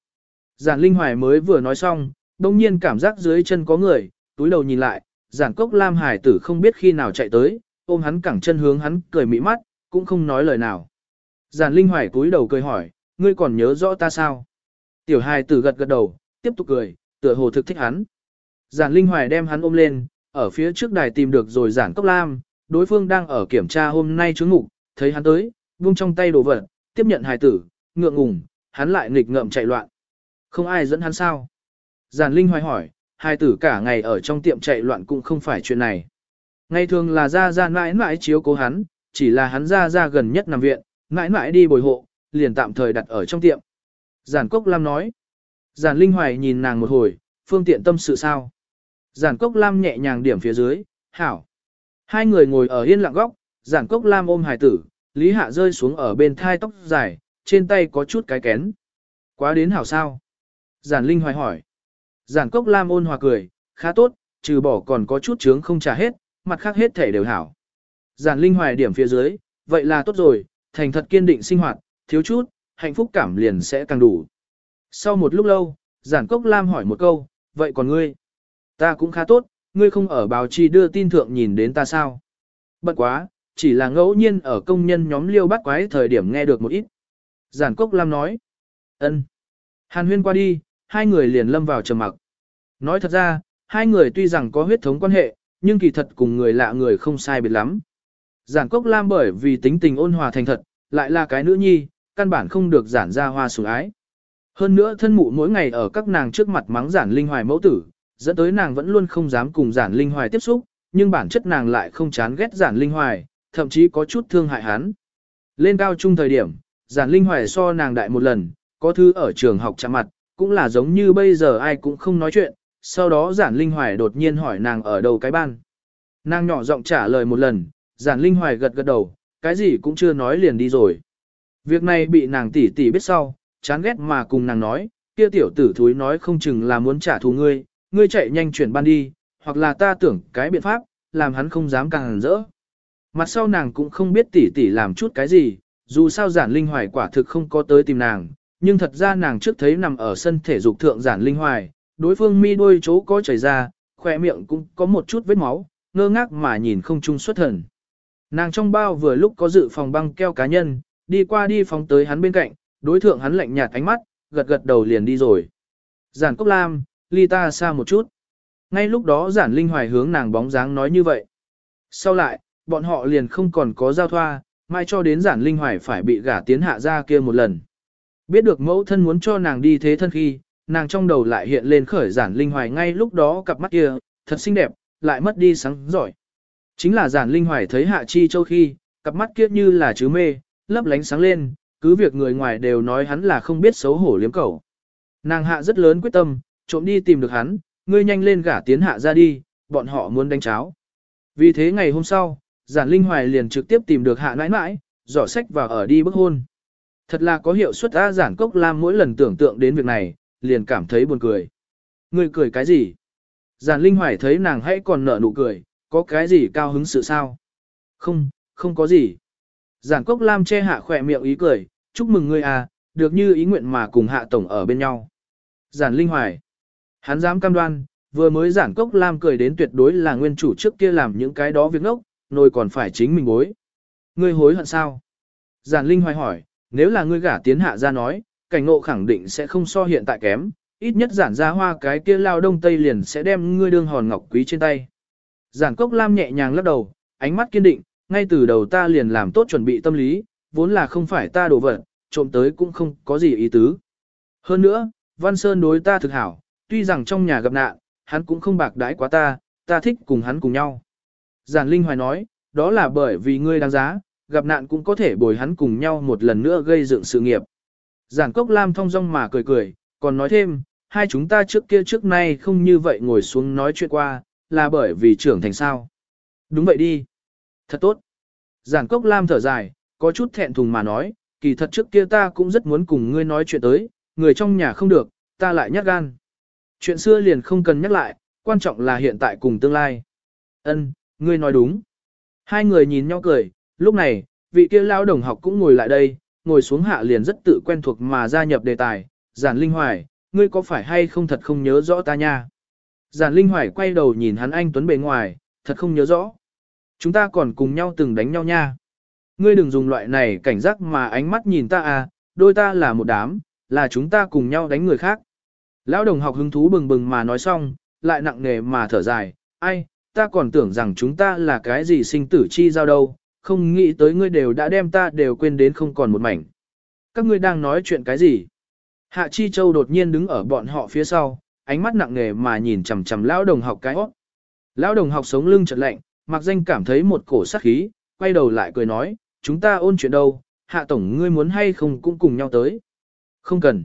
Giản Linh Hoài mới vừa nói xong, đông nhiên cảm giác dưới chân có người, túi đầu nhìn lại, giản cốc Lam Hải tử không biết khi nào chạy tới, ôm hắn cẳng chân hướng hắn cười mỹ mắt, cũng không nói lời nào. Giản Linh Hoài cúi đầu cười hỏi, ngươi còn nhớ rõ ta sao? Tiểu hài tử gật gật đầu, tiếp tục cười, tựa hồ thực thích hắn. Giản Linh Hoài đem hắn ôm lên, ở phía trước đài tìm được rồi giản cốc lam, đối phương đang ở kiểm tra hôm nay chứng ngục, thấy hắn tới, buông trong tay đồ vật, tiếp nhận hài tử, ngượng ngùng, hắn lại nghịch ngợm chạy loạn. Không ai dẫn hắn sao? Giản Linh Hoài hỏi, hài tử cả ngày ở trong tiệm chạy loạn cũng không phải chuyện này. Ngày thường là ra ra mãi mãi chiếu cố hắn, chỉ là hắn ra ra gần nhất nằm viện, mãi mãi đi bồi hộ, liền tạm thời đặt ở trong tiệm. Giản Cốc Lam nói. Giản Linh Hoài nhìn nàng một hồi, phương tiện tâm sự sao. Giản Cốc Lam nhẹ nhàng điểm phía dưới, hảo. Hai người ngồi ở yên lặng góc, Giản Cốc Lam ôm hài tử, Lý Hạ rơi xuống ở bên thai tóc dài, trên tay có chút cái kén. Quá đến hảo sao? Giản Linh Hoài hỏi. Giản Cốc Lam ôn hòa cười, khá tốt, trừ bỏ còn có chút chướng không trả hết, mặt khác hết thể đều hảo. Giản Linh Hoài điểm phía dưới, vậy là tốt rồi, thành thật kiên định sinh hoạt, thiếu chút, hạnh phúc cảm liền sẽ càng đủ. Sau một lúc lâu, Giản Cốc Lam hỏi một câu, vậy còn ngươi? Ta cũng khá tốt, ngươi không ở báo chí đưa tin thượng nhìn đến ta sao? Bận quá, chỉ là ngẫu nhiên ở công nhân nhóm liêu bắt quái thời điểm nghe được một ít. Giản Cốc Lam nói, ân. Hàn huyên qua đi, hai người liền lâm vào trầm mặc. Nói thật ra, hai người tuy rằng có huyết thống quan hệ, nhưng kỳ thật cùng người lạ người không sai biệt lắm. Giản Cốc Lam bởi vì tính tình ôn hòa thành thật, lại là cái nữ nhi, căn bản không được giản ra hoa sủng ái. Hơn nữa thân mụ mỗi ngày ở các nàng trước mặt mắng giản linh hoài mẫu tử, dẫn tới nàng vẫn luôn không dám cùng giản linh hoài tiếp xúc, nhưng bản chất nàng lại không chán ghét giản linh hoài, thậm chí có chút thương hại hắn. Lên cao trung thời điểm, giản linh hoài so nàng đại một lần, có thứ ở trường học chạm mặt, cũng là giống như bây giờ ai cũng không nói chuyện, sau đó giản linh hoài đột nhiên hỏi nàng ở đầu cái ban. Nàng nhỏ giọng trả lời một lần, giản linh hoài gật gật đầu, cái gì cũng chưa nói liền đi rồi. Việc này bị nàng tỷ tỷ biết sau, chán ghét mà cùng nàng nói, kia tiểu tử thúi nói không chừng là muốn trả thù ngươi, ngươi chạy nhanh chuyển ban đi, hoặc là ta tưởng cái biện pháp, làm hắn không dám càng rỡ. Mặt sau nàng cũng không biết tỷ tỷ làm chút cái gì, dù sao giản linh hoài quả thực không có tới tìm nàng, nhưng thật ra nàng trước thấy nằm ở sân thể dục thượng giản linh hoài, đối phương mi đôi chỗ có chảy ra, khỏe miệng cũng có một chút vết máu, ngơ ngác mà nhìn không chung xuất thần. Nàng trong bao vừa lúc có dự phòng băng keo cá nhân, đi qua đi phóng tới hắn bên cạnh, đối thượng hắn lạnh nhạt ánh mắt, gật gật đầu liền đi rồi. Giản Cốc Lam, ly ta xa một chút. Ngay lúc đó giản linh hoài hướng nàng bóng dáng nói như vậy. Sau lại, bọn họ liền không còn có giao thoa, mai cho đến giản linh hoài phải bị gả tiến hạ ra kia một lần. Biết được mẫu thân muốn cho nàng đi thế thân khi, nàng trong đầu lại hiện lên khởi giản linh hoài ngay lúc đó cặp mắt kia, thật xinh đẹp, lại mất đi sáng giỏi. Chính là giản linh hoài thấy hạ chi châu khi, cặp mắt kia như là chứ mê, lấp lánh sáng lên, cứ việc người ngoài đều nói hắn là không biết xấu hổ liếm cầu. Nàng hạ rất lớn quyết tâm, trộm đi tìm được hắn, ngươi nhanh lên gả tiến hạ ra đi, bọn họ muốn đánh cháo. Vì thế ngày hôm sau, giản linh hoài liền trực tiếp tìm được hạ nãi nãi, giỏ sách và ở đi bức hôn. Thật là có hiệu suất A giản cốc lam mỗi lần tưởng tượng đến việc này, liền cảm thấy buồn cười. Ngươi cười cái gì? Giản linh hoài thấy nàng hãy còn nở nụ cười, có cái gì cao hứng sự sao? Không, không có gì. Giản cốc lam che hạ khỏe miệng ý cười, chúc mừng ngươi à, được như ý nguyện mà cùng hạ tổng ở bên nhau. Giản linh hoài. Hắn dám cam đoan, vừa mới giản cốc lam cười đến tuyệt đối là nguyên chủ trước kia làm những cái đó việc ngốc, nồi còn phải chính mình bối. Ngươi hối hận sao? Giản linh hoài hỏi, nếu là ngươi gả tiến hạ ra nói, cảnh ngộ khẳng định sẽ không so hiện tại kém, ít nhất giản ra hoa cái kia lao đông tây liền sẽ đem ngươi đương hòn ngọc quý trên tay. Giản cốc lam nhẹ nhàng lắc đầu, ánh mắt kiên định, ngay từ đầu ta liền làm tốt chuẩn bị tâm lý, vốn là không phải ta đổ vật, trộm tới cũng không có gì ý tứ. Hơn nữa, Văn Sơn đối ta thực hảo, tuy rằng trong nhà gặp nạn, hắn cũng không bạc đãi quá ta, ta thích cùng hắn cùng nhau. Giản Linh Hoài nói, đó là bởi vì ngươi đáng giá, gặp nạn cũng có thể bồi hắn cùng nhau một lần nữa gây dựng sự nghiệp. Giản Cốc Lam thong dong mà cười cười, còn nói thêm, hai chúng ta trước kia trước nay không như vậy ngồi xuống nói chuyện qua, là bởi vì trưởng thành sao. Đúng vậy đi. Thật tốt. Giản Cốc Lam thở dài, có chút thẹn thùng mà nói, kỳ thật trước kia ta cũng rất muốn cùng ngươi nói chuyện tới, người trong nhà không được, ta lại nhát gan. Chuyện xưa liền không cần nhắc lại, quan trọng là hiện tại cùng tương lai. Ân, ngươi nói đúng. Hai người nhìn nhau cười, lúc này, vị kia lao đồng học cũng ngồi lại đây, ngồi xuống hạ liền rất tự quen thuộc mà gia nhập đề tài, giản linh hoài, ngươi có phải hay không thật không nhớ rõ ta nha. Giản linh hoài quay đầu nhìn hắn anh Tuấn bề ngoài, thật không nhớ rõ. Chúng ta còn cùng nhau từng đánh nhau nha. ngươi đừng dùng loại này cảnh giác mà ánh mắt nhìn ta à, đôi ta là một đám, là chúng ta cùng nhau đánh người khác. Lão đồng học hứng thú bừng bừng mà nói xong, lại nặng nề mà thở dài, ai, ta còn tưởng rằng chúng ta là cái gì sinh tử chi giao đâu, không nghĩ tới ngươi đều đã đem ta đều quên đến không còn một mảnh. Các ngươi đang nói chuyện cái gì? Hạ Chi Châu đột nhiên đứng ở bọn họ phía sau, ánh mắt nặng nề mà nhìn chằm chằm lão đồng học cái óc. Lão đồng học sống lưng chợt lạnh, mặc danh cảm thấy một cổ sát khí, quay đầu lại cười nói, chúng ta ôn chuyện đâu, hạ tổng ngươi muốn hay không cũng cùng nhau tới. Không cần.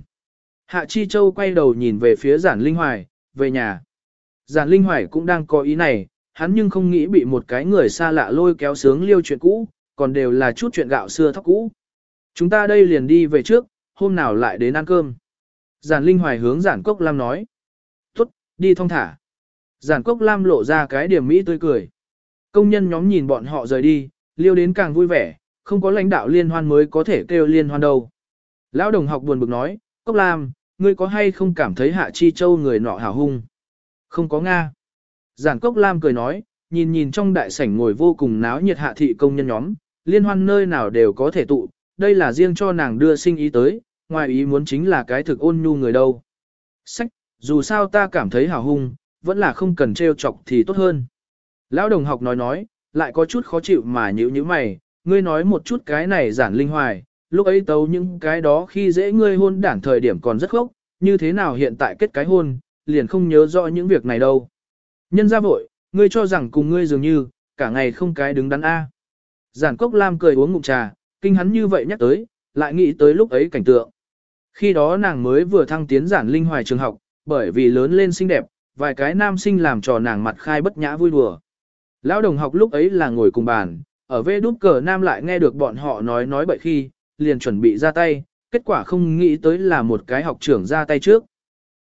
Hạ Chi Châu quay đầu nhìn về phía giản linh hoài, về nhà. Giản linh hoài cũng đang có ý này, hắn nhưng không nghĩ bị một cái người xa lạ lôi kéo sướng liêu chuyện cũ, còn đều là chút chuyện gạo xưa thóc cũ. Chúng ta đây liền đi về trước, hôm nào lại đến ăn cơm. Giản Linh Hoài hướng Giản Cốc Lam nói. Tốt, đi thong thả. Giản Cốc Lam lộ ra cái điểm mỹ tươi cười. Công nhân nhóm nhìn bọn họ rời đi, liêu đến càng vui vẻ, không có lãnh đạo liên hoan mới có thể kêu liên hoan đâu. Lão đồng học buồn bực nói, Cốc Lam, ngươi có hay không cảm thấy Hạ Chi Châu người nọ hào hung? Không có Nga. Giản Cốc Lam cười nói, nhìn nhìn trong đại sảnh ngồi vô cùng náo nhiệt hạ thị công nhân nhóm, liên hoan nơi nào đều có thể tụ, đây là riêng cho nàng đưa sinh ý tới, ngoài ý muốn chính là cái thực ôn nhu người đâu. Sách, dù sao ta cảm thấy hào hung, vẫn là không cần trêu chọc thì tốt hơn. Lão đồng học nói nói, lại có chút khó chịu mà nhữ như mày, ngươi nói một chút cái này giản linh hoài, lúc ấy tấu những cái đó khi dễ ngươi hôn đản thời điểm còn rất khốc, như thế nào hiện tại kết cái hôn, liền không nhớ rõ những việc này đâu. Nhân ra vội, ngươi cho rằng cùng ngươi dường như, cả ngày không cái đứng đắn A. Giản cốc lam cười uống ngụm trà, kinh hắn như vậy nhắc tới, lại nghĩ tới lúc ấy cảnh tượng. Khi đó nàng mới vừa thăng tiến giản linh hoài trường học, bởi vì lớn lên xinh đẹp, vài cái nam sinh làm trò nàng mặt khai bất nhã vui đùa. Lão đồng học lúc ấy là ngồi cùng bàn, ở vê đút cờ nam lại nghe được bọn họ nói nói bậy khi, liền chuẩn bị ra tay, kết quả không nghĩ tới là một cái học trưởng ra tay trước.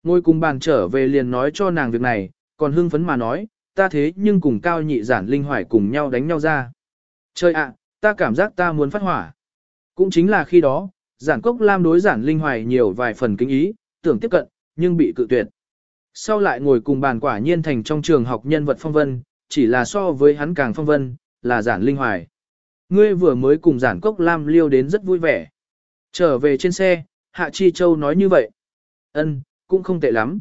Ngồi cùng bàn trở về liền nói cho nàng việc này, còn hưng phấn mà nói, ta thế nhưng cùng cao nhị giản linh hoài cùng nhau đánh nhau ra. Trời ạ, ta cảm giác ta muốn phát hỏa. Cũng chính là khi đó, giản cốc lam đối giản linh hoài nhiều vài phần kính ý, tưởng tiếp cận, nhưng bị cự tuyệt. Sau lại ngồi cùng bàn quả nhiên thành trong trường học nhân vật phong vân, chỉ là so với hắn càng phong vân, là giản linh hoài. Ngươi vừa mới cùng giản cốc lam liêu đến rất vui vẻ. Trở về trên xe, Hạ Chi Châu nói như vậy. Ân, cũng không tệ lắm.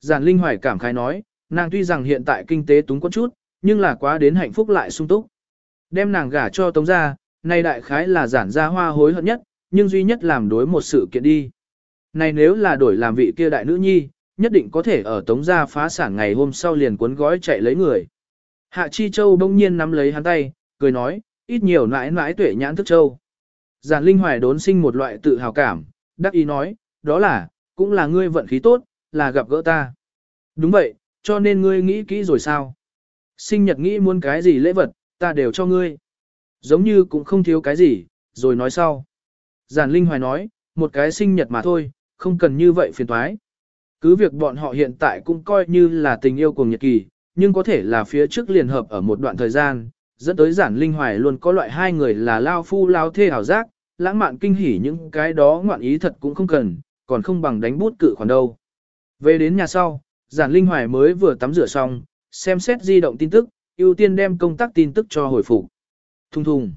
Giản linh hoài cảm khái nói, nàng tuy rằng hiện tại kinh tế túng có chút, nhưng là quá đến hạnh phúc lại sung túc. Đem nàng gả cho tống gia, nay đại khái là giản gia hoa hối hận nhất, nhưng duy nhất làm đối một sự kiện đi. Này nếu là đổi làm vị kia đại nữ nhi, nhất định có thể ở tống gia phá sản ngày hôm sau liền cuốn gói chạy lấy người. Hạ Chi Châu bỗng nhiên nắm lấy hắn tay, cười nói, ít nhiều nãi nãi tuệ nhãn thức châu. Giản Linh Hoài đốn sinh một loại tự hào cảm, đắc ý nói, đó là, cũng là ngươi vận khí tốt, là gặp gỡ ta. Đúng vậy, cho nên ngươi nghĩ kỹ rồi sao? Sinh nhật nghĩ muốn cái gì lễ vật, ta đều cho ngươi. Giống như cũng không thiếu cái gì, rồi nói sau. Giản Linh Hoài nói, một cái sinh nhật mà thôi, không cần như vậy phiền toái. Cứ việc bọn họ hiện tại cũng coi như là tình yêu cùng nhật kỳ, nhưng có thể là phía trước liền hợp ở một đoạn thời gian, dẫn tới giản linh hoài luôn có loại hai người là lao phu lao thê hảo giác, lãng mạn kinh hỉ những cái đó ngoạn ý thật cũng không cần, còn không bằng đánh bút cự khoản đâu. Về đến nhà sau, giản linh hoài mới vừa tắm rửa xong, xem xét di động tin tức, ưu tiên đem công tác tin tức cho hồi phục. Thùng thùng.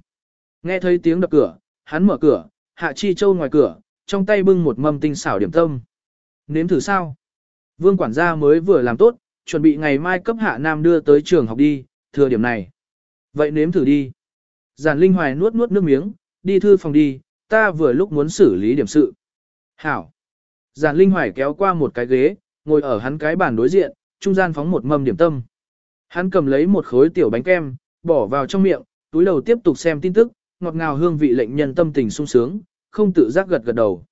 Nghe thấy tiếng đập cửa, hắn mở cửa, Hạ Chi Châu ngoài cửa, trong tay bưng một mâm tinh xảo điểm tâm. Nếm thử sao? Vương quản gia mới vừa làm tốt, chuẩn bị ngày mai cấp Hạ Nam đưa tới trường học đi, thừa điểm này. Vậy nếm thử đi. Giản Linh Hoài nuốt nuốt nước miếng, đi thư phòng đi, ta vừa lúc muốn xử lý điểm sự. Hảo. Giản Linh Hoài kéo qua một cái ghế, ngồi ở hắn cái bàn đối diện, trung gian phóng một mâm điểm tâm. Hắn cầm lấy một khối tiểu bánh kem, bỏ vào trong miệng, túi đầu tiếp tục xem tin tức, ngọt ngào hương vị lệnh nhân tâm tình sung sướng, không tự giác gật gật đầu.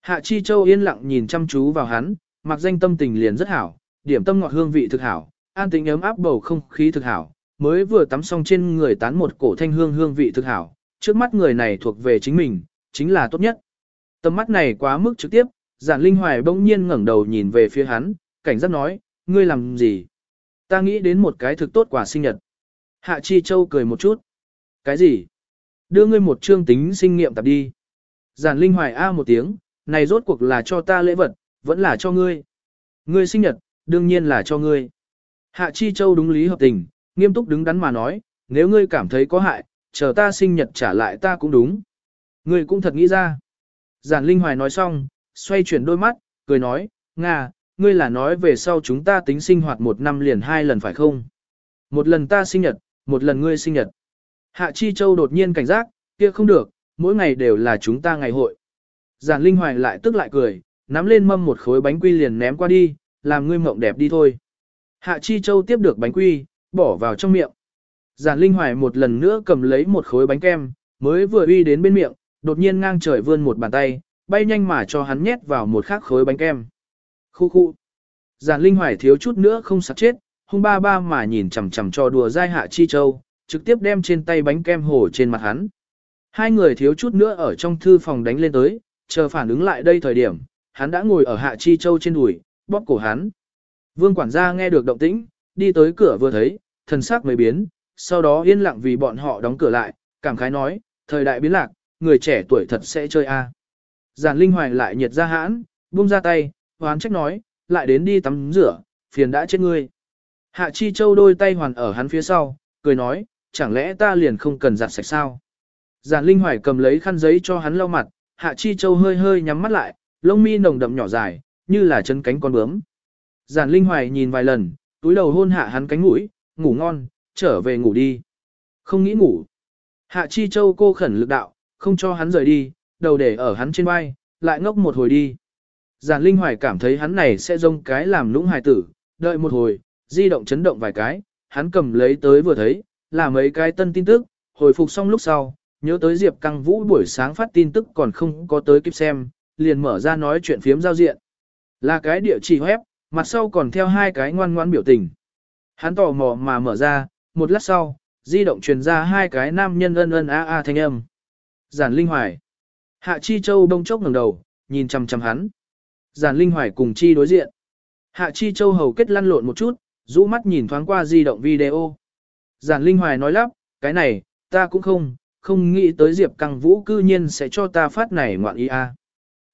Hạ Chi Châu yên lặng nhìn chăm chú vào hắn, mặc danh tâm tình liền rất hảo, điểm tâm ngọt hương vị thực hảo, an tĩnh ấm áp bầu không khí thực hảo, mới vừa tắm xong trên người tán một cổ thanh hương hương vị thực hảo, trước mắt người này thuộc về chính mình, chính là tốt nhất. Tầm mắt này quá mức trực tiếp, giản linh hoài bỗng nhiên ngẩng đầu nhìn về phía hắn, cảnh giác nói, ngươi làm gì? Ta nghĩ đến một cái thực tốt quả sinh nhật. Hạ Chi Châu cười một chút. Cái gì? Đưa ngươi một chương tính sinh nghiệm tập đi. Giản Linh Hoài A một tiếng, này rốt cuộc là cho ta lễ vật, vẫn là cho ngươi. Ngươi sinh nhật, đương nhiên là cho ngươi. Hạ Chi Châu đúng lý hợp tình, nghiêm túc đứng đắn mà nói, nếu ngươi cảm thấy có hại, chờ ta sinh nhật trả lại ta cũng đúng. Ngươi cũng thật nghĩ ra. Giản Linh Hoài nói xong, xoay chuyển đôi mắt, cười nói, Nga, ngươi là nói về sau chúng ta tính sinh hoạt một năm liền hai lần phải không? Một lần ta sinh nhật, một lần ngươi sinh nhật. Hạ Chi Châu đột nhiên cảnh giác, kia không được, mỗi ngày đều là chúng ta ngày hội. Giản Linh Hoài lại tức lại cười, nắm lên mâm một khối bánh quy liền ném qua đi, làm ngươi mộng đẹp đi thôi. Hạ Chi Châu tiếp được bánh quy, bỏ vào trong miệng. Giản Linh Hoài một lần nữa cầm lấy một khối bánh kem, mới vừa uy đến bên miệng, đột nhiên ngang trời vươn một bàn tay, bay nhanh mà cho hắn nhét vào một khác khối bánh kem. Khu khu. Giản Linh Hoài thiếu chút nữa không sặc chết, hung ba ba mà nhìn chằm chằm cho đùa dai Hạ Chi Châu, trực tiếp đem trên tay bánh kem hổ trên mặt hắn. Hai người thiếu chút nữa ở trong thư phòng đánh lên tới, chờ phản ứng lại đây thời điểm, hắn đã ngồi ở Hạ Chi Châu trên đùi, bóp cổ hắn. Vương quản gia nghe được động tĩnh, đi tới cửa vừa thấy, thần sắc mới biến, sau đó yên lặng vì bọn họ đóng cửa lại, cảm khái nói, thời đại biến lạc, người trẻ tuổi thật sẽ chơi a. Giản Linh Hoài lại nhiệt ra hãn, buông ra tay, hoán trách nói, lại đến đi tắm rửa, phiền đã chết ngươi. Hạ Chi Châu đôi tay hoàn ở hắn phía sau, cười nói, chẳng lẽ ta liền không cần giặt sạch sao? Giản Linh Hoài cầm lấy khăn giấy cho hắn lau mặt, Hạ Chi Châu hơi hơi nhắm mắt lại, lông mi nồng đậm nhỏ dài, như là chân cánh con bướm. Giản Linh Hoài nhìn vài lần, túi đầu hôn hạ hắn cánh mũi, ngủ ngon, trở về ngủ đi. Không nghĩ ngủ. Hạ Chi Châu cô khẩn lực đạo, không cho hắn rời đi, đầu để ở hắn trên vai, lại ngốc một hồi đi. Giản Linh Hoài cảm thấy hắn này sẽ rông cái làm lũng hài tử, đợi một hồi, di động chấn động vài cái, hắn cầm lấy tới vừa thấy, là mấy cái tân tin tức, hồi phục xong lúc sau, nhớ tới Diệp Căng Vũ buổi sáng phát tin tức còn không có tới kịp xem, liền mở ra nói chuyện phiếm giao diện. Là cái địa chỉ web, mặt sau còn theo hai cái ngoan ngoan biểu tình. Hắn tò mò mà mở ra, một lát sau, di động truyền ra hai cái nam nhân ân ân a a thanh âm. Giản Linh Hoài. Hạ Chi Châu đông chốc ngẩng đầu, nhìn chằm chằm hắn. Giản Linh Hoài cùng Chi đối diện. Hạ Chi Châu hầu kết lăn lộn một chút, rũ mắt nhìn thoáng qua di động video. Giản Linh Hoài nói lắp, cái này, ta cũng không, không nghĩ tới Diệp Căng Vũ cư nhiên sẽ cho ta phát này ngoạn ý a.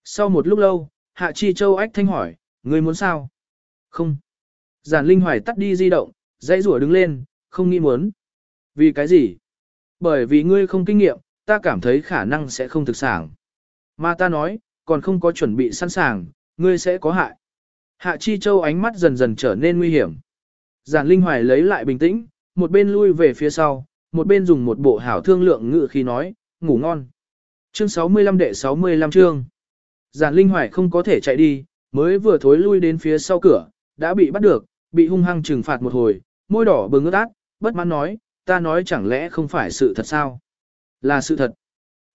Sau một lúc lâu, Hạ Chi Châu ách thanh hỏi, ngươi muốn sao? Không. Giản Linh Hoài tắt đi di động, dãy rủa đứng lên, không nghĩ muốn. Vì cái gì? Bởi vì ngươi không kinh nghiệm, ta cảm thấy khả năng sẽ không thực sản. Mà ta nói, còn không có chuẩn bị sẵn sàng, ngươi sẽ có hại. Hạ Chi Châu ánh mắt dần dần trở nên nguy hiểm. Giản Linh Hoài lấy lại bình tĩnh, một bên lui về phía sau, một bên dùng một bộ hảo thương lượng ngự khi nói, ngủ ngon. Chương 65 đệ 65 chương. Giản Linh Hoài không có thể chạy đi, mới vừa thối lui đến phía sau cửa, đã bị bắt được, bị hung hăng trừng phạt một hồi, môi đỏ bừng ướt át, bất mãn nói, ta nói chẳng lẽ không phải sự thật sao? Là sự thật.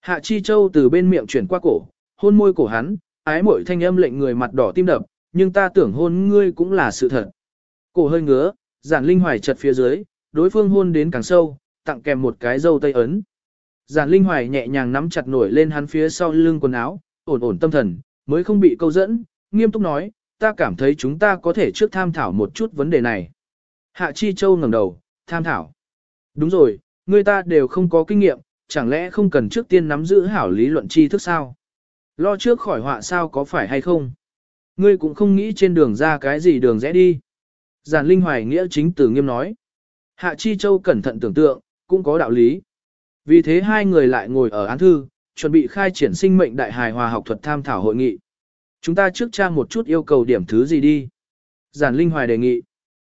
Hạ Chi Châu từ bên miệng chuyển qua cổ, hôn môi cổ hắn, ái mội thanh âm lệnh người mặt đỏ tim đập, nhưng ta tưởng hôn ngươi cũng là sự thật. Cổ hơi ngứa, giản linh hoài chật phía dưới, đối phương hôn đến càng sâu, tặng kèm một cái dâu tây ấn. Giản linh hoài nhẹ nhàng nắm chặt nổi lên hắn phía sau lưng quần áo, ổn ổn tâm thần, mới không bị câu dẫn, nghiêm túc nói, ta cảm thấy chúng ta có thể trước tham thảo một chút vấn đề này. Hạ Chi Châu ngẩng đầu, tham thảo. Đúng rồi, người ta đều không có kinh nghiệm, chẳng lẽ không cần trước tiên nắm giữ hảo lý luận tri thức sao? Lo trước khỏi họa sao có phải hay không? Ngươi cũng không nghĩ trên đường ra cái gì đường rẽ đi. Giản Linh Hoài nghĩa chính tử nghiêm nói. Hạ Chi Châu cẩn thận tưởng tượng, cũng có đạo lý. Vì thế hai người lại ngồi ở án thư, chuẩn bị khai triển sinh mệnh đại hài hòa học thuật tham thảo hội nghị. Chúng ta trước tra một chút yêu cầu điểm thứ gì đi. Giản Linh Hoài đề nghị.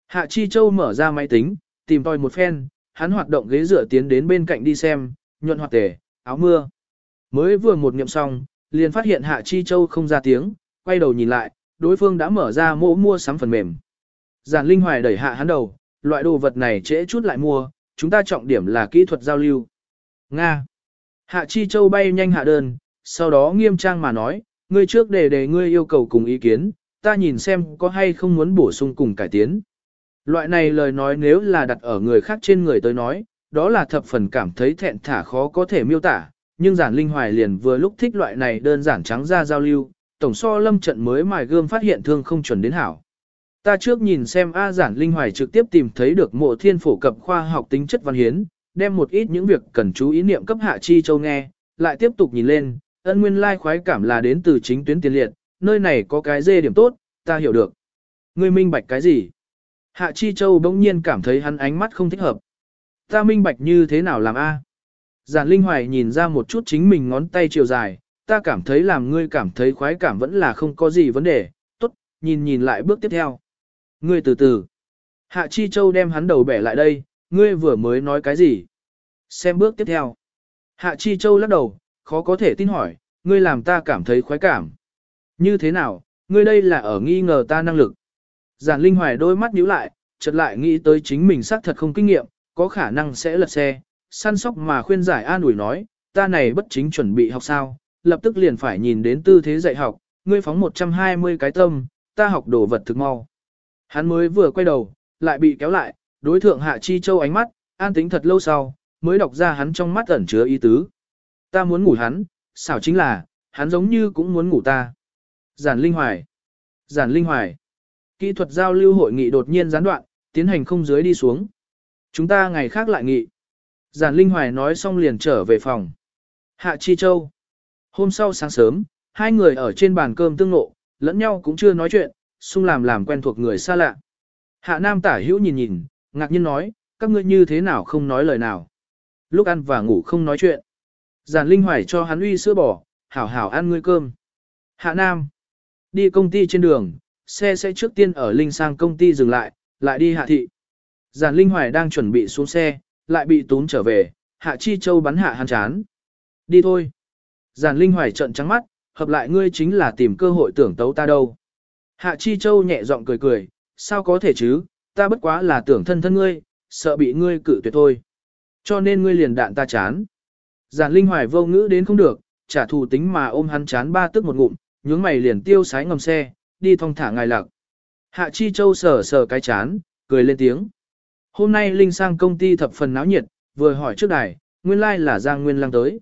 Hạ Chi Châu mở ra máy tính, tìm tòi một phen, hắn hoạt động ghế dựa tiến đến bên cạnh đi xem, nhuận hoạt tề, áo mưa. Mới vừa một niệm xong, liền phát hiện Hạ Chi Châu không ra tiếng, quay đầu nhìn lại, đối phương đã mở ra mỗ mua sắm phần mềm. Giản Linh Hoài đẩy hạ hắn đầu, loại đồ vật này trễ chút lại mua, chúng ta trọng điểm là kỹ thuật giao lưu. Nga. Hạ Chi Châu bay nhanh hạ đơn, sau đó nghiêm trang mà nói, ngươi trước để để ngươi yêu cầu cùng ý kiến, ta nhìn xem có hay không muốn bổ sung cùng cải tiến. Loại này lời nói nếu là đặt ở người khác trên người tới nói, đó là thập phần cảm thấy thẹn thả khó có thể miêu tả, nhưng giản linh hoài liền vừa lúc thích loại này đơn giản trắng ra giao lưu, tổng so lâm trận mới mài gươm phát hiện thương không chuẩn đến hảo. Ta trước nhìn xem A giản linh hoài trực tiếp tìm thấy được mộ thiên phổ cập khoa học tính chất văn hiến, đem một ít những việc cần chú ý niệm cấp hạ chi châu nghe, lại tiếp tục nhìn lên, ân nguyên lai khoái cảm là đến từ chính tuyến tiền liệt, nơi này có cái dê điểm tốt, ta hiểu được. Ngươi minh bạch cái gì? Hạ Chi Châu bỗng nhiên cảm thấy hắn ánh mắt không thích hợp. Ta minh bạch như thế nào làm a? Giản Linh Hoài nhìn ra một chút chính mình ngón tay chiều dài, ta cảm thấy làm ngươi cảm thấy khoái cảm vẫn là không có gì vấn đề, tốt, nhìn nhìn lại bước tiếp theo. Ngươi từ từ. Hạ Chi Châu đem hắn đầu bẻ lại đây, ngươi vừa mới nói cái gì? Xem bước tiếp theo. Hạ Chi Châu lắc đầu, khó có thể tin hỏi, ngươi làm ta cảm thấy khoái cảm. Như thế nào, ngươi đây là ở nghi ngờ ta năng lực. Giản Linh Hoài đôi mắt nhíu lại, chợt lại nghĩ tới chính mình xác thật không kinh nghiệm, có khả năng sẽ lật xe, săn sóc mà khuyên giải an ủi nói, ta này bất chính chuẩn bị học sao, lập tức liền phải nhìn đến tư thế dạy học, ngươi phóng 120 cái tâm, ta học đồ vật thực mau. Hắn mới vừa quay đầu, lại bị kéo lại, đối thượng Hạ Chi Châu ánh mắt, an tính thật lâu sau, mới đọc ra hắn trong mắt ẩn chứa ý tứ. Ta muốn ngủ hắn, xảo chính là, hắn giống như cũng muốn ngủ ta. Giản Linh Hoài. Giản Linh Hoài. Kỹ thuật giao lưu hội nghị đột nhiên gián đoạn, tiến hành không dưới đi xuống. Chúng ta ngày khác lại nghị. Giản Linh Hoài nói xong liền trở về phòng. Hạ Chi Châu. Hôm sau sáng sớm, hai người ở trên bàn cơm tương ngộ, lẫn nhau cũng chưa nói chuyện, xung làm làm quen thuộc người xa lạ. Hạ Nam tả hữu nhìn nhìn, ngạc nhiên nói, các ngươi như thế nào không nói lời nào. Lúc ăn và ngủ không nói chuyện. Giản Linh Hoài cho hắn uy sữa bò, hảo hảo ăn ngươi cơm. Hạ Nam. Đi công ty trên đường, xe sẽ trước tiên ở Linh sang công ty dừng lại, lại đi hạ thị. Giản Linh Hoài đang chuẩn bị xuống xe, lại bị tún trở về, hạ chi châu bắn hạ hắn chán. Đi thôi. Giản Linh Hoài trợn trắng mắt, hợp lại ngươi chính là tìm cơ hội tưởng tấu ta đâu. Hạ chi châu nhẹ giọng cười cười, sao có thể chứ, ta bất quá là tưởng thân thân ngươi, sợ bị ngươi cự tuyệt thôi. Cho nên ngươi liền đạn ta chán. Giản Linh Hoài vô ngữ đến không được, trả thù tính mà ôm hắn chán ba tức một ngụm, nhướng mày liền tiêu sái ngầm xe, đi thong thả ngài lạc. Hạ Chi Châu sờ sờ cái chán, cười lên tiếng. Hôm nay Linh sang công ty thập phần náo nhiệt, vừa hỏi trước đài, nguyên lai like là Giang Nguyên Lăng tới.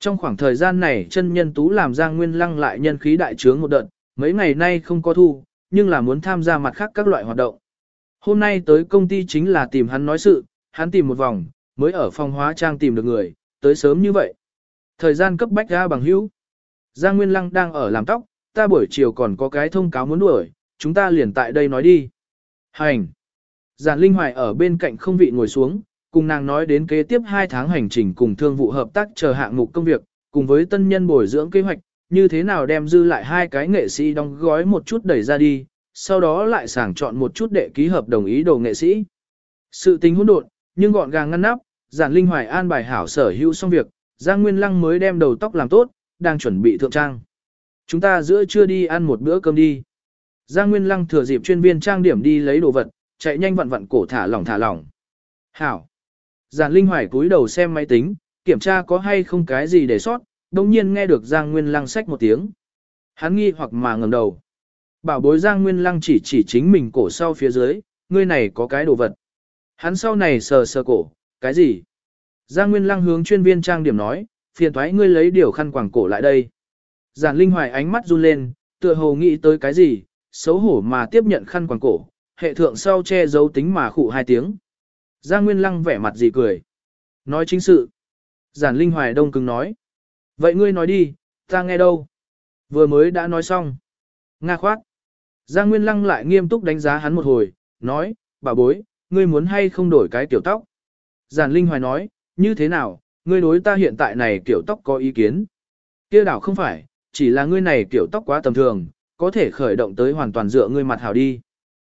Trong khoảng thời gian này chân nhân tú làm Giang Nguyên Lăng lại nhân khí đại trướng một đợt, mấy ngày nay không có thu, nhưng là muốn tham gia mặt khác các loại hoạt động. Hôm nay tới công ty chính là tìm hắn nói sự, hắn tìm một vòng, mới ở phòng hóa trang tìm được người, tới sớm như vậy. Thời gian cấp bách ra bằng hữu. Giang Nguyên Lăng đang ở làm tóc, ta buổi chiều còn có cái thông cáo muốn đuổi, chúng ta liền tại đây nói đi. Hành. Giản Linh Hoài ở bên cạnh không vị ngồi xuống, cùng nàng nói đến kế tiếp 2 tháng hành trình cùng thương vụ hợp tác chờ hạng mục công việc, cùng với tân nhân bồi dưỡng kế hoạch, như thế nào đem dư lại hai cái nghệ sĩ đóng gói một chút đẩy ra đi, sau đó lại sàng chọn một chút để ký hợp đồng ý đồ nghệ sĩ. Sự tình hỗn độn, nhưng gọn gàng ngăn nắp, giản linh hoài an bài hảo sở hữu xong việc, Giang Nguyên Lăng mới đem đầu tóc làm tốt, đang chuẩn bị thượng trang. Chúng ta giữa trưa đi ăn một bữa cơm đi. Giang Nguyên Lăng thừa dịp chuyên viên trang điểm đi lấy đồ vật, chạy nhanh vặn vặn cổ thả lỏng thả lỏng. Hảo. Giản Linh Hoài cúi đầu xem máy tính, kiểm tra có hay không cái gì để sót, đồng nhiên nghe được Giang Nguyên Lăng xách một tiếng. Hắn nghi hoặc mà ngẩng đầu. Bảo bối Giang Nguyên Lăng chỉ chỉ chính mình cổ sau phía dưới, ngươi này có cái đồ vật. Hắn sau này sờ sờ cổ, cái gì? Giang Nguyên Lăng hướng chuyên viên trang điểm nói, phiền thoái ngươi lấy điều khăn quàng cổ lại đây. Giản Linh Hoài ánh mắt run lên, tựa hồ nghĩ tới cái gì, xấu hổ mà tiếp nhận khăn quàng cổ, hệ thượng sau che giấu tính mà khụ hai tiếng. Giang Nguyên Lăng vẻ mặt gì cười. Nói chính sự. Giản Linh Hoài đông cứng nói. Vậy ngươi nói đi, ta nghe đâu. Vừa mới đã nói xong. Nga khoát. Giang Nguyên Lăng lại nghiêm túc đánh giá hắn một hồi, nói, bà bối, ngươi muốn hay không đổi cái tiểu tóc. Giản Linh Hoài nói, như thế nào, ngươi đối ta hiện tại này kiểu tóc có ý kiến. kia đảo không phải, chỉ là ngươi này kiểu tóc quá tầm thường, có thể khởi động tới hoàn toàn dựa ngươi mặt hảo đi.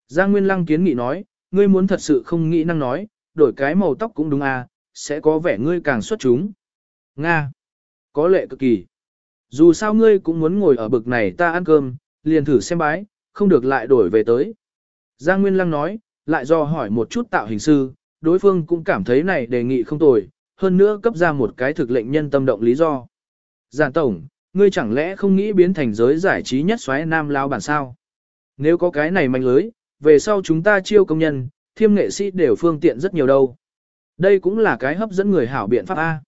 Giang Nguyên Lăng kiến nghị nói, ngươi muốn thật sự không nghĩ năng nói, đổi cái màu tóc cũng đúng à, sẽ có vẻ ngươi càng xuất chúng. Nga. Có lệ cực kỳ. Dù sao ngươi cũng muốn ngồi ở bực này ta ăn cơm, liền thử xem bái, không được lại đổi về tới. Giang Nguyên Lăng nói, lại do hỏi một chút tạo hình sư, đối phương cũng cảm thấy này đề nghị không tồi, hơn nữa cấp ra một cái thực lệnh nhân tâm động lý do. Giản Tổng, ngươi chẳng lẽ không nghĩ biến thành giới giải trí nhất xoáy nam lao bản sao? Nếu có cái này mạnh lưới, về sau chúng ta chiêu công nhân, thiêm nghệ sĩ đều phương tiện rất nhiều đâu. Đây cũng là cái hấp dẫn người hảo biện pháp A.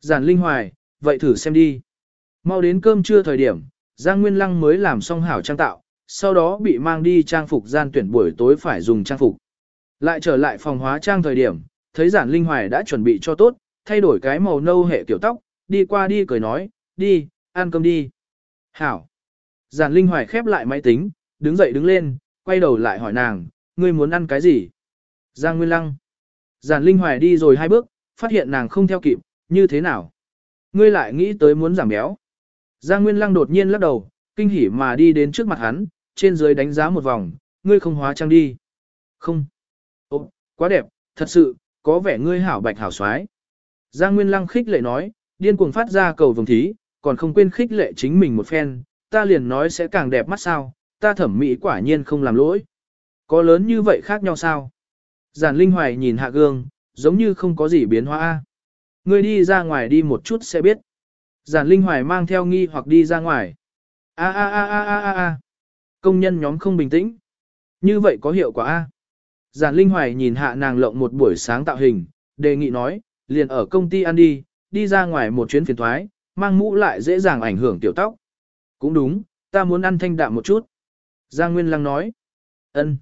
Giản Linh Hoài, vậy thử xem đi. Mau đến cơm trưa thời điểm, Giang Nguyên Lăng mới làm xong hảo trang tạo, sau đó bị mang đi trang phục gian tuyển buổi tối phải dùng trang phục. Lại trở lại phòng hóa trang thời điểm, thấy Giản Linh Hoài đã chuẩn bị cho tốt, thay đổi cái màu nâu hệ kiểu tóc, đi qua đi cười nói, đi, ăn cơm đi. Hảo. Giản Linh Hoài khép lại máy tính, đứng dậy đứng lên, quay đầu lại hỏi nàng, ngươi muốn ăn cái gì? Giang Nguyên Lăng. Giản Linh Hoài đi rồi hai bước, phát hiện nàng không theo kịp, như thế nào? Ngươi lại nghĩ tới muốn giảm béo. Giang Nguyên Lăng đột nhiên lắc đầu, kinh hỉ mà đi đến trước mặt hắn, trên dưới đánh giá một vòng, ngươi không hóa trang đi. Không. Ô, quá đẹp, thật sự, có vẻ ngươi hảo bạch hảo xoái. Giang Nguyên Lăng khích lệ nói, điên cuồng phát ra cầu vồng thí, còn không quên khích lệ chính mình một phen, ta liền nói sẽ càng đẹp mắt sao, ta thẩm mỹ quả nhiên không làm lỗi. Có lớn như vậy khác nhau sao? Giản Linh Hoài nhìn hạ gương, giống như không có gì biến hóa. Ngươi đi ra ngoài đi một chút sẽ biết. Giản Linh Hoài mang theo nghi hoặc đi ra ngoài. A a a a a a a. Công nhân nhóm không bình tĩnh. Như vậy có hiệu quả a? Giản Linh Hoài nhìn hạ nàng lộng một buổi sáng tạo hình, đề nghị nói, liền ở công ty ăn đi, đi ra ngoài một chuyến phiền thoái, mang mũ lại dễ dàng ảnh hưởng tiểu tóc. Cũng đúng, ta muốn ăn thanh đạm một chút. Giang Nguyên Lăng nói. ân.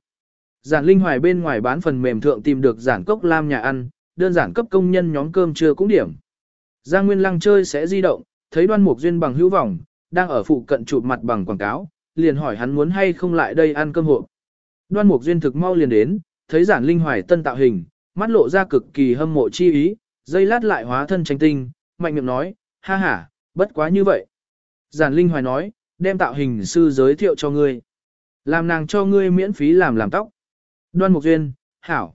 Giản Linh Hoài bên ngoài bán phần mềm thượng tìm được giản cốc lam nhà ăn, đơn giản cấp công nhân nhóm cơm trưa cũng điểm. Giang Nguyên Lăng chơi sẽ di động, thấy đoan mục duyên bằng hữu vọng, đang ở phụ cận chụp mặt bằng quảng cáo, liền hỏi hắn muốn hay không lại đây ăn cơm hộp. Đoan mục duyên thực mau liền đến, thấy giản linh hoài tân tạo hình, mắt lộ ra cực kỳ hâm mộ chi ý, dây lát lại hóa thân tranh tinh, mạnh miệng nói, ha ha, bất quá như vậy. Giản linh hoài nói, đem tạo hình sư giới thiệu cho ngươi. Làm nàng cho ngươi miễn phí làm làm tóc. Đoan Mục Duyên, Hảo.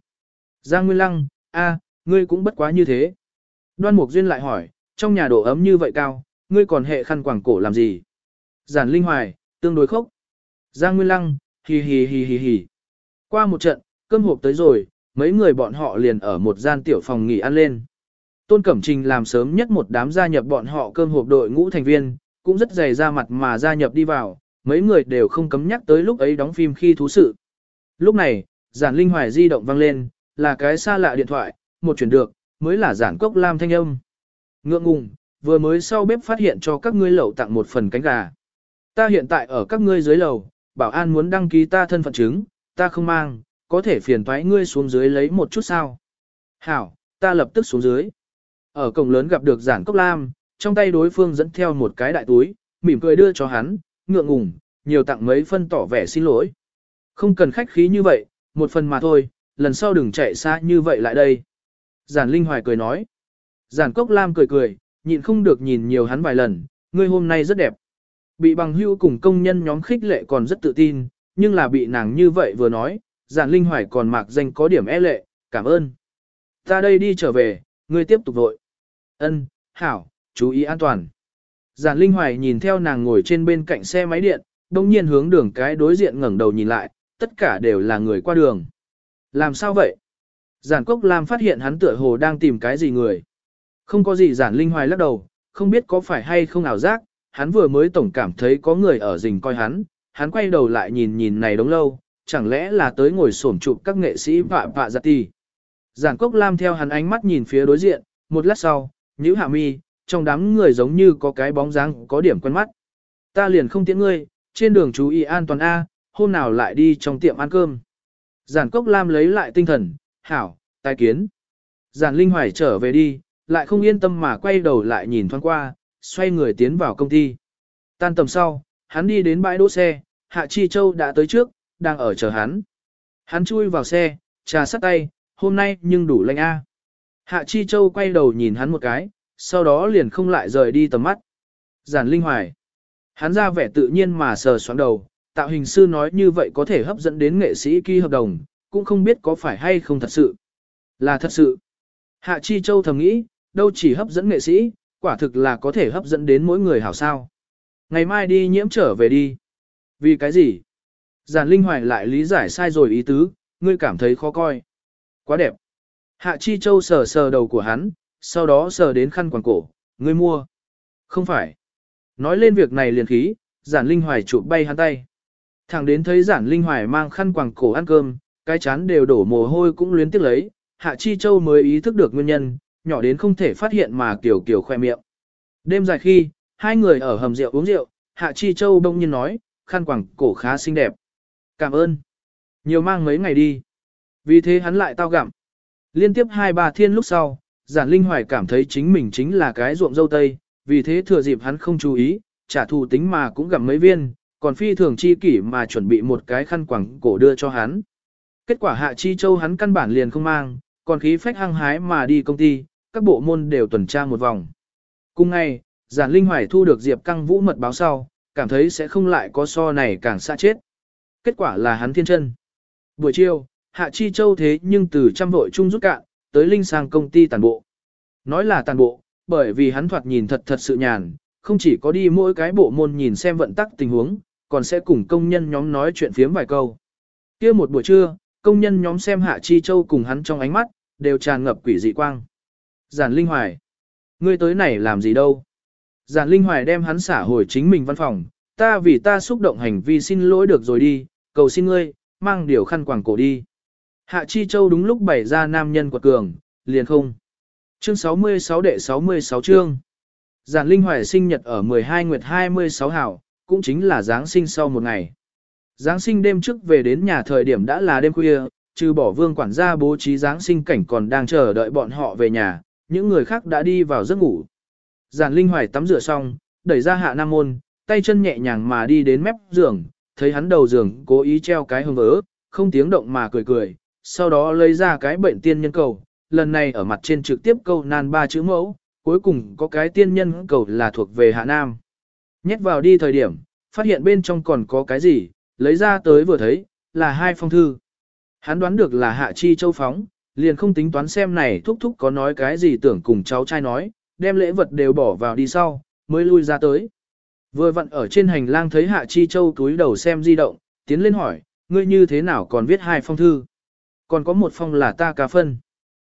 Giang Nguyên Lăng, a, ngươi cũng bất quá như thế. Đoan Mục Duyên lại hỏi, trong nhà độ ấm như vậy cao, ngươi còn hệ khăn quàng cổ làm gì? Giản Linh Hoài, tương đối khốc. Giang Nguyên Lăng, hì hì hì hì hì. Qua một trận, cơm hộp tới rồi, mấy người bọn họ liền ở một gian tiểu phòng nghỉ ăn lên. Tôn Cẩm Trình làm sớm nhất một đám gia nhập bọn họ cơm hộp đội ngũ thành viên, cũng rất dày ra mặt mà gia nhập đi vào, mấy người đều không cấm nhắc tới lúc ấy đóng phim khi thú sự. Lúc này, giản linh hoài di động vang lên, là cái xa lạ điện thoại, một chuyển được, mới là giản cốc lam thanh âm. Ngượng ngùng, vừa mới sau bếp phát hiện cho các ngươi lẩu tặng một phần cánh gà. Ta hiện tại ở các ngươi dưới lầu, bảo an muốn đăng ký ta thân phận chứng, ta không mang, có thể phiền thoái ngươi xuống dưới lấy một chút sao. Hảo, ta lập tức xuống dưới. Ở cổng lớn gặp được giản cốc lam, trong tay đối phương dẫn theo một cái đại túi, mỉm cười đưa cho hắn, ngượng ngùng, nhiều tặng mấy phân tỏ vẻ xin lỗi. Không cần khách khí như vậy, một phần mà thôi, lần sau đừng chạy xa như vậy lại đây. Giản Linh Hoài cười nói. Giản Cốc Lam cười cười, nhịn không được nhìn nhiều hắn vài lần, ngươi hôm nay rất đẹp. Bị bằng hưu cùng công nhân nhóm khích lệ còn rất tự tin, nhưng là bị nàng như vậy vừa nói, Giản Linh Hoài còn mạc danh có điểm e lệ, cảm ơn. Ta đây đi trở về, ngươi tiếp tục vội. Ân, hảo, chú ý an toàn. Giản Linh Hoài nhìn theo nàng ngồi trên bên cạnh xe máy điện, đồng nhiên hướng đường cái đối diện ngẩng đầu nhìn lại, tất cả đều là người qua đường. Làm sao vậy? Giản Cốc Lam phát hiện hắn tựa hồ đang tìm cái gì người. Không có gì Giản Linh Hoài lắc đầu, không biết có phải hay không ảo giác, hắn vừa mới tổng cảm thấy có người ở rình coi hắn, hắn quay đầu lại nhìn nhìn này đống lâu, chẳng lẽ là tới ngồi xổm chụp các nghệ sĩ vạ vạ giặt tì. Giản Cốc Lam theo hắn ánh mắt nhìn phía đối diện, một lát sau, nhíu hạ mi, trong đám người giống như có cái bóng dáng có điểm quen mắt. Ta liền không tiễn ngươi, trên đường chú ý an toàn A, hôm nào lại đi trong tiệm ăn cơm. Giản Cốc Lam lấy lại tinh thần, hảo, tài kiến. Giản Linh Hoài trở về đi, lại không yên tâm mà quay đầu lại nhìn thoáng qua, xoay người tiến vào công ty. Tan tầm sau, hắn đi đến bãi đỗ xe, Hạ Chi Châu đã tới trước, đang ở chờ hắn. Hắn chui vào xe, trà sắt tay, hôm nay nhưng đủ lạnh a. Hạ Chi Châu quay đầu nhìn hắn một cái, sau đó liền không lại rời đi tầm mắt. Giản Linh Hoài. Hắn ra vẻ tự nhiên mà sờ xoắn đầu, tạo hình sư nói như vậy có thể hấp dẫn đến nghệ sĩ ký hợp đồng, cũng không biết có phải hay không thật sự. Là thật sự. Hạ Chi Châu thầm nghĩ, đâu chỉ hấp dẫn nghệ sĩ, quả thực là có thể hấp dẫn đến mỗi người hảo sao. Ngày mai đi nhiễm trở về đi. Vì cái gì? Giản Linh Hoài lại lý giải sai rồi ý tứ, ngươi cảm thấy khó coi. Quá đẹp. Hạ Chi Châu sờ sờ đầu của hắn, sau đó sờ đến khăn quàng cổ, ngươi mua. Không phải. Nói lên việc này liền khí, giản linh hoài chụp bay hắn tay. Thẳng đến thấy giản linh hoài mang khăn quàng cổ ăn cơm, cái chán đều đổ mồ hôi cũng luyến tiếc lấy, Hạ Chi Châu mới ý thức được nguyên nhân, nhỏ đến không thể phát hiện mà kiểu kiểu khoe miệng. Đêm dài khi, hai người ở hầm rượu uống rượu, Hạ Chi Châu bỗng nhiên nói, khăn quàng cổ khá xinh đẹp. Cảm ơn. Nhiều mang mấy ngày đi. Vì thế hắn lại tao gặm. Liên tiếp hai ba thiên lúc sau, giản linh hoài cảm thấy chính mình chính là cái ruộng dâu tây, vì thế thừa dịp hắn không chú ý, trả thù tính mà cũng gặm mấy viên, còn phi thường chi kỷ mà chuẩn bị một cái khăn quẳng cổ đưa cho hắn. Kết quả hạ chi châu hắn căn bản liền không mang, còn khí phách hăng hái mà đi công ty, các bộ môn đều tuần tra một vòng. Cùng ngày, Giản Linh Hoài thu được Diệp Căng Vũ mật báo sau, cảm thấy sẽ không lại có so này càng xa chết. Kết quả là hắn thiên chân. Buổi chiều, Hạ Chi Châu thế nhưng từ trăm vội chung rút cạn, tới Linh sang công ty tàn bộ. Nói là tàn bộ, bởi vì hắn thoạt nhìn thật thật sự nhàn, không chỉ có đi mỗi cái bộ môn nhìn xem vận tắc tình huống, còn sẽ cùng công nhân nhóm nói chuyện phiếm vài câu. kia một buổi trưa, công nhân nhóm xem Hạ Chi Châu cùng hắn trong ánh mắt, đều tràn ngập quỷ dị quang. Giản Linh Hoài, ngươi tới này làm gì đâu? Giản Linh Hoài đem hắn xả hồi chính mình văn phòng, ta vì ta xúc động hành vi xin lỗi được rồi đi, cầu xin ngươi, mang điều khăn quàng cổ đi. Hạ Chi Châu đúng lúc bày ra nam nhân quật cường, liền không. Chương 66 đệ 66 chương. Giản Linh Hoài sinh nhật ở 12 nguyệt 26 hảo, cũng chính là Giáng sinh sau một ngày. Giáng sinh đêm trước về đến nhà thời điểm đã là đêm khuya, trừ bỏ vương quản gia bố trí Giáng sinh cảnh còn đang chờ đợi bọn họ về nhà, những người khác đã đi vào giấc ngủ. Giản Linh Hoài tắm rửa xong, đẩy ra hạ nam môn, tay chân nhẹ nhàng mà đi đến mép giường, thấy hắn đầu giường cố ý treo cái hương vỡ, không tiếng động mà cười cười, sau đó lấy ra cái bệnh tiên nhân cầu, lần này ở mặt trên trực tiếp câu nan ba chữ mẫu, cuối cùng có cái tiên nhân cầu là thuộc về hạ nam. Nhét vào đi thời điểm, phát hiện bên trong còn có cái gì, lấy ra tới vừa thấy, là hai phong thư. Hắn đoán được là hạ chi châu phóng, liền không tính toán xem này thúc thúc có nói cái gì tưởng cùng cháu trai nói, đem lễ vật đều bỏ vào đi sau, mới lui ra tới. Vừa vặn ở trên hành lang thấy Hạ Chi Châu túi đầu xem di động, tiến lên hỏi, ngươi như thế nào còn viết hai phong thư? Còn có một phong là ta cá phân.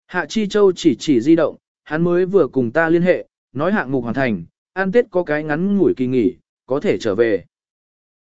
Hạ Chi Châu chỉ chỉ di động, hắn mới vừa cùng ta liên hệ, nói hạng mục hoàn thành, an tết có cái ngắn ngủi kỳ nghỉ, có thể trở về.